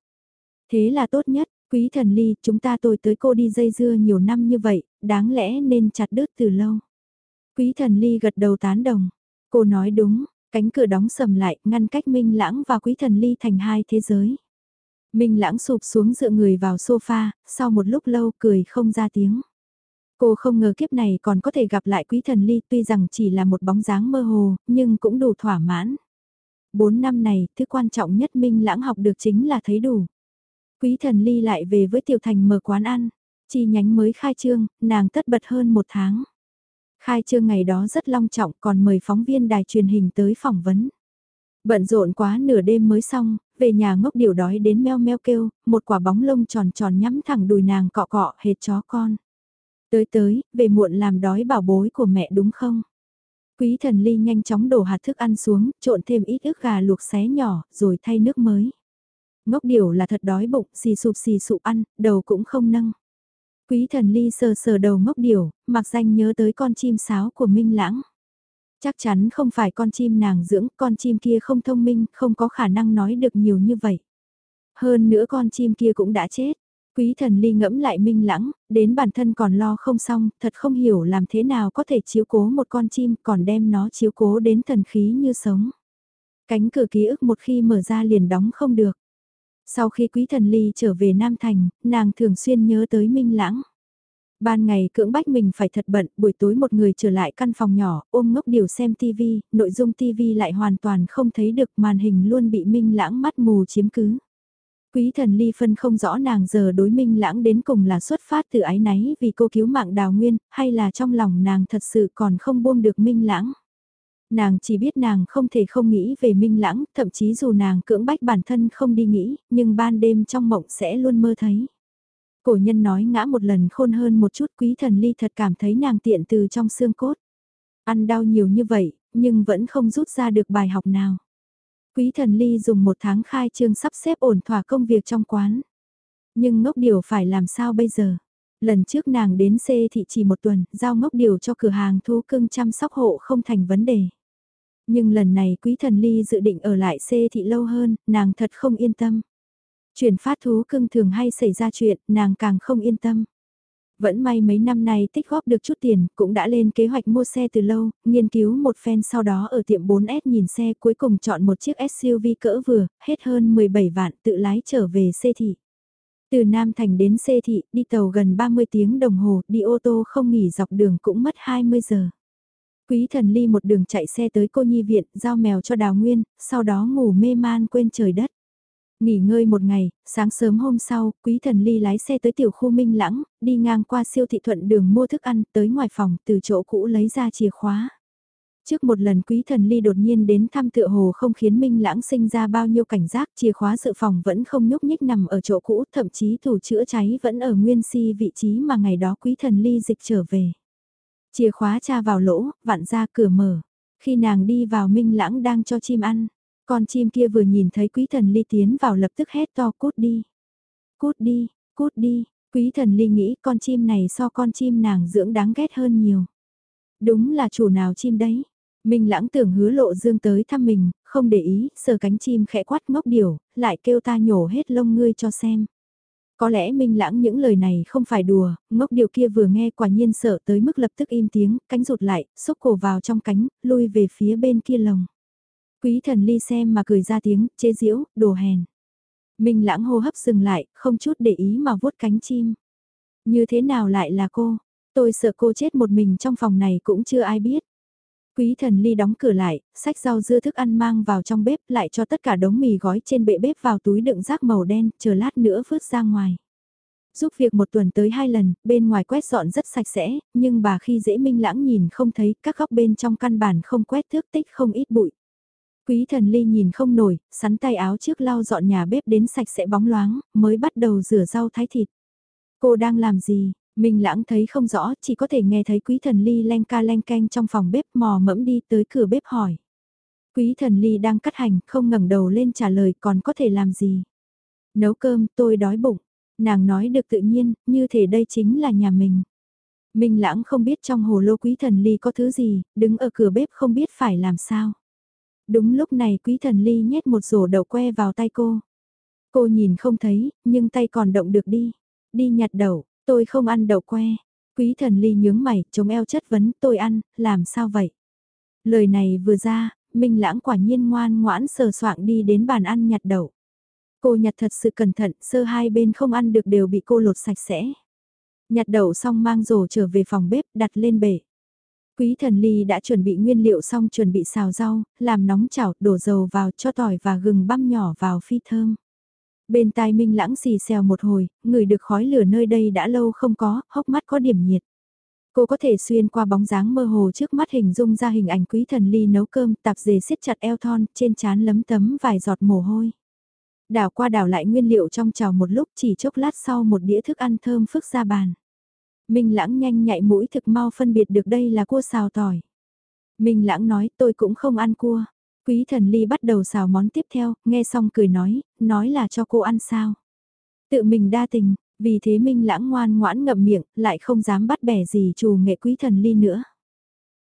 Thế là tốt nhất, quý thần ly, chúng ta tôi tới cô đi dây dưa nhiều năm như vậy, đáng lẽ nên chặt đứt từ lâu. Quý thần ly gật đầu tán đồng. Cô nói đúng, cánh cửa đóng sầm lại, ngăn cách Minh Lãng và Quý thần ly thành hai thế giới. Minh Lãng sụp xuống dựa người vào sofa, sau một lúc lâu cười không ra tiếng. Cô không ngờ kiếp này còn có thể gặp lại Quý thần ly tuy rằng chỉ là một bóng dáng mơ hồ, nhưng cũng đủ thỏa mãn. Bốn năm này, thứ quan trọng nhất Minh Lãng học được chính là thấy đủ. Quý thần ly lại về với Tiểu Thành mở quán ăn. Chi nhánh mới khai trương, nàng tất bật hơn một tháng. Khai trương ngày đó rất long trọng còn mời phóng viên đài truyền hình tới phỏng vấn. Bận rộn quá nửa đêm mới xong, về nhà ngốc điều đói đến meo meo kêu, một quả bóng lông tròn tròn nhắm thẳng đùi nàng cọ cọ hệt chó con. Tới tới, về muộn làm đói bảo bối của mẹ đúng không? Quý thần ly nhanh chóng đổ hạt thức ăn xuống, trộn thêm ít ức gà luộc xé nhỏ, rồi thay nước mới. Ngốc điều là thật đói bụng, xì sụp xì sụp ăn, đầu cũng không nâng. Quý thần ly sờ sờ đầu ngốc điểu, mặc danh nhớ tới con chim sáo của Minh Lãng. Chắc chắn không phải con chim nàng dưỡng, con chim kia không thông minh, không có khả năng nói được nhiều như vậy. Hơn nữa con chim kia cũng đã chết. Quý thần ly ngẫm lại minh lãng, đến bản thân còn lo không xong, thật không hiểu làm thế nào có thể chiếu cố một con chim còn đem nó chiếu cố đến thần khí như sống. Cánh cửa ký ức một khi mở ra liền đóng không được. Sau khi quý thần ly trở về Nam Thành, nàng thường xuyên nhớ tới minh lãng. Ban ngày cưỡng bách mình phải thật bận, buổi tối một người trở lại căn phòng nhỏ, ôm ngốc điều xem TV, nội dung TV lại hoàn toàn không thấy được màn hình luôn bị minh lãng mắt mù chiếm cứ. Quý thần ly phân không rõ nàng giờ đối minh lãng đến cùng là xuất phát từ ái náy vì cô cứu mạng đào nguyên, hay là trong lòng nàng thật sự còn không buông được minh lãng. Nàng chỉ biết nàng không thể không nghĩ về minh lãng, thậm chí dù nàng cưỡng bách bản thân không đi nghĩ, nhưng ban đêm trong mộng sẽ luôn mơ thấy. Cổ nhân nói ngã một lần khôn hơn một chút quý thần ly thật cảm thấy nàng tiện từ trong xương cốt. Ăn đau nhiều như vậy, nhưng vẫn không rút ra được bài học nào. Quý thần ly dùng một tháng khai trương sắp xếp ổn thỏa công việc trong quán. Nhưng ngốc điều phải làm sao bây giờ? Lần trước nàng đến C thị chỉ một tuần, giao ngốc điều cho cửa hàng thú cưng chăm sóc hộ không thành vấn đề. Nhưng lần này quý thần ly dự định ở lại C thị lâu hơn, nàng thật không yên tâm. Chuyển phát thú cưng thường hay xảy ra chuyện, nàng càng không yên tâm. Vẫn may mấy năm nay tích góp được chút tiền, cũng đã lên kế hoạch mua xe từ lâu, nghiên cứu một phen sau đó ở tiệm 4S nhìn xe cuối cùng chọn một chiếc SUV cỡ vừa, hết hơn 17 vạn tự lái trở về xe thị. Từ Nam Thành đến xe thị, đi tàu gần 30 tiếng đồng hồ, đi ô tô không nghỉ dọc đường cũng mất 20 giờ. Quý thần ly một đường chạy xe tới cô nhi viện, giao mèo cho đào nguyên, sau đó ngủ mê man quên trời đất. Nghỉ ngơi một ngày, sáng sớm hôm sau, quý thần ly lái xe tới tiểu khu Minh Lãng, đi ngang qua siêu thị thuận đường mua thức ăn, tới ngoài phòng, từ chỗ cũ lấy ra chìa khóa. Trước một lần quý thần ly đột nhiên đến thăm tựa hồ không khiến Minh Lãng sinh ra bao nhiêu cảnh giác, chìa khóa dự phòng vẫn không nhúc nhích nằm ở chỗ cũ, thậm chí thủ chữa cháy vẫn ở nguyên si vị trí mà ngày đó quý thần ly dịch trở về. Chìa khóa tra vào lỗ, vặn ra cửa mở. Khi nàng đi vào Minh Lãng đang cho chim ăn, con chim kia vừa nhìn thấy quý thần ly tiến vào lập tức hét to cút đi. Cút đi, cút đi, quý thần ly nghĩ con chim này so con chim nàng dưỡng đáng ghét hơn nhiều. Đúng là chủ nào chim đấy. Minh lãng tưởng hứa lộ dương tới thăm mình, không để ý, sờ cánh chim khẽ quát ngốc điểu, lại kêu ta nhổ hết lông ngươi cho xem. Có lẽ Minh Lãng những lời này không phải đùa, ngốc điều kia vừa nghe quả nhiên sợ tới mức lập tức im tiếng, cánh rụt lại, xúc cổ vào trong cánh, lui về phía bên kia lồng. Quý thần ly xem mà cười ra tiếng, chế giễu, đồ hèn. Minh lãng hô hấp dừng lại, không chút để ý mà vuốt cánh chim. Như thế nào lại là cô? Tôi sợ cô chết một mình trong phòng này cũng chưa ai biết. Quý thần ly đóng cửa lại, sách rau dưa thức ăn mang vào trong bếp lại cho tất cả đống mì gói trên bệ bếp vào túi đựng rác màu đen, chờ lát nữa vứt ra ngoài. Giúp việc một tuần tới hai lần, bên ngoài quét dọn rất sạch sẽ, nhưng bà khi dễ minh lãng nhìn không thấy các góc bên trong căn bản không quét thước tích không ít bụi. Quý thần ly nhìn không nổi, sắn tay áo trước lau dọn nhà bếp đến sạch sẽ bóng loáng, mới bắt đầu rửa rau thái thịt. Cô đang làm gì? Minh lãng thấy không rõ, chỉ có thể nghe thấy quý thần ly len ca len canh trong phòng bếp mò mẫm đi tới cửa bếp hỏi. Quý thần ly đang cắt hành, không ngẩng đầu lên trả lời còn có thể làm gì. Nấu cơm, tôi đói bụng. Nàng nói được tự nhiên, như thể đây chính là nhà mình. Minh lãng không biết trong hồ lô quý thần ly có thứ gì, đứng ở cửa bếp không biết phải làm sao. Đúng lúc này quý thần ly nhét một rổ đậu que vào tay cô. Cô nhìn không thấy, nhưng tay còn động được đi. Đi nhặt đậu, tôi không ăn đậu que. Quý thần ly nhướng mày, chống eo chất vấn, tôi ăn, làm sao vậy? Lời này vừa ra, Minh lãng quả nhiên ngoan ngoãn sờ soạng đi đến bàn ăn nhặt đậu. Cô nhặt thật sự cẩn thận, sơ hai bên không ăn được đều bị cô lột sạch sẽ. Nhặt đậu xong mang rổ trở về phòng bếp, đặt lên bể. Quý thần ly đã chuẩn bị nguyên liệu xong chuẩn bị xào rau, làm nóng chảo, đổ dầu vào cho tỏi và gừng băm nhỏ vào phi thơm. Bên tai minh lãng xì xèo một hồi, người được khói lửa nơi đây đã lâu không có, hốc mắt có điểm nhiệt. Cô có thể xuyên qua bóng dáng mơ hồ trước mắt hình dung ra hình ảnh quý thần ly nấu cơm tạp dề siết chặt eo thon, trên trán lấm tấm vài giọt mồ hôi. Đảo qua đảo lại nguyên liệu trong chảo một lúc chỉ chốc lát sau một đĩa thức ăn thơm phức ra bàn. Minh lãng nhanh nhạy mũi thực mau phân biệt được đây là cua xào tỏi. Minh lãng nói tôi cũng không ăn cua. Quý thần ly bắt đầu xào món tiếp theo, nghe xong cười nói, nói là cho cô ăn sao. Tự mình đa tình, Vì thế Minh Lãng ngoan ngoãn ngậm miệng, lại không dám bắt bẻ gì trù nghệ quý thần ly nữa.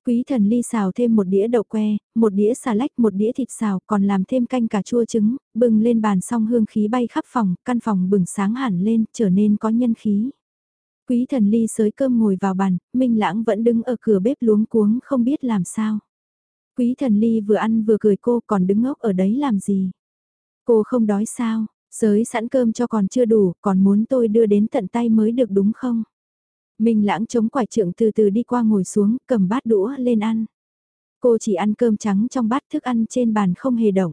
Quý thần ly xào thêm một đĩa đậu que, một đĩa xà lách, một đĩa thịt xào, còn làm thêm canh cà chua trứng, bừng lên bàn xong hương khí bay khắp phòng, căn phòng bừng sáng hẳn lên, trở nên có nhân khí. Quý thần ly sới cơm ngồi vào bàn, Minh Lãng vẫn đứng ở cửa bếp luống cuống không biết làm sao. Quý thần ly vừa ăn vừa cười cô còn đứng ngốc ở đấy làm gì. Cô không đói sao, sới sẵn cơm cho còn chưa đủ, còn muốn tôi đưa đến tận tay mới được đúng không? Minh lãng chống quải trượng từ từ đi qua ngồi xuống, cầm bát đũa lên ăn. Cô chỉ ăn cơm trắng trong bát thức ăn trên bàn không hề động.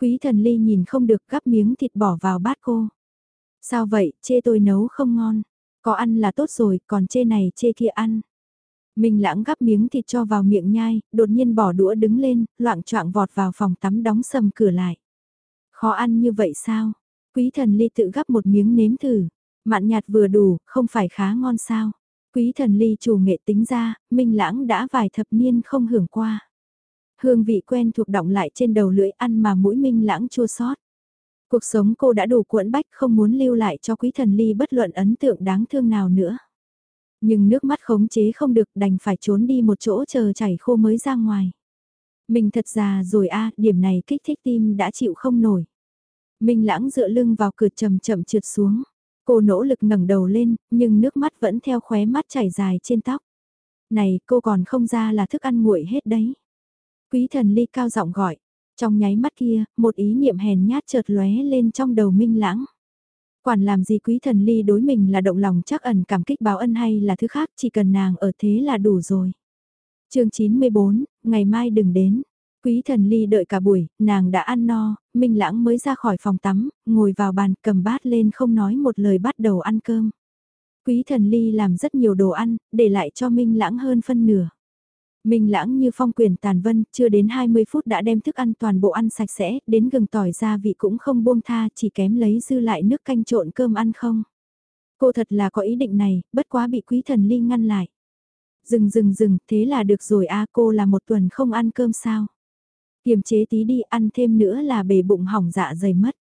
Quý thần ly nhìn không được gắp miếng thịt bỏ vào bát cô. Sao vậy, chê tôi nấu không ngon. Có ăn là tốt rồi, còn chê này chê kia ăn. Minh lãng gắp miếng thịt cho vào miệng nhai, đột nhiên bỏ đũa đứng lên, loạn choạng vọt vào phòng tắm đóng sầm cửa lại. Khó ăn như vậy sao? Quý thần ly tự gắp một miếng nếm thử. mặn nhạt vừa đủ, không phải khá ngon sao. Quý thần ly chủ nghệ tính ra, Minh lãng đã vài thập niên không hưởng qua. Hương vị quen thuộc động lại trên đầu lưỡi ăn mà mũi Minh lãng chua sót. Cuộc sống cô đã đủ cuộn bách không muốn lưu lại cho quý thần ly bất luận ấn tượng đáng thương nào nữa. Nhưng nước mắt khống chế không được đành phải trốn đi một chỗ chờ chảy khô mới ra ngoài. Mình thật già rồi a điểm này kích thích tim đã chịu không nổi. Minh lãng dựa lưng vào cửa chậm chậm trượt xuống. Cô nỗ lực ngẩng đầu lên, nhưng nước mắt vẫn theo khóe mắt chảy dài trên tóc. Này, cô còn không ra là thức ăn nguội hết đấy. Quý thần ly cao giọng gọi. Trong nháy mắt kia, một ý niệm hèn nhát chợt lóe lên trong đầu minh lãng. Quản làm gì quý thần ly đối mình là động lòng chắc ẩn cảm kích báo ân hay là thứ khác chỉ cần nàng ở thế là đủ rồi. chương 94, ngày mai đừng đến. Quý thần ly đợi cả buổi, nàng đã ăn no, Minh Lãng mới ra khỏi phòng tắm, ngồi vào bàn cầm bát lên không nói một lời bắt đầu ăn cơm. Quý thần ly làm rất nhiều đồ ăn, để lại cho Minh Lãng hơn phân nửa. Minh Lãng như phong quyền tàn vân, chưa đến 20 phút đã đem thức ăn toàn bộ ăn sạch sẽ, đến gừng tỏi gia vị cũng không buông tha, chỉ kém lấy dư lại nước canh trộn cơm ăn không. Cô thật là có ý định này, bất quá bị quý thần ly ngăn lại. Dừng dừng dừng, thế là được rồi a cô là một tuần không ăn cơm sao. Kiềm chế tí đi ăn thêm nữa là bề bụng hỏng dạ dày mất.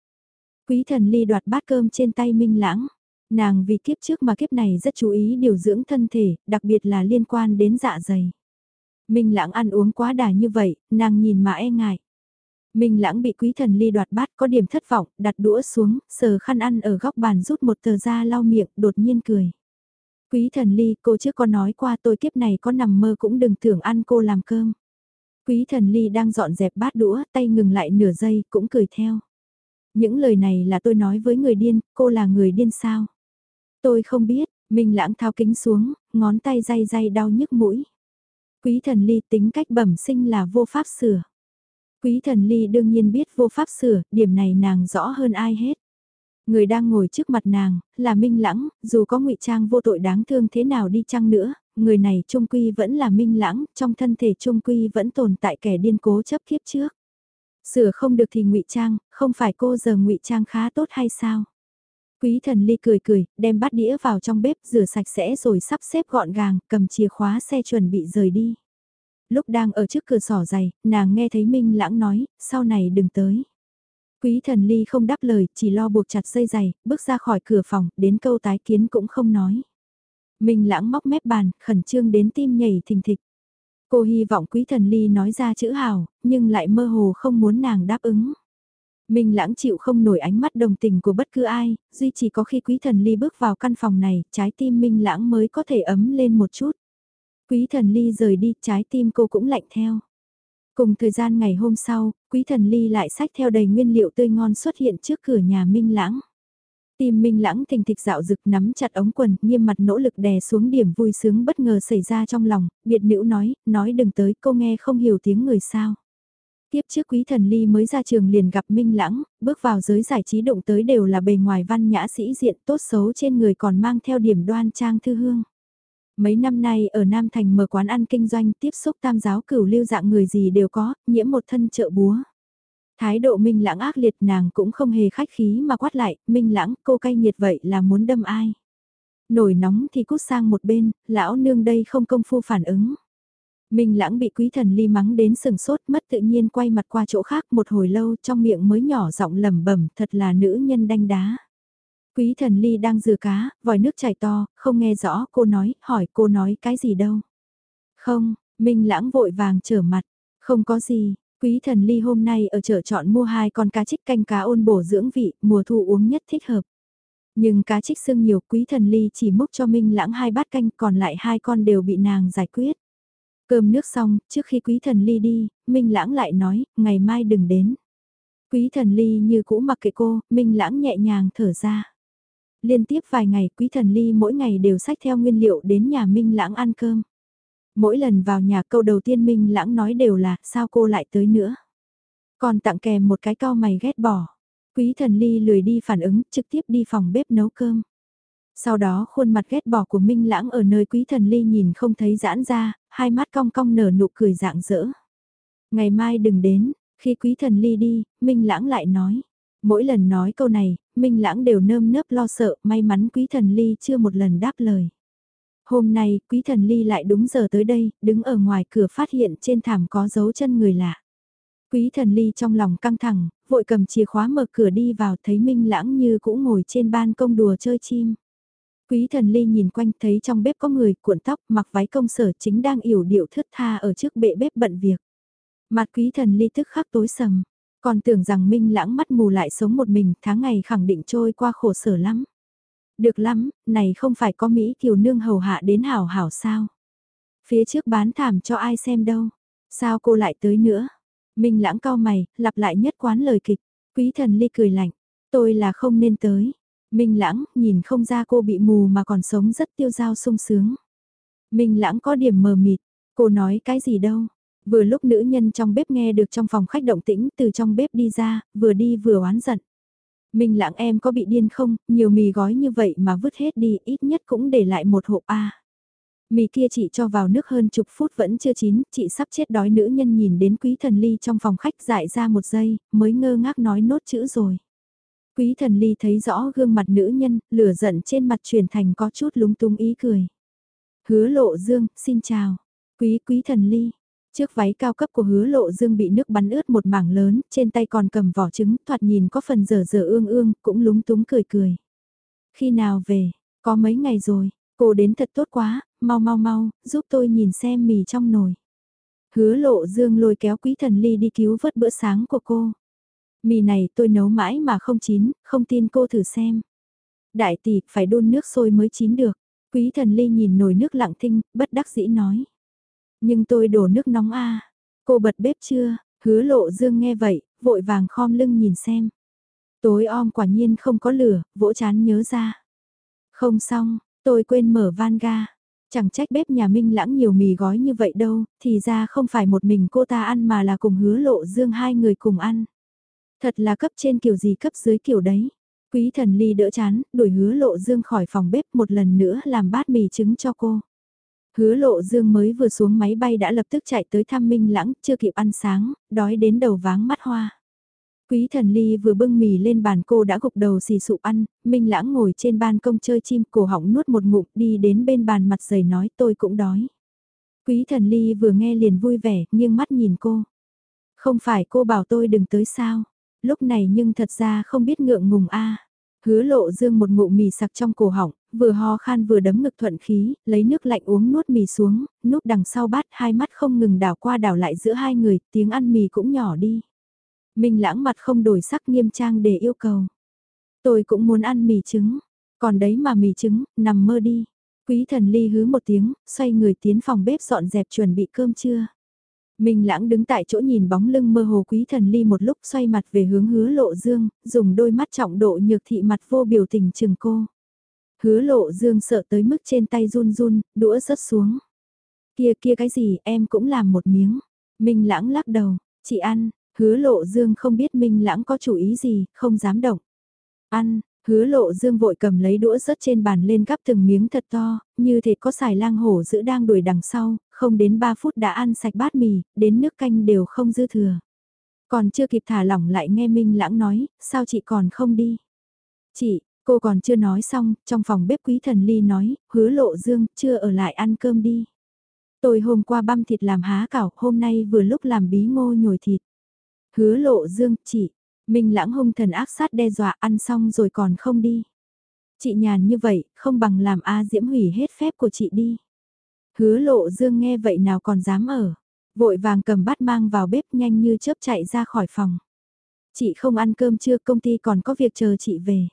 Quý thần ly đoạt bát cơm trên tay Minh Lãng. Nàng vì kiếp trước mà kiếp này rất chú ý điều dưỡng thân thể, đặc biệt là liên quan đến dạ dày. Minh Lãng ăn uống quá đà như vậy, nàng nhìn mà e ngại. Minh Lãng bị quý thần ly đoạt bát có điểm thất vọng, đặt đũa xuống, sờ khăn ăn ở góc bàn rút một tờ ra lau miệng, đột nhiên cười. Quý thần ly, cô trước có nói qua tôi kiếp này có nằm mơ cũng đừng tưởng ăn cô làm cơm. Quý thần ly đang dọn dẹp bát đũa, tay ngừng lại nửa giây, cũng cười theo. Những lời này là tôi nói với người điên, cô là người điên sao? Tôi không biết, Minh lãng thao kính xuống, ngón tay day day đau nhức mũi. Quý thần ly tính cách bẩm sinh là vô pháp sửa. Quý thần ly đương nhiên biết vô pháp sửa, điểm này nàng rõ hơn ai hết. Người đang ngồi trước mặt nàng, là Minh Lãng, dù có ngụy trang vô tội đáng thương thế nào đi chăng nữa, người này trung quy vẫn là Minh Lãng, trong thân thể trung quy vẫn tồn tại kẻ điên cố chấp kiếp trước. Sửa không được thì ngụy trang, không phải cô giờ ngụy trang khá tốt hay sao? Quý thần ly cười cười, đem bát đĩa vào trong bếp rửa sạch sẽ rồi sắp xếp gọn gàng, cầm chìa khóa xe chuẩn bị rời đi. Lúc đang ở trước cửa sỏ giày, nàng nghe thấy Minh Lãng nói, sau này đừng tới. Quý thần ly không đáp lời, chỉ lo buộc chặt dây giày, bước ra khỏi cửa phòng, đến câu tái kiến cũng không nói. Minh lãng móc mép bàn, khẩn trương đến tim nhảy thình thịch. Cô hy vọng quý thần ly nói ra chữ hào, nhưng lại mơ hồ không muốn nàng đáp ứng. Minh lãng chịu không nổi ánh mắt đồng tình của bất cứ ai, duy chỉ có khi quý thần ly bước vào căn phòng này, trái tim minh lãng mới có thể ấm lên một chút. Quý thần ly rời đi, trái tim cô cũng lạnh theo. Cùng thời gian ngày hôm sau, quý thần ly lại sách theo đầy nguyên liệu tươi ngon xuất hiện trước cửa nhà Minh Lãng. Tim Minh Lãng thình thịch dạo rực nắm chặt ống quần, nghiêm mặt nỗ lực đè xuống điểm vui sướng bất ngờ xảy ra trong lòng, biệt nữ nói, nói đừng tới, cô nghe không hiểu tiếng người sao. Tiếp trước quý thần ly mới ra trường liền gặp Minh Lãng, bước vào giới giải trí động tới đều là bề ngoài văn nhã sĩ diện tốt xấu trên người còn mang theo điểm đoan trang thư hương. Mấy năm nay ở Nam Thành mở quán ăn kinh doanh tiếp xúc tam giáo cửu lưu dạng người gì đều có, nhiễm một thân trợ búa. Thái độ Minh Lãng ác liệt nàng cũng không hề khách khí mà quát lại, Minh Lãng cô cay nhiệt vậy là muốn đâm ai. Nổi nóng thì cút sang một bên, lão nương đây không công phu phản ứng. Minh Lãng bị quý thần ly mắng đến sừng sốt mất tự nhiên quay mặt qua chỗ khác một hồi lâu trong miệng mới nhỏ giọng lẩm bẩm thật là nữ nhân đanh đá. Quý thần ly đang rửa cá, vòi nước chảy to, không nghe rõ, cô nói, hỏi cô nói cái gì đâu. Không, Minh lãng vội vàng trở mặt, không có gì, quý thần ly hôm nay ở chợ chọn mua hai con cá trích canh cá ôn bổ dưỡng vị, mùa thu uống nhất thích hợp. Nhưng cá trích xương nhiều quý thần ly chỉ múc cho Minh lãng hai bát canh còn lại hai con đều bị nàng giải quyết. Cơm nước xong, trước khi quý thần ly đi, Minh lãng lại nói, ngày mai đừng đến. Quý thần ly như cũ mặc kệ cô, Minh lãng nhẹ nhàng thở ra. Liên tiếp vài ngày quý thần ly mỗi ngày đều sách theo nguyên liệu đến nhà Minh lãng ăn cơm. Mỗi lần vào nhà câu đầu tiên Minh lãng nói đều là sao cô lại tới nữa. Còn tặng kèm một cái cao mày ghét bỏ. Quý thần ly lười đi phản ứng trực tiếp đi phòng bếp nấu cơm. Sau đó khuôn mặt ghét bỏ của Minh lãng ở nơi quý thần ly nhìn không thấy giãn ra, hai mắt cong cong nở nụ cười dạng dỡ. Ngày mai đừng đến, khi quý thần ly đi, Minh lãng lại nói. Mỗi lần nói câu này, Minh lãng đều nơm nớp lo sợ, may mắn quý thần ly chưa một lần đáp lời. Hôm nay, quý thần ly lại đúng giờ tới đây, đứng ở ngoài cửa phát hiện trên thảm có dấu chân người lạ. Quý thần ly trong lòng căng thẳng, vội cầm chìa khóa mở cửa đi vào thấy Minh lãng như cũng ngồi trên ban công đùa chơi chim. Quý thần ly nhìn quanh thấy trong bếp có người cuộn tóc mặc váy công sở chính đang yểu điệu thướt tha ở trước bệ bếp bận việc. Mặt quý thần ly tức khắc tối sầm, còn tưởng rằng Minh lãng mắt mù lại sống một mình tháng ngày khẳng định trôi qua khổ sở lắm. Được lắm, này không phải có Mỹ kiều nương hầu hạ đến hảo hảo sao. Phía trước bán thảm cho ai xem đâu. Sao cô lại tới nữa? Minh lãng cao mày, lặp lại nhất quán lời kịch. Quý thần ly cười lạnh. Tôi là không nên tới. Minh lãng, nhìn không ra cô bị mù mà còn sống rất tiêu dao sung sướng. Minh lãng có điểm mờ mịt. Cô nói cái gì đâu. Vừa lúc nữ nhân trong bếp nghe được trong phòng khách động tĩnh từ trong bếp đi ra, vừa đi vừa oán giận. Minh lãng em có bị điên không, nhiều mì gói như vậy mà vứt hết đi, ít nhất cũng để lại một hộp A. Mì kia chị cho vào nước hơn chục phút vẫn chưa chín, chị sắp chết đói nữ nhân nhìn đến quý thần ly trong phòng khách dại ra một giây, mới ngơ ngác nói nốt chữ rồi. Quý thần ly thấy rõ gương mặt nữ nhân, lửa giận trên mặt truyền thành có chút lúng túng ý cười. Hứa lộ dương, xin chào. Quý quý thần ly, Chiếc váy cao cấp của hứa lộ dương bị nước bắn ướt một mảng lớn, trên tay còn cầm vỏ trứng, thoạt nhìn có phần dở dở ương ương, cũng lúng túng cười cười. Khi nào về, có mấy ngày rồi, cô đến thật tốt quá, mau mau mau, giúp tôi nhìn xem mì trong nồi. Hứa lộ dương lôi kéo quý thần ly đi cứu vớt bữa sáng của cô. Mì này tôi nấu mãi mà không chín, không tin cô thử xem. Đại tỷ, phải đun nước sôi mới chín được. Quý thần ly nhìn nồi nước lặng thinh, bất đắc dĩ nói. Nhưng tôi đổ nước nóng a Cô bật bếp chưa? Hứa lộ dương nghe vậy, vội vàng khom lưng nhìn xem. Tối om quả nhiên không có lửa, vỗ chán nhớ ra. Không xong, tôi quên mở van ga. Chẳng trách bếp nhà Minh lãng nhiều mì gói như vậy đâu, thì ra không phải một mình cô ta ăn mà là cùng hứa lộ dương hai người cùng ăn. Thật là cấp trên kiểu gì cấp dưới kiểu đấy. Quý thần ly đỡ chán, đuổi hứa lộ dương khỏi phòng bếp một lần nữa làm bát mì trứng cho cô. Hứa lộ dương mới vừa xuống máy bay đã lập tức chạy tới thăm Minh Lãng, chưa kịp ăn sáng, đói đến đầu váng mắt hoa. Quý thần ly vừa bưng mì lên bàn cô đã gục đầu xì sụp ăn, Minh Lãng ngồi trên ban công chơi chim cổ họng nuốt một ngụm đi đến bên bàn mặt dày nói tôi cũng đói. Quý thần ly vừa nghe liền vui vẻ, nghiêng mắt nhìn cô. Không phải cô bảo tôi đừng tới sao, lúc này nhưng thật ra không biết ngượng ngùng a Hứa lộ dương một ngụ mì sặc trong cổ họng, vừa ho khan vừa đấm ngực thuận khí, lấy nước lạnh uống nuốt mì xuống, núp đằng sau bát hai mắt không ngừng đảo qua đảo lại giữa hai người, tiếng ăn mì cũng nhỏ đi. Minh lãng mặt không đổi sắc nghiêm trang để yêu cầu. Tôi cũng muốn ăn mì trứng, còn đấy mà mì trứng, nằm mơ đi. Quý thần ly hứ một tiếng, xoay người tiến phòng bếp dọn dẹp chuẩn bị cơm trưa. Minh lãng đứng tại chỗ nhìn bóng lưng mơ hồ quý thần ly một lúc xoay mặt về hướng hứa lộ dương, dùng đôi mắt trọng độ nhược thị mặt vô biểu tình chừng cô. Hứa lộ dương sợ tới mức trên tay run run, đũa rớt xuống. Kia kia cái gì em cũng làm một miếng. Minh lãng lắc đầu, chị ăn, hứa lộ dương không biết Minh lãng có chủ ý gì, không dám động. Ăn, hứa lộ dương vội cầm lấy đũa rớt trên bàn lên gắp từng miếng thật to, như thể có xài lang hổ giữ đang đuổi đằng sau, không đến 3 phút đã ăn sạch bát mì, đến nước canh đều không dư thừa. Còn chưa kịp thả lỏng lại nghe Minh lãng nói, sao chị còn không đi? Chị, Cô còn chưa nói xong, trong phòng bếp quý thần ly nói, hứa lộ dương, chưa ở lại ăn cơm đi. Tôi hôm qua băm thịt làm há cảo, hôm nay vừa lúc làm bí ngô nhồi thịt. Hứa lộ dương, chị. Minh lãng hung thần ác sát đe dọa ăn xong rồi còn không đi. Chị nhàn như vậy, không bằng làm A Diễm hủy hết phép của chị đi. Hứa lộ dương nghe vậy nào còn dám ở. Vội vàng cầm bát mang vào bếp nhanh như chớp chạy ra khỏi phòng. Chị không ăn cơm chưa công ty còn có việc chờ chị về.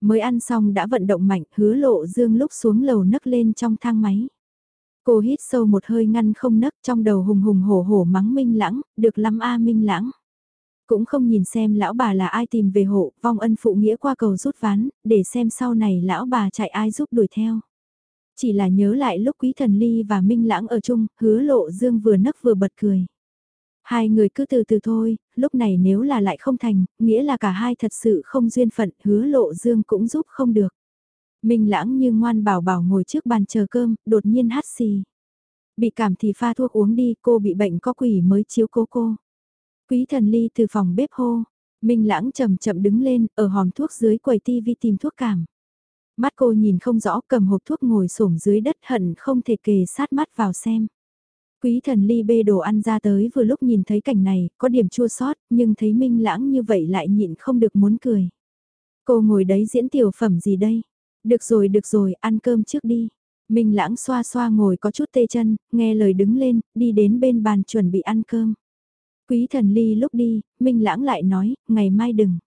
Mới ăn xong đã vận động mạnh hứa lộ dương lúc xuống lầu nấc lên trong thang máy. Cô hít sâu một hơi ngăn không nấc trong đầu hùng hùng hổ hổ mắng Minh Lãng, được lắm A Minh Lãng. Cũng không nhìn xem lão bà là ai tìm về hộ, vong ân phụ nghĩa qua cầu rút ván, để xem sau này lão bà chạy ai giúp đuổi theo. Chỉ là nhớ lại lúc Quý Thần Ly và Minh Lãng ở chung, hứa lộ dương vừa nấc vừa bật cười. Hai người cứ từ từ thôi, lúc này nếu là lại không thành, nghĩa là cả hai thật sự không duyên phận, hứa lộ dương cũng giúp không được. Minh lãng như ngoan bảo bảo ngồi trước bàn chờ cơm, đột nhiên hát xì. Bị cảm thì pha thuốc uống đi, cô bị bệnh có quỷ mới chiếu cố cô. Quý thần ly từ phòng bếp hô, Minh lãng chậm chậm đứng lên, ở hòm thuốc dưới quầy tivi tìm thuốc cảm. Mắt cô nhìn không rõ cầm hộp thuốc ngồi xổm dưới đất hận không thể kề sát mắt vào xem. Quý thần ly bê đồ ăn ra tới vừa lúc nhìn thấy cảnh này, có điểm chua sót, nhưng thấy minh lãng như vậy lại nhịn không được muốn cười. Cô ngồi đấy diễn tiểu phẩm gì đây? Được rồi được rồi, ăn cơm trước đi. Minh lãng xoa xoa ngồi có chút tê chân, nghe lời đứng lên, đi đến bên bàn chuẩn bị ăn cơm. Quý thần ly lúc đi, Minh lãng lại nói, ngày mai đừng.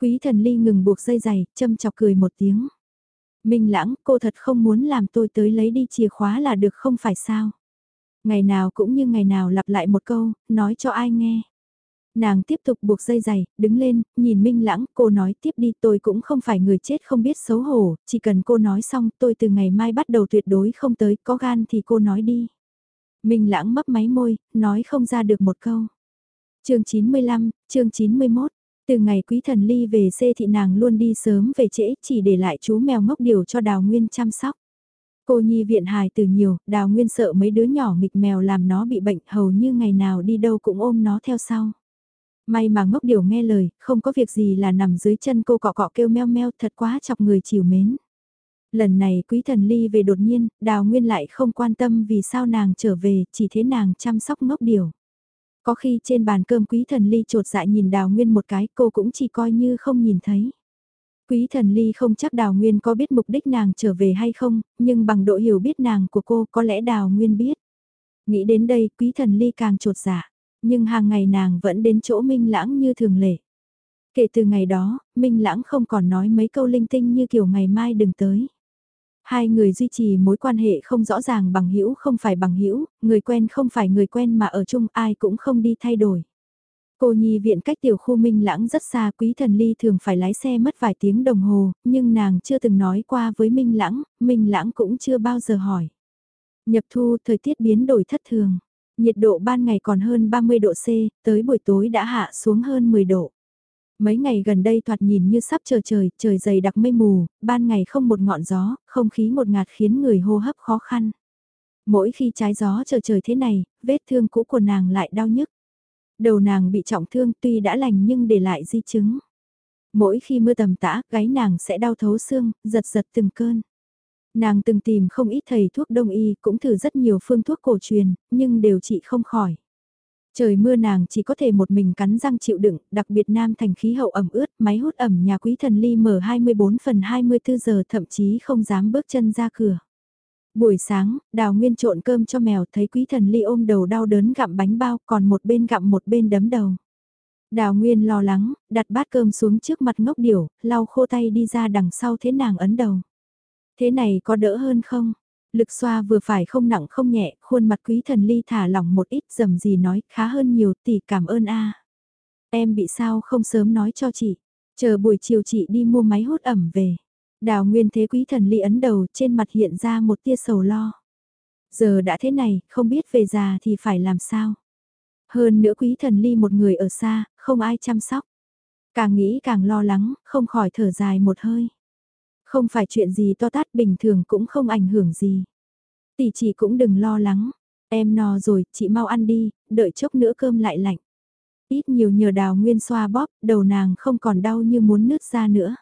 Quý thần ly ngừng buộc dây giày, châm chọc cười một tiếng. Minh lãng, cô thật không muốn làm tôi tới lấy đi chìa khóa là được không phải sao? Ngày nào cũng như ngày nào lặp lại một câu, nói cho ai nghe. Nàng tiếp tục buộc dây giày, đứng lên, nhìn Minh Lãng, cô nói tiếp đi tôi cũng không phải người chết không biết xấu hổ, chỉ cần cô nói xong tôi từ ngày mai bắt đầu tuyệt đối không tới, có gan thì cô nói đi. Minh Lãng mấp máy môi, nói không ra được một câu chương 95, chương 91, từ ngày quý thần ly về xê thị nàng luôn đi sớm về trễ chỉ để lại chú mèo ngốc điều cho Đào Nguyên chăm sóc. Cô nhi viện hài từ nhiều, Đào Nguyên sợ mấy đứa nhỏ nghịch mèo làm nó bị bệnh hầu như ngày nào đi đâu cũng ôm nó theo sau. May mà ngốc điều nghe lời, không có việc gì là nằm dưới chân cô cọ cọ kêu meo meo thật quá chọc người chiều mến. Lần này quý thần ly về đột nhiên, đào nguyên lại không quan tâm vì sao nàng trở về, chỉ thế nàng chăm sóc ngốc điều. Có khi trên bàn cơm quý thần ly trột dại nhìn đào nguyên một cái cô cũng chỉ coi như không nhìn thấy. Quý thần ly không chắc đào nguyên có biết mục đích nàng trở về hay không, nhưng bằng độ hiểu biết nàng của cô có lẽ đào nguyên biết. Nghĩ đến đây quý thần ly càng trột dạ nhưng hàng ngày nàng vẫn đến chỗ Minh Lãng như thường lệ. Kể từ ngày đó, Minh Lãng không còn nói mấy câu linh tinh như kiểu ngày mai đừng tới. Hai người duy trì mối quan hệ không rõ ràng bằng hữu không phải bằng hữu, người quen không phải người quen mà ở chung ai cũng không đi thay đổi. Cô nhi viện cách tiểu khu Minh Lãng rất xa quý thần ly thường phải lái xe mất vài tiếng đồng hồ, nhưng nàng chưa từng nói qua với Minh Lãng, Minh Lãng cũng chưa bao giờ hỏi. Nhập thu thời tiết biến đổi thất thường. Nhiệt độ ban ngày còn hơn 30 độ C, tới buổi tối đã hạ xuống hơn 10 độ. Mấy ngày gần đây thoạt nhìn như sắp chờ trời, trời dày đặc mây mù, ban ngày không một ngọn gió, không khí một ngạt khiến người hô hấp khó khăn. Mỗi khi trái gió chờ trời thế này, vết thương cũ của nàng lại đau nhức. Đầu nàng bị trọng thương tuy đã lành nhưng để lại di chứng. Mỗi khi mưa tầm tã, gáy nàng sẽ đau thấu xương, giật giật từng cơn. Nàng từng tìm không ít thầy thuốc đông y, cũng thử rất nhiều phương thuốc cổ truyền, nhưng đều trị không khỏi. Trời mưa nàng chỉ có thể một mình cắn răng chịu đựng, đặc biệt nam thành khí hậu ẩm ướt, máy hút ẩm nhà quý thần ly mở 24 phần 24 giờ thậm chí không dám bước chân ra cửa. Buổi sáng, đào nguyên trộn cơm cho mèo thấy quý thần ly ôm đầu đau đớn gặm bánh bao còn một bên gặm một bên đấm đầu. Đào nguyên lo lắng, đặt bát cơm xuống trước mặt ngốc điểu, lau khô tay đi ra đằng sau thế nàng ấn đầu. Thế này có đỡ hơn không? Lực xoa vừa phải không nặng không nhẹ, khuôn mặt quý thần ly thả lỏng một ít dầm gì nói, khá hơn nhiều tỷ cảm ơn a. Em bị sao không sớm nói cho chị, chờ buổi chiều chị đi mua máy hút ẩm về. Đào nguyên thế quý thần ly ấn đầu trên mặt hiện ra một tia sầu lo. Giờ đã thế này, không biết về già thì phải làm sao. Hơn nữa quý thần ly một người ở xa, không ai chăm sóc. Càng nghĩ càng lo lắng, không khỏi thở dài một hơi. Không phải chuyện gì to tát bình thường cũng không ảnh hưởng gì. Tỷ chị cũng đừng lo lắng, em no rồi, chị mau ăn đi, đợi chốc nữa cơm lại lạnh. Ít nhiều nhờ đào nguyên xoa bóp, đầu nàng không còn đau như muốn nứt ra nữa.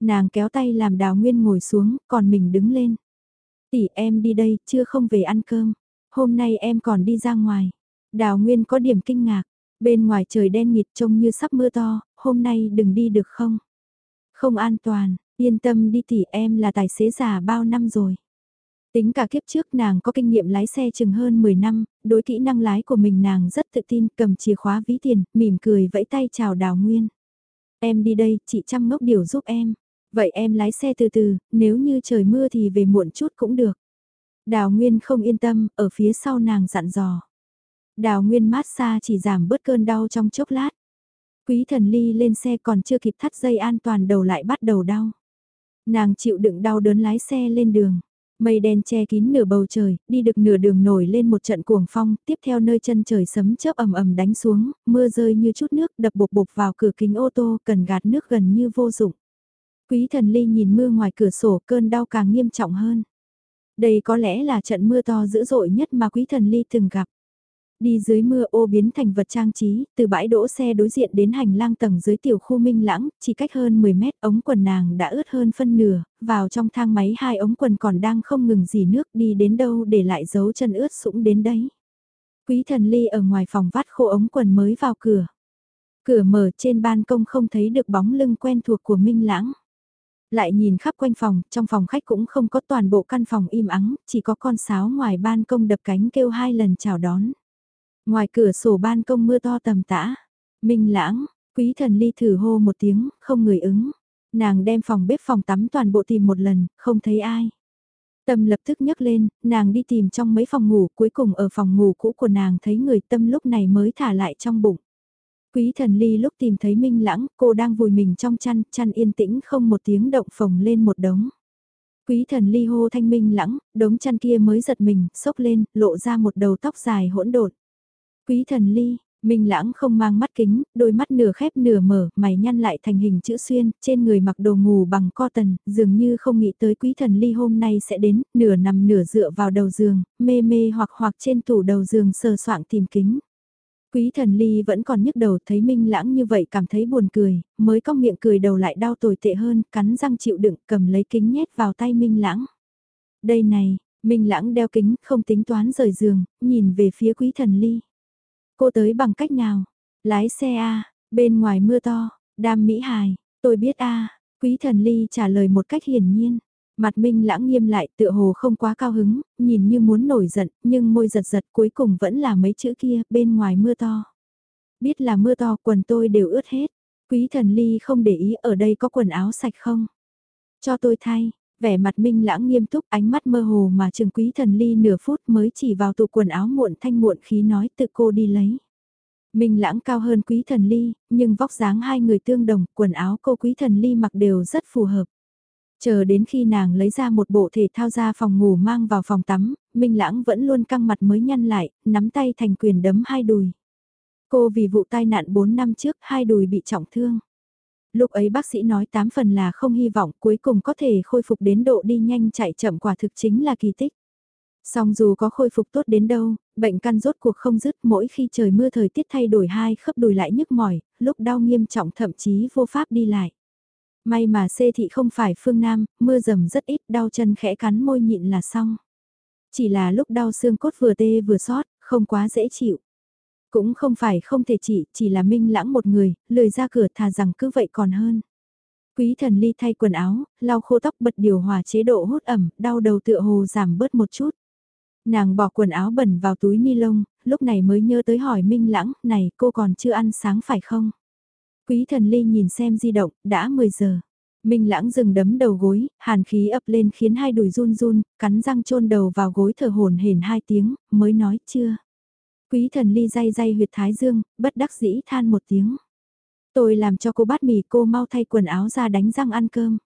Nàng kéo tay làm đào nguyên ngồi xuống, còn mình đứng lên. Tỷ em đi đây, chưa không về ăn cơm. Hôm nay em còn đi ra ngoài. Đào nguyên có điểm kinh ngạc. Bên ngoài trời đen nghịt trông như sắp mưa to, hôm nay đừng đi được không? Không an toàn, Yên tâm đi tỷ em là tài xế già bao năm rồi. Tính cả kiếp trước nàng có kinh nghiệm lái xe chừng hơn 10 năm, đối kỹ năng lái của mình nàng rất tự tin cầm chìa khóa ví tiền, mỉm cười vẫy tay chào Đào Nguyên. Em đi đây, chị chăm ngốc điều giúp em. Vậy em lái xe từ từ, nếu như trời mưa thì về muộn chút cũng được. Đào Nguyên không yên tâm, ở phía sau nàng dặn dò. Đào Nguyên mát xa chỉ giảm bớt cơn đau trong chốc lát. Quý thần ly lên xe còn chưa kịp thắt dây an toàn đầu lại bắt đầu đau. Nàng chịu đựng đau đớn lái xe lên đường. Mây đen che kín nửa bầu trời, đi được nửa đường nổi lên một trận cuồng phong, tiếp theo nơi chân trời sấm chớp ầm ầm đánh xuống, mưa rơi như chút nước đập bột bột vào cửa kính ô tô, cần gạt nước gần như vô dụng. Quý thần ly nhìn mưa ngoài cửa sổ cơn đau càng nghiêm trọng hơn. Đây có lẽ là trận mưa to dữ dội nhất mà quý thần ly từng gặp. Đi dưới mưa ô biến thành vật trang trí, từ bãi đỗ xe đối diện đến hành lang tầng dưới tiểu khu minh lãng, chỉ cách hơn 10 mét ống quần nàng đã ướt hơn phân nửa, vào trong thang máy hai ống quần còn đang không ngừng dì nước đi đến đâu để lại dấu chân ướt sũng đến đấy. Quý thần ly ở ngoài phòng vắt khô ống quần mới vào cửa. Cửa mở trên ban công không thấy được bóng lưng quen thuộc của Minh Lãng. Lại nhìn khắp quanh phòng, trong phòng khách cũng không có toàn bộ căn phòng im ắng, chỉ có con sáo ngoài ban công đập cánh kêu hai lần chào đón. Ngoài cửa sổ ban công mưa to tầm tã. Minh lãng, quý thần ly thử hô một tiếng, không người ứng. Nàng đem phòng bếp phòng tắm toàn bộ tìm một lần, không thấy ai. Tâm lập tức nhấc lên, nàng đi tìm trong mấy phòng ngủ, cuối cùng ở phòng ngủ cũ của nàng thấy người tâm lúc này mới thả lại trong bụng. Quý thần ly lúc tìm thấy minh lãng, cô đang vùi mình trong chăn, chăn yên tĩnh không một tiếng động phồng lên một đống. Quý thần ly hô thanh minh lãng, đống chăn kia mới giật mình, sốc lên, lộ ra một đầu tóc dài hỗn độn. Quý thần ly, Minh lãng không mang mắt kính, đôi mắt nửa khép nửa mở, mày nhăn lại thành hình chữ xuyên, trên người mặc đồ ngủ bằng cotton, dường như không nghĩ tới quý thần ly hôm nay sẽ đến, nửa nằm nửa dựa vào đầu giường, mê mê hoặc hoặc trên tủ đầu giường sờ soạng tìm kính. Quý thần ly vẫn còn nhức đầu thấy Minh lãng như vậy cảm thấy buồn cười, mới có miệng cười đầu lại đau tồi tệ hơn, cắn răng chịu đựng cầm lấy kính nhét vào tay Minh lãng. Đây này, Minh lãng đeo kính không tính toán rời giường, nhìn về phía quý thần ly. Cô tới bằng cách nào? Lái xe a bên ngoài mưa to, đam mỹ hài, tôi biết a quý thần ly trả lời một cách hiển nhiên. Mặt Minh lãng nghiêm lại tựa hồ không quá cao hứng, nhìn như muốn nổi giận, nhưng môi giật giật cuối cùng vẫn là mấy chữ kia, bên ngoài mưa to. Biết là mưa to, quần tôi đều ướt hết. Quý thần ly không để ý ở đây có quần áo sạch không? Cho tôi thay, vẻ mặt Minh lãng nghiêm túc ánh mắt mơ hồ mà trường quý thần ly nửa phút mới chỉ vào tủ quần áo muộn thanh muộn khí nói tự cô đi lấy. Minh lãng cao hơn quý thần ly, nhưng vóc dáng hai người tương đồng, quần áo cô quý thần ly mặc đều rất phù hợp. Chờ đến khi nàng lấy ra một bộ thể thao ra phòng ngủ mang vào phòng tắm, Minh Lãng vẫn luôn căng mặt mới nhăn lại, nắm tay thành quyền đấm hai đùi. Cô vì vụ tai nạn 4 năm trước hai đùi bị trọng thương. Lúc ấy bác sĩ nói 8 phần là không hy vọng cuối cùng có thể khôi phục đến độ đi nhanh chạy chậm quả thực chính là kỳ tích. Song dù có khôi phục tốt đến đâu, bệnh căn rốt cuộc không dứt mỗi khi trời mưa thời tiết thay đổi hai khớp đùi lại nhức mỏi, lúc đau nghiêm trọng thậm chí vô pháp đi lại. May mà xê thị không phải phương Nam, mưa dầm rất ít, đau chân khẽ cắn môi nhịn là xong. Chỉ là lúc đau xương cốt vừa tê vừa xót không quá dễ chịu. Cũng không phải không thể chỉ, chỉ là minh lãng một người, lười ra cửa thà rằng cứ vậy còn hơn. Quý thần ly thay quần áo, lau khô tóc bật điều hòa chế độ hút ẩm, đau đầu tựa hồ giảm bớt một chút. Nàng bỏ quần áo bẩn vào túi ni lông, lúc này mới nhớ tới hỏi Minh Lãng, này cô còn chưa ăn sáng phải không? Quý thần ly nhìn xem di động, đã 10 giờ. Minh lãng dừng đấm đầu gối, hàn khí ập lên khiến hai đùi run run, cắn răng chôn đầu vào gối thở hồn hển hai tiếng, mới nói chưa. Quý thần ly day day huyệt thái dương, bất đắc dĩ than một tiếng. Tôi làm cho cô bát mì cô mau thay quần áo ra đánh răng ăn cơm.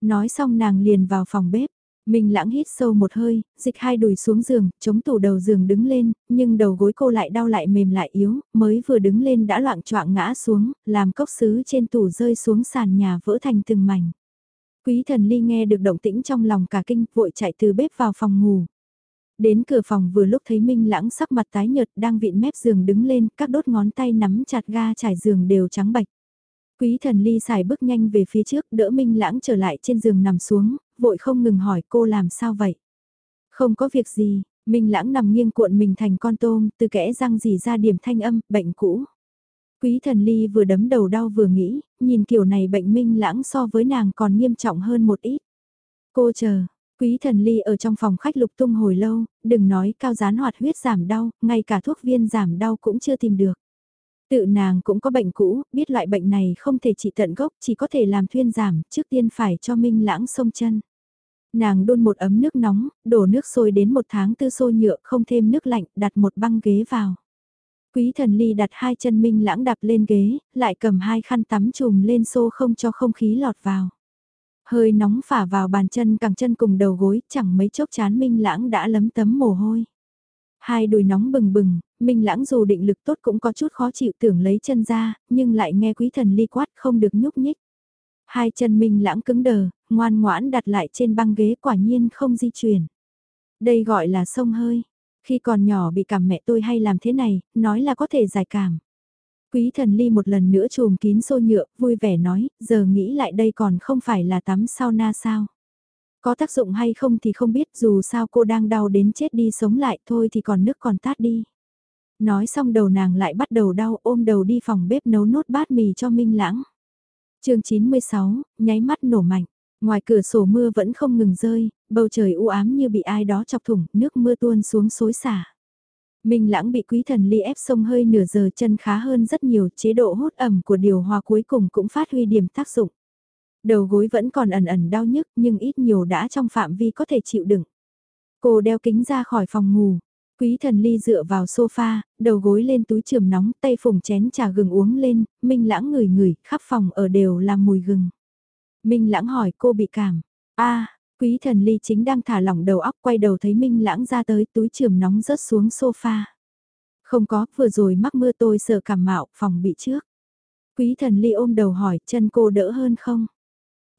Nói xong nàng liền vào phòng bếp. Mình lãng hít sâu một hơi, dịch hai đùi xuống giường, chống tủ đầu giường đứng lên, nhưng đầu gối cô lại đau lại mềm lại yếu, mới vừa đứng lên đã loạn choạng ngã xuống, làm cốc sứ trên tủ rơi xuống sàn nhà vỡ thành từng mảnh. Quý thần ly nghe được động tĩnh trong lòng cả kinh, vội chạy từ bếp vào phòng ngủ. Đến cửa phòng vừa lúc thấy Minh lãng sắc mặt tái nhợt đang vịn mép giường đứng lên, các đốt ngón tay nắm chặt ga trải giường đều trắng bạch. Quý thần ly xài bước nhanh về phía trước đỡ Minh lãng trở lại trên giường nằm xuống, vội không ngừng hỏi cô làm sao vậy. Không có việc gì, Minh lãng nằm nghiêng cuộn mình thành con tôm, từ kẽ răng dì ra điểm thanh âm, bệnh cũ. Quý thần ly vừa đấm đầu đau vừa nghĩ, nhìn kiểu này bệnh minh lãng so với nàng còn nghiêm trọng hơn một ít. Cô chờ, quý thần ly ở trong phòng khách lục tung hồi lâu, đừng nói cao gián hoạt huyết giảm đau, ngay cả thuốc viên giảm đau cũng chưa tìm được. Tự nàng cũng có bệnh cũ, biết loại bệnh này không thể trị tận gốc, chỉ có thể làm thuyên giảm, trước tiên phải cho minh lãng sông chân. Nàng đun một ấm nước nóng, đổ nước sôi đến một tháng tư sôi nhựa không thêm nước lạnh, đặt một băng ghế vào. Quý thần ly đặt hai chân minh lãng đạp lên ghế, lại cầm hai khăn tắm chùm lên xô không cho không khí lọt vào. Hơi nóng phả vào bàn chân cẳng chân cùng đầu gối, chẳng mấy chốc chán minh lãng đã lấm tấm mồ hôi. Hai đùi nóng bừng bừng, minh lãng dù định lực tốt cũng có chút khó chịu tưởng lấy chân ra, nhưng lại nghe quý thần ly quát không được nhúc nhích. Hai chân minh lãng cứng đờ, ngoan ngoãn đặt lại trên băng ghế quả nhiên không di chuyển. Đây gọi là sông hơi. Khi còn nhỏ bị cảm mẹ tôi hay làm thế này, nói là có thể giải cảm. Quý thần ly một lần nữa chùm kín xô nhựa, vui vẻ nói, giờ nghĩ lại đây còn không phải là tắm sauna sao. Có tác dụng hay không thì không biết dù sao cô đang đau đến chết đi sống lại thôi thì còn nước còn tát đi. Nói xong đầu nàng lại bắt đầu đau ôm đầu đi phòng bếp nấu nốt bát mì cho Minh Lãng. chương 96, nháy mắt nổ mạnh. Ngoài cửa sổ mưa vẫn không ngừng rơi, bầu trời u ám như bị ai đó chọc thủng, nước mưa tuôn xuống xối xả. Minh lãng bị quý thần ly ép sông hơi nửa giờ chân khá hơn rất nhiều, chế độ hút ẩm của điều hòa cuối cùng cũng phát huy điểm tác dụng. Đầu gối vẫn còn ẩn ẩn đau nhức nhưng ít nhiều đã trong phạm vi có thể chịu đựng. Cô đeo kính ra khỏi phòng ngủ. Quý thần ly dựa vào sofa, đầu gối lên túi trường nóng, tay phùng chén trà gừng uống lên, minh lãng ngửi ngửi, khắp phòng ở đều là mùi gừng. Minh lãng hỏi cô bị cảm. a quý thần ly chính đang thả lỏng đầu óc quay đầu thấy Minh lãng ra tới túi trường nóng rớt xuống sofa. Không có, vừa rồi mắc mưa tôi sợ cảm mạo, phòng bị trước. Quý thần ly ôm đầu hỏi, chân cô đỡ hơn không?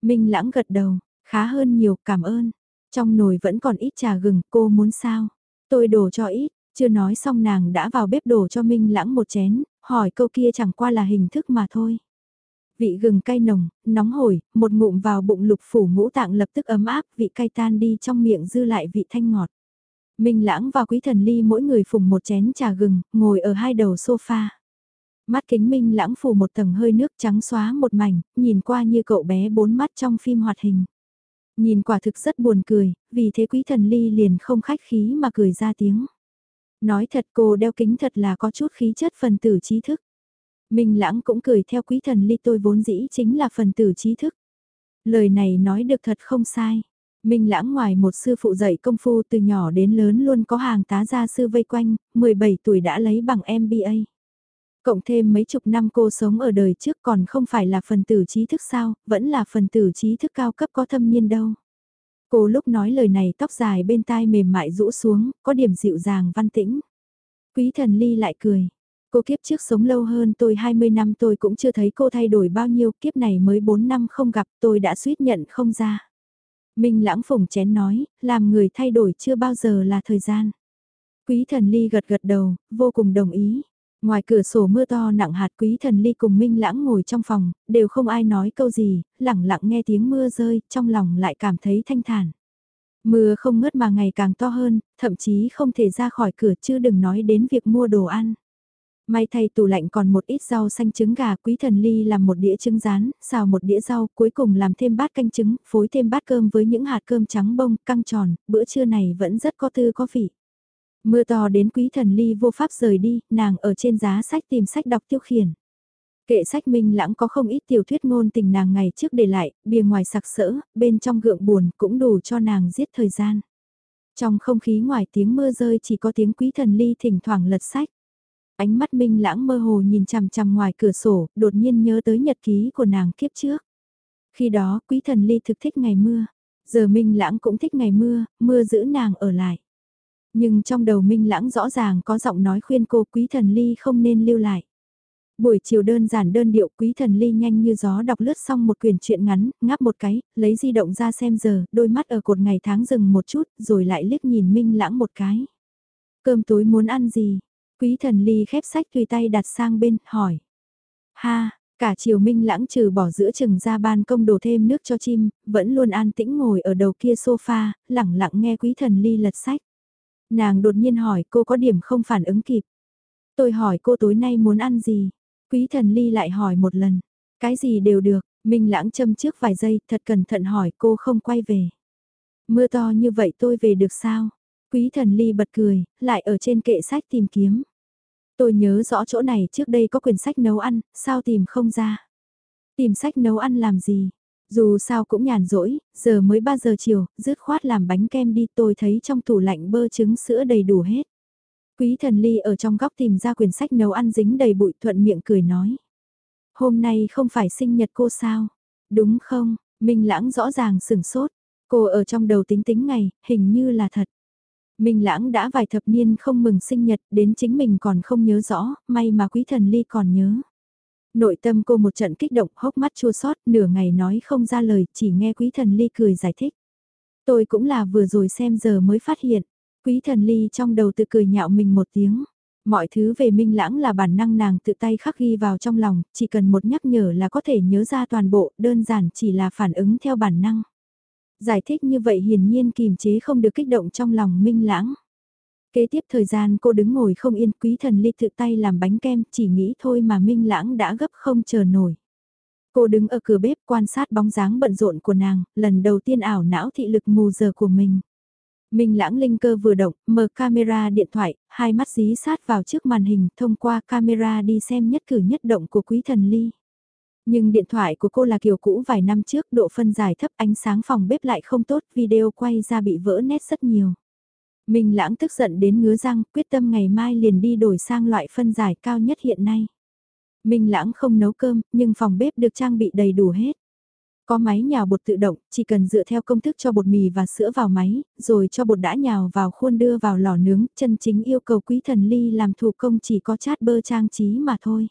Minh lãng gật đầu, khá hơn nhiều, cảm ơn. Trong nồi vẫn còn ít trà gừng, cô muốn sao? Tôi đổ cho ít, chưa nói xong nàng đã vào bếp đổ cho Minh lãng một chén, hỏi câu kia chẳng qua là hình thức mà thôi. Vị gừng cay nồng, nóng hổi, một ngụm vào bụng lục phủ ngũ tạng lập tức ấm áp, vị cay tan đi trong miệng dư lại vị thanh ngọt. Minh lãng và quý thần ly mỗi người phùng một chén trà gừng, ngồi ở hai đầu sofa. Mắt kính minh lãng phủ một tầng hơi nước trắng xóa một mảnh, nhìn qua như cậu bé bốn mắt trong phim hoạt hình. Nhìn quả thực rất buồn cười, vì thế quý thần ly liền không khách khí mà cười ra tiếng. Nói thật cô đeo kính thật là có chút khí chất phần tử trí thức. Minh lãng cũng cười theo quý thần ly tôi vốn dĩ chính là phần tử trí thức. Lời này nói được thật không sai. Minh lãng ngoài một sư phụ dạy công phu từ nhỏ đến lớn luôn có hàng tá gia sư vây quanh, 17 tuổi đã lấy bằng MBA. Cộng thêm mấy chục năm cô sống ở đời trước còn không phải là phần tử trí thức sao, vẫn là phần tử trí thức cao cấp có thâm niên đâu. Cô lúc nói lời này tóc dài bên tai mềm mại rũ xuống, có điểm dịu dàng văn tĩnh. Quý thần ly lại cười. Cô kiếp trước sống lâu hơn tôi 20 năm tôi cũng chưa thấy cô thay đổi bao nhiêu, kiếp này mới 4 năm không gặp tôi đã suýt nhận không ra. Minh lãng phùng chén nói, làm người thay đổi chưa bao giờ là thời gian. Quý thần ly gật gật đầu, vô cùng đồng ý. Ngoài cửa sổ mưa to nặng hạt quý thần ly cùng Minh Lãng ngồi trong phòng, đều không ai nói câu gì, lặng lặng nghe tiếng mưa rơi, trong lòng lại cảm thấy thanh thản. Mưa không ngớt mà ngày càng to hơn, thậm chí không thể ra khỏi cửa chứ đừng nói đến việc mua đồ ăn. May thay tủ lạnh còn một ít rau xanh trứng gà quý thần ly làm một đĩa trứng rán, xào một đĩa rau, cuối cùng làm thêm bát canh trứng, phối thêm bát cơm với những hạt cơm trắng bông, căng tròn, bữa trưa này vẫn rất có tư có vị. Mưa to đến quý thần ly vô pháp rời đi, nàng ở trên giá sách tìm sách đọc tiêu khiển. Kệ sách minh lãng có không ít tiểu thuyết ngôn tình nàng ngày trước để lại, bìa ngoài sặc sỡ, bên trong gượng buồn cũng đủ cho nàng giết thời gian. Trong không khí ngoài tiếng mưa rơi chỉ có tiếng quý thần ly thỉnh thoảng lật sách. Ánh mắt minh lãng mơ hồ nhìn chằm chằm ngoài cửa sổ, đột nhiên nhớ tới nhật ký của nàng kiếp trước. Khi đó quý thần ly thực thích ngày mưa, giờ minh lãng cũng thích ngày mưa, mưa giữ nàng ở lại. Nhưng trong đầu Minh Lãng rõ ràng có giọng nói khuyên cô quý thần ly không nên lưu lại. Buổi chiều đơn giản đơn điệu quý thần ly nhanh như gió đọc lướt xong một quyển truyện ngắn, ngáp một cái, lấy di động ra xem giờ, đôi mắt ở cột ngày tháng dừng một chút, rồi lại liếc nhìn Minh Lãng một cái. Cơm tối muốn ăn gì? Quý thần ly khép sách tùy tay đặt sang bên, hỏi. Ha, cả chiều Minh Lãng trừ bỏ giữa chừng ra ban công đổ thêm nước cho chim, vẫn luôn an tĩnh ngồi ở đầu kia sofa, lẳng lặng nghe quý thần ly lật sách. Nàng đột nhiên hỏi cô có điểm không phản ứng kịp. Tôi hỏi cô tối nay muốn ăn gì? Quý thần ly lại hỏi một lần, cái gì đều được, Minh lãng châm trước vài giây thật cẩn thận hỏi cô không quay về. Mưa to như vậy tôi về được sao? Quý thần ly bật cười, lại ở trên kệ sách tìm kiếm. Tôi nhớ rõ chỗ này trước đây có quyển sách nấu ăn, sao tìm không ra? Tìm sách nấu ăn làm gì? Dù sao cũng nhàn rỗi, giờ mới 3 giờ chiều, dứt khoát làm bánh kem đi tôi thấy trong tủ lạnh bơ trứng sữa đầy đủ hết. Quý thần ly ở trong góc tìm ra quyển sách nấu ăn dính đầy bụi thuận miệng cười nói. Hôm nay không phải sinh nhật cô sao? Đúng không? Minh lãng rõ ràng sửng sốt. Cô ở trong đầu tính tính ngày, hình như là thật. Minh lãng đã vài thập niên không mừng sinh nhật, đến chính mình còn không nhớ rõ, may mà quý thần ly còn nhớ. Nội tâm cô một trận kích động, hốc mắt chua xót nửa ngày nói không ra lời, chỉ nghe quý thần ly cười giải thích. Tôi cũng là vừa rồi xem giờ mới phát hiện, quý thần ly trong đầu tự cười nhạo mình một tiếng. Mọi thứ về minh lãng là bản năng nàng tự tay khắc ghi vào trong lòng, chỉ cần một nhắc nhở là có thể nhớ ra toàn bộ, đơn giản chỉ là phản ứng theo bản năng. Giải thích như vậy hiển nhiên kìm chế không được kích động trong lòng minh lãng. Kế tiếp thời gian cô đứng ngồi không yên quý thần ly tự tay làm bánh kem chỉ nghĩ thôi mà minh lãng đã gấp không chờ nổi. Cô đứng ở cửa bếp quan sát bóng dáng bận rộn của nàng, lần đầu tiên ảo não thị lực mù giờ của mình. Minh lãng linh cơ vừa động, mở camera điện thoại, hai mắt dí sát vào trước màn hình thông qua camera đi xem nhất cử nhất động của quý thần ly. Nhưng điện thoại của cô là kiểu cũ vài năm trước, độ phân giải thấp ánh sáng phòng bếp lại không tốt, video quay ra bị vỡ nét rất nhiều. Minh lãng tức giận đến ngứa răng, quyết tâm ngày mai liền đi đổi sang loại phân giải cao nhất hiện nay. Minh lãng không nấu cơm, nhưng phòng bếp được trang bị đầy đủ hết. Có máy nhào bột tự động, chỉ cần dựa theo công thức cho bột mì và sữa vào máy, rồi cho bột đã nhào vào khuôn đưa vào lò nướng, chân chính yêu cầu quý thần ly làm thủ công chỉ có chát bơ trang trí mà thôi.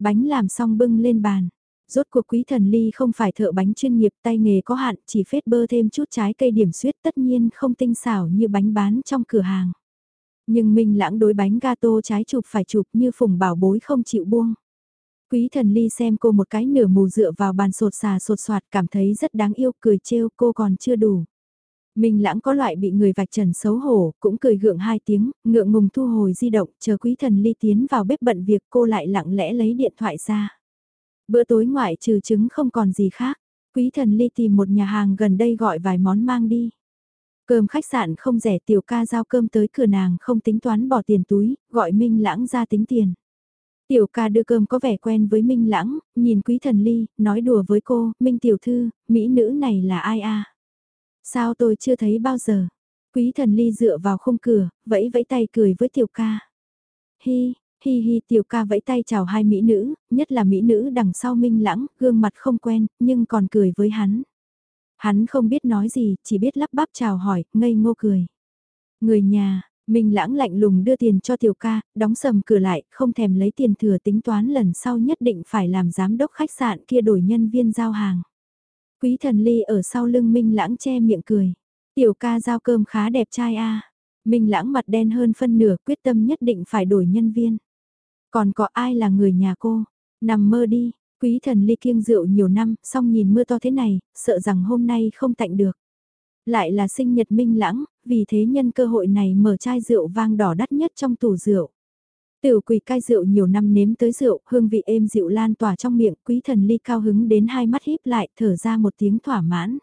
Bánh làm xong bưng lên bàn. Rốt cuộc quý thần ly không phải thợ bánh chuyên nghiệp tay nghề có hạn, chỉ phết bơ thêm chút trái cây điểm suyết tất nhiên không tinh xảo như bánh bán trong cửa hàng. Nhưng Minh lãng đối bánh gato trái chụp phải chụp như phùng bảo bối không chịu buông. Quý thần ly xem cô một cái nửa mù dựa vào bàn sột xà sột soạt cảm thấy rất đáng yêu cười trêu cô còn chưa đủ. Minh lãng có loại bị người vạch trần xấu hổ, cũng cười gượng hai tiếng, ngượng ngùng thu hồi di động, chờ quý thần ly tiến vào bếp bận việc cô lại lặng lẽ lấy điện thoại ra. Bữa tối ngoại trừ trứng không còn gì khác, quý thần ly tìm một nhà hàng gần đây gọi vài món mang đi. Cơm khách sạn không rẻ tiểu ca giao cơm tới cửa nàng không tính toán bỏ tiền túi, gọi Minh lãng ra tính tiền. Tiểu ca đưa cơm có vẻ quen với Minh Lãng, nhìn quý thần ly, nói đùa với cô, Minh tiểu thư, mỹ nữ này là ai a? Sao tôi chưa thấy bao giờ? Quý thần ly dựa vào khung cửa, vẫy vẫy tay cười với tiểu ca. Hi, hi hi tiểu ca vẫy tay chào hai mỹ nữ, nhất là mỹ nữ đằng sau Minh Lãng, gương mặt không quen, nhưng còn cười với hắn. Hắn không biết nói gì, chỉ biết lắp bắp chào hỏi, ngây ngô cười. Người nhà, Minh lãng lạnh lùng đưa tiền cho tiểu ca, đóng sầm cửa lại, không thèm lấy tiền thừa tính toán lần sau nhất định phải làm giám đốc khách sạn kia đổi nhân viên giao hàng. Quý thần ly ở sau lưng Minh lãng che miệng cười. Tiểu ca giao cơm khá đẹp trai a. Minh lãng mặt đen hơn phân nửa quyết tâm nhất định phải đổi nhân viên. Còn có ai là người nhà cô? Nằm mơ đi, quý thần ly kiêng rượu nhiều năm, xong nhìn mưa to thế này, sợ rằng hôm nay không tạnh được. Lại là sinh nhật minh lãng, vì thế nhân cơ hội này mở chai rượu vang đỏ đắt nhất trong tủ rượu. Tiểu quỳ cai rượu nhiều năm nếm tới rượu, hương vị êm dịu lan tỏa trong miệng, quý thần ly cao hứng đến hai mắt híp lại, thở ra một tiếng thỏa mãn.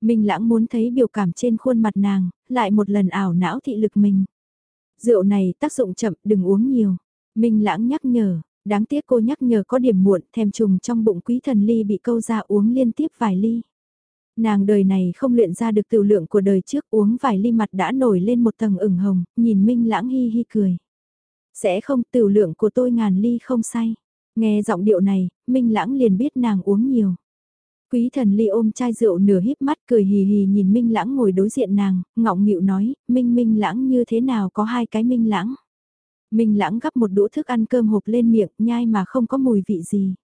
Minh lãng muốn thấy biểu cảm trên khuôn mặt nàng, lại một lần ảo não thị lực mình. Rượu này tác dụng chậm, đừng uống nhiều. Minh lãng nhắc nhở, đáng tiếc cô nhắc nhở có điểm muộn, thèm trùng trong bụng quý thần ly bị câu ra uống liên tiếp vài ly. Nàng đời này không luyện ra được tự lượng của đời trước uống vài ly mặt đã nổi lên một tầng ửng hồng, nhìn Minh lãng hi hi cười. Sẽ không tiểu lượng của tôi ngàn ly không say. Nghe giọng điệu này, Minh lãng liền biết nàng uống nhiều. Quý thần ly ôm chai rượu nửa híp mắt cười hì hì nhìn Minh lãng ngồi đối diện nàng, ngọng nghịu nói, Minh Minh lãng như thế nào có hai cái Minh lãng. Minh lãng gắp một đũa thức ăn cơm hộp lên miệng, nhai mà không có mùi vị gì.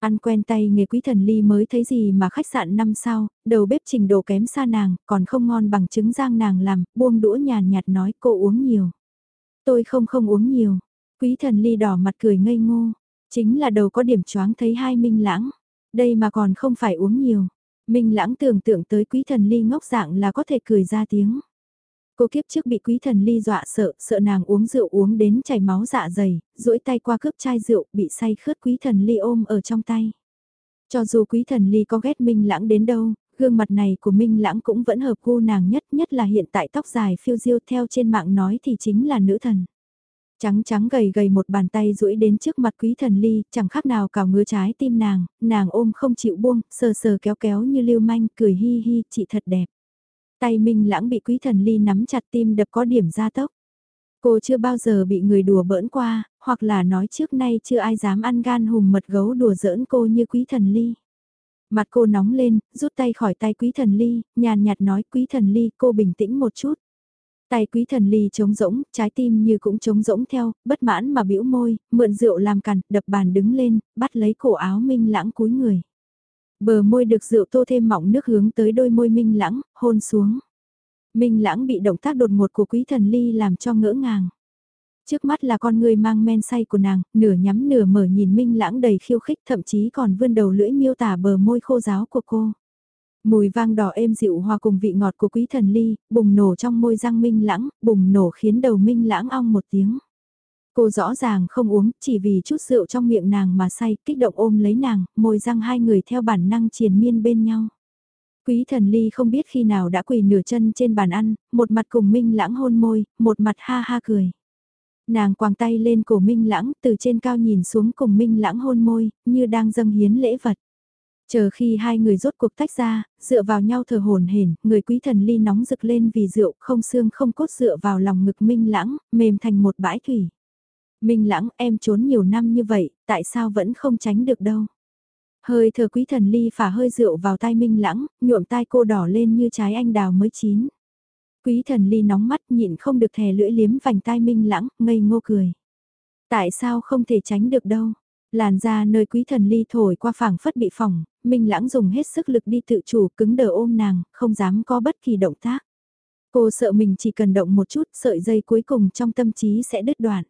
Ăn quen tay nghề quý thần ly mới thấy gì mà khách sạn năm sao, đầu bếp trình độ kém xa nàng, còn không ngon bằng trứng rang nàng làm, buông đũa nhàn nhạt nói cô uống nhiều. Tôi không không uống nhiều. Quý thần ly đỏ mặt cười ngây ngô. Chính là đầu có điểm choáng thấy hai minh lãng. Đây mà còn không phải uống nhiều. Minh lãng tưởng tượng tới quý thần ly ngốc dạng là có thể cười ra tiếng. Cô kiếp trước bị quý thần ly dọa sợ, sợ nàng uống rượu uống đến chảy máu dạ dày, duỗi tay qua cướp chai rượu, bị say khướt quý thần ly ôm ở trong tay. Cho dù quý thần ly có ghét Minh Lãng đến đâu, gương mặt này của Minh Lãng cũng vẫn hợp gu nàng nhất, nhất là hiện tại tóc dài phiêu diêu theo trên mạng nói thì chính là nữ thần. Trắng trắng gầy gầy một bàn tay duỗi đến trước mặt quý thần ly, chẳng khác nào cào ngứa trái tim nàng, nàng ôm không chịu buông, sờ sờ kéo kéo như lưu manh, cười hi hi, chị thật đẹp. Tay Minh Lãng bị quý thần ly nắm chặt tim đập có điểm gia tốc. Cô chưa bao giờ bị người đùa bỡn qua, hoặc là nói trước nay chưa ai dám ăn gan hùm mật gấu đùa giỡn cô như quý thần ly. Mặt cô nóng lên, rút tay khỏi tay quý thần ly, nhàn nhạt nói quý thần ly cô bình tĩnh một chút. Tay quý thần ly trống rỗng, trái tim như cũng trống rỗng theo, bất mãn mà bĩu môi, mượn rượu làm cằn, đập bàn đứng lên, bắt lấy cổ áo minh lãng cúi người. Bờ môi được rượu tô thêm mỏng nước hướng tới đôi môi minh lãng, hôn xuống. Minh lãng bị động tác đột ngột của quý thần ly làm cho ngỡ ngàng. Trước mắt là con người mang men say của nàng, nửa nhắm nửa mở nhìn Minh Lãng đầy khiêu khích thậm chí còn vươn đầu lưỡi miêu tả bờ môi khô giáo của cô. Mùi vang đỏ êm dịu hòa cùng vị ngọt của quý thần ly, bùng nổ trong môi răng Minh Lãng, bùng nổ khiến đầu Minh Lãng ong một tiếng. Cô rõ ràng không uống, chỉ vì chút rượu trong miệng nàng mà say, kích động ôm lấy nàng, môi răng hai người theo bản năng triền miên bên nhau. Quý thần ly không biết khi nào đã quỳ nửa chân trên bàn ăn, một mặt cùng Minh Lãng hôn môi, một mặt ha ha cười. Nàng quàng tay lên cổ Minh Lãng từ trên cao nhìn xuống cùng Minh Lãng hôn môi, như đang dâng hiến lễ vật. Chờ khi hai người rốt cuộc tách ra, dựa vào nhau thở hồn hển, người quý thần ly nóng rực lên vì rượu không xương không cốt dựa vào lòng ngực Minh Lãng, mềm thành một bãi thủy. Minh Lãng em trốn nhiều năm như vậy, tại sao vẫn không tránh được đâu. Hơi thở quý thần ly phả hơi rượu vào tai Minh Lãng, nhuộm tai cô đỏ lên như trái anh đào mới chín. Quý thần ly nóng mắt nhịn không được thè lưỡi liếm vành tai minh lãng, ngây ngô cười. Tại sao không thể tránh được đâu? Làn da nơi quý thần ly thổi qua phảng phất bị phỏng, minh lãng dùng hết sức lực đi tự chủ cứng đờ ôm nàng, không dám có bất kỳ động tác. Cô sợ mình chỉ cần động một chút, sợi dây cuối cùng trong tâm trí sẽ đứt đoạn.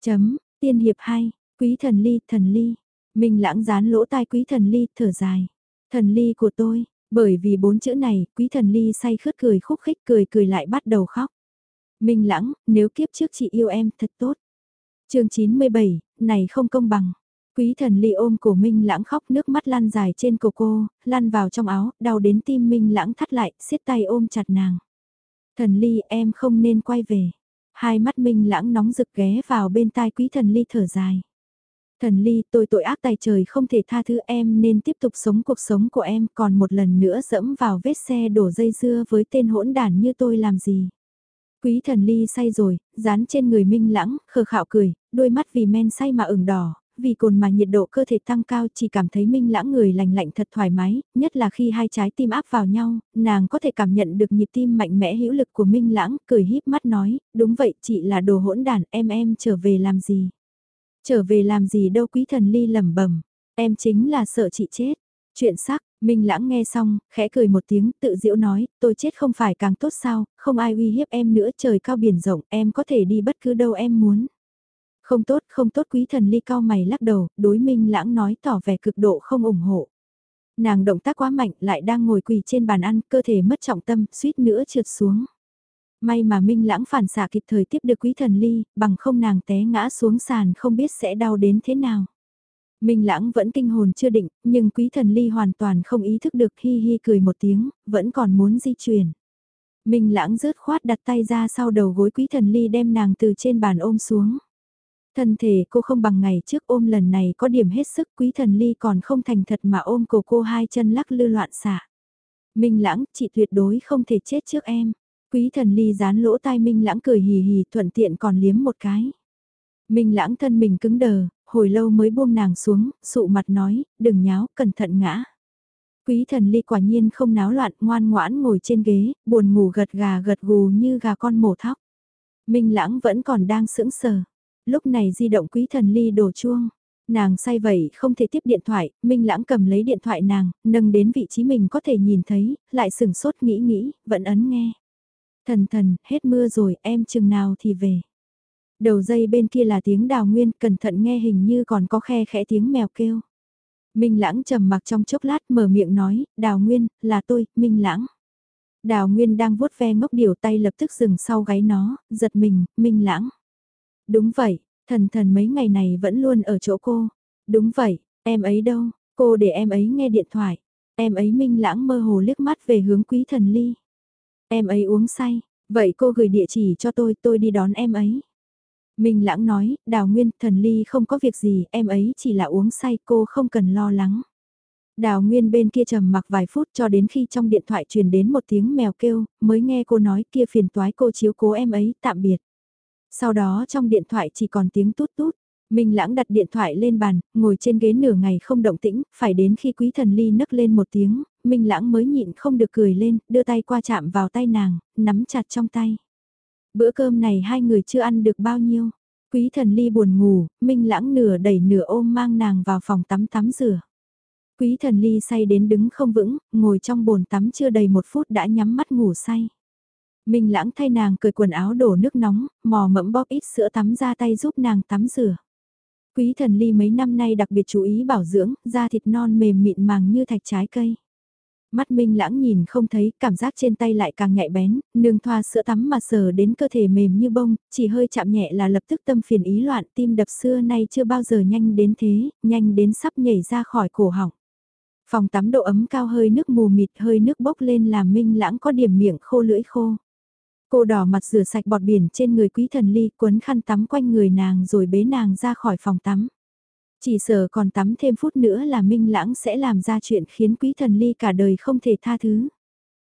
Chấm, tiên hiệp hay, quý thần ly, thần ly. Minh lãng dán lỗ tai quý thần ly, thở dài. Thần ly của tôi, bởi vì bốn chữ này, quý thần ly say khướt cười khúc khích cười cười lại bắt đầu khóc. Minh lãng, nếu kiếp trước chị yêu em thật tốt. chương 97, này không công bằng. Quý thần ly ôm cổ Minh lãng khóc nước mắt lan dài trên cổ cô, lăn vào trong áo, đau đến tim Minh lãng thắt lại, siết tay ôm chặt nàng. Thần ly em không nên quay về. Hai mắt Minh lãng nóng rực ghé vào bên tai quý thần ly thở dài. Thần ly tôi tội ác tay trời không thể tha thứ em nên tiếp tục sống cuộc sống của em còn một lần nữa dẫm vào vết xe đổ dây dưa với tên hỗn đản như tôi làm gì. Quý thần ly say rồi, dán trên người minh lãng, khờ khạo cười, đôi mắt vì men say mà ửng đỏ, vì cồn mà nhiệt độ cơ thể tăng cao chỉ cảm thấy minh lãng người lành lạnh thật thoải mái, nhất là khi hai trái tim áp vào nhau, nàng có thể cảm nhận được nhịp tim mạnh mẽ hữu lực của minh lãng, cười híp mắt nói, đúng vậy chị là đồ hỗn đản, em em trở về làm gì. Trở về làm gì đâu quý thần ly lẩm bẩm em chính là sợ chị chết. Chuyện sắc, Minh Lãng nghe xong, khẽ cười một tiếng, tự diễu nói, tôi chết không phải càng tốt sao, không ai uy hiếp em nữa, trời cao biển rộng, em có thể đi bất cứ đâu em muốn. Không tốt, không tốt quý thần ly cao mày lắc đầu, đối Minh Lãng nói tỏ vẻ cực độ không ủng hộ. Nàng động tác quá mạnh, lại đang ngồi quỳ trên bàn ăn, cơ thể mất trọng tâm, suýt nữa trượt xuống. May mà Minh Lãng phản xạ kịp thời tiếp được quý thần ly, bằng không nàng té ngã xuống sàn không biết sẽ đau đến thế nào. Minh Lãng vẫn kinh hồn chưa định, nhưng quý thần ly hoàn toàn không ý thức được hi hi cười một tiếng, vẫn còn muốn di chuyển. Minh Lãng rớt khoát đặt tay ra sau đầu gối quý thần ly đem nàng từ trên bàn ôm xuống. Thân thể cô không bằng ngày trước ôm lần này có điểm hết sức quý thần ly còn không thành thật mà ôm cổ cô hai chân lắc lư loạn xạ. Minh Lãng, chị tuyệt đối không thể chết trước em. Quý thần ly dán lỗ tai Minh lãng cười hì hì thuận tiện còn liếm một cái. Minh lãng thân mình cứng đờ, hồi lâu mới buông nàng xuống, sụ mặt nói, đừng nháo, cẩn thận ngã. Quý thần ly quả nhiên không náo loạn, ngoan ngoãn ngồi trên ghế, buồn ngủ gật gà gật gù như gà con mổ thóc. Minh lãng vẫn còn đang sững sờ. Lúc này di động quý thần ly đổ chuông. Nàng say vậy không thể tiếp điện thoại, Minh lãng cầm lấy điện thoại nàng, nâng đến vị trí mình có thể nhìn thấy, lại sừng sốt nghĩ nghĩ, vẫn ấn nghe. Thần thần, hết mưa rồi, em chừng nào thì về. Đầu dây bên kia là tiếng đào nguyên, cẩn thận nghe hình như còn có khe khẽ tiếng mèo kêu. Minh lãng trầm mặc trong chốc lát mở miệng nói, đào nguyên, là tôi, Minh lãng. Đào Nguyên đang vuốt ve ngốc điều tay lập tức dừng sau gáy nó, giật mình, minh lãng. Đúng vậy, thần thần mấy ngày này vẫn luôn ở chỗ cô. Đúng vậy, em ấy đâu, cô để em ấy nghe điện thoại. Em ấy minh lãng mơ hồ liếc mắt về hướng quý thần ly. Em ấy uống say, vậy cô gửi địa chỉ cho tôi, tôi đi đón em ấy. Minh lãng nói, đào nguyên, thần ly không có việc gì, em ấy chỉ là uống say, cô không cần lo lắng. Đào Nguyên bên kia trầm mặc vài phút cho đến khi trong điện thoại truyền đến một tiếng mèo kêu, mới nghe cô nói kia phiền toái cô chiếu cố em ấy, tạm biệt. Sau đó trong điện thoại chỉ còn tiếng tút tút. Minh Lãng đặt điện thoại lên bàn, ngồi trên ghế nửa ngày không động tĩnh, phải đến khi Quý Thần Ly nấc lên một tiếng, Minh Lãng mới nhịn không được cười lên, đưa tay qua chạm vào tay nàng, nắm chặt trong tay. Bữa cơm này hai người chưa ăn được bao nhiêu. Quý Thần Ly buồn ngủ, Minh Lãng nửa đẩy nửa ôm mang nàng vào phòng tắm tắm rửa. Quý thần ly say đến đứng không vững, ngồi trong bồn tắm chưa đầy một phút đã nhắm mắt ngủ say. Minh lãng thay nàng cởi quần áo đổ nước nóng, mò mẫm bóp ít sữa tắm ra tay giúp nàng tắm rửa. Quý thần ly mấy năm nay đặc biệt chú ý bảo dưỡng, da thịt non mềm mịn màng như thạch trái cây. Mắt Minh lãng nhìn không thấy, cảm giác trên tay lại càng nhạy bén, nương thoa sữa tắm mà sờ đến cơ thể mềm như bông, chỉ hơi chạm nhẹ là lập tức tâm phiền ý loạn, tim đập xưa nay chưa bao giờ nhanh đến thế, nhanh đến sắp nhảy ra khỏi cổ họng. Phòng tắm độ ấm cao hơi nước mù mịt hơi nước bốc lên làm minh lãng có điểm miệng khô lưỡi khô. Cô đỏ mặt rửa sạch bọt biển trên người quý thần ly cuốn khăn tắm quanh người nàng rồi bế nàng ra khỏi phòng tắm. Chỉ sợ còn tắm thêm phút nữa là minh lãng sẽ làm ra chuyện khiến quý thần ly cả đời không thể tha thứ.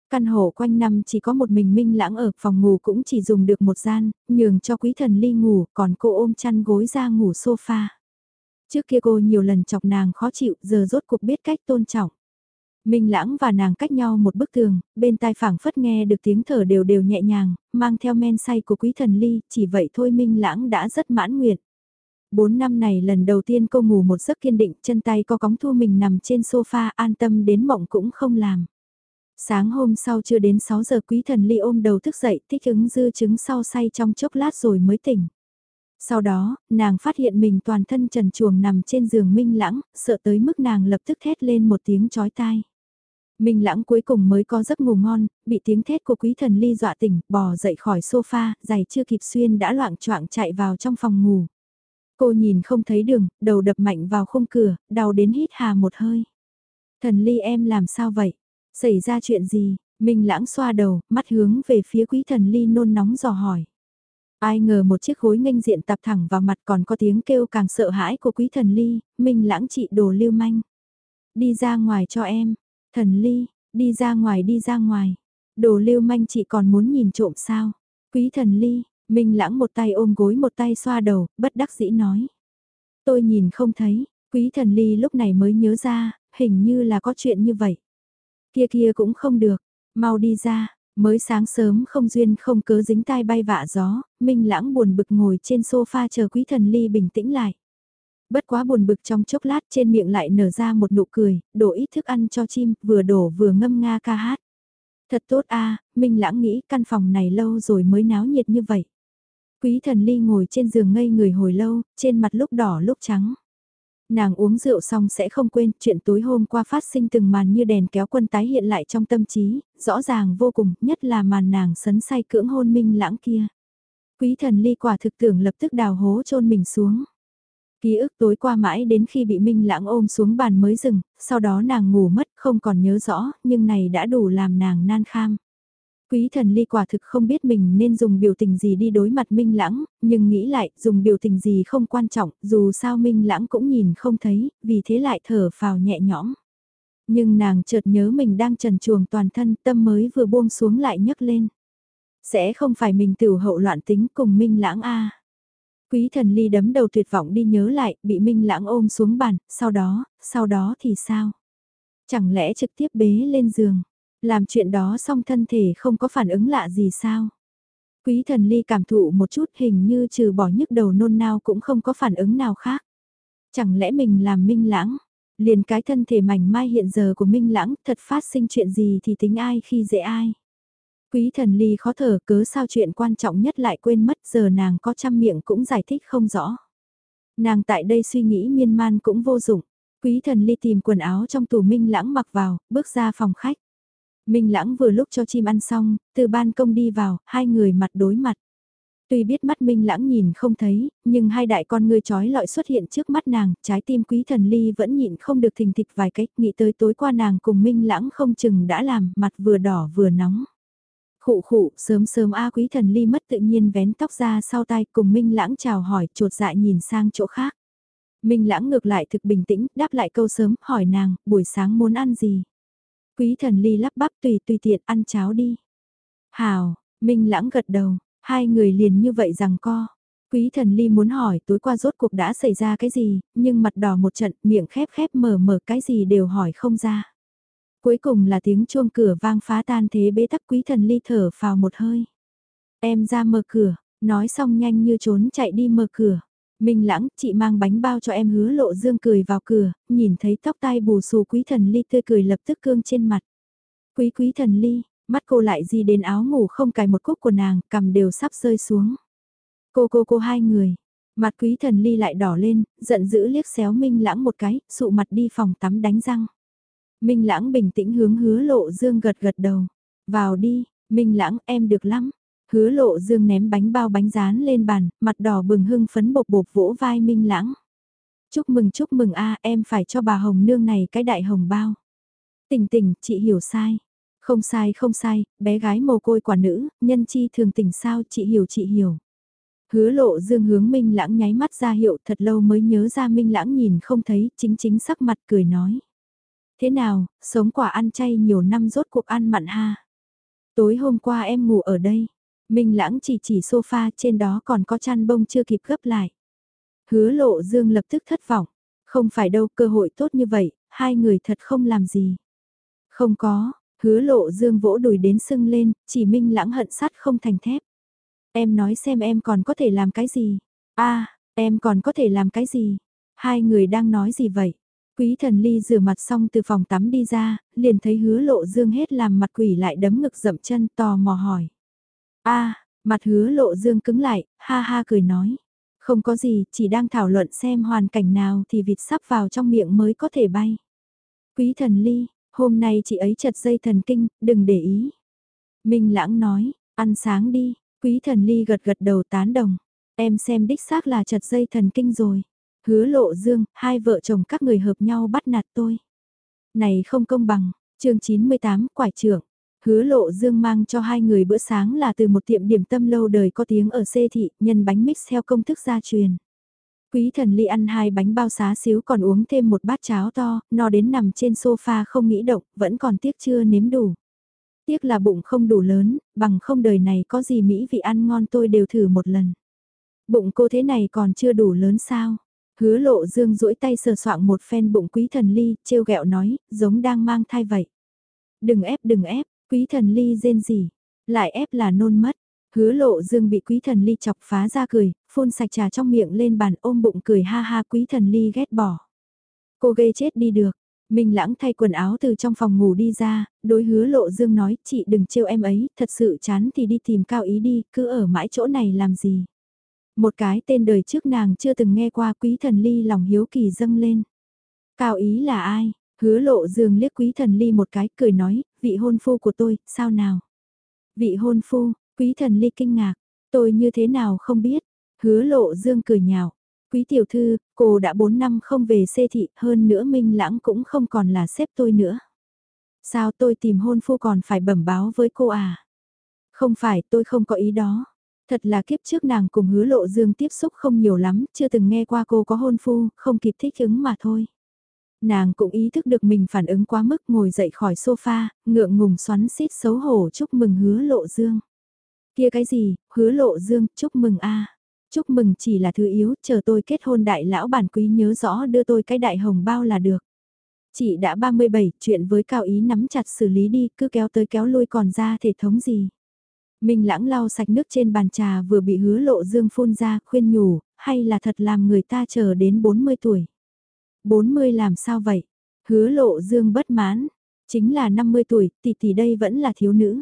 Căn hộ quanh năm chỉ có một mình minh lãng ở phòng ngủ cũng chỉ dùng được một gian, nhường cho quý thần ly ngủ còn cô ôm chăn gối ra ngủ sofa. Trước kia cô nhiều lần chọc nàng khó chịu, giờ rốt cuộc biết cách tôn trọng. Minh Lãng và nàng cách nhau một bức tường, bên tai phảng phất nghe được tiếng thở đều đều nhẹ nhàng, mang theo men say của quý thần ly, chỉ vậy thôi Minh Lãng đã rất mãn nguyện. Bốn năm này lần đầu tiên cô ngủ một giấc kiên định, chân tay có cóng thu mình nằm trên sofa an tâm đến mộng cũng không làm. Sáng hôm sau chưa đến 6 giờ quý thần ly ôm đầu thức dậy thích ứng dư chứng sau say trong chốc lát rồi mới tỉnh. Sau đó, nàng phát hiện mình toàn thân trần chuồng nằm trên giường Minh Lãng, sợ tới mức nàng lập tức thét lên một tiếng chói tai. Minh Lãng cuối cùng mới có giấc ngủ ngon, bị tiếng thét của quý thần ly dọa tỉnh, bò dậy khỏi sofa, giày chưa kịp xuyên đã loạn choạng chạy vào trong phòng ngủ. Cô nhìn không thấy đường, đầu đập mạnh vào khung cửa, đau đến hít hà một hơi. Thần ly em làm sao vậy? Xảy ra chuyện gì? Minh Lãng xoa đầu, mắt hướng về phía quý thần ly nôn nóng dò hỏi. Ai ngờ một chiếc gối nghênh diện tập thẳng vào mặt còn có tiếng kêu càng sợ hãi của quý thần ly, minh lãng trị đồ lưu manh. Đi ra ngoài cho em, thần ly, đi ra ngoài đi ra ngoài. Đồ lưu manh chị còn muốn nhìn trộm sao? Quý thần ly, minh lãng một tay ôm gối một tay xoa đầu, bất đắc dĩ nói. Tôi nhìn không thấy, quý thần ly lúc này mới nhớ ra, hình như là có chuyện như vậy. Kia kia cũng không được, mau đi ra, Mới sáng sớm không duyên không cớ dính tai bay vạ gió, Minh Lãng buồn bực ngồi trên sofa chờ quý thần ly bình tĩnh lại. Bất quá buồn bực trong chốc lát trên miệng lại nở ra một nụ cười, đổ ít thức ăn cho chim, vừa đổ vừa ngâm nga ca hát. Thật tốt a Minh Lãng nghĩ căn phòng này lâu rồi mới náo nhiệt như vậy. Quý thần ly ngồi trên giường ngây người hồi lâu, trên mặt lúc đỏ lúc trắng. Nàng uống rượu xong sẽ không quên chuyện tối hôm qua phát sinh từng màn như đèn kéo quân tái hiện lại trong tâm trí, rõ ràng vô cùng, nhất là màn nàng sấn say cưỡng hôn minh lãng kia. Quý thần ly quả thực tưởng lập tức đào hố chôn mình xuống. Ký ức tối qua mãi đến khi bị Minh Lãng ôm xuống bàn mới dừng, sau đó nàng ngủ mất không còn nhớ rõ, nhưng này đã đủ làm nàng nan kham. Quý thần ly quả thực không biết mình nên dùng biểu tình gì đi đối mặt Minh Lãng, nhưng nghĩ lại dùng biểu tình gì không quan trọng, dù sao Minh Lãng cũng nhìn không thấy, vì thế lại thở phào nhẹ nhõm. Nhưng nàng chợt nhớ mình đang trần chuồng toàn thân tâm mới vừa buông xuống lại nhấc lên. Sẽ không phải mình tử hậu loạn tính cùng Minh Lãng a Quý thần ly đấm đầu tuyệt vọng đi nhớ lại, bị Minh Lãng ôm xuống bàn, sau đó, sau đó thì sao? Chẳng lẽ trực tiếp bế lên giường? Làm chuyện đó xong thân thể không có phản ứng lạ gì sao? Quý thần ly cảm thụ một chút hình như trừ bỏ nhức đầu nôn nao cũng không có phản ứng nào khác. Chẳng lẽ mình làm minh lãng? Liền cái thân thể mảnh mai hiện giờ của minh lãng thật phát sinh chuyện gì thì tính ai khi dễ ai? Quý thần ly khó thở cớ sao chuyện quan trọng nhất lại quên mất giờ nàng có trăm miệng cũng giải thích không rõ. Nàng tại đây suy nghĩ miên man cũng vô dụng. Quý thần ly tìm quần áo trong tủ minh lãng mặc vào, bước ra phòng khách. Minh Lãng vừa lúc cho chim ăn xong, từ ban công đi vào, hai người mặt đối mặt. Tuy biết mắt Minh Lãng nhìn không thấy, nhưng hai đại con ngươi trói lọi xuất hiện trước mắt nàng, trái tim quý thần ly vẫn nhịn không được thình thịch vài cách, nghĩ tới tối qua nàng cùng Minh Lãng không chừng đã làm, mặt vừa đỏ vừa nóng. Khụ khụ, sớm sớm A quý thần ly mất tự nhiên vén tóc ra sau tai cùng Minh Lãng chào hỏi, trột dại nhìn sang chỗ khác. Minh Lãng ngược lại thực bình tĩnh, đáp lại câu sớm, hỏi nàng, buổi sáng muốn ăn gì? Quý thần ly lắp bắp tùy tùy tiện ăn cháo đi. Hào, Minh Lãng gật đầu, hai người liền như vậy rằng co. Quý thần ly muốn hỏi tối qua rốt cuộc đã xảy ra cái gì, nhưng mặt đỏ một trận, miệng khép khép mở mở cái gì đều hỏi không ra. Cuối cùng là tiếng chuông cửa vang phá tan thế bế tắc quý thần ly thở vào một hơi. Em ra mở cửa, nói xong nhanh như trốn chạy đi mở cửa. Minh lãng, chị mang bánh bao cho em hứa lộ dương cười vào cửa, nhìn thấy tóc tai bù xù quý thần ly tươi cười lập tức cương trên mặt. Quý quý thần ly, mắt cô lại di đến áo ngủ không cài một cúc của nàng, cầm đều sắp rơi xuống. Cô cô cô hai người, mặt quý thần ly lại đỏ lên, giận dữ liếc xéo Minh lãng một cái, sụ mặt đi phòng tắm đánh răng. Minh lãng bình tĩnh hướng hứa lộ dương gật gật đầu. Vào đi, Minh lãng em được lắm. Hứa lộ dương ném bánh bao bánh rán lên bàn, mặt đỏ bừng hưng phấn bột bột vỗ vai Minh lãng. Chúc mừng chúc mừng a em phải cho bà Hồng Nương này cái đại hồng bao. Tỉnh tỉnh, chị hiểu sai. Không sai không sai, bé gái mồ côi quả nữ, nhân chi thường tỉnh sao chị hiểu chị hiểu. Hứa lộ dương hướng Minh lãng nháy mắt ra hiệu thật lâu mới nhớ ra Minh lãng nhìn không thấy, chính chính sắc mặt cười nói. Thế nào, sống quả ăn chay nhiều năm rốt cuộc ăn mặn ha. Tối hôm qua em ngủ ở đây. Minh lãng chỉ chỉ sofa trên đó còn có chăn bông chưa kịp gấp lại. Hứa lộ dương lập tức thất vọng. Không phải đâu cơ hội tốt như vậy, hai người thật không làm gì. Không có, hứa lộ dương vỗ đùi đến sưng lên, chỉ minh lãng hận sắt không thành thép. Em nói xem em còn có thể làm cái gì? a em còn có thể làm cái gì? Hai người đang nói gì vậy? Quý thần ly rửa mặt xong từ phòng tắm đi ra, liền thấy hứa lộ dương hết làm mặt quỷ lại đấm ngực dậm chân tò mò hỏi a mặt hứa lộ dương cứng lại, ha ha cười nói. Không có gì, chỉ đang thảo luận xem hoàn cảnh nào thì vịt sắp vào trong miệng mới có thể bay. Quý thần ly, hôm nay chị ấy chật dây thần kinh, đừng để ý. Minh lãng nói, ăn sáng đi, quý thần ly gật gật đầu tán đồng. Em xem đích xác là chật dây thần kinh rồi. Hứa lộ dương, hai vợ chồng các người hợp nhau bắt nạt tôi. Này không công bằng, chương 98, quải trưởng. Hứa lộ dương mang cho hai người bữa sáng là từ một tiệm điểm tâm lâu đời có tiếng ở xê thị, nhân bánh mix theo công thức gia truyền. Quý thần ly ăn hai bánh bao xá xíu còn uống thêm một bát cháo to, no đến nằm trên sofa không nghĩ động, vẫn còn tiếc chưa nếm đủ. Tiếc là bụng không đủ lớn, bằng không đời này có gì Mỹ vị ăn ngon tôi đều thử một lần. Bụng cô thế này còn chưa đủ lớn sao? Hứa lộ dương duỗi tay sờ soạng một phen bụng quý thần ly, trêu ghẹo nói, giống đang mang thai vậy. Đừng ép đừng ép, quý thần ly rên gì, lại ép là nôn mất. Hứa lộ dương bị quý thần ly chọc phá ra cười, phun sạch trà trong miệng lên bàn ôm bụng cười ha ha quý thần ly ghét bỏ. Cô gây chết đi được, Minh lãng thay quần áo từ trong phòng ngủ đi ra, đối hứa lộ dương nói chị đừng trêu em ấy, thật sự chán thì đi tìm cao ý đi, cứ ở mãi chỗ này làm gì. Một cái tên đời trước nàng chưa từng nghe qua quý thần ly lòng hiếu kỳ dâng lên. Cao ý là ai? Hứa lộ dương liếc quý thần ly một cái cười nói, vị hôn phu của tôi, sao nào? Vị hôn phu, quý thần ly kinh ngạc, tôi như thế nào không biết? Hứa lộ dương cười nhạo. Quý tiểu thư, cô đã 4 năm không về xê thị, hơn nữa minh lãng cũng không còn là sếp tôi nữa. Sao tôi tìm hôn phu còn phải bẩm báo với cô à? Không phải, tôi không có ý đó. Thật là kiếp trước nàng cùng hứa lộ dương tiếp xúc không nhiều lắm, chưa từng nghe qua cô có hôn phu, không kịp thích ứng mà thôi. Nàng cũng ý thức được mình phản ứng quá mức ngồi dậy khỏi sofa, ngượng ngùng xoắn xít xấu hổ chúc mừng hứa lộ dương. Kia cái gì, hứa lộ dương, chúc mừng a Chúc mừng chỉ là thứ yếu, chờ tôi kết hôn đại lão bản quý nhớ rõ đưa tôi cái đại hồng bao là được. Chị đã 37, chuyện với cao ý nắm chặt xử lý đi, cứ kéo tới kéo lui còn ra thể thống gì. Minh lãng lau sạch nước trên bàn trà vừa bị hứa lộ dương phun ra, khuyên nhủ, hay là thật làm người ta chờ đến 40 tuổi. 40 làm sao vậy? Hứa lộ dương bất mãn, chính là 50 tuổi, tỷ tỷ đây vẫn là thiếu nữ.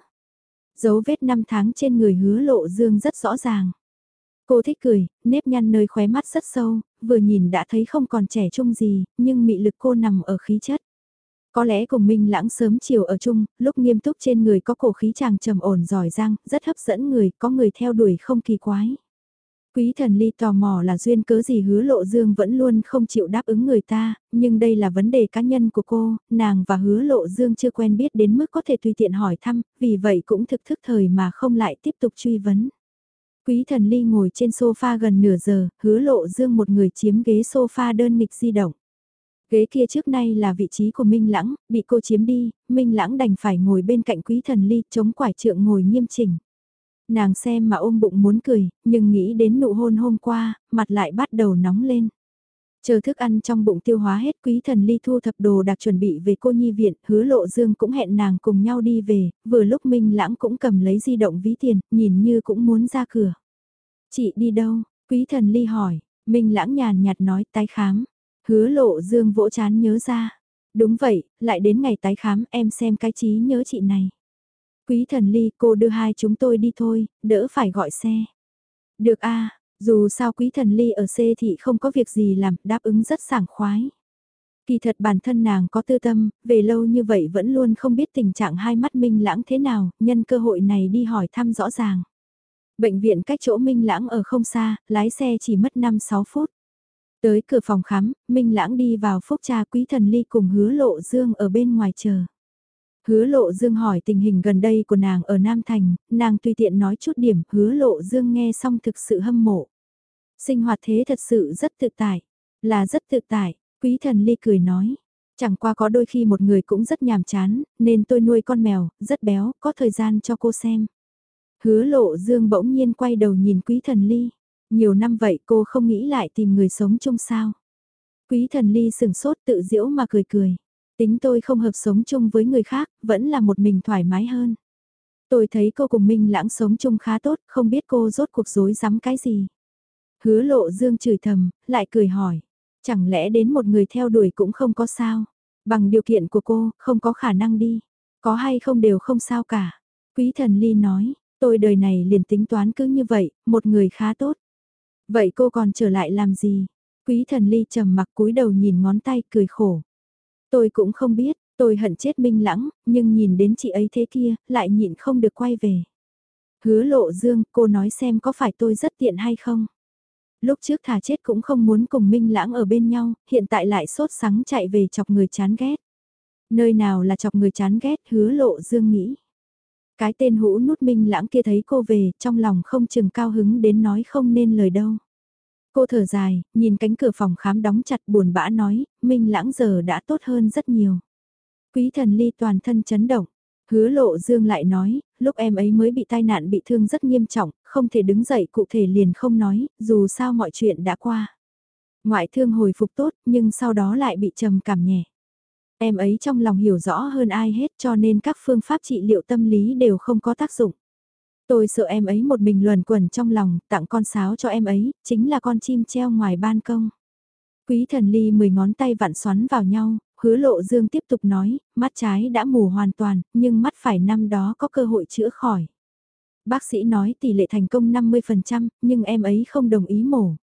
Dấu vết năm tháng trên người hứa lộ dương rất rõ ràng. Cô thích cười, nếp nhăn nơi khóe mắt rất sâu, vừa nhìn đã thấy không còn trẻ trung gì, nhưng mị lực cô nằm ở khí chất. Có lẽ cùng Minh Lãng sớm chiều ở chung, lúc nghiêm túc trên người có cổ khí chàng trầm ổn giỏi giang, rất hấp dẫn người, có người theo đuổi không kỳ quái. Quý thần ly tò mò là duyên cớ gì hứa lộ dương vẫn luôn không chịu đáp ứng người ta, nhưng đây là vấn đề cá nhân của cô, nàng và hứa lộ dương chưa quen biết đến mức có thể tùy tiện hỏi thăm, vì vậy cũng thực thức thời mà không lại tiếp tục truy vấn. Quý thần ly ngồi trên sofa gần nửa giờ, hứa lộ dương một người chiếm ghế sofa đơn nghịch di động. Ghế kia trước nay là vị trí của Minh Lãng, bị cô chiếm đi, Minh Lãng đành phải ngồi bên cạnh quý thần ly chống quải trượng ngồi nghiêm chỉnh. Nàng xem mà ôm bụng muốn cười, nhưng nghĩ đến nụ hôn hôm qua, mặt lại bắt đầu nóng lên. Chờ thức ăn trong bụng tiêu hóa hết quý thần ly thu thập đồ đặc chuẩn bị về cô nhi viện, hứa lộ dương cũng hẹn nàng cùng nhau đi về, vừa lúc Minh Lãng cũng cầm lấy di động ví tiền, nhìn như cũng muốn ra cửa. Chị đi đâu? Quý thần ly hỏi, Minh Lãng nhàn nhạt nói tái khám. Hứa lộ dương vỗ chán nhớ ra. Đúng vậy, lại đến ngày tái khám em xem cái trí nhớ chị này. Quý thần ly cô đưa hai chúng tôi đi thôi, đỡ phải gọi xe. Được a dù sao quý thần ly ở C thì không có việc gì làm, đáp ứng rất sảng khoái. Kỳ thật bản thân nàng có tư tâm, về lâu như vậy vẫn luôn không biết tình trạng hai mắt minh lãng thế nào, nhân cơ hội này đi hỏi thăm rõ ràng. Bệnh viện cách chỗ minh lãng ở không xa, lái xe chỉ mất 5-6 phút. Tới cửa phòng khám, Minh Lãng đi vào phúc cha quý thần ly cùng hứa lộ dương ở bên ngoài chờ. Hứa lộ dương hỏi tình hình gần đây của nàng ở Nam Thành, nàng tùy tiện nói chút điểm, hứa lộ dương nghe xong thực sự hâm mộ. Sinh hoạt thế thật sự rất tự tại, là rất tự tại, quý thần ly cười nói. Chẳng qua có đôi khi một người cũng rất nhàm chán, nên tôi nuôi con mèo, rất béo, có thời gian cho cô xem. Hứa lộ dương bỗng nhiên quay đầu nhìn quý thần ly. Nhiều năm vậy cô không nghĩ lại tìm người sống chung sao. Quý thần ly sừng sốt tự diễu mà cười cười. Tính tôi không hợp sống chung với người khác, vẫn là một mình thoải mái hơn. Tôi thấy cô cùng Minh lãng sống chung khá tốt, không biết cô rốt cuộc rối rắm cái gì. Hứa lộ dương chửi thầm, lại cười hỏi. Chẳng lẽ đến một người theo đuổi cũng không có sao. Bằng điều kiện của cô, không có khả năng đi. Có hay không đều không sao cả. Quý thần ly nói, tôi đời này liền tính toán cứ như vậy, một người khá tốt. Vậy cô còn trở lại làm gì? Quý thần ly trầm mặc cúi đầu nhìn ngón tay cười khổ. Tôi cũng không biết, tôi hận chết minh lãng, nhưng nhìn đến chị ấy thế kia, lại nhịn không được quay về. Hứa lộ dương, cô nói xem có phải tôi rất tiện hay không? Lúc trước thà chết cũng không muốn cùng minh lãng ở bên nhau, hiện tại lại sốt sắng chạy về chọc người chán ghét. Nơi nào là chọc người chán ghét hứa lộ dương nghĩ. Cái tên hũ nút minh lãng kia thấy cô về, trong lòng không chừng cao hứng đến nói không nên lời đâu. Cô thở dài, nhìn cánh cửa phòng khám đóng chặt buồn bã nói, minh lãng giờ đã tốt hơn rất nhiều. Quý thần ly toàn thân chấn động. Hứa lộ dương lại nói, lúc em ấy mới bị tai nạn bị thương rất nghiêm trọng, không thể đứng dậy cụ thể liền không nói, dù sao mọi chuyện đã qua. Ngoại thương hồi phục tốt nhưng sau đó lại bị trầm cảm nhẹ. Em ấy trong lòng hiểu rõ hơn ai hết cho nên các phương pháp trị liệu tâm lý đều không có tác dụng. Tôi sợ em ấy một mình luẩn quẩn trong lòng, tặng con sáo cho em ấy, chính là con chim treo ngoài ban công. Quý thần ly mười ngón tay vặn xoắn vào nhau, hứa lộ dương tiếp tục nói, mắt trái đã mù hoàn toàn, nhưng mắt phải năm đó có cơ hội chữa khỏi. Bác sĩ nói tỷ lệ thành công 50%, nhưng em ấy không đồng ý mổ.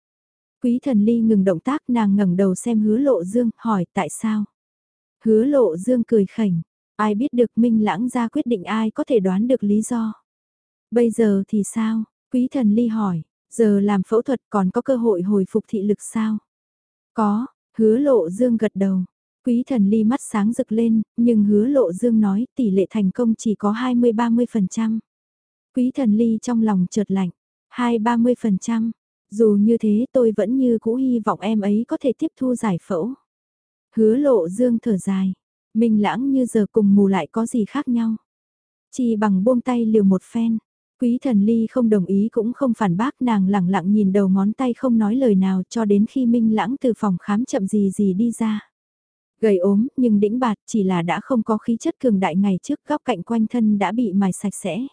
Quý thần ly ngừng động tác nàng ngẩng đầu xem hứa lộ dương, hỏi tại sao. Hứa lộ dương cười khảnh, ai biết được Minh Lãng ra quyết định ai có thể đoán được lý do. Bây giờ thì sao? Quý thần ly hỏi, giờ làm phẫu thuật còn có cơ hội hồi phục thị lực sao? Có, hứa lộ dương gật đầu. Quý thần ly mắt sáng rực lên, nhưng hứa lộ dương nói tỷ lệ thành công chỉ có 20-30%. Quý thần ly trong lòng trượt lạnh, 2-30%. Dù như thế tôi vẫn như cũ hy vọng em ấy có thể tiếp thu giải phẫu. Hứa lộ dương thở dài. mình lãng như giờ cùng mù lại có gì khác nhau. Chỉ bằng buông tay liều một phen. Quý thần ly không đồng ý cũng không phản bác nàng lẳng lặng nhìn đầu ngón tay không nói lời nào cho đến khi Minh lãng từ phòng khám chậm gì gì đi ra. Gầy ốm nhưng đĩnh bạt chỉ là đã không có khí chất cường đại ngày trước góc cạnh quanh thân đã bị mài sạch sẽ.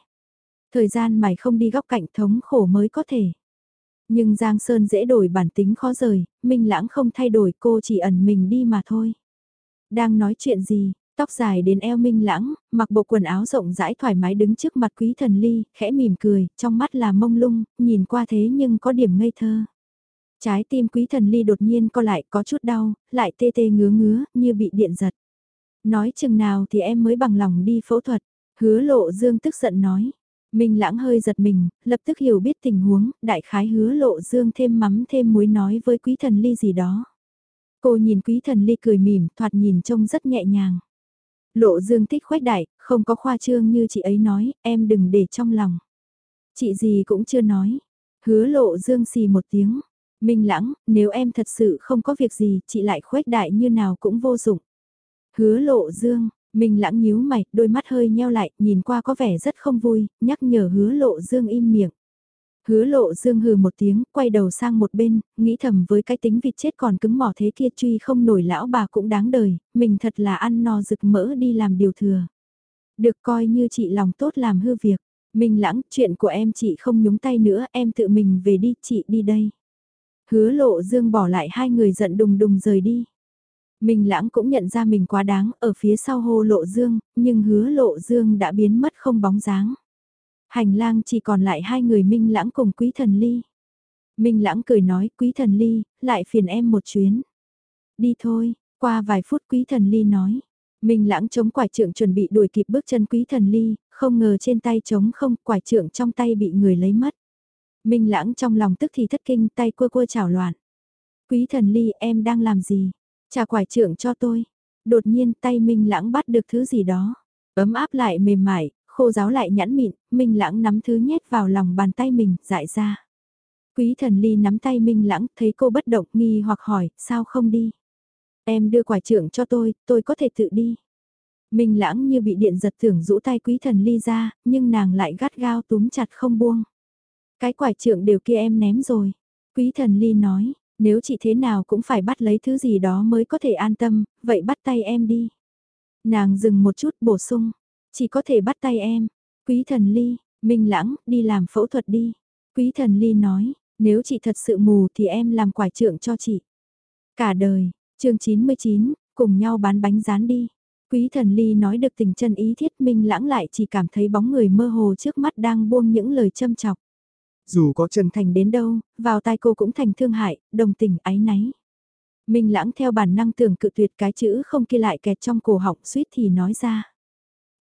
Thời gian mài không đi góc cạnh thống khổ mới có thể. Nhưng Giang Sơn dễ đổi bản tính khó rời, Minh Lãng không thay đổi cô chỉ ẩn mình đi mà thôi. Đang nói chuyện gì, tóc dài đến eo Minh Lãng, mặc bộ quần áo rộng rãi thoải mái đứng trước mặt quý thần ly, khẽ mỉm cười, trong mắt là mông lung, nhìn qua thế nhưng có điểm ngây thơ. Trái tim quý thần ly đột nhiên co lại có chút đau, lại tê tê ngứa ngứa, như bị điện giật. Nói chừng nào thì em mới bằng lòng đi phẫu thuật. Hứa lộ dương tức giận nói. Minh lãng hơi giật mình, lập tức hiểu biết tình huống, đại khái hứa lộ dương thêm mắm thêm muối nói với quý thần ly gì đó. Cô nhìn quý thần ly cười mỉm, thoạt nhìn trông rất nhẹ nhàng. Lộ dương tích khuếch đại, không có khoa trương như chị ấy nói, em đừng để trong lòng. Chị gì cũng chưa nói. Hứa lộ dương xì một tiếng. Minh lãng, nếu em thật sự không có việc gì, chị lại khuếch đại như nào cũng vô dụng. Hứa lộ dương, Minh lãng nhíu mày, đôi mắt hơi nheo lại, nhìn qua có vẻ rất không vui, nhắc nhở hứa lộ dương im miệng. Hứa lộ dương hừ một tiếng, quay đầu sang một bên, nghĩ thầm với cái tính vịt chết còn cứng mỏ thế kia truy không nổi lão bà cũng đáng đời, mình thật là ăn no rực mỡ đi làm điều thừa. Được coi như chị lòng tốt làm hư việc. Minh lãng, chuyện của em chị không nhúng tay nữa, em tự mình về đi, chị đi đây. Hứa lộ dương bỏ lại hai người giận đùng đùng rời đi. Minh lãng cũng nhận ra mình quá đáng, ở phía sau hô lộ dương, nhưng hứa lộ dương đã biến mất không bóng dáng. Hành lang chỉ còn lại hai người Minh lãng cùng quý thần ly. Minh lãng cười nói quý thần ly, lại phiền em một chuyến. Đi thôi, qua vài phút quý thần ly nói. Minh lãng chống quải trượng chuẩn bị đuổi kịp bước chân quý thần ly, không ngờ trên tay chống không quải trượng trong tay bị người lấy mất. Minh lãng trong lòng tức thì thất kinh tay cua cua chảo loạn. Quý thần ly em đang làm gì? Trả quải trượng cho tôi. Đột nhiên tay Minh lãng bắt được thứ gì đó. Ấm áp lại mềm mại, khô giáo lại nhẵn mịn, Minh lãng nắm thứ nhét vào lòng bàn tay mình, dại ra. Quý thần ly nắm tay Minh lãng, thấy cô bất động nghi hoặc hỏi, sao không đi? Em đưa quả trưởng cho tôi, tôi có thể tự đi. Minh lãng như bị điện giật tưởng rũ tay quý thần ly ra, nhưng nàng lại gắt gao túm chặt không buông. Cái quả trưởng đều kia em ném rồi. Quý thần ly nói, nếu chị thế nào cũng phải bắt lấy thứ gì đó mới có thể an tâm, vậy bắt tay em đi. Nàng dừng một chút bổ sung, chỉ có thể bắt tay em. Quý thần ly, minh lãng, đi làm phẫu thuật đi. Quý thần ly nói, nếu chị thật sự mù thì em làm quải trượng cho chị. Cả đời, chương 99, cùng nhau bán bánh rán đi. Quý thần ly nói được tình chân ý thiết minh lãng lại chỉ cảm thấy bóng người mơ hồ trước mắt đang buông những lời châm chọc. Dù có chân thành đến đâu, vào tai cô cũng thành thương hại, đồng tình ái náy. Minh lãng theo bản năng tưởng cự tuyệt cái chữ không kia lại kẹt trong cổ họng suýt thì nói ra.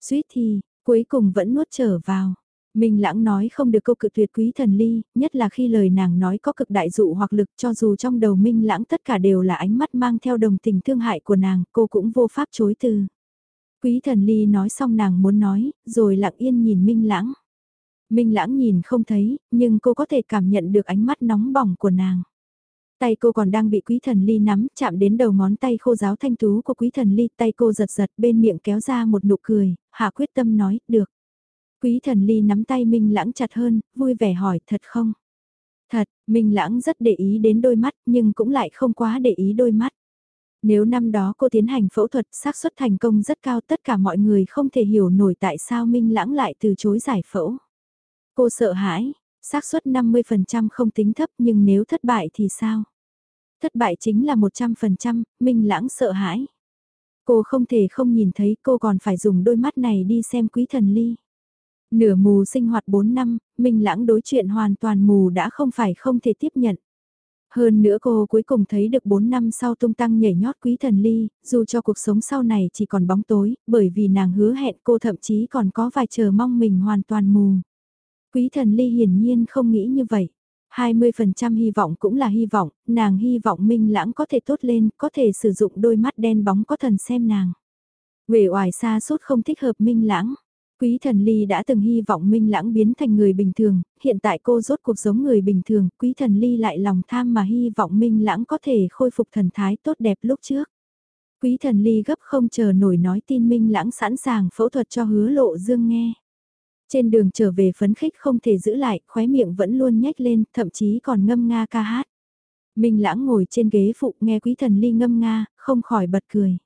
Suýt thì, cuối cùng vẫn nuốt trở vào. Minh lãng nói không được câu cự tuyệt quý thần ly, nhất là khi lời nàng nói có cực đại dụ hoặc lực cho dù trong đầu Minh lãng tất cả đều là ánh mắt mang theo đồng tình thương hại của nàng, cô cũng vô pháp chối từ. Quý thần ly nói xong nàng muốn nói, rồi lặng yên nhìn Minh lãng. Minh lãng nhìn không thấy, nhưng cô có thể cảm nhận được ánh mắt nóng bỏng của nàng. Tay cô còn đang bị quý thần ly nắm, chạm đến đầu ngón tay khô giáo thanh tú của quý thần ly, tay cô giật giật bên miệng kéo ra một nụ cười, hạ quyết tâm nói, được. Quý thần ly nắm tay Minh lãng chặt hơn, vui vẻ hỏi, thật không? Thật, Minh lãng rất để ý đến đôi mắt, nhưng cũng lại không quá để ý đôi mắt. Nếu năm đó cô tiến hành phẫu thuật xác suất thành công rất cao tất cả mọi người không thể hiểu nổi tại sao Minh lãng lại từ chối giải phẫu. Cô sợ hãi, xác suất 50% không tính thấp nhưng nếu thất bại thì sao? Thất bại chính là 100%, Minh Lãng sợ hãi. Cô không thể không nhìn thấy cô còn phải dùng đôi mắt này đi xem quý thần ly. Nửa mù sinh hoạt 4 năm, Minh Lãng đối chuyện hoàn toàn mù đã không phải không thể tiếp nhận. Hơn nữa cô cuối cùng thấy được 4 năm sau tung tăng nhảy nhót quý thần ly, dù cho cuộc sống sau này chỉ còn bóng tối, bởi vì nàng hứa hẹn cô thậm chí còn có vài chờ mong mình hoàn toàn mù. Quý thần ly hiển nhiên không nghĩ như vậy. 20% hy vọng cũng là hy vọng, nàng hy vọng Minh Lãng có thể tốt lên, có thể sử dụng đôi mắt đen bóng có thần xem nàng. Về oải xa suốt không thích hợp Minh Lãng. Quý thần ly đã từng hy vọng Minh Lãng biến thành người bình thường, hiện tại cô rốt cuộc giống người bình thường, quý thần ly lại lòng tham mà hy vọng Minh Lãng có thể khôi phục thần thái tốt đẹp lúc trước. Quý thần ly gấp không chờ nổi nói tin Minh Lãng sẵn sàng phẫu thuật cho hứa lộ dương nghe. Trên đường trở về phấn khích không thể giữ lại, khóe miệng vẫn luôn nhếch lên, thậm chí còn ngâm nga ca hát. Minh lãng ngồi trên ghế phụ nghe quý thần ly ngâm nga, không khỏi bật cười.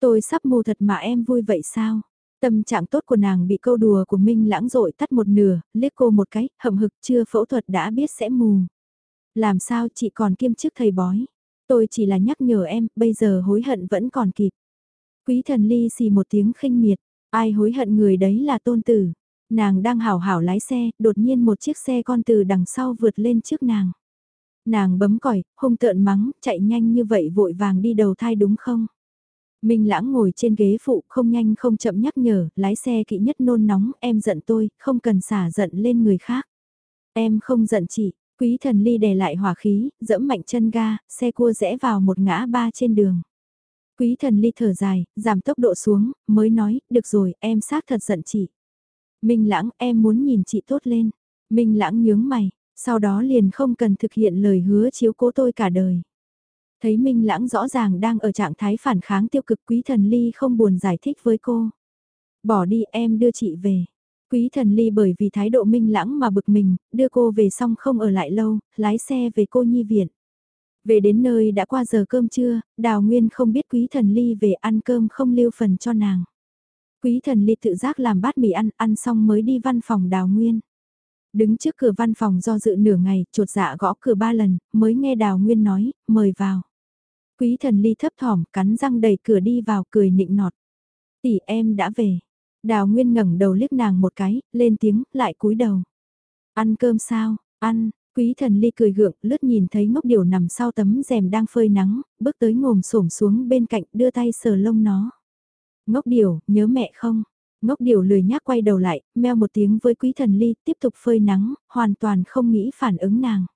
Tôi sắp mù thật mà em vui vậy sao? Tâm trạng tốt của nàng bị câu đùa của Minh lãng rội tắt một nửa, liếc cô một cái, hậm hực chưa phẫu thuật đã biết sẽ mù. Làm sao chị còn kiêm chức thầy bói? Tôi chỉ là nhắc nhở em, bây giờ hối hận vẫn còn kịp. Quý thần ly xì một tiếng khinh miệt, ai hối hận người đấy là tôn tử. Nàng đang hảo hảo lái xe, đột nhiên một chiếc xe con từ đằng sau vượt lên trước nàng. Nàng bấm còi, hung tợn mắng, chạy nhanh như vậy vội vàng đi đầu thai đúng không? Minh Lãng ngồi trên ghế phụ không nhanh không chậm nhắc nhở, lái xe kỵ nhất nôn nóng, em giận tôi, không cần xả giận lên người khác. Em không giận chị, quý thần ly đè lại hỏa khí, dẫm mạnh chân ga, xe cua rẽ vào một ngã ba trên đường. Quý thần ly thở dài, giảm tốc độ xuống, mới nói, được rồi, em xác thật giận chị. Minh Lãng, em muốn nhìn chị tốt lên. Minh Lãng nhướng mày, sau đó liền không cần thực hiện lời hứa chiếu cố tôi cả đời. Thấy Minh Lãng rõ ràng đang ở trạng thái phản kháng tiêu cực quý thần ly không buồn giải thích với cô. Bỏ đi em đưa chị về. Quý thần ly bởi vì thái độ Minh Lãng mà bực mình, đưa cô về xong không ở lại lâu, lái xe về cô nhi viện. Về đến nơi đã qua giờ cơm trưa, Đào Nguyên không biết Quý Thần Ly về ăn cơm không lưu phần cho nàng. Quý Thần Ly tự giác làm bát mì ăn, ăn xong mới đi văn phòng Đào Nguyên. Đứng trước cửa văn phòng do dự nửa ngày, chuột dạ gõ cửa ba lần, mới nghe Đào Nguyên nói, mời vào. Quý Thần Ly thấp thỏm, cắn răng đẩy cửa đi vào, cười nịnh nọt. Tỷ em đã về. Đào Nguyên ngẩng đầu liếc nàng một cái, lên tiếng, lại cúi đầu. Ăn cơm sao? Ăn, Quý thần ly cười gượng, lướt nhìn thấy ngốc điểu nằm sau tấm rèm đang phơi nắng, bước tới ngồm xổm xuống bên cạnh đưa tay sờ lông nó. Ngốc điểu, nhớ mẹ không? Ngốc điểu lười nhác quay đầu lại, meo một tiếng với quý thần ly, tiếp tục phơi nắng, hoàn toàn không nghĩ phản ứng nàng.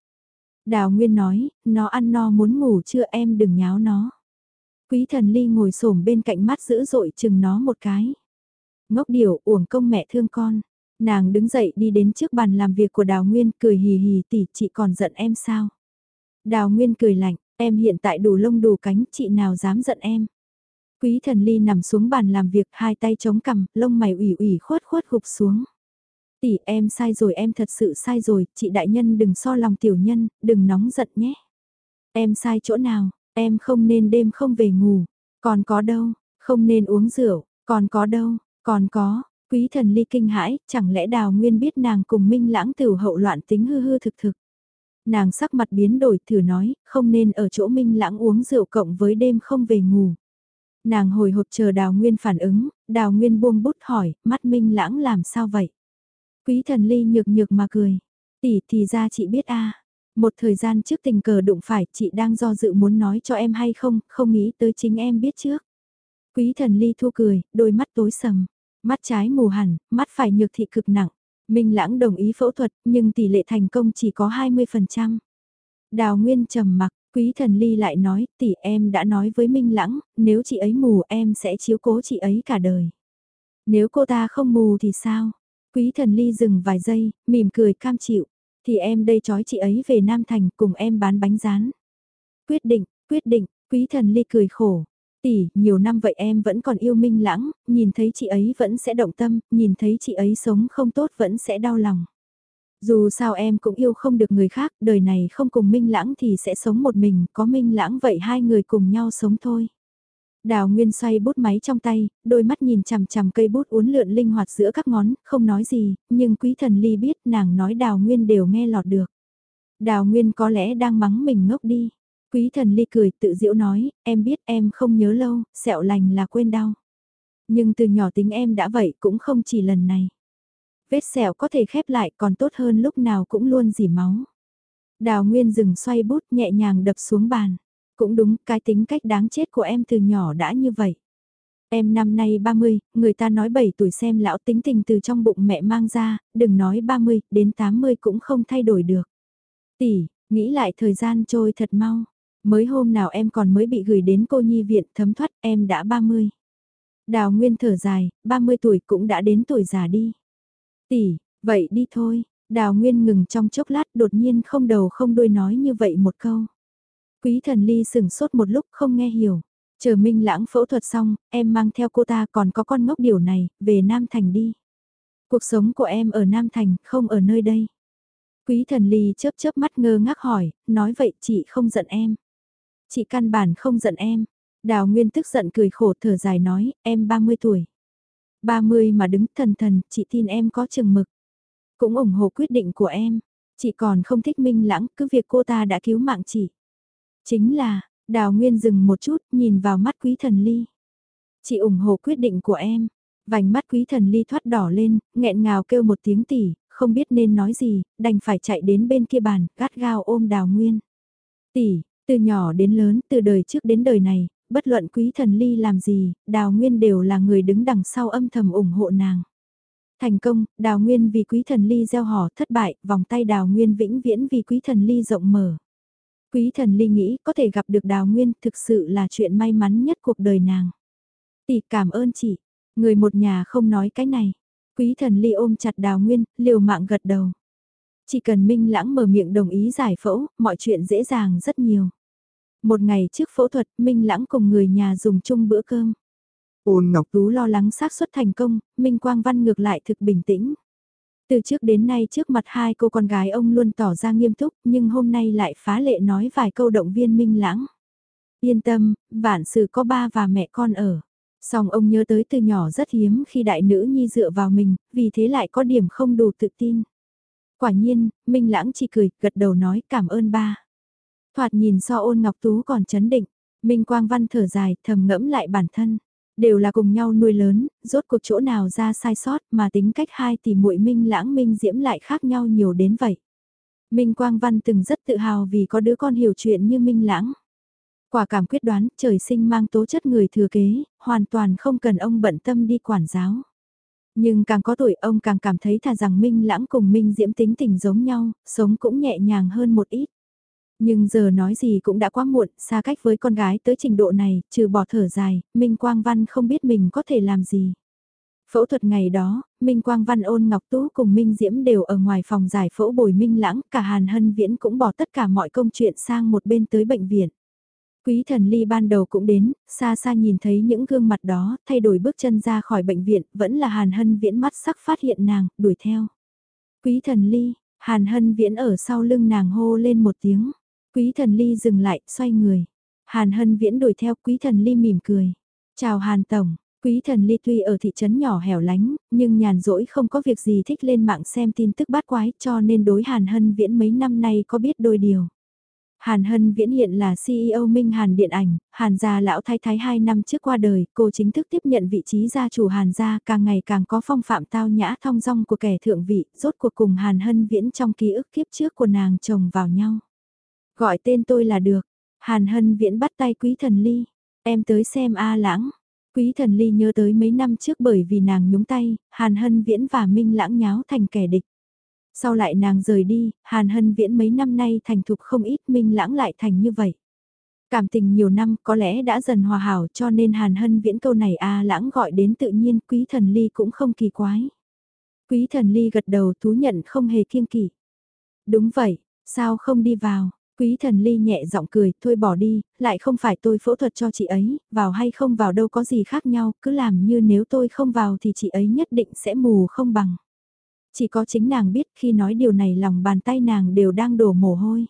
Đào Nguyên nói, nó ăn no muốn ngủ chưa em đừng nháo nó. Quý thần ly ngồi xổm bên cạnh mắt dữ dội chừng nó một cái. Ngốc điểu uổng công mẹ thương con. Nàng đứng dậy đi đến trước bàn làm việc của Đào Nguyên cười hì hì tỷ chị còn giận em sao? Đào Nguyên cười lạnh, em hiện tại đủ lông đủ cánh chị nào dám giận em? Quý thần ly nằm xuống bàn làm việc hai tay chống cằm, lông mày ủy ủy khuất khuất gục xuống. Tỷ em sai rồi em thật sự sai rồi, chị đại nhân đừng so lòng tiểu nhân, đừng nóng giận nhé. Em sai chỗ nào, em không nên đêm không về ngủ, còn có đâu, không nên uống rượu, còn có đâu, còn có, Quý thần ly kinh hãi, chẳng lẽ đào nguyên biết nàng cùng minh lãng tử hậu loạn tính hư hư thực thực. Nàng sắc mặt biến đổi thử nói, không nên ở chỗ minh lãng uống rượu cộng với đêm không về ngủ. Nàng hồi hộp chờ đào nguyên phản ứng, đào nguyên buông bút hỏi, mắt minh lãng làm sao vậy? Quý thần ly nhược nhược mà cười, tỷ thì ra chị biết a Một thời gian trước tình cờ đụng phải chị đang do dự muốn nói cho em hay không, không nghĩ tới chính em biết trước. Quý thần ly thu cười, đôi mắt tối sầm. Mắt trái mù hẳn, mắt phải nhược thị cực nặng. Minh Lãng đồng ý phẫu thuật, nhưng tỷ lệ thành công chỉ có 20%. Đào Nguyên trầm mặc, Quý Thần Ly lại nói, tỷ em đã nói với Minh Lãng, nếu chị ấy mù em sẽ chiếu cố chị ấy cả đời. Nếu cô ta không mù thì sao? Quý Thần Ly dừng vài giây, mỉm cười cam chịu. Thì em đây trói chị ấy về Nam Thành cùng em bán bánh rán. Quyết định, quyết định, Quý Thần Ly cười khổ, Tỷ, nhiều năm vậy em vẫn còn yêu Minh Lãng, nhìn thấy chị ấy vẫn sẽ động tâm, nhìn thấy chị ấy sống không tốt vẫn sẽ đau lòng. Dù sao em cũng yêu không được người khác, đời này không cùng Minh Lãng thì sẽ sống một mình, có Minh Lãng vậy hai người cùng nhau sống thôi. Đào Nguyên xoay bút máy trong tay, đôi mắt nhìn chằm chằm cây bút uốn lượn linh hoạt giữa các ngón, không nói gì, nhưng quý thần ly biết nàng nói Đào Nguyên đều nghe lọt được. Đào Nguyên có lẽ đang mắng mình ngốc đi. Quý thần ly cười tự diễu nói, em biết em không nhớ lâu, sẹo lành là quên đau. Nhưng từ nhỏ tính em đã vậy cũng không chỉ lần này. Vết sẹo có thể khép lại còn tốt hơn lúc nào cũng luôn dỉ máu. Đào Nguyên dừng xoay bút nhẹ nhàng đập xuống bàn. Cũng đúng, cái tính cách đáng chết của em từ nhỏ đã như vậy. Em năm nay 30, người ta nói 7 tuổi xem lão tính tình từ trong bụng mẹ mang ra, đừng nói 30, đến 80 cũng không thay đổi được. Tỷ, nghĩ lại thời gian trôi thật mau. Mới hôm nào em còn mới bị gửi đến cô nhi viện thấm thoát em đã 30. Đào Nguyên thở dài, 30 tuổi cũng đã đến tuổi già đi. Tỷ, vậy đi thôi. Đào Nguyên ngừng trong chốc lát đột nhiên không đầu không đuôi nói như vậy một câu. Quý thần ly sừng sốt một lúc không nghe hiểu. Chờ Minh Lãng phẫu thuật xong, em mang theo cô ta còn có con ngốc điều này, về Nam Thành đi. Cuộc sống của em ở Nam Thành, không ở nơi đây. Quý thần ly chớp chớp mắt ngơ ngác hỏi, nói vậy chị không giận em. Chị căn bản không giận em. Đào Nguyên tức giận cười khổ thở dài nói, em 30 tuổi. 30 mà đứng thần thần, chị tin em có chừng mực. Cũng ủng hộ quyết định của em. Chị còn không thích minh lãng, cứ việc cô ta đã cứu mạng chị. Chính là, Đào Nguyên dừng một chút, nhìn vào mắt quý thần ly. Chị ủng hộ quyết định của em. Vành mắt quý thần ly thoát đỏ lên, nghẹn ngào kêu một tiếng tỉ, không biết nên nói gì, đành phải chạy đến bên kia bàn, gắt gao ôm Đào Nguyên. Tỷ, từ nhỏ đến lớn, từ đời trước đến đời này, bất luận quý thần ly làm gì, đào nguyên đều là người đứng đằng sau âm thầm ủng hộ nàng. Thành công, đào nguyên vì quý thần ly gieo hò thất bại, vòng tay đào nguyên vĩnh viễn vì quý thần ly rộng mở. Quý thần ly nghĩ có thể gặp được đào nguyên thực sự là chuyện may mắn nhất cuộc đời nàng. Tỷ cảm ơn chị, người một nhà không nói cái này. Quý thần ly ôm chặt đào nguyên, liều mạng gật đầu. Chỉ cần Minh Lãng mở miệng đồng ý giải phẫu, mọi chuyện dễ dàng rất nhiều. Một ngày trước phẫu thuật, Minh Lãng cùng người nhà dùng chung bữa cơm. Ôn Ngọc Tú lo lắng xác suất thành công, Minh Quang Văn ngược lại thực bình tĩnh. Từ trước đến nay trước mặt hai cô con gái ông luôn tỏ ra nghiêm túc, nhưng hôm nay lại phá lệ nói vài câu động viên Minh Lãng. Yên tâm, vạn sự có ba và mẹ con ở. Song ông nhớ tới từ nhỏ rất hiếm khi đại nữ nhi dựa vào mình, vì thế lại có điểm không đủ tự tin. Quả nhiên, Minh Lãng chỉ cười, gật đầu nói cảm ơn ba. Thoạt nhìn so ôn Ngọc Tú còn chấn định, Minh Quang Văn thở dài, thầm ngẫm lại bản thân. Đều là cùng nhau nuôi lớn, rốt cuộc chỗ nào ra sai sót mà tính cách hai tỷ muội Minh Lãng Minh Diễm lại khác nhau nhiều đến vậy. Minh Quang Văn từng rất tự hào vì có đứa con hiểu chuyện như Minh Lãng. Quả cảm quyết đoán, trời sinh mang tố chất người thừa kế, hoàn toàn không cần ông bận tâm đi quản giáo. Nhưng càng có tuổi ông càng cảm thấy thà rằng Minh Lãng cùng Minh Diễm tính tình giống nhau, sống cũng nhẹ nhàng hơn một ít. Nhưng giờ nói gì cũng đã quá muộn, xa cách với con gái tới trình độ này, trừ bỏ thở dài, Minh Quang Văn không biết mình có thể làm gì. Phẫu thuật ngày đó, Minh Quang Văn ôn Ngọc Tú cùng Minh Diễm đều ở ngoài phòng giải phẫu bồi Minh Lãng, cả Hàn Hân Viễn cũng bỏ tất cả mọi công chuyện sang một bên tới bệnh viện. Quý thần ly ban đầu cũng đến, xa xa nhìn thấy những gương mặt đó, thay đổi bước chân ra khỏi bệnh viện, vẫn là Hàn Hân Viễn mắt sắc phát hiện nàng, đuổi theo. Quý thần ly, Hàn Hân Viễn ở sau lưng nàng hô lên một tiếng. Quý thần ly dừng lại, xoay người. Hàn Hân Viễn đuổi theo quý thần ly mỉm cười. Chào Hàn Tổng, quý thần ly tuy ở thị trấn nhỏ hẻo lánh, nhưng nhàn rỗi không có việc gì thích lên mạng xem tin tức bát quái cho nên đối Hàn Hân Viễn mấy năm nay có biết đôi điều. Hàn Hân Viễn hiện là CEO Minh Hàn Điện ảnh, Hàn gia lão thái thái 2 năm trước qua đời, cô chính thức tiếp nhận vị trí gia chủ Hàn gia càng ngày càng có phong phạm tao nhã thong dong của kẻ thượng vị, rốt cuộc cùng Hàn Hân Viễn trong ký ức kiếp trước của nàng chồng vào nhau. Gọi tên tôi là được, Hàn Hân Viễn bắt tay Quý Thần Ly, em tới xem A Lãng. Quý Thần Ly nhớ tới mấy năm trước bởi vì nàng nhúng tay, Hàn Hân Viễn và Minh Lãng nháo thành kẻ địch. Sau lại nàng rời đi, Hàn Hân Viễn mấy năm nay thành thục không ít minh lãng lại thành như vậy. Cảm tình nhiều năm có lẽ đã dần hòa hảo cho nên Hàn Hân Viễn câu này a lãng gọi đến tự nhiên quý thần ly cũng không kỳ quái. Quý thần ly gật đầu thú nhận không hề kiêng kỵ. Đúng vậy, sao không đi vào? Quý thần ly nhẹ giọng cười, thôi bỏ đi, lại không phải tôi phẫu thuật cho chị ấy, vào hay không vào đâu có gì khác nhau, cứ làm như nếu tôi không vào thì chị ấy nhất định sẽ mù không bằng. Chỉ có chính nàng biết khi nói điều này lòng bàn tay nàng đều đang đổ mồ hôi.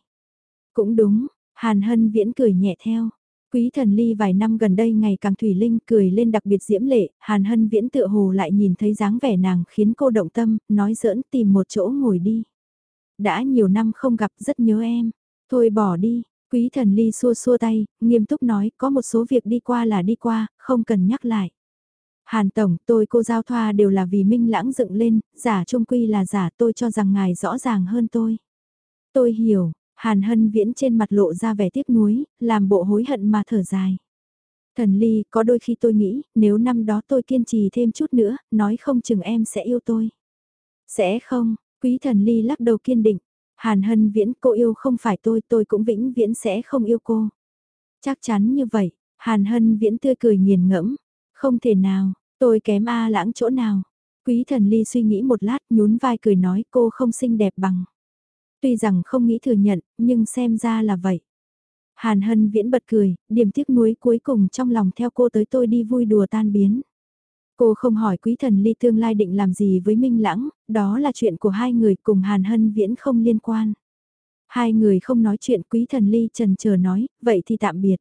Cũng đúng, Hàn Hân Viễn cười nhẹ theo. Quý thần ly vài năm gần đây ngày càng thủy linh cười lên đặc biệt diễm lệ, Hàn Hân Viễn tựa hồ lại nhìn thấy dáng vẻ nàng khiến cô động tâm, nói giỡn tìm một chỗ ngồi đi. Đã nhiều năm không gặp rất nhớ em, thôi bỏ đi, quý thần ly xua xua tay, nghiêm túc nói có một số việc đi qua là đi qua, không cần nhắc lại. Hàn Tổng, tôi cô giao thoa đều là vì Minh Lãng dựng lên, giả trung quy là giả tôi cho rằng ngài rõ ràng hơn tôi. Tôi hiểu, Hàn Hân Viễn trên mặt lộ ra vẻ tiếc nuối, làm bộ hối hận mà thở dài. Thần Ly, có đôi khi tôi nghĩ, nếu năm đó tôi kiên trì thêm chút nữa, nói không chừng em sẽ yêu tôi. Sẽ không, quý thần Ly lắc đầu kiên định. Hàn Hân Viễn, cô yêu không phải tôi, tôi cũng vĩnh viễn sẽ không yêu cô. Chắc chắn như vậy, Hàn Hân Viễn tươi cười nghiền ngẫm. Không thể nào, Tôi kém A lãng chỗ nào? Quý thần ly suy nghĩ một lát nhún vai cười nói cô không xinh đẹp bằng. Tuy rằng không nghĩ thừa nhận, nhưng xem ra là vậy. Hàn hân viễn bật cười, điểm tiếc nuối cuối cùng trong lòng theo cô tới tôi đi vui đùa tan biến. Cô không hỏi quý thần ly tương lai định làm gì với Minh Lãng, đó là chuyện của hai người cùng Hàn hân viễn không liên quan. Hai người không nói chuyện quý thần ly trần chờ nói, vậy thì tạm biệt.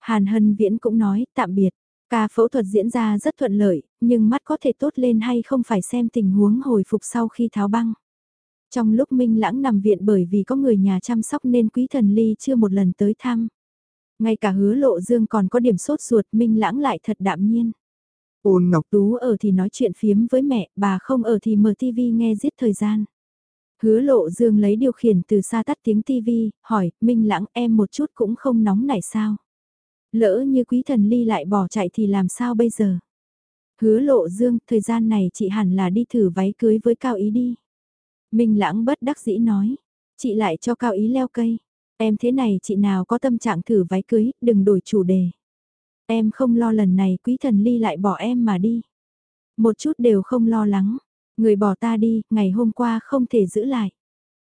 Hàn hân viễn cũng nói, tạm biệt. Ca phẫu thuật diễn ra rất thuận lợi, nhưng mắt có thể tốt lên hay không phải xem tình huống hồi phục sau khi tháo băng. Trong lúc Minh Lãng nằm viện bởi vì có người nhà chăm sóc nên quý thần ly chưa một lần tới thăm. Ngay cả hứa lộ dương còn có điểm sốt ruột Minh Lãng lại thật đạm nhiên. Ôn Ngọc Tú ở thì nói chuyện phiếm với mẹ, bà không ở thì mở tivi nghe giết thời gian. Hứa lộ dương lấy điều khiển từ xa tắt tiếng tivi, hỏi, Minh Lãng em một chút cũng không nóng nảy sao. Lỡ như quý thần ly lại bỏ chạy thì làm sao bây giờ? Hứa lộ dương, thời gian này chị hẳn là đi thử váy cưới với Cao Ý đi. Minh lãng bất đắc dĩ nói, chị lại cho Cao Ý leo cây. Em thế này chị nào có tâm trạng thử váy cưới, đừng đổi chủ đề. Em không lo lần này quý thần ly lại bỏ em mà đi. Một chút đều không lo lắng. Người bỏ ta đi, ngày hôm qua không thể giữ lại.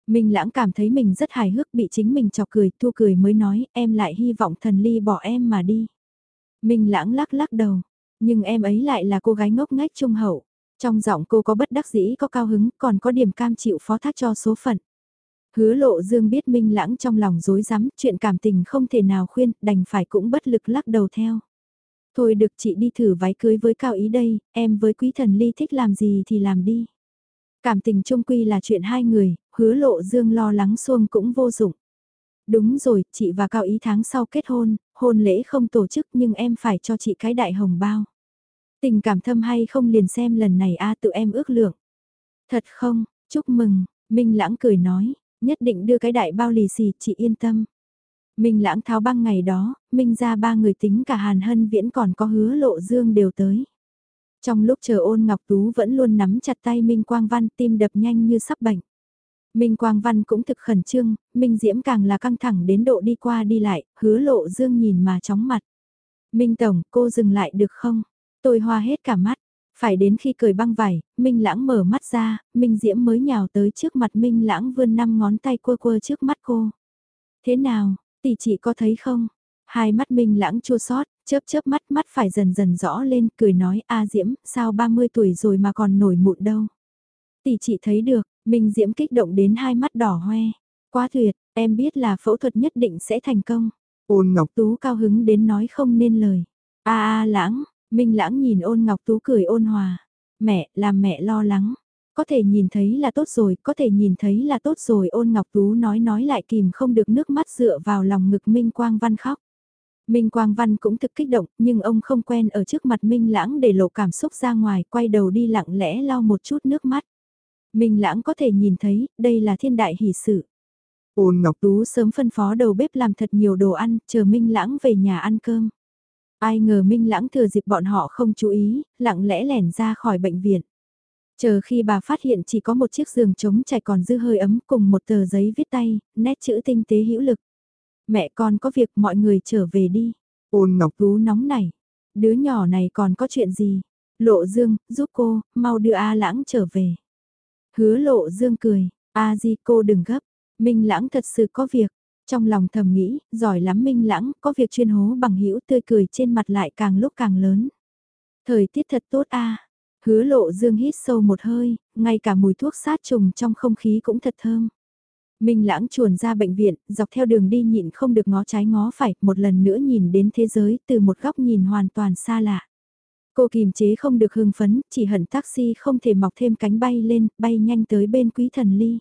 Minh lãng cảm thấy mình rất hài hước bị chính mình chọc cười, thua cười mới nói, em lại hy vọng thần ly bỏ em mà đi. Minh lãng lắc lắc đầu, nhưng em ấy lại là cô gái ngốc nghếch trung hậu. Trong giọng cô có bất đắc dĩ có cao hứng, còn có điểm cam chịu phó thác cho số phận. Hứa lộ dương biết minh lãng trong lòng dối rắm chuyện cảm tình không thể nào khuyên, đành phải cũng bất lực lắc đầu theo. Thôi được chị đi thử váy cưới với cao ý đây, em với quý thần ly thích làm gì thì làm đi. Cảm tình trung quy là chuyện hai người, hứa lộ dương lo lắng xuông cũng vô dụng. Đúng rồi, chị và cao ý tháng sau kết hôn, hôn lễ không tổ chức nhưng em phải cho chị cái đại hồng bao. Tình cảm thâm hay không liền xem lần này a tự em ước lượng. Thật không, chúc mừng, Minh Lãng cười nói, nhất định đưa cái đại bao lì xì, chị yên tâm. Minh Lãng tháo băng ngày đó, Minh ra ba người tính cả Hàn Hân Viễn còn có hứa lộ dương đều tới. Trong lúc chờ ôn Ngọc Tú vẫn luôn nắm chặt tay Minh Quang Văn tim đập nhanh như sắp bệnh. Minh Quang Văn cũng thực khẩn trương, Minh Diễm càng là căng thẳng đến độ đi qua đi lại, hứa lộ dương nhìn mà chóng mặt. Minh Tổng, cô dừng lại được không? Tôi hoa hết cả mắt. Phải đến khi cười băng vải, Minh Lãng mở mắt ra, Minh Diễm mới nhào tới trước mặt Minh Lãng vươn năm ngón tay quơ quơ trước mắt cô. Thế nào, tỷ chị có thấy không? Hai mắt Minh Lãng chua xót chớp chớp mắt mắt phải dần dần rõ lên, cười nói A Diễm, sao 30 tuổi rồi mà còn nổi mụn đâu. Tỷ chị thấy được, Minh Diễm kích động đến hai mắt đỏ hoe. Quá tuyệt, em biết là phẫu thuật nhất định sẽ thành công. Ôn Ngọc Tú cao hứng đến nói không nên lời. A a lãng, Minh lãng nhìn ôn Ngọc Tú cười ôn hòa. Mẹ, làm mẹ lo lắng. Có thể nhìn thấy là tốt rồi, có thể nhìn thấy là tốt rồi ôn Ngọc Tú nói nói lại kìm không được nước mắt dựa vào lòng ngực Minh Quang Văn khóc. Minh Quang Văn cũng thực kích động, nhưng ông không quen ở trước mặt Minh Lãng để lộ cảm xúc ra ngoài, quay đầu đi lặng lẽ lau một chút nước mắt. Minh Lãng có thể nhìn thấy, đây là thiên đại hỷ sự. Ôn Ngọc Tú sớm phân phó đầu bếp làm thật nhiều đồ ăn, chờ Minh Lãng về nhà ăn cơm. Ai ngờ Minh Lãng thừa dịp bọn họ không chú ý, lặng lẽ lẻn ra khỏi bệnh viện. Chờ khi bà phát hiện chỉ có một chiếc giường trống trải còn dư hơi ấm cùng một tờ giấy viết tay, nét chữ tinh tế hữu lực. Mẹ con có việc mọi người trở về đi. Ôn Ngọc Tú nóng này. Đứa nhỏ này còn có chuyện gì? Lộ Dương, giúp cô, mau đưa A Lãng trở về. Hứa Lộ Dương cười, A Di cô đừng gấp. Minh Lãng thật sự có việc. Trong lòng thầm nghĩ, giỏi lắm Minh Lãng, có việc chuyên hố bằng hữu tươi cười trên mặt lại càng lúc càng lớn. Thời tiết thật tốt a. Hứa Lộ Dương hít sâu một hơi, ngay cả mùi thuốc sát trùng trong không khí cũng thật thơm. Minh lãng chuồn ra bệnh viện, dọc theo đường đi nhịn không được ngó trái ngó phải, một lần nữa nhìn đến thế giới từ một góc nhìn hoàn toàn xa lạ. Cô kìm chế không được hưng phấn, chỉ hận taxi không thể mọc thêm cánh bay lên, bay nhanh tới bên quý thần ly.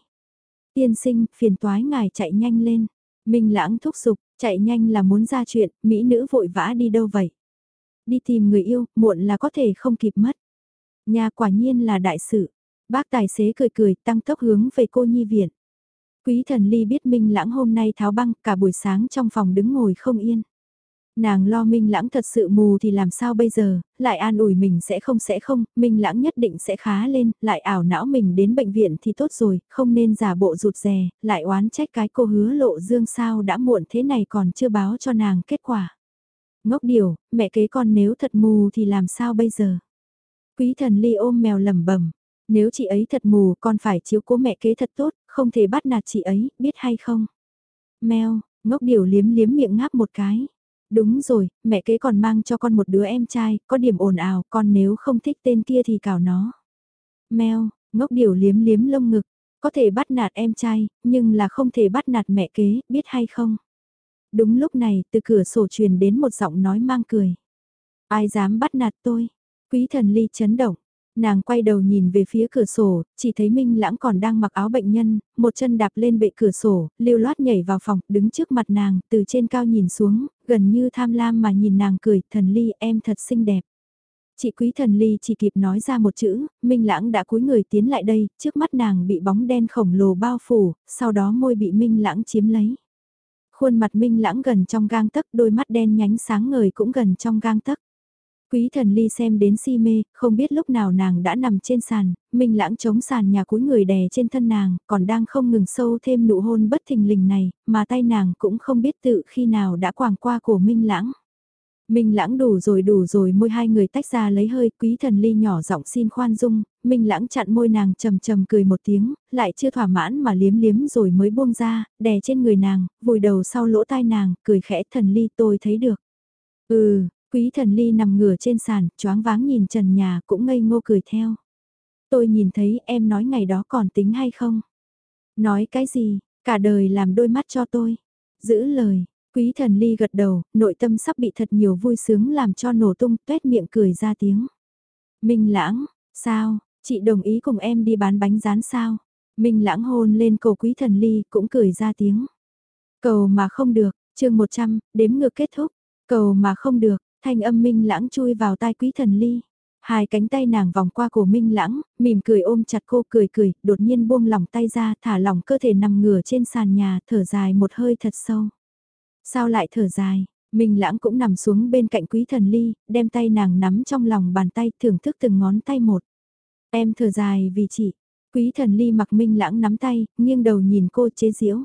Tiên sinh, phiền toái ngài chạy nhanh lên. Minh lãng thúc giục, chạy nhanh là muốn ra chuyện, mỹ nữ vội vã đi đâu vậy? Đi tìm người yêu, muộn là có thể không kịp mất. Nhà quả nhiên là đại sự. Bác tài xế cười cười tăng tốc hướng về cô nhi viện. Quý thần ly biết Minh Lãng hôm nay tháo băng cả buổi sáng trong phòng đứng ngồi không yên. Nàng lo Minh Lãng thật sự mù thì làm sao bây giờ, lại an ủi mình sẽ không sẽ không, Minh Lãng nhất định sẽ khá lên, lại ảo não mình đến bệnh viện thì tốt rồi, không nên giả bộ rụt rè, lại oán trách cái cô hứa lộ dương sao đã muộn thế này còn chưa báo cho nàng kết quả. Ngốc điều, mẹ kế con nếu thật mù thì làm sao bây giờ? Quý thần ly ôm mèo lẩm bẩm nếu chị ấy thật mù con phải chiếu cố mẹ kế thật tốt, không thể bắt nạt chị ấy, biết hay không? Mèo, ngốc điều liếm liếm miệng ngáp một cái. Đúng rồi, mẹ kế còn mang cho con một đứa em trai, có điểm ồn ào, con nếu không thích tên kia thì cào nó. Mèo, ngốc điều liếm liếm lông ngực, có thể bắt nạt em trai, nhưng là không thể bắt nạt mẹ kế, biết hay không? Đúng lúc này, từ cửa sổ truyền đến một giọng nói mang cười. Ai dám bắt nạt tôi? Quý thần ly chấn động, Nàng quay đầu nhìn về phía cửa sổ, chỉ thấy Minh Lãng còn đang mặc áo bệnh nhân, một chân đạp lên bệ cửa sổ, lưu loát nhảy vào phòng, đứng trước mặt nàng, từ trên cao nhìn xuống, gần như tham lam mà nhìn nàng cười, thần ly em thật xinh đẹp. Chị quý thần ly chỉ kịp nói ra một chữ, Minh Lãng đã cúi người tiến lại đây, trước mắt nàng bị bóng đen khổng lồ bao phủ, sau đó môi bị Minh Lãng chiếm lấy. Khuôn mặt minh lãng gần trong gang tấc, đôi mắt đen nhánh sáng ngời cũng gần trong gang tấc. Quý thần ly xem đến si mê, không biết lúc nào nàng đã nằm trên sàn, minh lãng chống sàn nhà cúi người đè trên thân nàng, còn đang không ngừng sâu thêm nụ hôn bất thình lình này, mà tay nàng cũng không biết tự khi nào đã quàng qua cổ minh lãng. Minh lãng đủ rồi đủ rồi môi hai người tách ra lấy hơi quý thần ly nhỏ giọng xin khoan dung, Minh lãng chặn môi nàng trầm trầm cười một tiếng, lại chưa thỏa mãn mà liếm liếm rồi mới buông ra, đè trên người nàng, vùi đầu sau lỗ tai nàng, cười khẽ thần ly tôi thấy được. Ừ, quý thần ly nằm ngửa trên sàn, choáng váng nhìn trần nhà cũng ngây ngô cười theo. Tôi nhìn thấy em nói ngày đó còn tính hay không? Nói cái gì, cả đời làm đôi mắt cho tôi. Giữ lời, Quý thần ly gật đầu, nội tâm sắp bị thật nhiều vui sướng làm cho nổ tung tuét miệng cười ra tiếng. Minh lãng, sao, chị đồng ý cùng em đi bán bánh rán sao? Minh lãng hôn lên cầu quý thần ly cũng cười ra tiếng. Cầu mà không được, chương 100, đếm ngược kết thúc. Cầu mà không được, thanh âm minh lãng chui vào tai quý thần ly. Hai cánh tay nàng vòng qua cổ minh lãng, mỉm cười ôm chặt cô cười cười, đột nhiên buông lỏng tay ra thả lỏng cơ thể nằm ngửa trên sàn nhà thở dài một hơi thật sâu. Sao lại thở dài, Minh Lãng cũng nằm xuống bên cạnh quý thần ly, đem tay nàng nắm trong lòng bàn tay thưởng thức từng ngón tay một. Em thở dài vì chị, quý thần ly mặc Minh Lãng nắm tay, nghiêng đầu nhìn cô chế giễu.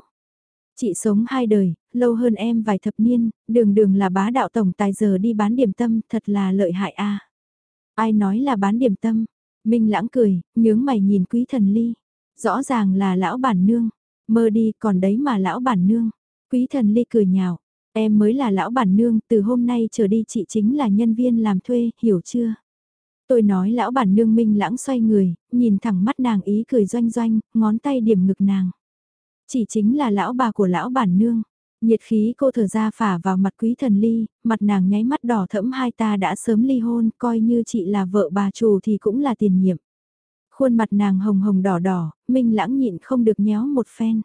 Chị sống hai đời, lâu hơn em vài thập niên, đường đường là bá đạo tổng tài giờ đi bán điểm tâm, thật là lợi hại a. Ai nói là bán điểm tâm? Minh Lãng cười, nhướng mày nhìn quý thần ly. Rõ ràng là lão bản nương, mơ đi còn đấy mà lão bản nương. Quý thần ly cười nhạo, em mới là lão bản nương, từ hôm nay trở đi chị chính là nhân viên làm thuê, hiểu chưa? Tôi nói lão bản nương minh lãng xoay người, nhìn thẳng mắt nàng ý cười doanh doanh, ngón tay điểm ngực nàng. Chỉ chính là lão bà của lão bản nương. Nhiệt khí cô thở ra phả vào mặt quý thần ly, mặt nàng nháy mắt đỏ thẫm hai ta đã sớm ly hôn, coi như chị là vợ bà chủ thì cũng là tiền nhiệm. Khuôn mặt nàng hồng hồng đỏ đỏ, minh lãng nhịn không được nhéo một phen.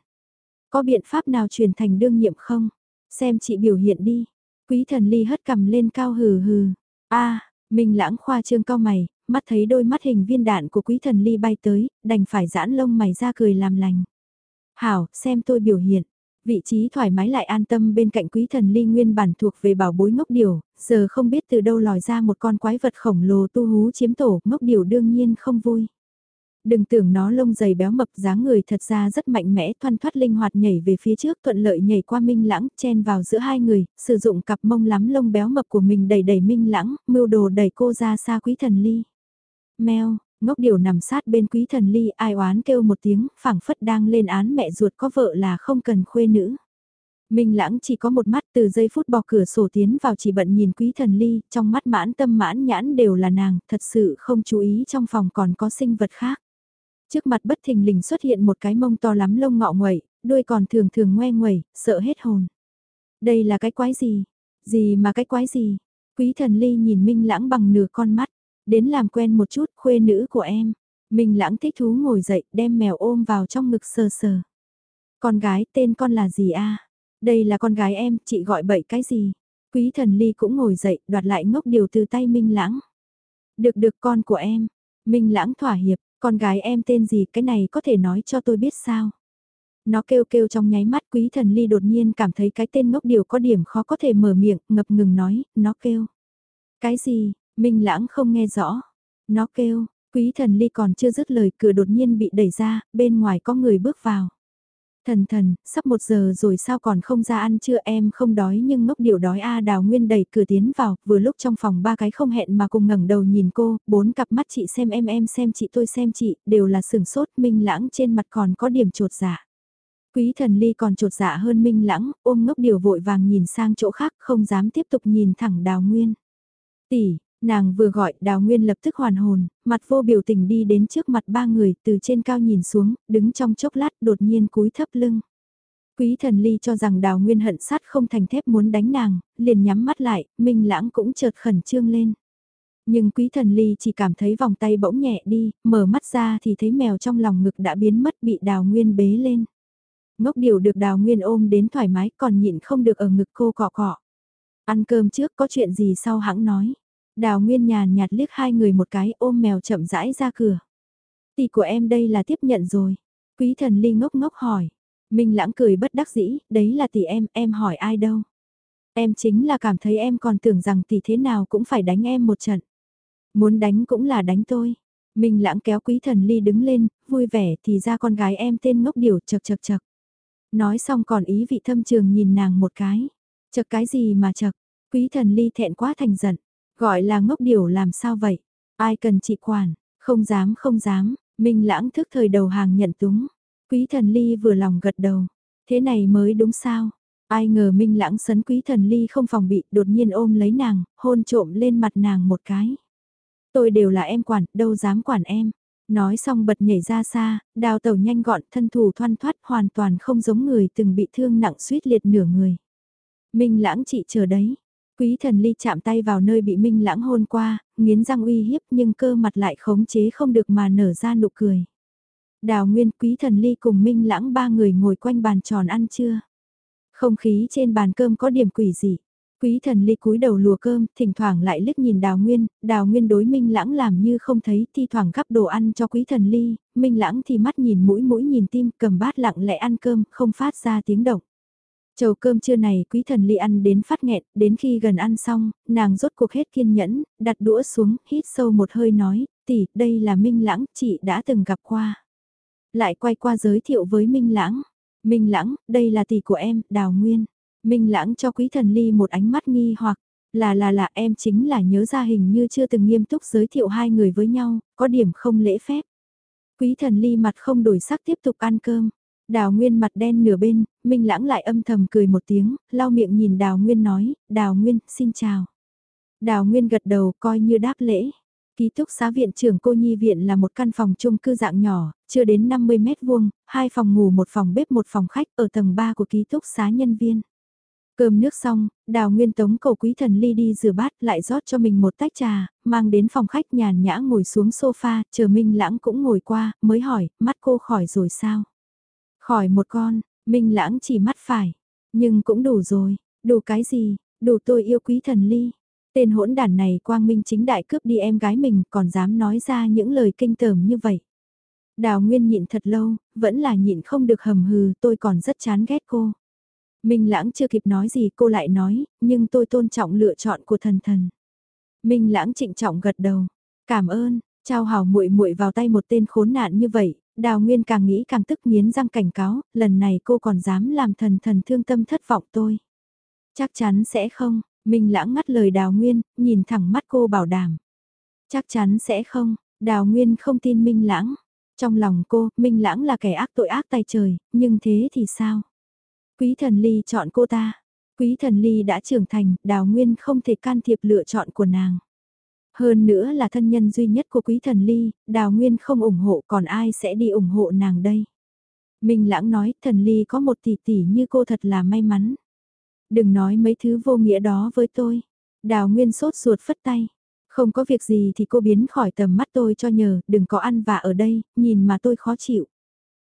Có biện pháp nào truyền thành đương nhiệm không? Xem chị biểu hiện đi. Quý thần ly hất cầm lên cao hừ hừ. a Minh lãng khoa trương cao mày, mắt thấy đôi mắt hình viên đạn của quý thần ly bay tới, đành phải giãn lông mày ra cười làm lành. Hảo, xem tôi biểu hiện. Vị trí thoải mái lại an tâm bên cạnh quý thần ly nguyên bản thuộc về bảo bối ngốc điều, giờ không biết từ đâu lòi ra một con quái vật khổng lồ tu hú chiếm tổ, ngốc điều đương nhiên không vui đừng tưởng nó lông dày béo mập dáng người thật ra rất mạnh mẽ thoăn thoát linh hoạt nhảy về phía trước thuận lợi nhảy qua minh lãng chen vào giữa hai người, sử dụng cặp mông lắm lông béo mập của mình đẩy đẩy minh lãng, mưu đồ đẩy cô ra xa quý thần ly. Mèo, ngốc điều nằm sát bên quý thần ly ai oán kêu một tiếng, phảng phất đang lên án mẹ ruột có vợ là không cần khuê nữ. Minh lãng chỉ có một mắt từ giây phút bò cửa sổ tiến vào chỉ bận nhìn quý thần ly, trong mắt mãn tâm mãn nhãn đều là nàng, thật sự không chú ý trong phòng còn có sinh vật khác. Trước mặt bất thình lình xuất hiện một cái mông to lắm lông ngọ nguẩy, đuôi còn thường thường ngoe nguẩy, sợ hết hồn. Đây là cái quái gì? Gì mà cái quái gì? Quý thần ly nhìn Minh Lãng bằng nửa con mắt, đến làm quen một chút khuê nữ của em. Minh Lãng thích thú ngồi dậy đem mèo ôm vào trong ngực sờ sờ. Con gái tên con là gì a? Đây là con gái em, chị gọi bậy cái gì? Quý thần ly cũng ngồi dậy đoạt lại ngốc điều từ tay Minh Lãng. Được được con của em. Minh Lãng thỏa hiệp, con gái em tên gì cái này có thể nói cho tôi biết sao? Nó kêu kêu trong nháy mắt quý thần ly đột nhiên cảm thấy cái tên ngốc điều có điểm khó có thể mở miệng, ngập ngừng nói, nó kêu. Cái gì, Minh Lãng không nghe rõ. Nó kêu, quý thần ly còn chưa dứt lời cửa đột nhiên bị đẩy ra, bên ngoài có người bước vào. Thần thần, sắp một giờ rồi sao còn không ra ăn chưa em không đói nhưng ngốc điệu đói a đào nguyên đẩy cửa tiến vào, vừa lúc trong phòng ba cái không hẹn mà cùng ngẩng đầu nhìn cô, bốn cặp mắt chị xem em em xem chị tôi xem chị, đều là sừng sốt minh lãng trên mặt còn có điểm trột dạ. Quý thần ly còn trột dạ hơn minh lãng, ôm ngốc điệu vội vàng nhìn sang chỗ khác không dám tiếp tục nhìn thẳng đào nguyên. Tỷ, Nàng vừa gọi đào nguyên lập tức hoàn hồn, mặt vô biểu tình đi đến trước mặt ba người từ trên cao nhìn xuống, đứng trong chốc lát đột nhiên cúi thấp lưng. Quý thần ly cho rằng đào nguyên hận sát không thành thép muốn đánh nàng, liền nhắm mắt lại, minh lãng cũng chợt khẩn trương lên. Nhưng quý thần ly chỉ cảm thấy vòng tay bỗng nhẹ đi, mở mắt ra thì thấy mèo trong lòng ngực đã biến mất bị đào nguyên bế lên. Ngốc điều được đào nguyên ôm đến thoải mái còn nhịn không được ở ngực cô cọ cọ. Ăn cơm trước có chuyện gì sau hãng nói. Đào Nguyên nhàn nhạt liếc hai người một cái ôm mèo chậm rãi ra cửa. Tỷ của em đây là tiếp nhận rồi. Quý thần ly ngốc ngốc hỏi. Minh lãng cười bất đắc dĩ, đấy là tỷ em, em hỏi ai đâu. Em chính là cảm thấy em còn tưởng rằng tỷ thế nào cũng phải đánh em một trận. Muốn đánh cũng là đánh tôi. Minh lãng kéo quý thần ly đứng lên, vui vẻ thì ra con gái em tên ngốc điểu chật chật chật. Nói xong còn ý vị thâm trường nhìn nàng một cái. Chật cái gì mà chật, quý thần ly thẹn quá thành giận. Gọi là ngốc điểu làm sao vậy? Ai cần chị quản, không dám không dám, Minh lãng thức thời đầu hàng nhận túng. Quý thần ly vừa lòng gật đầu. Thế này mới đúng sao? Ai ngờ Minh lãng sấn quý thần ly không phòng bị đột nhiên ôm lấy nàng, hôn trộm lên mặt nàng một cái. Tôi đều là em quản, đâu dám quản em. Nói xong bật nhảy ra xa, đào tàu nhanh gọn thân thủ thoăn thoát hoàn toàn không giống người từng bị thương nặng suýt liệt nửa người. Minh lãng chị chờ đấy. Quý thần ly chạm tay vào nơi bị Minh lãng hôn qua, nghiến răng uy hiếp nhưng cơ mặt lại khống chế không được mà nở ra nụ cười. Đào Nguyên Quý thần ly cùng Minh lãng ba người ngồi quanh bàn tròn ăn trưa. Không khí trên bàn cơm có điểm quỷ gì. Quý thần ly cúi đầu lùa cơm, thỉnh thoảng lại liếc nhìn đào nguyên, đào nguyên đối minh lãng làm như không thấy, thi thoảng gắp đồ ăn cho quý thần ly, minh lãng thì mắt nhìn mũi mũi nhìn tim, cầm bát lặng lẽ ăn cơm, không phát ra tiếng động. Chầu cơm trưa này quý thần ly ăn đến phát nghẹn, đến khi gần ăn xong, nàng rốt cuộc hết kiên nhẫn, đặt đũa xuống, hít sâu một hơi nói, tỷ, đây là Minh Lãng, chị đã từng gặp qua. Lại quay qua giới thiệu với Minh Lãng, Minh Lãng, đây là tỷ của em, Đào Nguyên. Minh Lãng cho quý thần ly một ánh mắt nghi hoặc, là là là em chính là nhớ ra hình như chưa từng nghiêm túc giới thiệu hai người với nhau, có điểm không lễ phép. Quý thần ly mặt không đổi sắc tiếp tục ăn cơm. Đào Nguyên mặt đen nửa bên, Minh Lãng lại âm thầm cười một tiếng, lau miệng nhìn Đào Nguyên nói, Đào Nguyên, xin chào. Đào Nguyên gật đầu coi như đáp lễ. Ký túc xá viện trưởng cô nhi viện là một căn phòng chung cư dạng nhỏ, chưa đến 50 mét vuông, hai phòng ngủ một phòng bếp một phòng khách ở tầng 3 của ký túc xá nhân viên. Cơm nước xong, đào nguyên tống cầu quý thần ly đi rửa bát lại rót cho mình một tách trà, mang đến phòng khách nhàn nhã ngồi xuống sofa, chờ Minh Lãng cũng ngồi qua, mới hỏi, mắt cô khỏi rồi sao? Khỏi một con, Minh Lãng chỉ mắt phải, nhưng cũng đủ rồi, đủ cái gì, đủ tôi yêu quý thần ly. Tên hỗn đản này quang minh chính đại cướp đi em gái mình còn dám nói ra những lời kinh tởm như vậy. Đào Nguyên nhịn thật lâu, vẫn là nhịn không được hầm hừ tôi còn rất chán ghét cô. Minh Lãng chưa kịp nói gì cô lại nói, nhưng tôi tôn trọng lựa chọn của thần thần. Minh Lãng trịnh trọng gật đầu, cảm ơn, trao hào muội muội vào tay một tên khốn nạn như vậy, Đào Nguyên càng nghĩ càng tức miến răng cảnh cáo, lần này cô còn dám làm thần thần thương tâm thất vọng tôi. Chắc chắn sẽ không, Minh Lãng ngắt lời Đào Nguyên, nhìn thẳng mắt cô bảo đảm. Chắc chắn sẽ không, Đào Nguyên không tin Minh Lãng. Trong lòng cô, Minh Lãng là kẻ ác tội ác tay trời, nhưng thế thì sao? Quý thần ly chọn cô ta. Quý thần ly đã trưởng thành, đào nguyên không thể can thiệp lựa chọn của nàng. Hơn nữa là thân nhân duy nhất của quý thần ly, đào nguyên không ủng hộ còn ai sẽ đi ủng hộ nàng đây. Minh lãng nói thần ly có một tỷ tỷ như cô thật là may mắn. Đừng nói mấy thứ vô nghĩa đó với tôi. Đào nguyên sốt ruột phất tay. Không có việc gì thì cô biến khỏi tầm mắt tôi cho nhờ, đừng có ăn vạ ở đây, nhìn mà tôi khó chịu.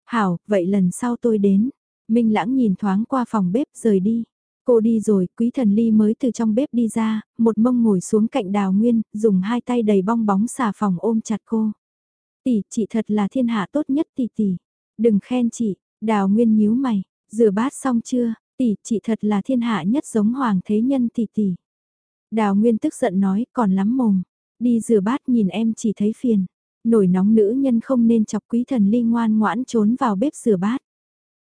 Hảo, vậy lần sau tôi đến. Minh Lãng nhìn thoáng qua phòng bếp rời đi. Cô đi rồi, quý thần ly mới từ trong bếp đi ra, một mông ngồi xuống cạnh đào nguyên, dùng hai tay đầy bong bóng xà phòng ôm chặt cô. Tỷ, chị thật là thiên hạ tốt nhất tỷ tỷ. Đừng khen chị, đào nguyên nhíu mày, rửa bát xong chưa, tỷ, chị thật là thiên hạ nhất giống hoàng thế nhân tỷ tỷ. Đào nguyên tức giận nói, còn lắm mồm, đi rửa bát nhìn em chỉ thấy phiền. Nổi nóng nữ nhân không nên chọc quý thần ly ngoan ngoãn trốn vào bếp rửa bát.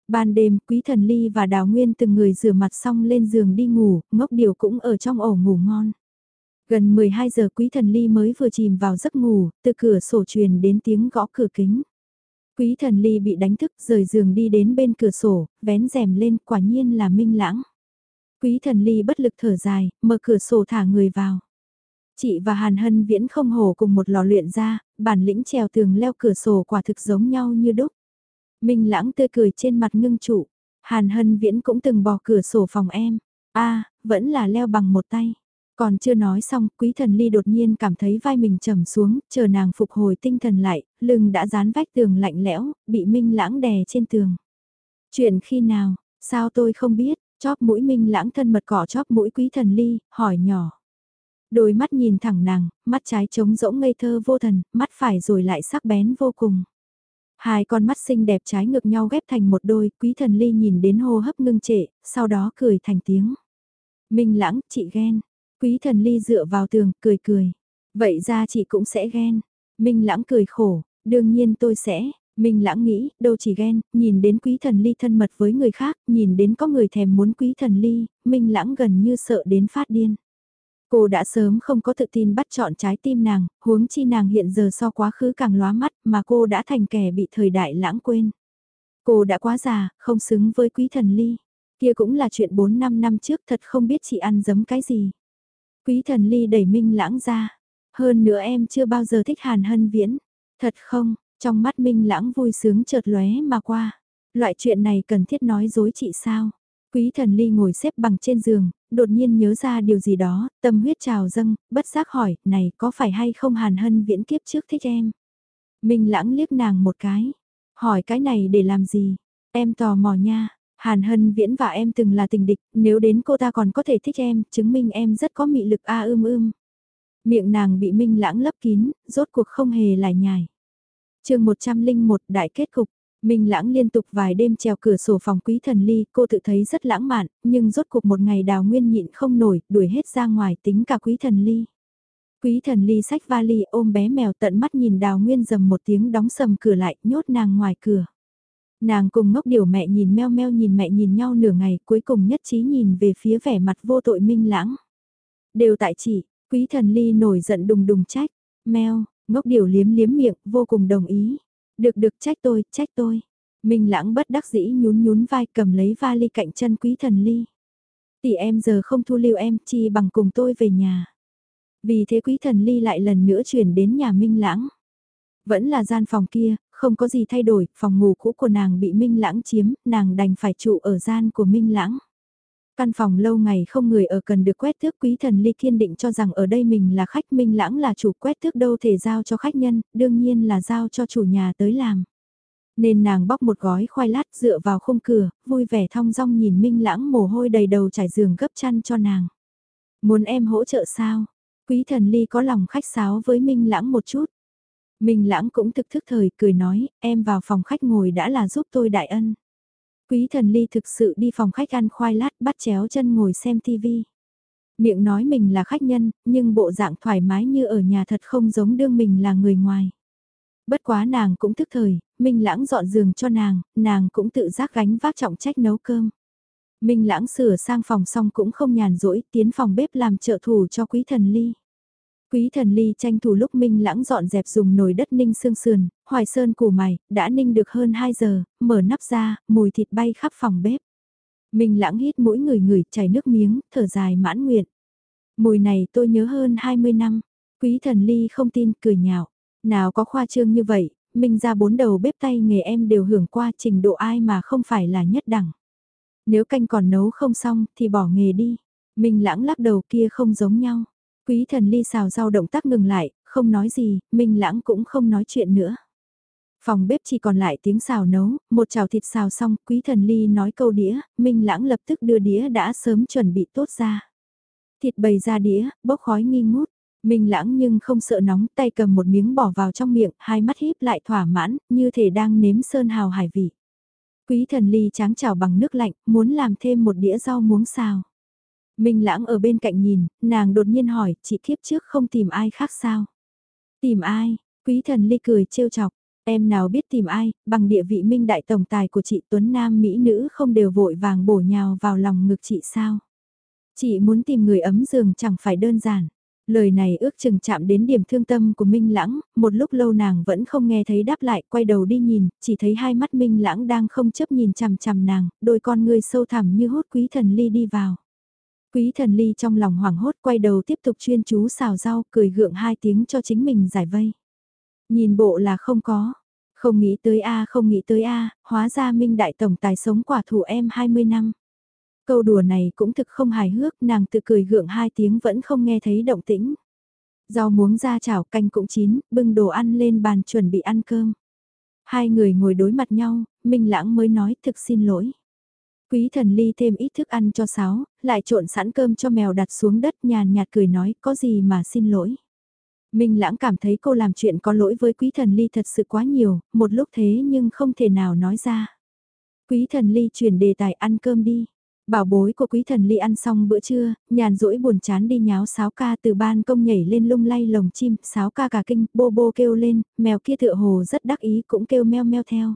Ban đêm, Quý Thần Ly và Đào Nguyên từng người rửa mặt xong lên giường đi ngủ, ngốc điều cũng ở trong ổ ngủ ngon. Gần 12 giờ Quý Thần Ly mới vừa chìm vào giấc ngủ, từ cửa sổ truyền đến tiếng gõ cửa kính. Quý Thần Ly bị đánh thức rời giường đi đến bên cửa sổ, vén rèm lên quả nhiên là minh lãng. Quý Thần Ly bất lực thở dài, mở cửa sổ thả người vào. Chị và Hàn Hân Viễn không hổ cùng một lò luyện ra, bản lĩnh trèo tường leo cửa sổ quả thực giống nhau như đúc. Minh lãng tươi cười trên mặt ngưng trụ. Hàn hân viễn cũng từng bỏ cửa sổ phòng em. a vẫn là leo bằng một tay. Còn chưa nói xong, quý thần ly đột nhiên cảm thấy vai mình trầm xuống, chờ nàng phục hồi tinh thần lại, lưng đã dán vách tường lạnh lẽo, bị minh lãng đè trên tường. Chuyện khi nào, sao tôi không biết, chóp mũi minh lãng thân mật cỏ chóp mũi quý thần ly, hỏi nhỏ. Đôi mắt nhìn thẳng nàng, mắt trái trống rỗng ngây thơ vô thần, mắt phải rồi lại sắc bén vô cùng. Hai con mắt xinh đẹp trái ngược nhau ghép thành một đôi, quý thần ly nhìn đến hô hấp ngưng trệ, sau đó cười thành tiếng. Minh lãng, chị ghen. Quý thần ly dựa vào tường, cười cười. Vậy ra chị cũng sẽ ghen. Minh lãng cười khổ, đương nhiên tôi sẽ. Minh lãng nghĩ, đâu chỉ ghen, nhìn đến quý thần ly thân mật với người khác, nhìn đến có người thèm muốn quý thần ly, Minh lãng gần như sợ đến phát điên. Cô đã sớm không có tự tin bắt chọn trái tim nàng, huống chi nàng hiện giờ so quá khứ càng lóa mắt mà cô đã thành kẻ bị thời đại lãng quên. Cô đã quá già, không xứng với quý thần ly. Kia cũng là chuyện 4-5 năm trước thật không biết chị ăn giấm cái gì. Quý thần ly đẩy Minh lãng ra. Hơn nữa em chưa bao giờ thích Hàn Hân Viễn. Thật không, trong mắt Minh lãng vui sướng chợt lóe mà qua. Loại chuyện này cần thiết nói dối chị sao? Quý thần ly ngồi xếp bằng trên giường, đột nhiên nhớ ra điều gì đó, tâm huyết trào dâng, bất giác hỏi, này có phải hay không hàn hân viễn kiếp trước thích em? Minh lãng liếc nàng một cái, hỏi cái này để làm gì? Em tò mò nha, hàn hân viễn và em từng là tình địch, nếu đến cô ta còn có thể thích em, chứng minh em rất có mị lực a ưm ưm. Miệng nàng bị minh lãng lấp kín, rốt cuộc không hề lại nhài. chương 101 đại kết cục, Minh lãng liên tục vài đêm treo cửa sổ phòng quý thần ly, cô tự thấy rất lãng mạn, nhưng rốt cuộc một ngày đào nguyên nhịn không nổi, đuổi hết ra ngoài tính cả quý thần ly. Quý thần ly sách vali ôm bé mèo tận mắt nhìn đào nguyên dầm một tiếng đóng sầm cửa lại, nhốt nàng ngoài cửa. Nàng cùng ngốc điều mẹ nhìn meo meo nhìn mẹ nhìn nhau nửa ngày cuối cùng nhất trí nhìn về phía vẻ mặt vô tội minh lãng. Đều tại chị, quý thần ly nổi giận đùng đùng trách, meo, ngốc điều liếm liếm miệng vô cùng đồng ý. Được được trách tôi, trách tôi. Minh lãng bất đắc dĩ nhún nhún vai cầm lấy vali cạnh chân quý thần ly. Tỷ em giờ không thu lưu em chi bằng cùng tôi về nhà. Vì thế quý thần ly lại lần nữa chuyển đến nhà Minh lãng. Vẫn là gian phòng kia, không có gì thay đổi, phòng ngủ cũ của nàng bị Minh lãng chiếm, nàng đành phải trụ ở gian của Minh lãng. Căn phòng lâu ngày không người ở cần được quét thước quý thần ly kiên định cho rằng ở đây mình là khách minh lãng là chủ quét thước đâu thể giao cho khách nhân, đương nhiên là giao cho chủ nhà tới làm. Nên nàng bóc một gói khoai lát dựa vào khung cửa, vui vẻ thong dong nhìn minh lãng mồ hôi đầy đầu trải giường gấp chăn cho nàng. Muốn em hỗ trợ sao? Quý thần ly có lòng khách sáo với minh lãng một chút. Minh lãng cũng thực thức thời cười nói, em vào phòng khách ngồi đã là giúp tôi đại ân. Quý thần ly thực sự đi phòng khách ăn khoai lát bắt chéo chân ngồi xem tivi. Miệng nói mình là khách nhân, nhưng bộ dạng thoải mái như ở nhà thật không giống đương mình là người ngoài. Bất quá nàng cũng thức thời, Minh Lãng dọn giường cho nàng, nàng cũng tự giác gánh vác trọng trách nấu cơm. Minh Lãng sửa sang phòng xong cũng không nhàn rỗi, tiến phòng bếp làm trợ thủ cho Quý Thần Ly. Quý thần ly tranh thủ lúc Minh lãng dọn dẹp dùng nồi đất ninh xương sườn, hoài sơn củ mày, đã ninh được hơn 2 giờ, mở nắp ra, mùi thịt bay khắp phòng bếp. Minh lãng hít mỗi người người chảy nước miếng, thở dài mãn nguyện. Mùi này tôi nhớ hơn 20 năm, quý thần ly không tin, cười nhạo. Nào có khoa trương như vậy, Minh ra bốn đầu bếp tay nghề em đều hưởng qua trình độ ai mà không phải là nhất đẳng. Nếu canh còn nấu không xong thì bỏ nghề đi. Minh lãng lắc đầu kia không giống nhau. Quý thần ly xào rau động tác ngừng lại, không nói gì, Minh Lãng cũng không nói chuyện nữa. Phòng bếp chỉ còn lại tiếng xào nấu, một chảo thịt xào xong, quý thần ly nói câu đĩa, Minh Lãng lập tức đưa đĩa đã sớm chuẩn bị tốt ra. Thịt bầy ra đĩa, bốc khói nghi ngút. Minh Lãng nhưng không sợ nóng, tay cầm một miếng bỏ vào trong miệng, hai mắt híp lại thỏa mãn, như thể đang nếm sơn hào hải vị. Quý thần ly tráng chảo bằng nước lạnh, muốn làm thêm một đĩa rau muống xào. Minh lãng ở bên cạnh nhìn, nàng đột nhiên hỏi, chị kiếp trước không tìm ai khác sao? Tìm ai? Quý thần ly cười trêu chọc, em nào biết tìm ai, bằng địa vị minh đại tổng tài của chị Tuấn Nam Mỹ nữ không đều vội vàng bổ nhào vào lòng ngực chị sao? Chị muốn tìm người ấm giường chẳng phải đơn giản. Lời này ước chừng chạm đến điểm thương tâm của Minh Lãng, một lúc lâu nàng vẫn không nghe thấy đáp lại, quay đầu đi nhìn, chỉ thấy hai mắt Minh Lãng đang không chấp nhìn chằm chằm nàng, đôi con ngươi sâu thẳm như hút quý thần ly đi vào. Quý thần ly trong lòng hoảng hốt quay đầu tiếp tục chuyên chú xào rau cười gượng hai tiếng cho chính mình giải vây. Nhìn bộ là không có. Không nghĩ tới A không nghĩ tới A, hóa ra Minh Đại Tổng tài sống quả thủ em 20 năm. Câu đùa này cũng thực không hài hước, nàng tự cười gượng hai tiếng vẫn không nghe thấy động tĩnh. Rau muống ra chảo canh cũng chín, bưng đồ ăn lên bàn chuẩn bị ăn cơm. Hai người ngồi đối mặt nhau, Minh Lãng mới nói thực xin lỗi. Quý thần ly thêm ít thức ăn cho sáo, lại trộn sẵn cơm cho mèo đặt xuống đất nhàn nhạt cười nói có gì mà xin lỗi. Minh Lãng cảm thấy cô làm chuyện có lỗi với Quý Thần Ly thật sự quá nhiều, một lúc thế nhưng không thể nào nói ra. Quý Thần Ly chuyển đề tài ăn cơm đi. Bảo bối của quý thần ly ăn xong bữa trưa, nhàn rỗi buồn chán đi nháo sáo ca từ ban công nhảy lên lung lay lồng chim, sáo ca cả kinh, bô bô kêu lên, mèo kia tựa hồ rất đắc ý cũng kêu meo meo theo.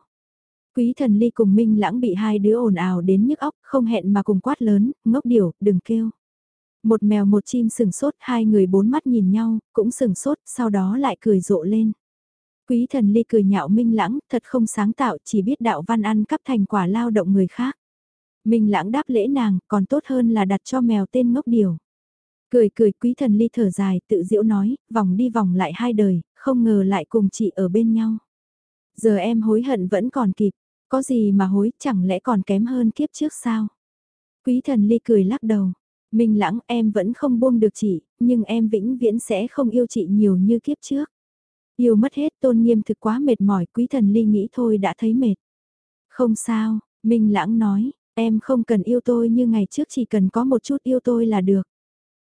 Quý thần ly cùng Minh lãng bị hai đứa ồn ào đến nhức óc, không hẹn mà cùng quát lớn, ngốc điểu, đừng kêu. Một mèo một chim sừng sốt, hai người bốn mắt nhìn nhau, cũng sừng sốt, sau đó lại cười rộ lên. Quý thần ly cười nhạo Minh lãng, thật không sáng tạo, chỉ biết đạo văn ăn cắp thành quả lao động người khác. Minh lãng đáp lễ nàng, còn tốt hơn là đặt cho mèo tên ngốc điểu. Cười cười quý thần ly thở dài, tự diễu nói, vòng đi vòng lại hai đời, không ngờ lại cùng chị ở bên nhau. Giờ em hối hận vẫn còn kịp, có gì mà hối, chẳng lẽ còn kém hơn kiếp trước sao? Quý thần ly cười lắc đầu, Minh lãng em vẫn không buông được chị, nhưng em vĩnh viễn sẽ không yêu chị nhiều như kiếp trước. Yêu mất hết tôn nghiêm thực quá mệt mỏi, quý thần ly nghĩ thôi đã thấy mệt. Không sao, Minh lãng nói, Em không cần yêu tôi như ngày trước chỉ cần có một chút yêu tôi là được.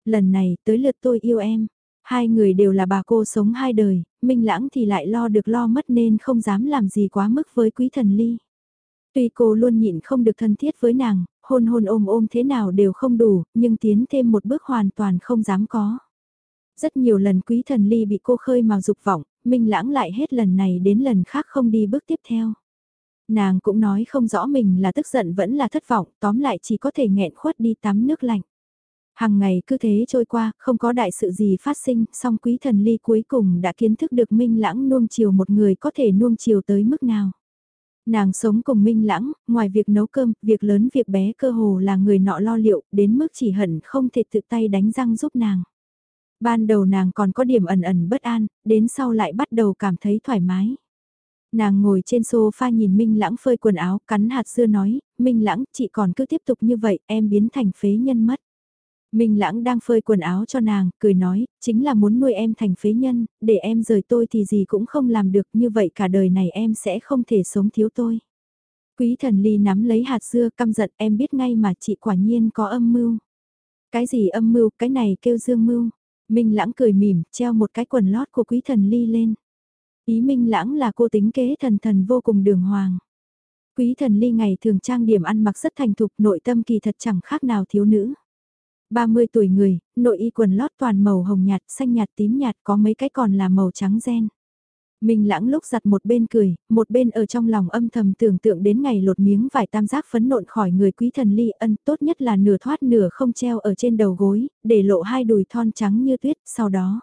Lần này tới lượt tôi yêu em. Hai người đều là bà cô sống hai đời, Minh Lãng thì lại lo được lo mất nên không dám làm gì quá mức với quý thần ly. Tuy cô luôn nhịn không được thân thiết với nàng, hôn hôn ôm ôm thế nào đều không đủ, nhưng tiến thêm một bước hoàn toàn không dám có. Rất nhiều lần quý thần ly bị cô khơi mào dục vọng, Minh Lãng lại hết lần này đến lần khác không đi bước tiếp theo. Nàng cũng nói không rõ mình là tức giận vẫn là thất vọng, tóm lại chỉ có thể nghẹn khuất đi tắm nước lạnh. Hằng ngày cứ thế trôi qua, không có đại sự gì phát sinh, song quý thần ly cuối cùng đã kiến thức được Minh Lãng nuông chiều một người có thể nuông chiều tới mức nào. Nàng sống cùng Minh Lãng, ngoài việc nấu cơm, việc lớn việc bé cơ hồ là người nọ lo liệu, đến mức chỉ hận không thể tự tay đánh răng giúp nàng. Ban đầu nàng còn có điểm ẩn ẩn bất an, đến sau lại bắt đầu cảm thấy thoải mái. Nàng ngồi trên sofa nhìn Minh Lãng phơi quần áo, cắn hạt dưa nói, Minh Lãng, chị còn cứ tiếp tục như vậy, em biến thành phế nhân mất. Minh Lãng đang phơi quần áo cho nàng, cười nói, chính là muốn nuôi em thành phế nhân, để em rời tôi thì gì cũng không làm được, như vậy cả đời này em sẽ không thể sống thiếu tôi. Quý thần ly nắm lấy hạt dưa căm giận em biết ngay mà chị quả nhiên có âm mưu. Cái gì âm mưu, cái này kêu dương mưu. Minh Lãng cười mỉm, treo một cái quần lót của quý thần ly lên. Ý minh lãng là cô tính kế thần thần vô cùng đường hoàng. Quý thần ly ngày thường trang điểm ăn mặc rất thành thục nội tâm kỳ thật chẳng khác nào thiếu nữ. 30 tuổi người, nội y quần lót toàn màu hồng nhạt, xanh nhạt tím nhạt có mấy cái còn là màu trắng gen. Mình lãng lúc giặt một bên cười, một bên ở trong lòng âm thầm tưởng tượng đến ngày lột miếng vải tam giác phấn nộn khỏi người quý thần ly ân tốt nhất là nửa thoát nửa không treo ở trên đầu gối, để lộ hai đùi thon trắng như tuyết, sau đó.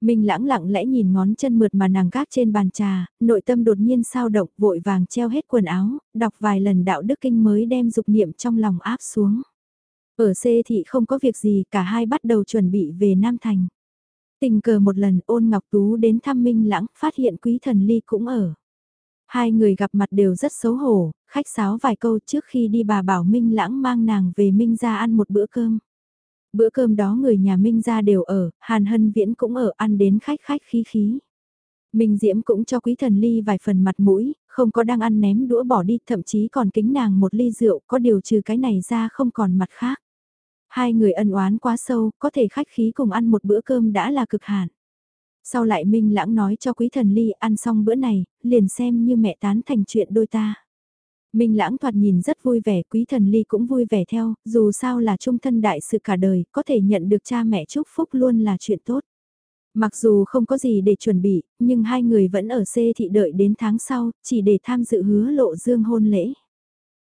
mình lãng lặng lẽ nhìn ngón chân mượt mà nàng gác trên bàn trà, nội tâm đột nhiên sao động vội vàng treo hết quần áo, đọc vài lần đạo đức kinh mới đem dục niệm trong lòng áp xuống. Ở C thị không có việc gì cả hai bắt đầu chuẩn bị về Nam Thành. Tình cờ một lần ôn Ngọc Tú đến thăm Minh lãng phát hiện quý thần ly cũng ở. Hai người gặp mặt đều rất xấu hổ, khách sáo vài câu trước khi đi bà bảo Minh lãng mang nàng về Minh ra ăn một bữa cơm. Bữa cơm đó người nhà Minh ra đều ở, Hàn Hân Viễn cũng ở ăn đến khách khách khí khí. Minh Diễm cũng cho quý thần ly vài phần mặt mũi, không có đang ăn ném đũa bỏ đi, thậm chí còn kính nàng một ly rượu, có điều trừ cái này ra không còn mặt khác. Hai người ân oán quá sâu, có thể khách khí cùng ăn một bữa cơm đã là cực hạn. Sau lại Minh Lãng nói cho quý thần ly ăn xong bữa này, liền xem như mẹ tán thành chuyện đôi ta. Minh lãng thoạt nhìn rất vui vẻ, quý thần ly cũng vui vẻ theo, dù sao là trung thân đại sự cả đời, có thể nhận được cha mẹ chúc phúc luôn là chuyện tốt. Mặc dù không có gì để chuẩn bị, nhưng hai người vẫn ở xê thị đợi đến tháng sau, chỉ để tham dự hứa lộ dương hôn lễ.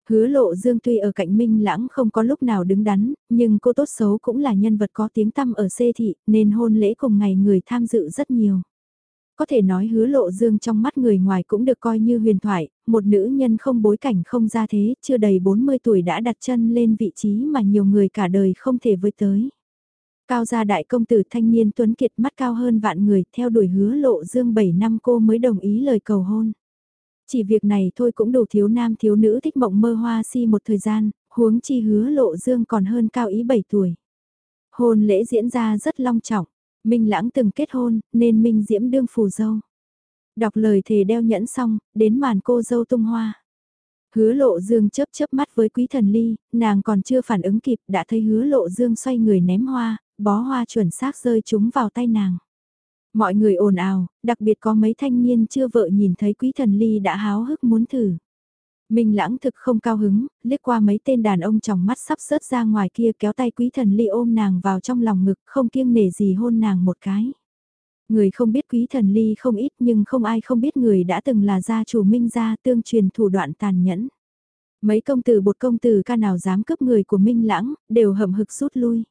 Hứa lộ dương tuy ở cạnh Minh Lãng không có lúc nào đứng đắn, nhưng cô tốt xấu cũng là nhân vật có tiếng tăm ở xê thị, nên hôn lễ cùng ngày người tham dự rất nhiều. Có thể nói hứa lộ dương trong mắt người ngoài cũng được coi như huyền thoại, một nữ nhân không bối cảnh không ra thế, chưa đầy 40 tuổi đã đặt chân lên vị trí mà nhiều người cả đời không thể với tới. Cao gia đại công tử thanh niên tuấn kiệt mắt cao hơn vạn người theo đuổi hứa lộ dương 7 năm cô mới đồng ý lời cầu hôn. Chỉ việc này thôi cũng đủ thiếu nam thiếu nữ thích mộng mơ hoa si một thời gian, huống chi hứa lộ dương còn hơn cao ý 7 tuổi. Hôn lễ diễn ra rất long trọng. Minh Lãng từng kết hôn, nên Minh Diễm đương phù dâu. Đọc lời thề đeo nhẫn xong, đến màn cô dâu tung hoa. Hứa lộ dương chớp chớp mắt với quý thần ly, nàng còn chưa phản ứng kịp đã thấy hứa lộ dương xoay người ném hoa, bó hoa chuẩn xác rơi chúng vào tay nàng. Mọi người ồn ào, đặc biệt có mấy thanh niên chưa vợ nhìn thấy quý thần ly đã háo hức muốn thử. Minh lãng thực không cao hứng, liếc qua mấy tên đàn ông trong mắt sắp sớt ra ngoài kia kéo tay quý thần ly ôm nàng vào trong lòng ngực không kiêng nể gì hôn nàng một cái. Người không biết quý thần ly không ít nhưng không ai không biết người đã từng là gia chủ Minh gia tương truyền thủ đoạn tàn nhẫn. Mấy công tử bột công tử ca nào dám cướp người của Minh lãng, đều hậm hực rút lui.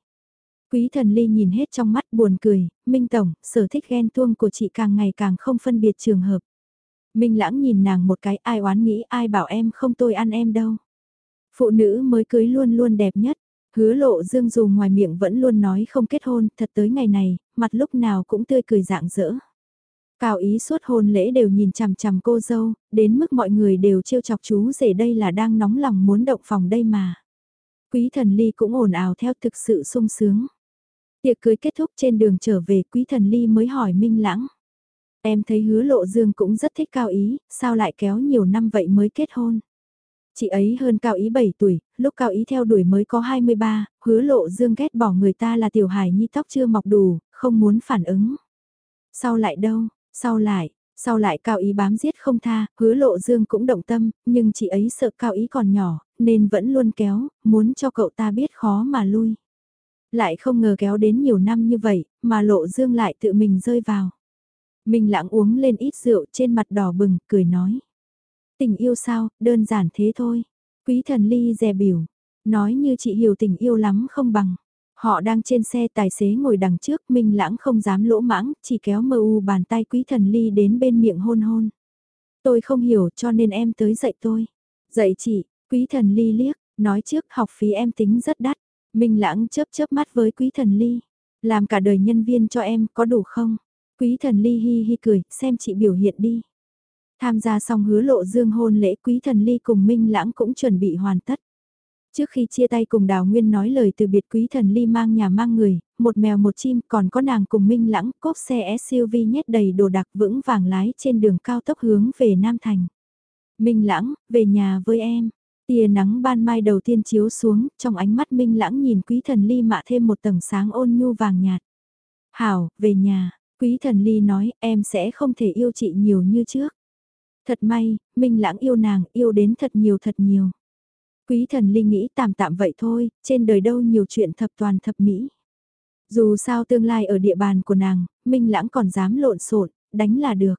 Quý thần ly nhìn hết trong mắt buồn cười, Minh Tổng, sở thích ghen tuông của chị càng ngày càng không phân biệt trường hợp. Minh lãng nhìn nàng một cái ai oán nghĩ ai bảo em không tôi ăn em đâu. Phụ nữ mới cưới luôn luôn đẹp nhất. Hứa lộ dương dù ngoài miệng vẫn luôn nói không kết hôn, thật tới ngày này, mặt lúc nào cũng tươi cười dạng dỡ. Cao ý suốt hôn lễ đều nhìn chằm chằm cô dâu, đến mức mọi người đều trêu chọc chú rể đây là đang nóng lòng muốn động phòng đây mà. Quý thần ly cũng ồn ào theo thực sự sung sướng. Tiệc cưới kết thúc trên đường trở về quý thần ly mới hỏi Minh Lãng. Em thấy hứa lộ dương cũng rất thích cao ý, sao lại kéo nhiều năm vậy mới kết hôn. Chị ấy hơn cao ý 7 tuổi, lúc cao ý theo đuổi mới có 23, hứa lộ dương ghét bỏ người ta là tiểu hài nhi tóc chưa mọc đủ, không muốn phản ứng. Sau lại đâu, sau lại, sau lại cao ý bám giết không tha, hứa lộ dương cũng động tâm, nhưng chị ấy sợ cao ý còn nhỏ, nên vẫn luôn kéo, muốn cho cậu ta biết khó mà lui. Lại không ngờ kéo đến nhiều năm như vậy, mà lộ dương lại tự mình rơi vào. mình lãng uống lên ít rượu trên mặt đỏ bừng, cười nói. Tình yêu sao, đơn giản thế thôi. Quý thần ly dè biểu, nói như chị hiểu tình yêu lắm không bằng. Họ đang trên xe tài xế ngồi đằng trước, Minh lãng không dám lỗ mãng, chỉ kéo mơ u bàn tay quý thần ly đến bên miệng hôn hôn. Tôi không hiểu cho nên em tới dạy tôi. Dạy chị, quý thần ly liếc, nói trước học phí em tính rất đắt. Minh lãng chớp chớp mắt với quý thần ly. Làm cả đời nhân viên cho em có đủ không? Quý thần ly hi hi cười, xem chị biểu hiện đi. Tham gia xong hứa lộ dương hôn lễ quý thần ly cùng Minh Lãng cũng chuẩn bị hoàn tất. Trước khi chia tay cùng Đào Nguyên nói lời từ biệt quý thần ly mang nhà mang người, một mèo một chim còn có nàng cùng Minh Lãng cốp xe SUV nhét đầy đồ đặc vững vàng lái trên đường cao tốc hướng về Nam Thành. Minh Lãng, về nhà với em. Tia nắng ban mai đầu tiên chiếu xuống, trong ánh mắt Minh Lãng nhìn quý thần ly mạ thêm một tầng sáng ôn nhu vàng nhạt. Hảo, về nhà, Quý thần ly nói em sẽ không thể yêu chị nhiều như trước. Thật may, Minh Lãng yêu nàng, yêu đến thật nhiều thật nhiều. Quý thần ly nghĩ tạm tạm vậy thôi, trên đời đâu nhiều chuyện thập toàn thập mỹ. Dù sao tương lai ở địa bàn của nàng, Minh Lãng còn dám lộn xộn, đánh là được.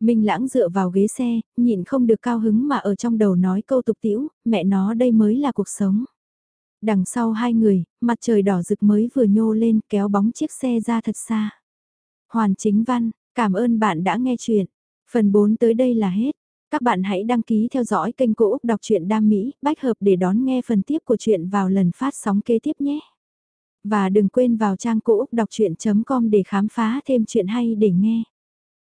Minh Lãng dựa vào ghế xe, nhịn không được cao hứng mà ở trong đầu nói câu tục tiễu, mẹ nó đây mới là cuộc sống. Đằng sau hai người, mặt trời đỏ rực mới vừa nhô lên kéo bóng chiếc xe ra thật xa. Hoàn chính văn, cảm ơn bạn đã nghe chuyện. Phần 4 tới đây là hết. Các bạn hãy đăng ký theo dõi kênh Cô Úc Đọc truyện Đam Mỹ, bách hợp để đón nghe phần tiếp của chuyện vào lần phát sóng kế tiếp nhé. Và đừng quên vào trang Cô Úc Đọc Chuyện.com để khám phá thêm chuyện hay để nghe.